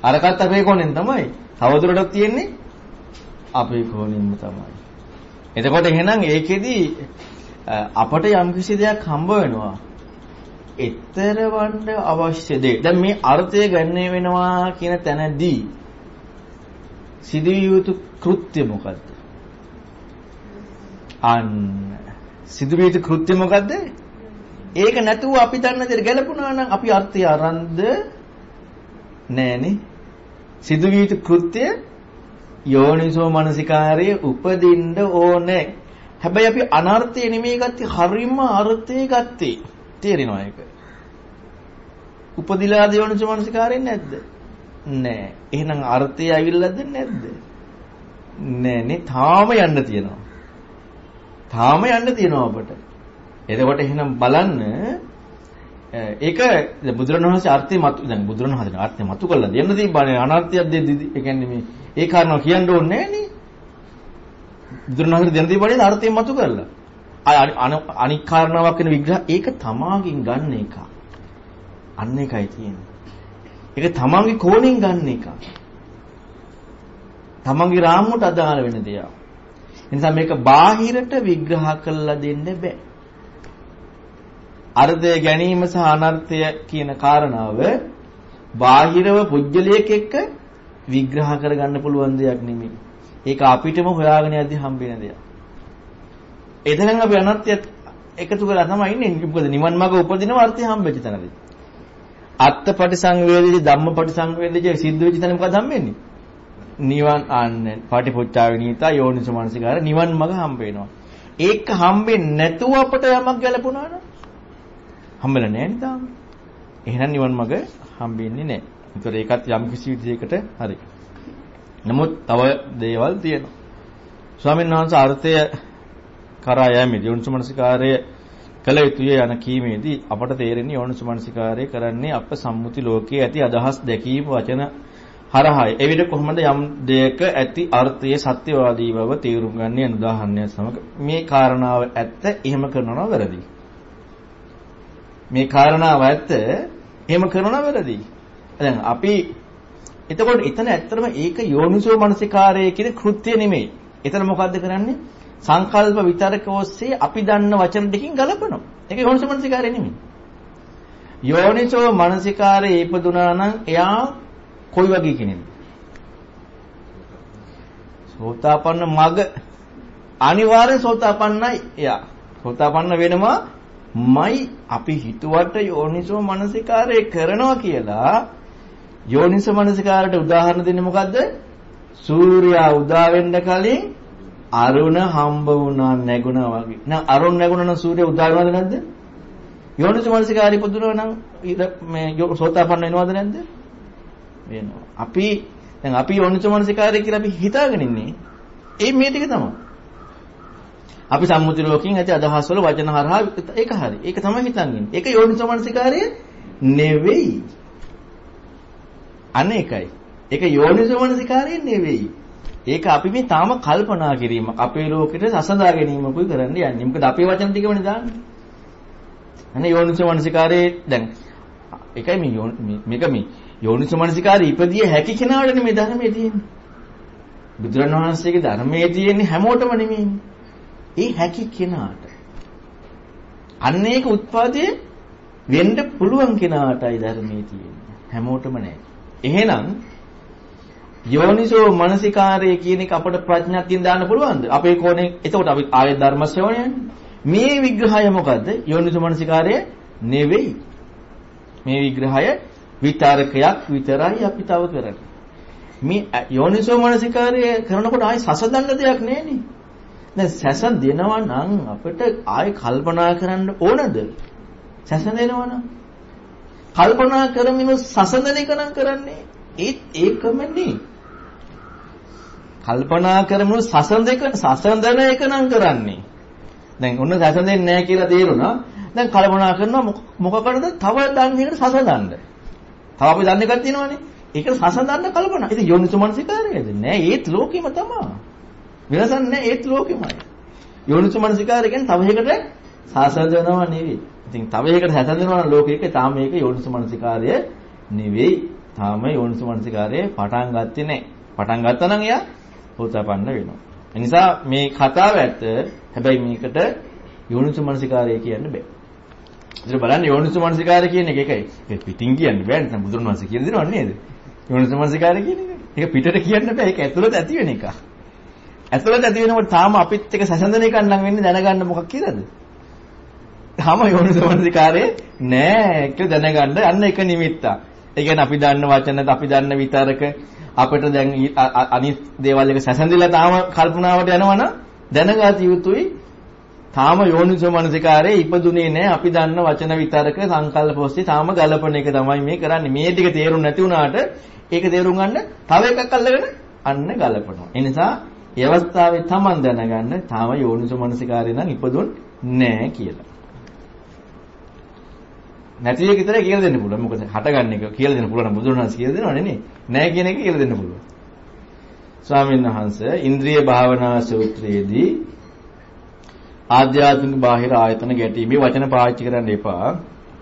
අරකට අපේ කෝණයෙන් තමයි. තවදුරටත් තියෙන්නේ අපේ කෝණයෙන්ම තමයි. එතකොට එහෙනම් ඒකෙදි අපට යම්කිසි දෙයක් හම්බ වෙනවා. ඊතරවන්න අවශ්‍ය දේ. දැන් මේ අර්ථය ගන්නේ වෙනවා කියන තැනදී සිදුවිය යුතු කෘත්‍ය මොකද්ද? අන්න සිදුවිය යුතු කෘත්‍ය මොකද්ද? ඒක නැතුව අපි දන්න දේ ගැලපුණා නම් අපි අර්ථය අරන්ද නෑනේ. සිදුවිය යුතු කෘත්‍ය යෝනිසෝ මනසිකාරයේ උපදින්න ඕනේ. හැබැයි අපි අනර්ථය නෙමෙයි ගත්තේ හරිම අර්ථය ගත්තේ. තේරෙනවා ඒක. උපදිලා යෝනිසෝ මනසිකාරයෙන් නැද්ද? නෑ. එහෙනම් අර්ථය ඇවිල්ලාද නැද්ද? නෑනේ තාම යන්න තියෙනවා. තාම යන්න තියෙනවා අපට. එතකොට එහෙනම් බලන්න ඒක බුදුරණවහන්සේ අර්ථය මතු දැන් බුදුරණවහන්සේ අර්ථය මතු කළා දෙන්න තිබ්බනේ අනර්ථයක් දෙද්දි ඒ කියන්නේ මේ ඒ කාරණාව කියන්න ඕනේ නෑනේ බුදුරණවහන්සේ දෙන්න තිබ්බනේ අර්ථය මතු කරලා. අනික් කාරණාවක් වෙන විග්‍රහ ඒක තමාගෙන් ගන්න එක අන්න එකයි තියෙන්නේ. ඒක තමන්ගේ කෝණයෙන් ගන්න එක තමන්ගේ රාමුවට අදාළ වෙන දෙයක්. එනිසා මේක බාහිරට විග්‍රහ කරලා දෙන්න බෑ අර්ධය ගැනීම සහ අනර්ථය කියන කාරණාව බාහිරව පුජ්‍යලයක එක්ක විග්‍රහ කරගන්න පුළුවන් දෙයක් නෙමෙයි. ඒක අපිටම හොයාගෙන යද්දි හම්බෙන දෙයක්. එතනන් අපි අනර්ථයත් එකතු කරලා තමයි ඉන්නේ. මොකද නිවන් මාර්ග උපදිනව අර්ථය හම්බෙච්ච තැනදී. අත්ත පටිසංවේදී ධම්ම පටිසංවේදී සිද්ධ වෙච්ච තැන මොකද හම්බෙන්නේ? නිවන් අන්න පටිපුච්චා විනීතා යෝනිසමනසිකාර නිවන් මඟ හම්බ වෙනවා. ඒක හම්බෙන්නේ නැතුව අපට යමක් ගැලපුණා නම් හම්බෙලා නැහැ නේද තාම? එහෙනම් නිවන් මඟ හම්බෙන්නේ නැහැ. ඒතර ඒකත් යම් කිසි විදිහකට හරි. නමුත් තව දේවල් තියෙනවා. ස්වාමීන් වහන්සේ අර්ථය කරා යෑමේදී යෝනිසමනසිකාරය කළ යුතුය යන කීමේදී අපට තේරෙන්නේ යෝනිසමනසිකාරය කරන්නේ අප සම්මුති ලෝකයේ ඇති අදහස් දැකීම වචන හරහායි. එවිට කොහොමද යම් දෙයක ඇති අර්ථයේ සත්‍යවාදී බව තේරුම් ගන්නේ යන උදාහරණය සමග මේ කාරණාව ඇත්ත එහෙම කරනවා වැරදි. මේ කාරණාව ඇත්ත එහෙම කරනවා වැරදි. දැන් අපි එතකොට එතන ඇත්තටම ඒක යෝනිසෝ මනසිකාරය කියන කෘත්‍ය නෙමෙයි. එතන මොකද්ද කරන්නේ? සංකල්ප විතරක ඔස්සේ අපි දන්න වචන දෙකකින් ගලපනවා. ඒක යෝනිසෝ මනසිකාරය නෙමෙයි. යෝනිසෝ මනසිකාරයේ ඉපදුනා නම් එයා කොයි වගේ කෙනෙක්ද? සෝතාපන්න මග අනිවාර්යෙන් සෝතාපන්නයි එයා. සෝතාපන්න වෙනවා මයි අපි හිතුවට යෝනිසෝ මනසිකාරය කරනවා කියලා යෝනිසෝ මනසිකාරයට උදාහරණ දෙන්නේ මොකද්ද? සූර්යා උදා වෙන්න කලින් අරුණ හම්බ වුණා නැගුණා වගේ. නං අරුණ නැගුණා නම් සූර්ය උදා වෙනවද නැද්ද? යෝනිසෝ මනසිකාරය පුදුනවා නම් මේ සෝතාපන්න වෙනවද නැද්ද? වෙනවා. අපි දැන් අපි යෝනිසෝ මනසිකාරය කියලා අපි හිතාගෙන ඉන්නේ. ඒ මේ ටික තමයි. අපි සම්මුති ලෝකයෙන් ඇති අදහස් වල වචන හරහා ඒක හරි. ඒක තමයි හිතන් ඉන්නේ. ඒක යෝනිසෝ මනසිකාරය නෙවෙයි. අනේකයි. ඒක යෝනිසෝ මනසිකාරය නෙවෙයි. ඒක අපි මේ තාම කල්පනා කිරීම අපේ ලෝකෙට සසඳා ගැනීමකුයි කරන්න යන්නේ. මොකද අපේ වචන ටිකමනේ දාන්නේ. අනේ යෝනිසෝ මනසිකාරයේ දැන් ඒකයි මේ මේක මේ යෝනිසෝ මනසිකාරය ඉපදිය හැකි කෙනාට මේ ධර්මයේ තියෙන්නේ. බුදුරණවහන්සේගේ ධර්මයේ තියෙන්නේ හැමෝටම නෙමෙයිනේ. ඒ හැකි කෙනාට. අන්න ඒක උත්පාදයේ වෙන්න පුළුවන් කෙනාටයි ධර්මයේ තියෙන්නේ. හැමෝටම නෑ. එහෙනම් යෝනිසෝ මනසිකාරය කියන එක අපට ප්‍රඥාත්යෙන් දාන්න පුළුවන්ද? අපේ කෝණේ එතකොට අපි ආයෙත් ධර්ම ශ්‍රවණය මේ විග්‍රහය මොකද්ද? යෝනිසෝ මනසිකාරය නෙවෙයි. මේ විග්‍රහය විතරකයක් විතරයි අපි තව කරන්නේ. මේ යෝනිසෝ මනසිකාරය කරනකොට ආයෙ සසඳන්න දෙයක් නෑනේ. දැන් සැස දෙනවා නම් අපිට ආයෙ කල්පනා කරන්න ඕනද? සැස දෙනවා නම් කල්පනා කරමින් සසඳන එක නම් කරන්නේ ඒත් ඒකම නේ. කල්පනා කරමු සසඳක සසඳන එක නම් කරන්නේ. දැන් ඔන්න සසඳෙන්නේ නැහැ කියලා තේරුණා. දැන් කල්පනා කරනවා මොකකටද? තව දන්න එකට සසඳන්න. තව අපි දන්න එකක් තියෙනවනේ. ඒක සසඳන්න කල්පනා. ඉතින් යෝනිසමනසිකාරයද? නෑ ඒත් ලෝකෙම තමයි. වෙනසක් නැහැ ඒත් ලෝකෙමයි. යෝනිසු මනසිකාරය කියන්නේ තව එකකට සාසඳනවා නෙවෙයි. ඉතින් තව එකකට සැසඳෙනවා නම් ලෝකෙක තාම මේක යෝනිසු මනසිකාරය නෙවෙයි. තාම යෝනිසු මනසිකාරය පටන් ගත්තේ නැහැ. පටන් ගත්තා නම් එයා හොතපන්න වෙනවා. ඒ නිසා මේ කතාව ඇත්ත. හැබැයි මේකට යෝනිසු මනසිකාරය කියන්න බෑ. ඉතින් බලන්න යෝනිසු මනසිකාරය කියන එක එකයි. ඒක පිටින් කියන්න බෑ. නැත්නම් බුදුන් වහන්සේ කියලා දෙනව නේද? යෝනිසු මනසිකාරය කියන එක. ඒක පිටට කියන්න බෑ. ඒක ඇතුළත ඇති වෙන එකක්. ඇතුළත ඇති වෙනකොට තාම අපිත් එක සැසඳන එකක් නම් වෙන්නේ දැනගන්න මොකක් කියලාද? තාම යෝනිසමනසිකාරේ නෑ කියලා දැනගන්න අන්න එක නිමිත්තක්. ඒ කියන්නේ අපි දන්න වචන අපි දන්න විතරක අපිට දැන් අනිත් දේවල් එක සැසඳිලා තාම කල්පනාවට යනවනම් දැනගත යුතුයි තාම යෝනිසමනසිකාරේ ඉපදුනේ නෑ අපි දන්න වචන විතරක සංකල්ප ඔස්සේ තාම ගලපන එක තමයි මේ කරන්නේ. මේ ටික තේරුම් නැති වුණාට ඒක තේරුම් ගන්න තව එකක් අල්ලගෙන අන්න ගලපනවා. ඒ නිසා ඒ අවස්ථාවේ Taman දැනගන්න තාම යෝනිසමනසිකාරේ නම් ඉපදුන් නෑ කියලා. නැති එක විතරයි කියලා දෙන්න පුළුවන්. මොකද හටගන්න එක කියලා දෙන්න පුළුවන් බුදුරණස් කියලා දෙනවනේ නේ. නැහැ කියන එක කියලා දෙන්න පුළුවන්. ස්වාමීන් වහන්සේ ඉන්ද්‍රිය භාවනා සූත්‍රයේදී ආධ්‍යාත්මික බාහිර ආයතන ගැටීමේ වචන පාවිච්චි කරන්න එපා.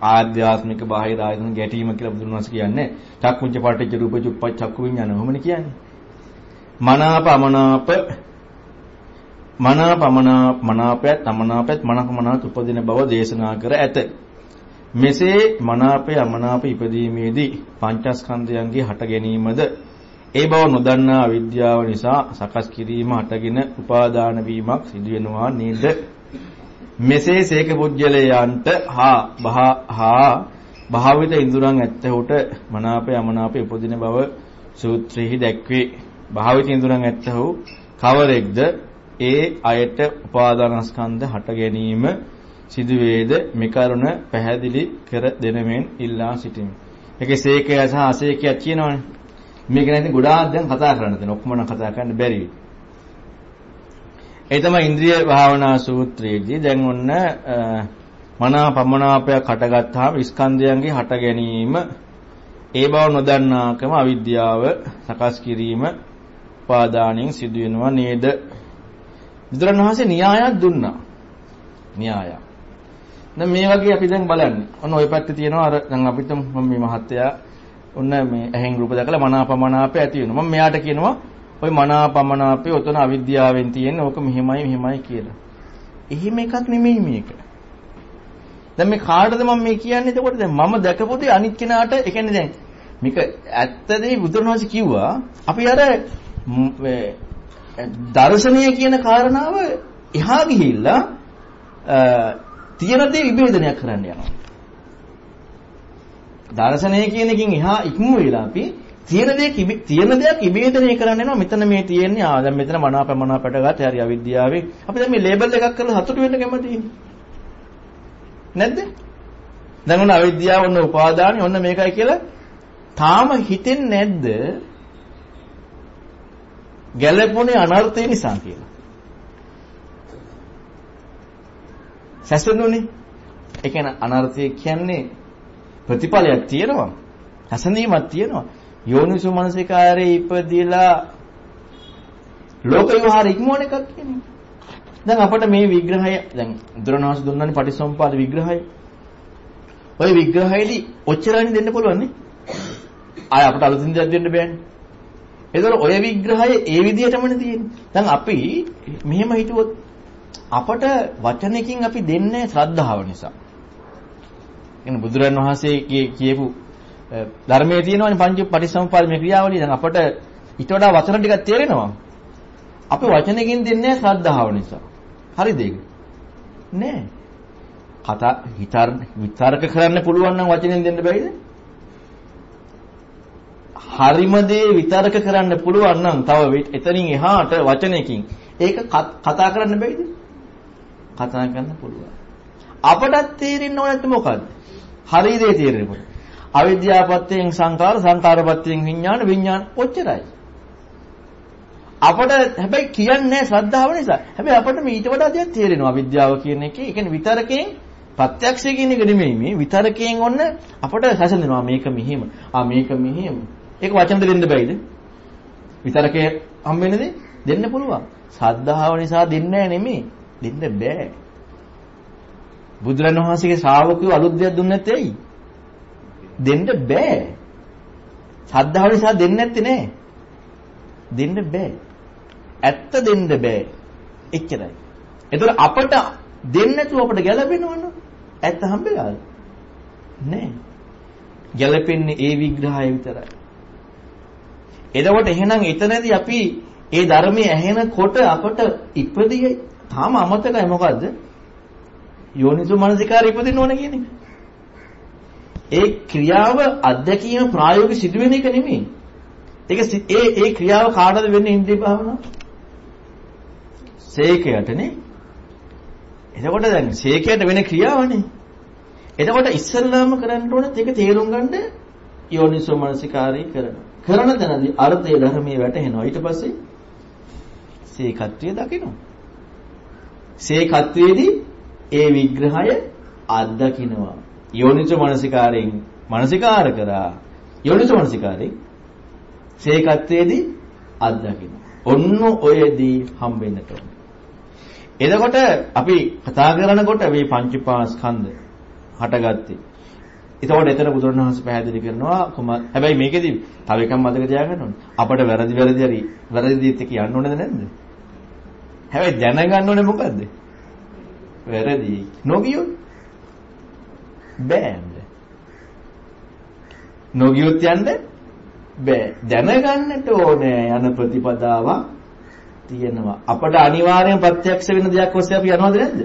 ආධ්‍යාත්මික බාහිර ආයතන ගැටීම කියලා බුදුරණස් කියන්නේ චක්කුංච පටිච්ච රූප චුප්ප චක්කු විඥාන. ඔහොමනේ කියන්නේ. මනාප අමනාප මනාප අමනාප මනාපයත් අමනාපයත් මනක මනාප උපදින බව දේශනා කර ඇත. මෙසේ මනාපය අමනාප ඉපදීමේදී පංචස්කන්ධයන්ගේ හට ගැනීමද ඒ බව නොදන්නා අවිද්‍යාව නිසා සකස් කිරීම හටගෙන උපාදාන වීමක් සිදුවෙනවා නේද මෙසේ සේක පුජ්‍යලයන්ට හා බහා භාවිත ඉඳුරන් ඇත්තහුට මනාපය අමනාපය උපදින බව සූත්‍රෙහි දැක්වේ භාවිත ඉඳුරන් ඇත්තහු කවරෙක්ද ඒ අයට උපාදානස්කන්ධ හට ගැනීම සිදුවේද මේ කරුණ පැහැදිලි කර දෙනමෙන් ඉල්ලා සිටිමි. ඒකේ සේකය සහ අසේකය කියනවනේ. මේක නැති ගොඩාක් දැන් කතා කරන්න තියෙන ඔක්කොම නම් කතා කරන්න බැරි. ඒ තමයි ඉන්ද්‍රිය භාවනා සූත්‍රයේදී දැන් ඔන්න මනා පමනාපයක් හටගත්තාම ස්කන්ධයන්ගේ හට ගැනීම ඒ බව නොදන්නාකම අවිද්‍යාව සකස් කිරීම උපාදානයෙන් සිදුවෙනවා නේද? බුදුරණවහන්සේ න්‍යායක් දුන්නා. න්‍යායක්. දැන් මේ වගේ අපි දැන් බලන්නේ. ඔන්න ওই පැත්තේ තියෙනවා අර දැන් අපිට මම මේ මහත්තයා ඔන්න මේ ඇහෙන් රූප දැකලා මනාපමනාපය ඇති වෙනවා. මම මෙයාට කියනවා ওই මනාපමනාපය උතන අවිද්‍යාවෙන් තියෙන ඕක මෙහෙමයි මෙහෙමයි කියලා. එහෙම එකක් නෙමෙයි මේක. දැන් මේ කාටද මම මේ කියන්නේ එතකොට දැන් මම දැකපු දේ අනිත් කෙනාට ඒ කියන්නේ දැන් මේක ඇත්තදී බුදුරණවහන්සේ කිව්වා අපි අර දර්ශනීය කියන කාරණාව එහා ගිහිල්ලා තියෙන දේ විභේදනයක් කරන්න යනවා. දර්ශනය කියන එකකින් එහා ඉක්ම වෙලා අපි තියෙන දේ තියෙන දෙයක් විභේදනය කරන්න යනවා. මෙතන මේ තියෙන්නේ ආ දැන් මෙතන මනාපමනාපට ගත හරි අවිද්‍යාවේ. අපි දැන් මේ ලේබල් එකක් කරලා හතුට වෙන්න කැමතියි. නැද්ද? දැන් ඔන්න අවිද්‍යාව ඔන්න උපාදානයි ඔන්න මේකයි කියලා තාම හිතෙන්නේ නැද්ද? ගැළපුණේ අනර්ථය නිසා කියලා. සැසඳුනේ. ඒ කියන්නේ අනර්ථය කියන්නේ ප්‍රතිඵලයක් තියෙනවා. හැසඳීමක් තියෙනවා. යෝනිසු මනසිකාරයේ ඉපදිලා ලෝක විහාර ඉක්මවන එකක් කියන්නේ. දැන් අපිට මේ විග්‍රහය දැන් දුරණවාස දුන්නනේ පටිසම්පාද විග්‍රහය. ওই විග්‍රහයේදී ඔච්චරනේ දෙන්න පුළුවන් නේ. ආය අපිට අලුතින් දෙයක් දෙන්න බෑනේ. ඒතර ඔය විග්‍රහය ඒ විදිහටමනේ තියෙන්නේ. දැන් අපි මෙහෙම හිතුවොත් අපට වචනකින් අපි දෙන්නේ ශ්‍රද්ධාව නිසා. එන්න බුදුරන් වහන්සේ කියපු ධර්මයේ තියෙනවනේ පංච පටිසම්පාද මේ ක්‍රියාවලිය දැන් අපට ඊට වඩා වචන ටිකක් තේරෙනවා. අපි වචනකින් දෙන්නේ ශ්‍රද්ධාව නිසා. හරිද ඒක? නෑ. කතා හිතර විතරක කරන්න පුළුවන් නම් වචනෙන් දෙන්න බැයිද? හරිම දේ විතරක කරන්න පුළුවන් නම් තව එතනින් එහාට වචනයකින් ඒක කතා කරන්න බැයිද? කතා කරන්න පුළුවන්. අපටත් තේරෙන්න ඕන නැත්නම් මොකද්ද? හරි දේ තේරෙනකොට. අවිද්‍යාවපත්යෙන් සංකාර, සංකාරපත්යෙන් විඥාන, විඥාන ඔච්චරයි. අපට හැබැයි කියන්නේ ශ්‍රද්ධාව නිසා. හැබැයි අපට ඊට වඩා දෙයක් තේරෙනවා අවිද්‍යාව කියන එකේ. ඒ කියන්නේ විතරකයෙන් ප්‍රත්‍යක්ෂය කියන එක නෙමෙයි මේ විතරකයෙන් ඔන්න අපට සැසඳෙනවා මේක මෙහෙම. ආ මේක මෙහෙම. ඒක වචන දෙන්න බැයිද? විතරකේ හම්බෙන්නේ දෙන්න පුළුවන්. සද්ධාව නිසා දෙන්නේ නෙමෙයි. දෙන්න බෑ. බුදුරණවහන්සේගේ ශ්‍රාවකයෝ අලුත් දෙයක් දුන්නේ නැත්තේ ඇයි? දෙන්න බෑ. සද්ධාව නිසා දෙන්නේ නැත්තේ නෑ. දෙන්න බෑ. ඇත්ත දෙන්න බෑ. එච්චරයි. එතකොට අපට දෙන්න නැතුව අපට ගැළපෙනවනේ. ඇත්ත හම්බෙලාද? නෑ. ගැළපෙන්නේ ඒ විග්‍රහය විතරයි. එතකොට එහෙනම් එතනදී අපි ඒ ධර්මයේ ඇහෙනකොට අපට ඉපදී තාම අමතකයි මොකද්ද? යෝනිසෝ මනසිකාරය ඉපදින්න ඕන කියන එක. ඒ ක්‍රියාව අධ්‍යක්ීම ප්‍රායෝගික සිදුවෙන එක නෙමෙයි. ඒක ඒ ඒ ක්‍රියාව කාටද වෙන්නේ ඉන්ද්‍රිය භාවනාව? සේකයටනේ. එතකොට දැන් සේකයට වෙන ක්‍රියාවනේ. එතකොට ඉස්සල්ලාම කරන්න ඕනේ ඒක තේරුම් ගන්න යෝනිසෝ මනසිකාරය කරනවා. කරන තැනදී අර්ථය ධර්මයේ වැටහෙනවා. ඊට පස්සේ සේකත්වය දකිනවා. සේකත්වයේදී ඒ විග්‍රහය අත්දකින්නවා. යෝනිසෝ මනසිකාරයෙන් මනසිකාර කරා යෝනිසෝ මනසිකාරයෙන් සේකත්වයේදී අත්දකින්න. ඔන්න ඔයදී හම්බෙන්නට ඕන. එතකොට අපි කතා කරනකොට මේ පංචපාස්කන්ධ හටගත්තේ. එතකොට එතන බුදුරණවහන්සේ පැහැදිලි කරනවා කොහොම හැබැයි මේකෙදි තව එකක් මතක තියාගන්න ඕනේ. අපිට වැරදි වැරදි හරි වැරදිත් එක්ක යන්න ඕනේද නැද්ද? හැබැයි දැනගන්න ඕනේ මොකද්ද? වැරදි. නොගියොත් බෑ. නොගියොත් යන්න බෑ. දැනගන්නට ඕනේ යන ප්‍රතිපදාවක් තියෙනවා. අපට අනිවාර්යෙන් ප්‍රත්‍යක්ෂ වෙන දෙයක් ඔස්සේ අපි යනවද නැද්ද?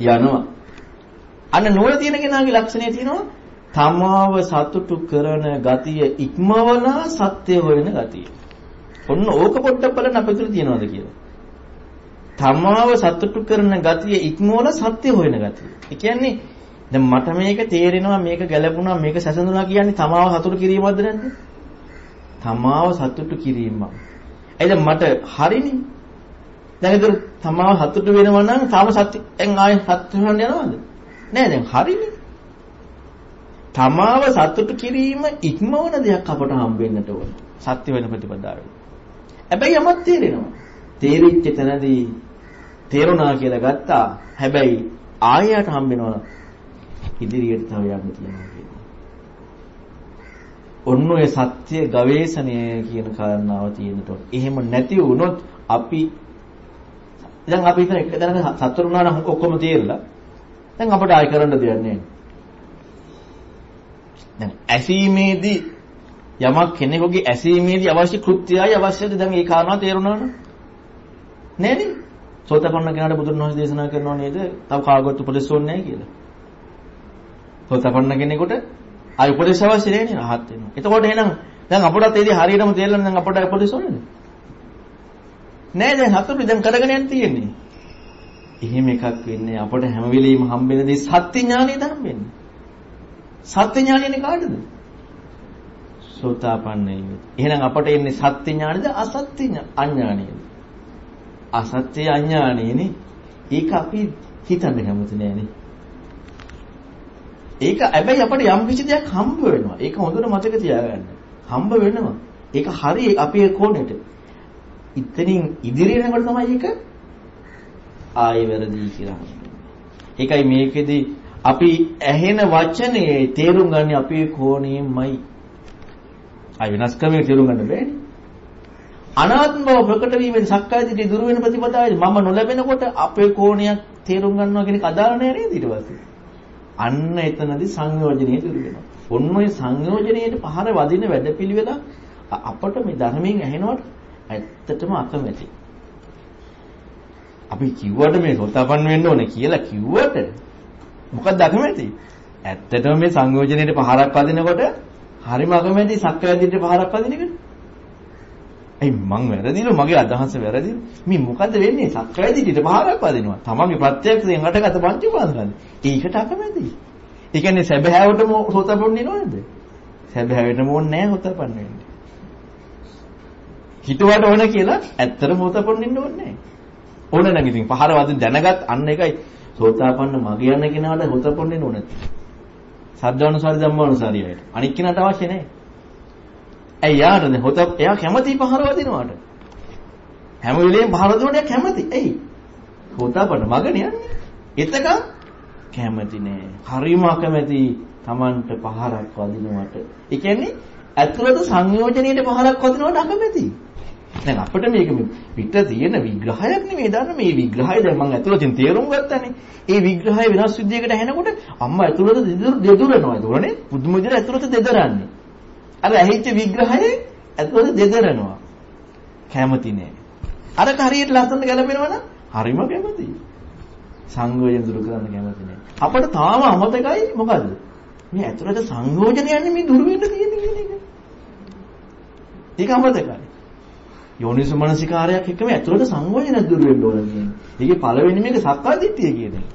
යනවා. අන්න නුවණ තියෙන කෙනාගේ ලක්ෂණය තියෙනවා තමාව සතුටු කරන ගතිය ඉක්මවලා සත්‍ය හොයන ගතිය. ඔන්න ඕක පොඩ්ඩක් බලන්න අපිට තියෙනවද කියලා. තමාව සතුටු කරන ගතිය ඉක්මවල සත්‍ය හොයන ගතිය. ඒ කියන්නේ දැන් මට මේක තේරෙනවා මේක ගැළපුණා මේක සැසඳුණා කියන්නේ තමාව සතුටු කිරීමක්ද නැද්ද? තමාව සතුටු කිරීමක්. එයිද මට හරිනේ. දැන් ඒතර තමාව සතුටු වෙනවා නම් තාම සත්‍යෙන් ආයෙ සත්‍ය හොයන්න යනවද? නෑ දැන් හරිනේ. තමාව සතුටු කිරීම ඉක්මවන දෙයක් අපට හම්බෙන්නට ඕන. සත්‍ය වෙන ප්‍රතිපදාවෙන්. හැබැයි යමක් තේරෙනවා. තේරිච්ච තැනදී තේරුණා කියලා ගත්තා. හැබැයි ආයෙත් හම්බෙනවා ඉදිරියට තව යන්න තියෙනවා කියනවා. ඔන්න ඔය සත්‍ය ගවේෂණය කියන කාරණාව තියෙනට. එහෙම නැති වුණොත් අපි දැන් අපි හිතන එක දැනක සතුරු වුණා නම් ඔක්කොම තේරලා දැන් අපට ආයෙ කරන්න දෙයක් නැහැ. දැන් ඇසීමේදී යමක් කෙනෙකුගේ ඇසීමේදී අවශ්‍ය කෘත්‍යයයි අවශ්‍යද දැන් ඒ කාරණා තේරුණා නේද? නේද? සෝතපන්න කෙනාට බුදුන් වහන්සේ දේශනා කරනවා නේද? තව කාගවත් උපදෙස් ඕනේ නැහැ කියලා. සෝතපන්න කෙනෙකුට ආයි උපදෙස් අවශ්‍ය නැහැ නේ රහත් වෙනවා. එතකොට එහෙනම් දැන් අපටත් ඒදී හරියටම තේරෙලා දැන් අපට උපදෙස් ඕනේද? නෑ දැන් හතුරු දැන් කරගෙන යන්න තියෙන්නේ. එහෙම එකක් වෙන්නේ අපට හැම වෙලෙම හම්බෙන දේ සත්‍ය ඥානෙද හම්බෙන්නේ. සත්‍ය ඥානෙනේ කාටද? සෝතාපන්නයි. එහෙනම් අපට එන්නේ සත්‍ය ඥානෙද අසත්‍ය අඥානෙද? අසත්‍ය අඥානෙනේ. ඒක අපි හිතන්න කැමති නෑනේ. ඒක හැබැයි අපිට යම් කිසි දෙයක් හම්බ වෙනවා. ඒක හොඳට මතක තියාගන්න. හම්බ වෙනවා. ඒක හරි අපේ කෝණයට. ඉතින් ඉදිරියට යනකොට තමයි ඒක ආයෙ වැරදි කියලා. ඒකයි මේකෙදි අපි ඇහෙන වචනේ තේරුම් ගන්න අපේ කෝණයෙන්මයි. ආයෙ වෙනස් ක්‍රමයක තේරුම් ගන්න බෑනේ. අනාත්ම බව ප්‍රකට වීමෙන් සක්කාය දිටි දුර වෙන ප්‍රතිපදාවයි මම නොලැබෙනකොට අපේ කෝණයක් තේරුම් ගන්නවා කියන එක අදාළ නෑ නේද ඊට පස්සේ. අන්න එතනදී සංයෝජනීය දුර වෙනවා. ඔන්න ඔය සංයෝජනීයට පහර වදින වැඩපිළිවෙල අපට මේ ධර්මයෙන් ඇහෙනවට ඇත්තටම අකමැති. අපි කිව්වට මේ සෝතාපන්න වෙන්න ඕනේ කියලා කිව්වට මොකක්ද අකමැති? ඇත්තටම මේ සංයෝජනයේ පහරක් වදිනකොට හරිම අකමැති සක්කායදිට පහරක් වදින එකට. ඇයි මං වැරදිද මගේ අදහස වැරදිද? මේ මොකද්ද වෙන්නේ? සක්කායදිට පහරක් වදිනවා. තමන්ගේ ප්‍රත්‍යක්ෂයෙන් හටගත පංච උපාදානද. ඒකට අකමැති. ඒ කියන්නේ සැබෑවටම සෝතාපන්න වෙනවද? සැබෑවටම ඕනේ නැහැ සෝතාපන්න වෙන්න. හිතුවට ඕන කියලා ඇත්තටම සෝතාපන්න වෙන්න ඕනේ නැහැ. ඕන නම් ඉතින් පහර වදින් දැනගත් අන්න එකයි සෝතාපන්න මග යන කෙනාට සෝතාපන්න වෙන්න ඕනේ. සද්ධානුසාරි ධම්මානුසාරියට. අනික් කෙනාට අවශ්‍ය නැහැ. ඇයි යාටද හොත එයා කැමති පහර වදිනවාට. හැම වෙලේම පහර දුවන්නේ කැමති. එයි. සෝතාපන්න මගනේ යන්නේ. එතකන් කැමති නෑ. හරිම අකමැති Tamanට පහරක් වදිනවට. ඒ කියන්නේ ඇතුළත සංයෝජනයේ පහරක් වදිනවට අකමැති. දැන් අපිට මේක පිට තියෙන විග්‍රහයක් නෙමෙයි දන්න මේ විග්‍රහය දැන් මම ඇතුළතින් තේරුම් ගත්තානේ. ඒ විග්‍රහය වෙනස් විදියකට ඇහෙනකොට අම්මා ඇතුළත දෙදුරනවා. ඒකෝනේ පුදුම විදියට ඇතුළත දෙදරන්නේ. අර ඇහිච්ච විග්‍රහයේ ඇතුළත දෙදරනවා. කැමති නෑ. අරක හරියට ලස්සනට ගැලපෙනවනම් හරිම කැමතියි. සංයෝජන දුරු කරන්න කැමති නෑ. අපිට තාම අමතකයි මොකද්ද? මේ ඇතුළත සංයෝජනයන්නේ මේ දුරු වෙන්න තියෙන කියන එක. ඒක අමතකයි. යෝනිසු මනසිකාරයක් එක්කම ඇතුළත සංයෝජන දුරු වෙන්න ඕන කියන්නේ. ඒකේ පළවෙනි මේක සක්කාය දිට්ඨිය කියන්නේ.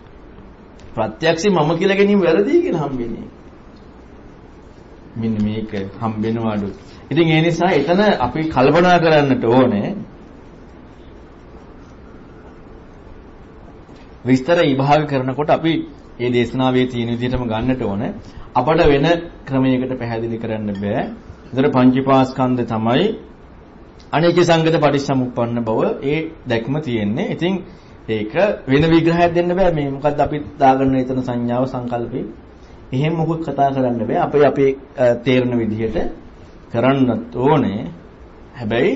ප්‍රත්‍යක්ෂේ මම කියලා ගැනීම වැරදි කියලා හම්බෙන්නේ. මෙන්න මේක හම්බෙනවලු. ඉතින් ඒ නිසා එතන අපි කල්පනා කරන්නට ඕනේ විස්තර විභාග කරනකොට අපි මේ දේශනාවේ තියෙන විදිහටම ගන්නට ඕන. අපට වෙන ක්‍රමයකට පැහැදිලි කරන්න බෑ. ඒතර පංචීපාස්කන්ධ තමයි අනේක සංගත පටිච්චසමුප්පන්න බව ඒ දැක්ම තියෙන්නේ. ඉතින් ඒක වෙන විග්‍රහයක් දෙන්න බෑ. මේ මොකද්ද අපි දාගන්න එතන සංඥාව සංකල්පේ. එහෙම මොකක් කතා කරන්න බෑ. අපේ අපේ තේරෙන විදිහට කරන්නත් ඕනේ. හැබැයි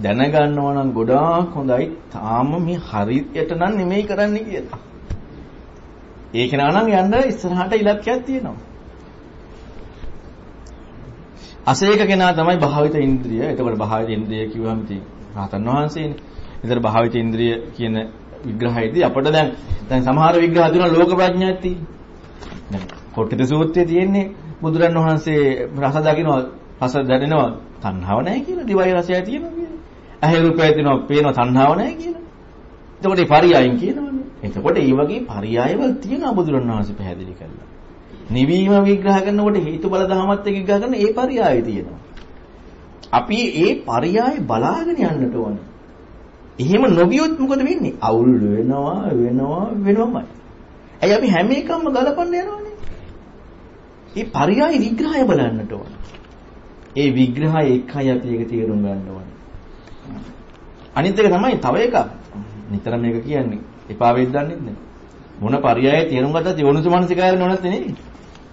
දැනගන්නවා නම් ගොඩාක් හොඳයි. තාම මේ හරියට නම් නෙමෙයි කරන්නේ කියලා. ඒක නානම් යන්න ඉස්සරහට ඉලක්කයක් තියෙනවා. අසේක කෙනා තමයි භාවිත ඉන්ද්‍රිය. එතකොට භාවිත ඉන්ද්‍රිය කිව්වම ඉතින් රහතන් වහන්සේනේ. ඒතර භාවිත ඉන්ද්‍රිය කියන විග්‍රහයේදී අපිට දැන් දැන් සමහර විග්‍රහ තියෙනවා ලෝක ප්‍රඥාවක් තියෙන්නේ. දැන් කොට්ටිත සූත්‍රයේ තියෙන්නේ බුදුරන් වහන්සේ රස දකින්නවා රස දැනෙනවා තණ්හාව නැහැ කියලා දිවයි රසය තියෙනවා කියලා. ඇහැ රූපය තියෙනවා පේනවා තණ්හාව නැහැ කියලා. එතකොට ඒ පරියායන් කියනවනේ. එතකොට මේ වගේ පරියායවල තියෙනවා බුදුරණවහන්සේ පැහැදිලි කරලා. නිවීම විග්‍රහ කරනකොට හේතු බල දහමත් එක්ක විග්‍රහ කරන ඒ පරියායය තියෙනවා. අපි ඒ පරියාය බලාගෙන යන්නට ඕනේ. එහෙම නොගියොත් මොකද වෙන්නේ? අවුල් වෙනවා වෙනවා වෙනවමයි. ඇයි අපි හැම එකක්ම ගලපන්න යනවනේ? ඒ පරියාය විග්‍රහය බලන්නට ඕනේ. ඒ විග්‍රහය එකයි අපි ඒක තේරුම් ගන්න ඕනේ. අනිත් එක තමයි තව එකක්. නිතර මේක කියන්නේ. එපා වෙද්දන්නේ නැහැ. මොන පරියායේ තේරුම් ගත්තත් යෝනිසු මනසිකාරය නොනත් නෙවෙයි.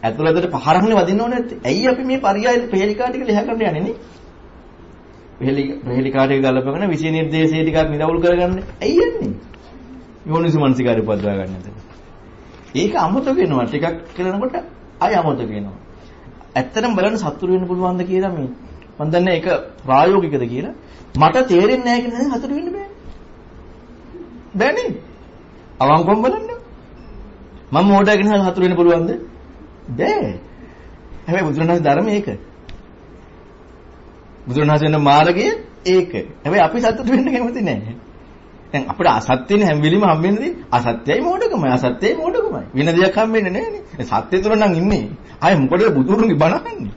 ඇතුළතට පහරක්නේ වදින්න ඕනේ නැත්තේ. ඇයි අපි මේ පරියායේ ප්‍රහේලිකා ටික ලියා ගන්න යන්නේ නේ? ප්‍රහේලි ප්‍රහේලිකා ටික ගලපගෙන විෂය නිර්දේශය ටිකක් නිරවුල් කරගන්න. ඇයි යන්නේ? යෝනිසු මනසිකාරය උපදවා ගන්න නැතේ. ඒක අමතක වෙනවා. ටිකක් කරනකොට ආය අමතක වෙනවා. ඇත්තටම බලන්න සතුරු වෙන්න පුළුවන්ද කියලා මේ මම දන්නේ ඒක ප්‍රායෝගිකද කියලා. මට තේරෙන්නේ නැහැ කියලා හතුරු වෙන්න බෑ. බෑනේ. අවංකවම බලන්න. මම මොඩගෙන හතුරු වෙන්න පුළුවන්ද? බෑ. හැබැයි බුදුරණාහි ධර්ම ඒක. බුදුරණාහි වෙන මාර්ගය ඒක. හැබැයි අපි සතුට වෙන්න කැමති නැහැ. දැන් අපිට අසත්‍යනේ හැම වෙලෙම හම්බෙන්නේ අසත්‍යයි මෝඩකමයි අසත්‍යයි මෝඩකමයි. වෙන දෙයක් හම්බෙන්නේ නැහනේ. සත්‍ය තුල නම් ඉන්නේ. ආයේ මොකටද බුදුරුන්ගේ බණ අහන්නේ?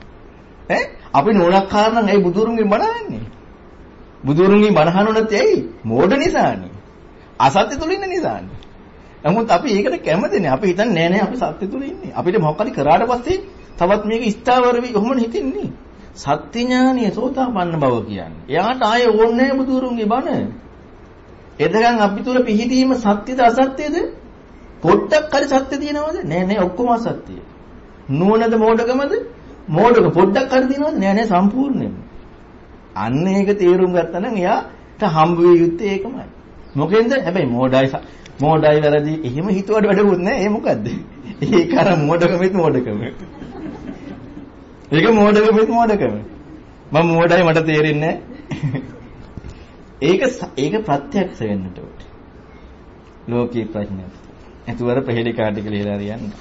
ඈ අපි නෝනක්කාර නම් ඇයි බුදුරුන්ගේ බණ අහන්නේ? බුදුරුන්ගේ බණ අහනොත් ඇයි? මෝඩ නිසානේ. අසත්‍ය තුල ඉන්න නිසානේ. නමුත් අපි ඒකට කැමතිනේ. අපි හිතන්නේ නෑ නෑ අපි සත්‍ය තුල ඉන්නේ. අපිට මොකක් හරි කරාට පස්සේ තවත් මේක ස්ථාවර වෙයි. කොහොමද හිතන්නේ? සත්‍ය ඥානිය සෝතාපන්න බව කියන්නේ. එයාට ආයේ ඕනේ නෑ බුදුරුන්ගේ බණ. එතකන් අපි තුල පිහිටීම සත්‍යද අසත්‍යද? පොඩ්ඩක් හරි සත්‍ය තියෙනවද? නෑ නෑ ඔක්කොම අසත්‍යයි. නුවණද මෝඩකමද? මෝඩක පොඩ්ඩක් හරි තියෙනවද? නෑ නෑ සම්පූර්ණයෙන්ම. අන්න ඒක තේරුම් ගත්තා නම් එයාට හම්බ වෙ යුත්තේ ඒකමයි. මොකෙන්ද? හැබැයි මෝඩයි මෝඩයි වැරදි එහෙම හිතුවට වැඩකුත් නෑ. ඒ මොකද්ද? ඒක අර මෝඩකමෙත් මෝඩකම. ඒක මෝඩකමෙත් මෝඩකම. මම මෝඩයි මට තේරෙන්නේ ඒක ඒක ප්‍රත්‍යක්ෂ වෙන්නට ඕනේ. ලෝකී ප්‍රඥාව. එතුවර පෙහෙලි කාටික ලියලා හරියන්නේ.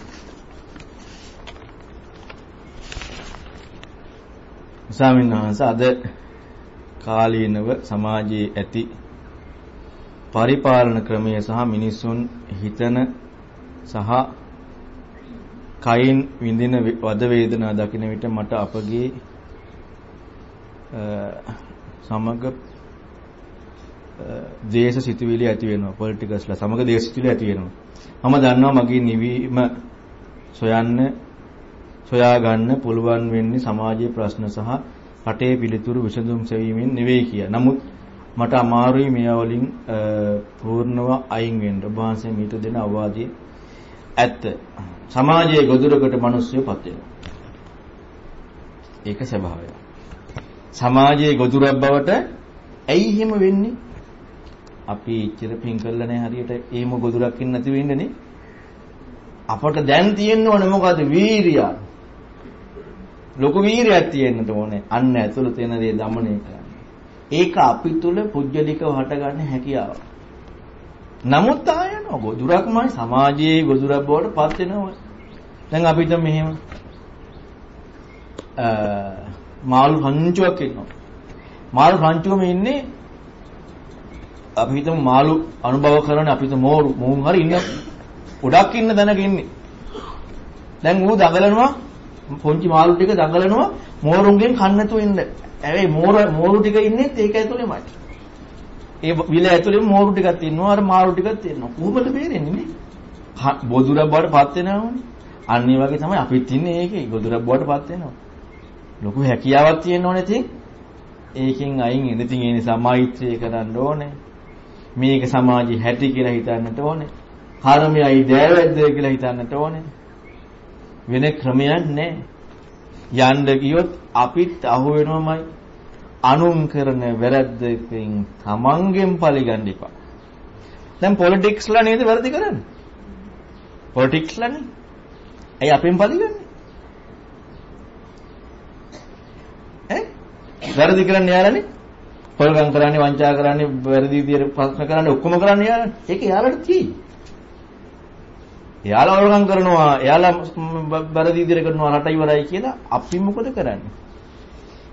ස්වාමීන් වහන්සේ අද කාලීනව සමාජයේ ඇති පරිපාලන ක්‍රමය සහ මිනිසුන් හිතන සහ කයින් විඳින වද වේදනා දකින විට මට අපගේ සමග දේශ සිතුවිලි ඇති වෙනවා පොලිටිකස්ලා සමග දේශ සිතුවිලි ඇති වෙනවා මම දන්නවා මගේ නිවීම සොයන්න සොයා ගන්න පුළුවන් වෙන්නේ සමාජයේ ප්‍රශ්න සහ රටේ පිළිතුරු විසඳුම් සෙවීමෙන් නෙවෙයි කිය. නමුත් මට අමාරුයි මේවා වලින් පූර්ණව අයින් වෙන්න. ඔබ වහන්සේ මීට දෙන අවවාදී ඇත්ත. සමාජයේ ගොදුරකට මිනිස්සුපත් වෙනවා. ඒක ස්වභාවය. සමාජයේ ගොදුරක් බවට ඇයි එහෙම වෙන්නේ? අපි ඉච්චර පින් කරලා නැහැ හරියට. එහෙම ගොදුරක් ඉන්න නැතිව ඉන්නනේ. අපට දැන් තියෙන්න ඕනේ මොකද වීරිය. ලොකු වීරියක් තියෙන්න ඕනේ? අන්න ඇතුළේ තියෙන දේ দমনය කරන්න. ඒක අපි තුල පුජ්‍යලිකව හටගන්න හැකියාව. නමුත් ආයන ගොදුරක්මයි සමාජයේ ගොදුරක් බවට පත් වෙනවා. දැන් අපිට මෙහෙම. අ මාළු හංචුවක් ඉන්නවා. මාළු හංචුවම ඉන්නේ අපි හිතමු මාළු අනුභව කරන අපිට මෝරු මෝන් හරි ඉන්න ගොඩක් ඉන්න තැනක ඉන්නේ. දැන් ඌ දඟලනවා පොන්චි මාළු ටික දඟලනවා මෝරුන්ගෙන් කන්න නැතුව ඉන්න. හැබැයි මෝර මෝරු ටික ඉන්නේත් ඒක ඇතුලේමයි. ඒ විල ඇතුලේ මෝරු ටිකක් තියෙනවා අර මාළු ටිකක් තියෙනවා. කොහොමද බේරෙන්නේ නේ? බොදුරක් බවට පත් වෙනවනේ. අන්න ඒ වගේ තමයි අපිත් ඉන්නේ ඒකේ ගොදුරක් බවට පත් වෙනවා. ලොකු හැකියාවක් තියෙන්න ඕනේ ඉතින්. ඒකෙන් අයින් වෙන. ඉතින් ඒ නිසා මෛත්‍රිය කරන්න ඕනේ. මේක සමාජي හැටි කියලා හිතන්නට ඕනේ. කර්මයයි දෑවැද්ද කියලා හිතන්නට ඕනේ. වෙන ක්‍රමයක් නැහැ. යන්න ගියොත් අපිත් අහු වෙනවමයි. අනුන් කරන වැරද්දකින් තමන්ගෙන් පරිගන්න එපා. දැන් පොලිටික්ස්ලා නේද වැරදි කරන්නේ? පොලිටික්ස්ලානේ. ඇයි අපෙන් පරිගන්නේ? ඈ? වැරදි කරන්නේ යාළුවනේ. හොරගම් කරන්නේ වංචා කරන්නේ වැරදි විදියට ප්‍රශ්න කරන්නේ ඔක්කොම කරන්නේ යාළුවනේ. ඒක යාළුවට තියෙයි. එයාලා හොරගම් කරනවා, එයාලා වැරදි විදියට කරනවා රට ඉවරයි කියලා අපි මොකද කරන්නේ?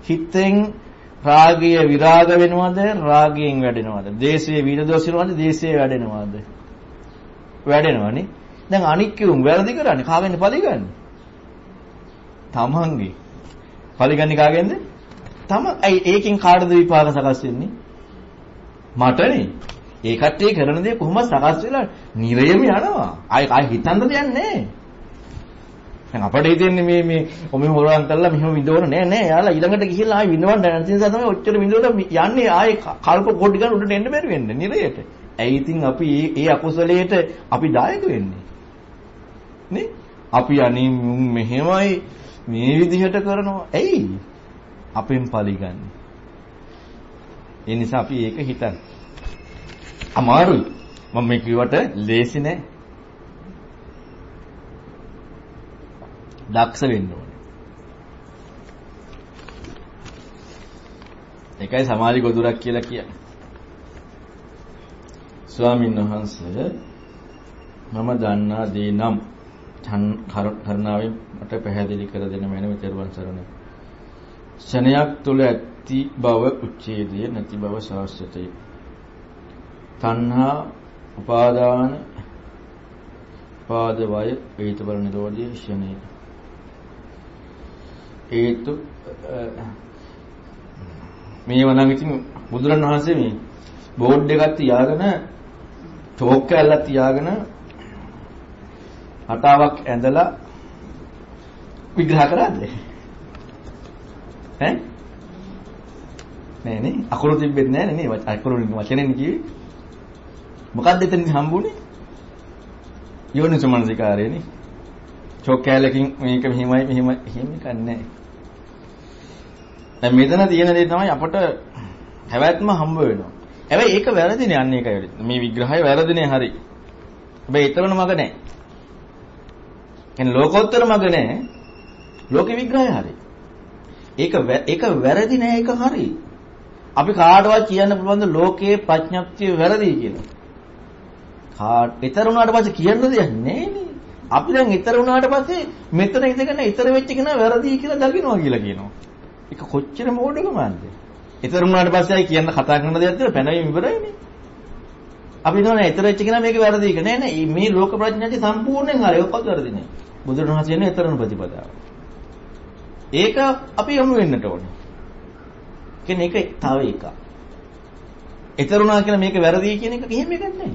හිතෙන් රාගය විරාග වෙනවද? රාගයෙන් වැඩෙනවද? දේශයේ විනදෝෂ වෙනවද? දේශයේ වැඩෙනවද? වැඩෙනවනේ. දැන් අනික් කිවුම් වැරදි කරන්නේ කාගෙන්ද පරිගන්නේ? තමන්ගේ. පරිගන්නේ කාගෙන්ද? තම ඇයි ඒකෙන් කාටද විපාක සකස් වෙන්නේ? මටනේ. ඒ කට්ටිය කරන දේ කොහොමද සකස් වෙලා නිරයම යනවා. ආයි ආයි හිතන්න දෙයක් නැහැ. දැන් අපිට හිතෙන්නේ මේ මේ ඔමෙ හොරන් කරලා මෙහෙම විඳවන නෑ නෑ. යාලා ඊළඟට ගිහිල්ලා ආයි විඳවන්න නැති නිසා තමයි ඔච්චර විඳවලා යන්නේ ආයි කල්ප කොටි ගන්න උඩට එන්න බැරි වෙන්නේ නිරයට. ඇයි ඉතින් අපි මේ ඒ අකුසලයට අපි දායක වෙන්නේ? නේ? අපි අනේ මෙහෙමයි මේ විදිහට කරනවා. ඇයි? අපෙන් පරිගන්නේ. ඒ නිසා අපි ඒක හිතන්නේ. අමාරුයි. මම මේ කිව්වට ලේසි නෑ. දක්ෂ වෙන්න ඕනේ. ඒකයි සමාධි ගොදුරක් කියලා කියන්නේ. ස්වාමීන් වහන්සේ මම දන්නා දේ නම් කරුණාවෙන් මට පැහැදිලි කර දෙන මැනව තෙරුවන් සරණයි. ශනයක් තුල ඇති බව උච්ඡේදය නැති බව ශාස්ත්‍රතයි. තණ්හා උපාදාන පාද වය හේතුබල නිරෝධයේ ශනේ. හේතු මේව නම් ඉතින් බුදුරණවහන්සේ මේ බෝඩ් එකක් තියාගෙන චෝක් කැල්ලක් තියාගෙන හටාවක් ඇඳලා විග්‍රහ කරන්නේ. ඈ? නෑ නේ අකුරු තිබෙන්නේ නෑ නේ අකුරු වචනෙන් කිව්වේ. මොකක්ද එතනින් හම්බුනේ? යෝනිසමනසිකාරයනේ. චෝක් කැලකින් මේක මෙහිමයි මෙහිම එහෙම කන්නේ දැන් මෙතන තියෙන දේ තමයි අපට හැවැත්ම හම්බ වෙනවා. හැබැයි ඒක වැරදිනේ අන්න ඒකයි. මේ විග්‍රහය වැරදිනේ හරි. හැබැයි ඊතරන මග නැහැ. කියන්නේ ලෝකෝත්තර මග නැහැ. ලෝක විග්‍රහය හරි. ඒක ඒක වැරදි නෑ ඒක හරි. අපි කාටවත් කියන්න පුළුවන් ද ලෝකයේ ප්‍රඥප්තිය වැරදි කියලා. කාට ඊතර වුණාට පස්සේ කියන්න දෙයක් නෑනේ. අපි දැන් ඊතර වුණාට පස්සේ මෙතන ඉඳගෙන ඊතර වෙච්ච කෙනා වැරදි කියලා දකින්නවා කියලා කියනවා. ඒක කොච්චර මෝඩකමක්ද? ඊතර වුණාට පස්සේ අය කියන්න කතා කරන දේවල් තියෙන පැනවීම ඉවරයිනේ. අපි නෝනේ ඊතර වෙච්ච කෙනා මේක වැරදි කියලා නෑ නෑ මේ ලෝක ප්‍රඥාති සම්පූර්ණයෙන් හරි ඔක්කොත් වැරදි නෑ. බුදුරණවහන්සේ කියන්නේ ඊතරන ප්‍රතිපදාව. ඒක අපි යමු වෙන්නට ඕනේ. කියන්නේ ඒක තව එකක්. ඊතරුණා කියලා මේක වැරදි කියන එක කිහිම එකක් නෑ.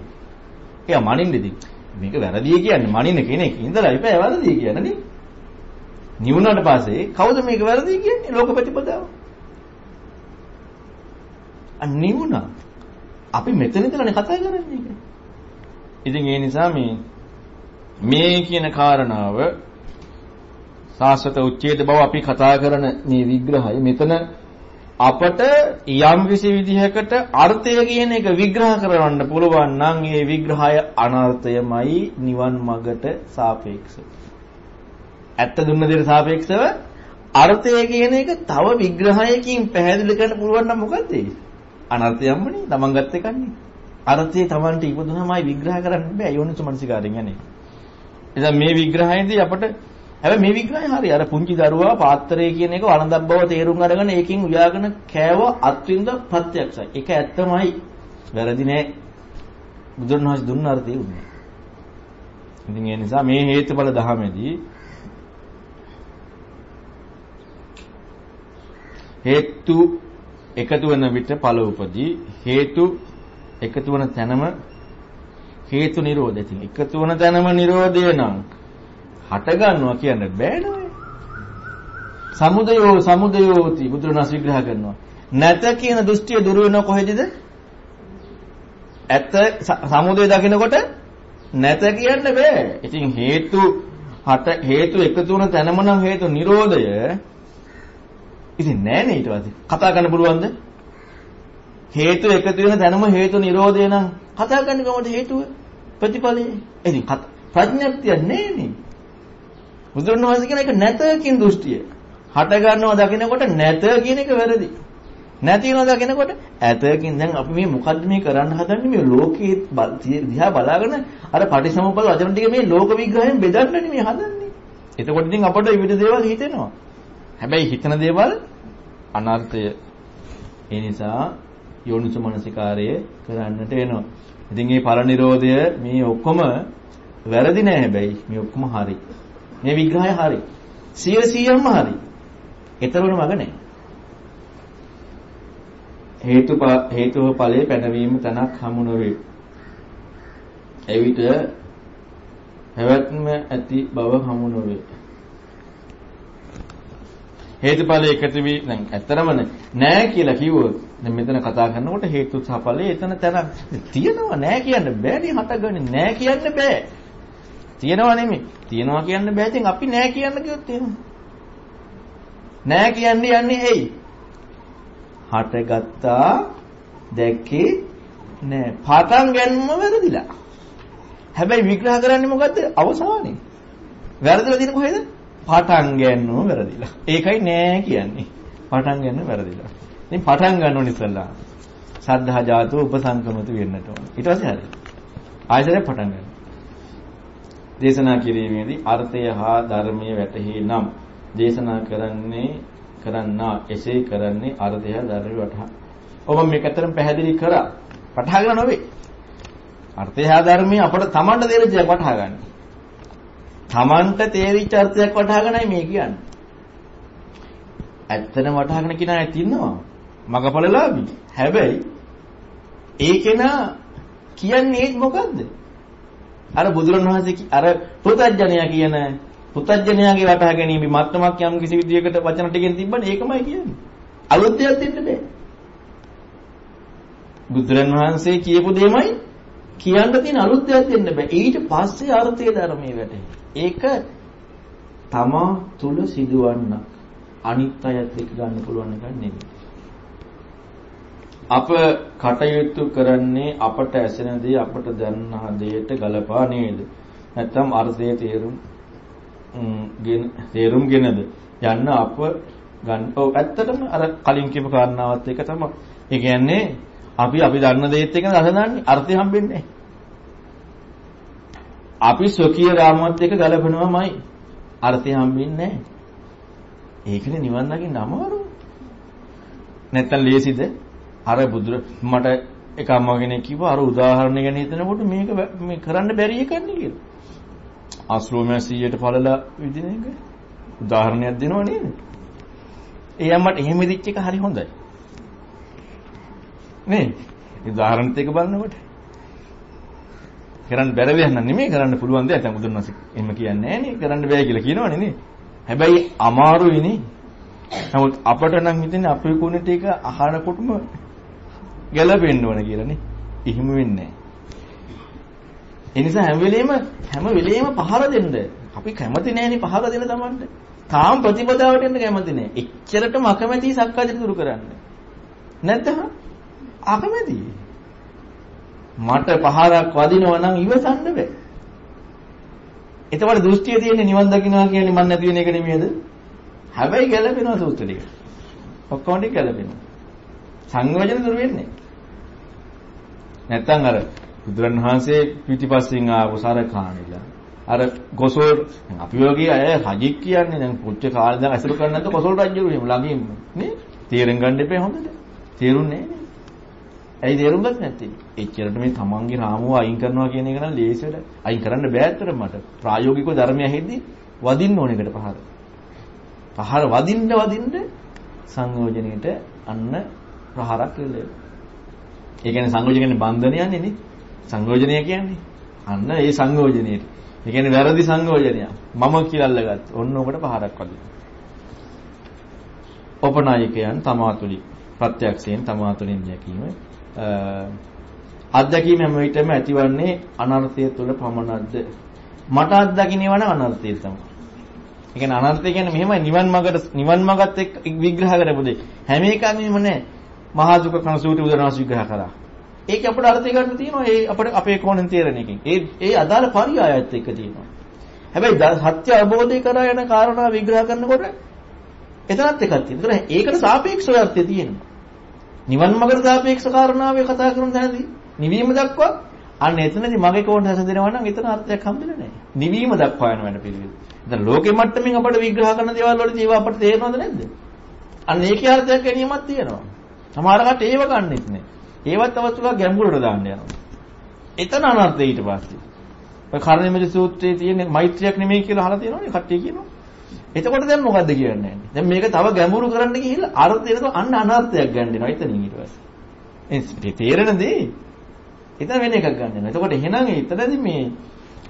එයා මනින්නේදී මේක වැරදි කියන්නේ මනින්න කෙනෙක් ඉඳලා ඉපෑ වැරදි කියන්නේ නේ. නිවුණාට පස්සේ කවුද මේක වැරදි කියන්නේ ලෝක ප්‍රතිපදාව. නිවුණා. අපි මෙතන ඉඳලානේ කතා කරන්නේ. ඉතින් ඒ නිසා මේ මේ කියන කාරණාව සාස්වත උච්ඡේද බව අපි කතා කරන මේ විග්‍රහය මෙතන අපට යම් කිසි විදිහකට අර්ථය කියන එක විග්‍රහ කරවන්න පුළුවන් නම් ඒ විග්‍රහය අනර්ථයමයි නිවන් මගට සාපේක්ෂව. ඇත්ත දුන්න දෙයට සාපේක්ෂව අර්ථය කියන එක තව විග්‍රහයකින් පැහැදිලි කරන්න පුළුවන් නම් මොකද්ද ඒ? අනර්ථයම්මනේ තමන් ගත්ත එකන්නේ. අර්ථය තමන්ට ඉපදුනමයි විග්‍රහ කරන්න බෑ යෝනිසු මනසිකාරයෙන් යන්නේ. එතන මේ විග්‍රහයේදී අපට හැබැයි මේ විග්‍රහය හරි අර පුංචි දරුවා පාත්‍රය කියන එක වළඳක් බව තේරුම් අරගෙන ඒකෙන් උයාගෙන කෑව අත්විඳ ප්‍රත්‍යක්ෂයි. ඒක ඇත්තමයි. වැරදි නෑ. බුදුරණවහන්සේ දුන්න අර්ථය උන්නේ. ඉතින් ඒ නිසා මේ හේතුඵල ධහමේදී හේතු එකතු වෙන විට ඵල උපදී හේතු එකතු වෙන තැනම හේතු නිරෝධය. ඉතින් එකතු වෙන තැනම නිරෝධය නම් හට ගන්නවා කියන්න බෑ නේද? සමුදයෝ සමුදයෝති බුදුරණස් විග්‍රහ කරනවා. නැත කියන දෘෂ්ටිය දුර වෙනව කොහෙදද? ඇත සමුදය දකිනකොට නැත කියන්න බෑ. ඉතින් හේතු හට හේතු එකතු වෙන තැනම නම් හේතු නිරෝධය ඉතින් නෑනේ ඊට පස්සේ කතා කරන්න පුළුවන්ද? හේතු එකතු වෙන තැනම හේතු නිරෝධය නම් කතා කරන්නේ කොහොමද හේතුව ප්‍රතිඵලය? ඉතින් ප්‍රඥප්තිය නෑනේ. බුදුරණවහන්සේ කියන එක නැත කියන දෘෂ්ටිය. හට ගන්නවා දකිනකොට නැත කියන එක වැරදි. නැති වෙනවා දකිනකොට ඇත කියන දැන් අපි මේ මොකද්ද මේ කරන්න හදන්නේ මේ ලෝකයේ දිහා බලාගෙන අර පටිසමුප්පාද වචන ටික මේ ලෝක විග්‍රහයෙන් බෙදන්නනේ මේ හදන්නේ. එතකොට ඉතින් අපට විවිධ දේවල් හිතෙනවා. හැබැයි හිතන දේවල් අනර්ථය. ඒ නිසා යෝනිසු මනසිකාරය කරන්නට වෙනවා. ඉතින් මේ පරිනිරෝධය මේ ඔක්කොම වැරදි නෑ හැබැයි මේ ඔක්කොම හරි. මේ විග්‍රහය හරි. 100%ක්ම හරි. ඒතරවල මග නැහැ. හේතු හේතුව ඵලයේ පැනවීම තනක් හමු නොවේ. එවිට හැවත්ම ඇති බව හමු නොවේ. හේතුඵල එකතු වී දැන් ඇත්තරම නෑ කියලා කිව්වොත් දැන් මෙතන කතා කරනකොට හේතු සහ ඵලයේ එතන තැන තියෙනවා නෑ කියන්න බෑනේ හටගන්නේ නෑ කියන්න බෑ තියනවා නෙමෙයි. තියනවා කියන්න බෑ. ඉතින් අපි නෑ කියන්න කිව්වොත් එහෙම. නෑ කියන්නේ යන්නේ ඇයි? හටගත්තා දැක්කේ නෑ. පටන් ගන්නම වැරදිලා. හැබැයි විග්‍රහ කරන්නේ මොකද්ද? අවසානයේ. වැරදිලා තියෙන කොහෙද? පටන් ගන්නම වැරදිලා. ඒකයි නෑ කියන්නේ. පටන් ගන්න වැරදිලා. ඉතින් පටන් ගන්න ඕනේ ඉස්සල්ලා. සද්ධා ජාතෝ උපසංකමතු වෙන්නට ඕන. ඊට පස්සේ හරි. ආයතනය පටන් ගන්න. දේශනා කිරීමේදී අර්ථය හා ධර්මයේ වැටහි නම් දේශනා කරන්නේ කරන්නා එසේ කරන්නේ අර්ථය ධර්මයේ වටහා. ඔබ මේක අතරම පැහැදිලි කරා. වටහාගෙන නොවේ. අර්ථය හා ධර්මයේ අපට තමන්ට තේරිච්ච දේ වටහා ගන්න. තමන්ට තේරිච්ච අර්ථයක් වටහාගෙනයි මේ කියන්නේ. ඇත්තටම වටහාගෙන කියන අය ඉන්නවා. මගපලලාභී. හැබැයි ඒකේනා කියන්නේ මොකද්ද? අර බුදුරණවහන්සේ අර පුතඥයා කියන පුතඥයාගේ වටහා ගැනීම මත්තමක් යම් කිසි විදියකට වචන ටිකෙන් තිබ්බනේ ඒකමයි කියන්නේ. අලුත් දෙයක් දෙන්න බෑ. බුදුරණවහන්සේ කියපු දෙයමයි කියන්න තියෙන අලුත් දෙයක් දෙන්න බෑ. ඊට පස්සේ අර්ථය ධර්මයේ වැටේ. ඒක තමා තුල සිදුවන්න අනිත් අයත් එක්ක ගන්න පුළුවන් එකක් නෙමෙයි. අප කටයුතු කරන්නේ අපට ඇසෙන දේ අපට දැනනා දෙයට ගලපා නේද? නැත්නම් අර්ථයේ තේරුම් ගෙන තේරුම්ගෙනද යන්න අප ගන්න. ඔව් ඇත්තටම අර කලින් කියපු කාරණාවත් එක තමයි. ඒ කියන්නේ අපි අපි දන්න දේත් එක අහනන්නේ අර්ථය හම්බෙන්නේ අපි ස්වකීය රාමුවත් එක ගලපනවාමයි අර්ථය හම්බෙන්නේ නැහැ. ඒකනේ නිවන් දකින්න අමාරු. නැත්තම් ලේසිද? අර බුදුර මට එක අම්මා කෙනෙක් කිව්වා අර උදාහරණ ගැන හිතනකොට මේක මේ කරන්න බැරි එකක් නේ කියලා. අස්ලෝමය 100ට පළලා විදින එක උදාහරණයක් දෙනවා නේද? ඒ අම්මට එහෙම දිච්ච එක හරි හොඳයි. නේ? උදාහරණත් එක බලනකොට කරන්න බැරි දෙයක් නන් නෙමෙයි කරන්න පුළුවන් දෙයක්. දැන් බුදුන් වහන්සේ එහෙම කියන්නේ නැහැ නේ කරන්න බෑ කියලා කියනවනේ නේ. හැබැයි අමාරුයි නේ. නමුත් අපට නම් හිතෙන්නේ අපේ කුණට එක අහනකොටම ගැලපෙන්න ඕන කියලානේ. එහෙම වෙන්නේ නැහැ. ඒ නිසා හැම වෙලෙම හැම වෙලෙම පහර දෙන්න. අපි කැමති නෑනේ පහර දෙන්න Tamanට. තාම ප්‍රතිපදාවට එන්න කැමති නෑ. එච්චරටම අකමැති සක්කාදිට දුරු කරන්න. නැත්නම් අකමැති. මට පහරක් වදිනවා නම් ඉවසන්න බෑ. එතකොට දෘෂ්ටිය තියෙන්නේ නිවන් දකින්නවා කියන්නේ මන් නැති වෙන එක නෙමෙයිද? හැබැයි ගැළපෙනවා සූත්‍ර ටික. ඔක්කොම ටික ගැළපෙනවා. සංයෝජන දුර වෙන්නේ. නැත්තම් අර බුදුරණවහන්සේ පිටිපස්සෙන් ආපු සරකාණිලා අර ගොසෝල් අපි වගේ අය රජෙක් කියන්නේ දැන් පුච්ච කාලේ දැන් අසුර කරන්නේ නැත්නම් කොසල් රජු එහෙම ළඟින් නේ තේරුම් ගන්න එපා හොඳට තේරුන්නේ නැහැ ඇයි තේරුම් ගත්තේ නැත්තේ? එච්චරට මේ තමන්ගේ රාමුව අයින් කරනවා කියන එක නම් ලේසියට අයින් කරන්න බෑ අතට මට. ප්‍රායෝගිකව ධර්මය හෙද්දි වදින්න ඕන එකට පහර. පහර වදින්න වදින්න සංයෝජනෙට අන්න ප්‍රහාරක් වෙලා. ඒ කියන්නේ සංයෝජන කියන්නේ බන්ධනයන්නේ නේ. සංයෝජනය කියන්නේ අන්න ඒ සංයෝජනයේට. ඒ කියන්නේ වැරදි සංයෝජනය. මම කියලා අල්ලගත්ත. ඔන්න ඔකට පහරක් වදින. උපනායකයන් තමාතුලි ප්‍රත්‍යක්ෂයෙන් තමාතුලින් දැකීම අත්දැකීම හැම විටම ඇතිවන්නේ අනර්ථය තුළ පමණක්ද? මට අත්දකින්නේව නම් අනර්ථය තමයි. ඒ කියන්නේ අනර්ථය කියන්නේ මෙහෙමයි නිවන් මාර්ගට නිවන් මාර්ගත් එක්ක විග්‍රහ කරපු දෙයක්. හැම එකක්ම එහෙම නෑ. මහා දුක කන සූටි උදනාස් විග්‍රහ කරා. ඒක අපිට අර්ථය ගන්න තියෙනවා ඒ අපිට අපේ කෝණෙන් තේරෙන එකකින්. ඒ ඒ අදාළ පරියායත් එක්ක තියෙනවා. හැබැයි සත්‍ය අවබෝධය කරා යන කාරණා විග්‍රහ කරනකොට එතනත් එකක් තියෙනවා. ඒකට සාපේක්ෂව අර්ථය තියෙනවා. නිවන් මාර්ගට සාපේක්ෂ කාරණාවේ කතා කරන තැනදී නිවීම දක්වා අන්න එතනදී මගේ කෝණ හැසදෙනවා නම් එතන අර්ථයක් හම්බෙන්නේ නැහැ. නිවීම දක්වා යන වෙන පිළිවෙල. දැන් ලෝකෙ මට්ටමින් අපට විග්‍රහ කරන දේවල් වලදී ඒවා අපට තේරෙනවද නැද්ද? අන්න ඒකේ අර්ථයක් ගැනීමක් තියෙනවා. සමහර කට ඒව ගන්නෙත් නෑ. ඒවත් අවස්ථාවක් ගැඹුරට දාන්න යනවා. එතන අනර්ථය ඊට පස්සේ. ඔය කර්ණිමජ සූත්‍රයේ තියෙන මෛත්‍රියක් නෙමෙයි කියලා අහලා තියෙනවනේ කට්ටිය කියනවා. එතකොට දැන් මොකද්ද කියන්නේ? දැන් මේක තව ගැඹුරු කරන්න ගිහිල්ලා අර්ථය එනකොට අන්න අනර්ථයක් ගන්නවා එතනින් ඊට පස්සේ. ඒ තේරෙන දේ එතන වෙන එකක් ගන්නවා. එතකොට එහෙනම් එතනදී මේ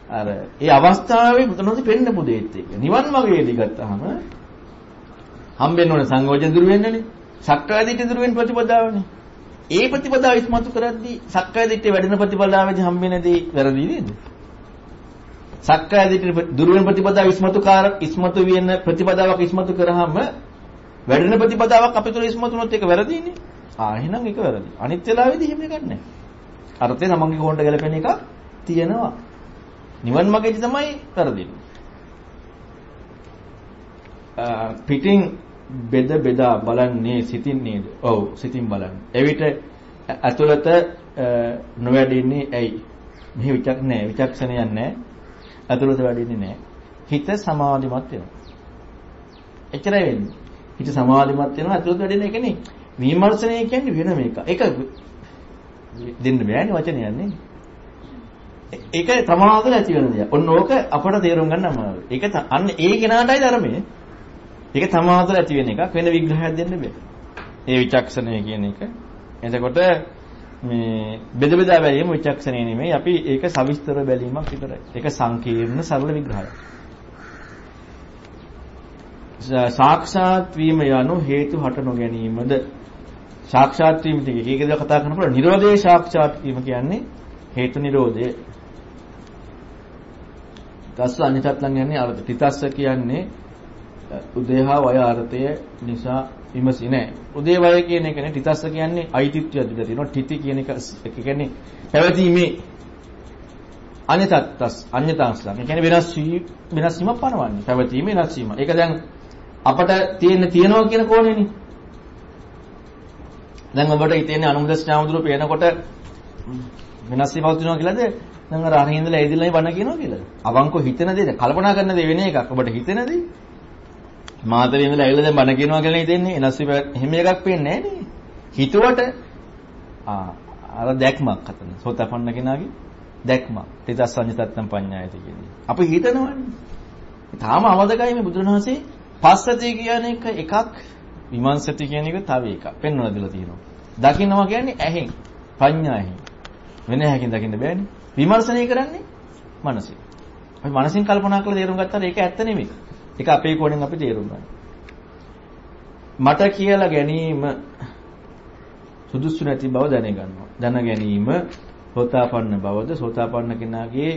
අර ඒ අවස්ථාවේ මුතනොත් පෙන්නපු දෙයත් එක. නිවන් මාර්ගයේදී ගත්තාම හම්බෙන්න ඕනේ සංයෝජන දුරු වෙන්නනේ. සක්කාය දිට්ඨිය දුරු වෙන ප්‍රතිපදාවනේ. ඒ ප්‍රතිපදාව ඉස්මතු කරද්දී සක්කාය දිට්ඨිය වැඩෙන ප්‍රතිපදාවේදී හම්බෙන දේ වැරදි නේද? සක්කාය දිට්ඨිය දුරු වෙන ප්‍රතිපදාව ඉස්මතු කාර ඉස්මතු වෙන ප්‍රතිපදාවක් ඉස්මතු කරාම වැඩෙන ප්‍රතිපදාවක් අපේ තුල ඉස්මතු වුණොත් ඒක වැරදිනේ. ආ එහෙනම් ඒක වැරදි. අනිත් වෙලාවේදී එහෙම එකක් නැහැ. අර්ථය තමන්ගේ කෝණයට ගැලපෙන එකක් තියෙනවා. නිවන් මාර්ගයේදී තමයි වැරදින්නේ. පිටින් බෙද බෙදා බලන්නේ සිතින් නේද? ඔව් සිතින් බලන්නේ. එවිට ඇතුළත නොවැඩෙන්නේ ඇයි? මෙහි විචක් නැහැ. විචක්ෂණයක් නැහැ. ඇතුළත වැඩෙන්නේ නැහැ. හිත සමාධිමත් වෙනවා. එච්චරයි වෙන්නේ. හිත සමාධිමත් වෙනවා ඇතුළත වැඩෙන එක නේ. විමර්ශනය කියන්නේ වෙන මේක. ඒක දෙන්න බෑනේ වචනයක් නේ. ඒක තමාතුල ඇති වෙන දෙයක්. ඔන්න ඕක අපට තේරුම් ගන්න අමාරුයි. ඒක අන්න ඒ කෙනාටයි ධර්මයේ. ඒක තමාතුල ඇති වෙන එකක් වෙන විග්‍රහයක් දෙන්න බෑ. ඒ විචක්ෂණය කියන එක. එතකොට මේ බෙද බෙදා බැලීම විචක්ෂණය නෙමෙයි. අපි ඒක සවිස්තර බැලීමක් විතරයි. ඒක සංකීර්ණ සරල විග්‍රහයක්. සාක්ෂාත් වීම යනු හේතු හට නොගැනීමද සාක්ෂාත් වීම තිගේ ඒකද කතා කරනකොට නිරෝධේ සාක්ෂාත් වීම කියන්නේ හේතු නිරෝධය තස්ස අනිතත්ලන් යන්නේ අර්ථ තිතස්ස කියන්නේ උදේහා වය අර්ථය නිසා විමසි නෑ. උදේ වය කියන එක නේ තිතස්ස කියන්නේ අයිතිත්වය දිලා තියෙනවා. තිති කියන එක ඒ කියන්නේ පැවතීමේ අනිතත්තස් අඤ්‍යතාංශලන් ඒ කියන්නේ වෙනස් වී වෙනස් වීම පනවන්නේ. පැවතීමේ වෙනස් වීම. ඒක දැන් අපට තියෙන තියනවා කියන කෝණෙනේ. දැන් ඔබට හිතෙන්නේ අනුමුදස් ඥාමතුරු පේනකොට වෙනස් වීමක් තියෙනවා කියලාද? දැන් අර අරින්දලා ඇදිලා බණ කියනවා කියලාද? අවංකව හිතන දේ කල්පනා කරන දේ වෙන එකක්. ඔබට හිතෙන දේ මාතරින් ඉඳලා ඇවිල්ලා දැන් බණ කියනවා කියලා හිතෙන්නේ එනස් එහෙම එකක් පේන්නේ නැහැ නේ. හිතුවට ආ අර දැක්මක් අතන. සෝතපන්න කෙනාගේ දැක්මක්. තිතස් සංජිතත්තම් පඤ්ඤායති කියන්නේ. අපි හිතනවනේ. තාම අවදකයි මේ බුදුරණවහන්සේ පස්සති කියන එක එකක් විමර්ශති කියන එක තව එකක්. පෙන්වලා දීලා තියෙනවා. දකින්නවා කියන්නේ ඇහෙන්. පඤ්ඤායෙන්. වෙන හැකින් දකින්න බෑනේ. විමර්ශනය කරන්නේ මනසින්. අපි මනසින් කල්පනා කරලා තේරුම් ගත්තාම ඒක ඇත්ත නෙමෙයි. ඒක අපේ කෝණයෙන් අපි තේරුම් ගන්න. මට කියලා ගැනීම සුදුසු නැති බව දැනගන්නවා. දැන ගැනීම සෝතාපන්න බවද සෝතාපන්න කෙනාගේ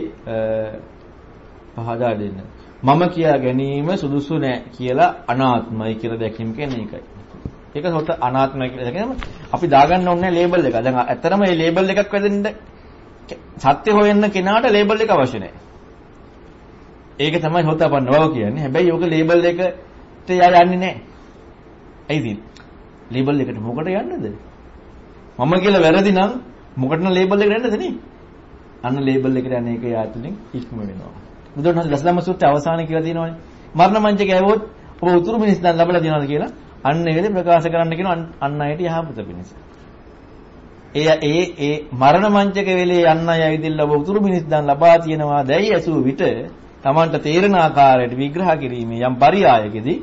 පහදා දෙන්න. මම කියා ගැනීම සුදුසු නෑ කියලා අනාත්මයි කියලා දැකීම කියන්නේ ඒකයි. ඒක සෝත අනාත්මයි කියලා දැකීම අපි දාගන්න ඕනේ ලේබල් එක. දැන් ඇත්තටම මේ ලේබල් එකක් වැදෙන්න සත්‍ය හොයන්න කෙනාට ලේබල් එක අවශ්‍ය නෑ. ඒක තමයි සෝතාපන්න බව කියන්නේ. හැබැයි ඕක ලේබල් එකට යා යන්නේ නෑ. ඇයිද? ලේබල් එකට මොකට යන්නද? මම කියලා වැරදි නම් මොකටද ලේබල් එකට යන්නද නේ? අන්න ලේබල් එකට යන එක යාතුලින් ඉක්ම වෙනවා. බුදුරණන් දසදම්ම සූත්‍රයේ අවසානයේ කියලා තියෙනවානේ. මරණ මංචක ඇවොත් ඔබ උතුරු මිනිස් දන් ලැබලා තියෙනවද කියලා අන්න ඒ වෙලේ ප්‍රකාශ කරන්න කියන අන්න අයට යහපත පිණිස. ඒ ඒ ඒ මරණ මංචක වෙලේ යන්න අය ඇවිදilla ඔබ උතුරු මිනිස් දන් ලබා තියෙනවා දැයි ඇසූ විට Tamanට තේරෙන ආකාරයට විග්‍රහ කිරීමේ යම් පරියායකදී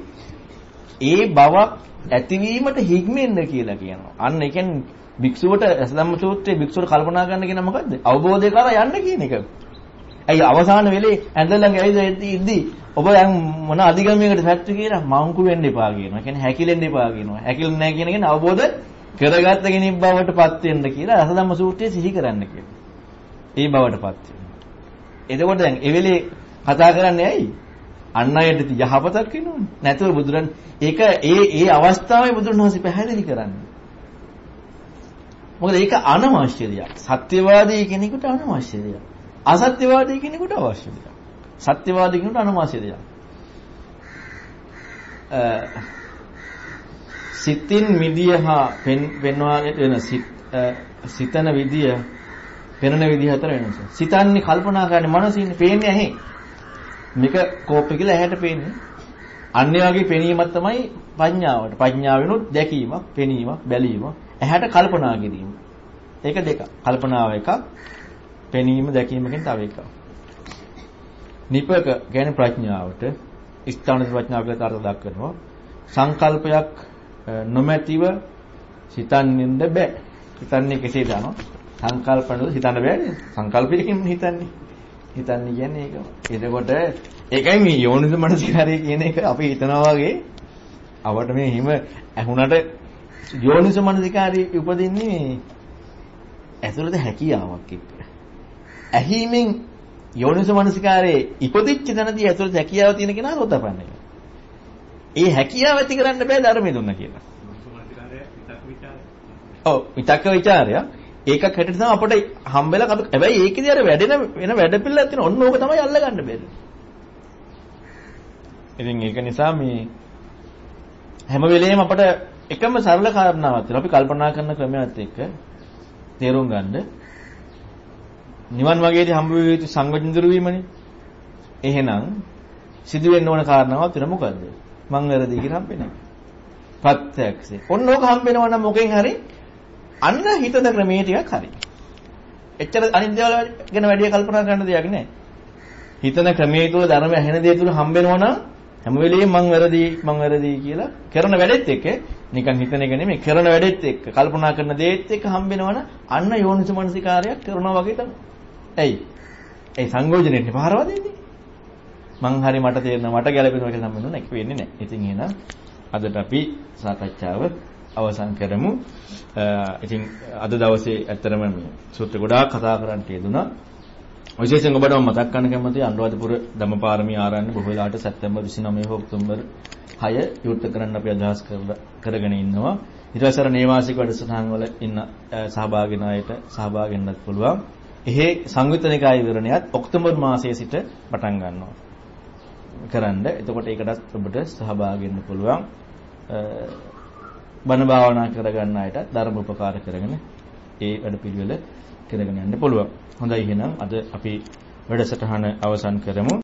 ඒ බවක් ඇතිවීමට හික්මෙන්න කියලා කියනවා. අන්න ඒ කියන්නේ භික්ෂුවට අසධම්ම සූත්‍රයේ භික්ෂුවට කල්පනා කරන්න කියන මොකද්ද? අවබෝධය කරා යන්න කියන එක. ඇයි අවසාන වෙලේ ඇඳලඟ ඇවිද ඉද්දි ඔබ දැන් මොන අධිගමයකට පැත්තු කියලා මංකු වෙන්න එපා කියනවා. කියන්නේ හැකිලෙන්න එපා කියනවා. හැකිලෙන්නේ නැහැ කියන කෙනා අවබෝධ කරගත්ත කෙනෙක් බවට පත් වෙන්න කියලා අසධම්ම සූත්‍රයේ සිහි කරන්න කියනවා. ඒ බවට පත් වෙන්න. එතකොට දැන් ඒ වෙලේ කතා කරන්නේ ඇයි? අන් අයට යහපතක් වෙනවනේ. නැතුව බුදුරන් ඒක ඒ ඒ අවස්ථාවේ බුදුන් වහන්සේ පැහැදිලි කරන්නේ. මොකද ඒක අනවශ්‍ය දෙයක්. සත්‍යවාදී කෙනෙකුට අනවශ්‍ය දෙයක්. අසත්‍යවාදී කෙනෙකුට අවශ්‍ය දෙයක්. සත්‍යවාදී කෙනෙකුට අනවශ්‍ය දෙයක්. සිතින් මිදිය හා පෙන්වා වෙන සිතන විදිය පෙනෙන විදිය අතර වෙනස. සිතන්නේ කල්පනා කරන්නේ මනසින් පේන්නේ ඇහි. මේක කෝප්පේ කියලා ඇහැට පේන්නේ. අන්‍ය වගේ පෙනීමක් තමයි ප්‍රඥාවට. ප්‍රඥාවෙනුත් දැකීමක්, පෙනීමක්, බැලීමක්, ඇහැට කල්පනා කිරීම. ඒක දෙක. කල්පනාව එකක්, පෙනීම දැකීමකින් තව එකක්. නිපක කියන්නේ ප්‍රඥාවට ස්ථාන ප්‍රඥාව කියලා අර්ථ දක්වනවා. සංකල්පයක් නොමැතිව හිතන්නෙන්න බෑ. හිතන්නේ කෙසේද අනෝ? සංකල්පනොත් හිතන්න බෑනේ. සංකල්පයකින් හිතන්නේ. හිතන්නේ කියන්නේ ඒක. එතකොට ඒකයි මේ යෝනිස මනසිකාරය කියන එක අපි හිතනවා වගේ අපට මේ හිම ඇහුණට යෝනිස මනසිකාරය උපදින්නේ ඇතුළත හැකියාවක් එක්ක. ඇහිමෙන් යෝනිස මනසිකාරයේ ඉපදිච්ච තැනදී ඇතුළත හැකියාව තියෙන කෙනා රොතපන්නේ. ඒ හැකියාව ඇති කරන්න බෑ ධර්මයේ දුන්න කියලා. ඔව් විතක්ක ਵਿਚාරය ඒකක් හැටියට තමයි අපට හම්බෙලා හැබැයි ඒකේදී අර වැඩෙන වෙන වැඩ පිළිලක් තියෙන ඔන්න ඕක තමයි අල්ලගන්න බැරි. ඉතින් ඒක නිසා මේ හැම වෙලෙම අපට එකම සරල කාරණාවක් තියෙනවා. අපි කල්පනා කරන ක්‍රමයක් එක්ක තේරුම් ගන්න නිවන් වගේදී හම්බ වෙ යුතු සංවජින්දුරු වීමනේ. එහෙනම් සිදු වෙන්න ඕන කාරණාවක් තියෙන මොකද්ද? මං වැරදි කියලා හම්බෙන්නේ. ප්‍රත්‍යක්ෂේ. ඔන්න ඕක හම්බෙනවා නම් මොකෙන් හරි අන්න හිතන ක්‍රමයේ ටිකක් හරි. එච්චර අනිත් දේවල් ගැන වැඩි කල්පනා කරන්න දෙයක් නැහැ. හිතන ක්‍රමයේ තුල ධර්ම ඇහෙන දේ තුල හම්බෙනවා නම් හැම වෙලෙම මං වැරදි මං වැරදි කියලා කරන වැඩෙත් එක්ක නිකන් හිතන එක නෙමෙයි කරන වැඩෙත් එක්ක කල්පනා කරන දේත් එක්ක හම්බෙනවනම් අන්න යෝනිසමනසිකාරයක් කරනවා වගේ තමයි. ඇයි? ඒ සංයෝජනෙන්නේ පහරවා දෙන්නේ. මං හරි මට තේරෙනවා මට ගැළපෙනවා කියලා නම් වෙන්නේ නැහැ. වෙන්නේ නැහැ. ඉතින් එහෙනම් අදට අපි සාකච්ඡාව අවසන් කරමු. ඉතින් අද දවසේ ඇත්තරම මේ සූත්‍ර ගොඩාක් කතා කරන්න තියදුනා. විශේෂයෙන් ඔබට මම මතක් කරන්න කැමතියි අනුරාධපුර ධම්මපාරමී ආරණ්‍ය බොහෝ වෙලාවට සැප්තැම්බර් 29 හෝ ඔක්තෝබර් 6 විවෘත කරන්න අපි අදහස් කරගෙන ඉන්නවා. ඊට පස්සේ අර නේවාසික වැඩසටහන් වල ඉන්න සහභාගී නායට සහභාගී වෙන්නත් පුළුවන්. එහි සංයුතනිකාය විවරණයත් ඔක්තෝබර් මාසයේ සිට පටන් ගන්නවා. කරන්න. එතකොට ඒකටත් ඔබට සහභාගී වෙන්න පුළුවන්. බණ භාවනා කරගන්න අයට ධර්ම උපකාර කරගෙන ඒ වැඩ පිළිවෙල කරගෙන යන්න පුළුවන්. හොඳයි එහෙනම් අද අපි වැඩසටහන අවසන් කරමු.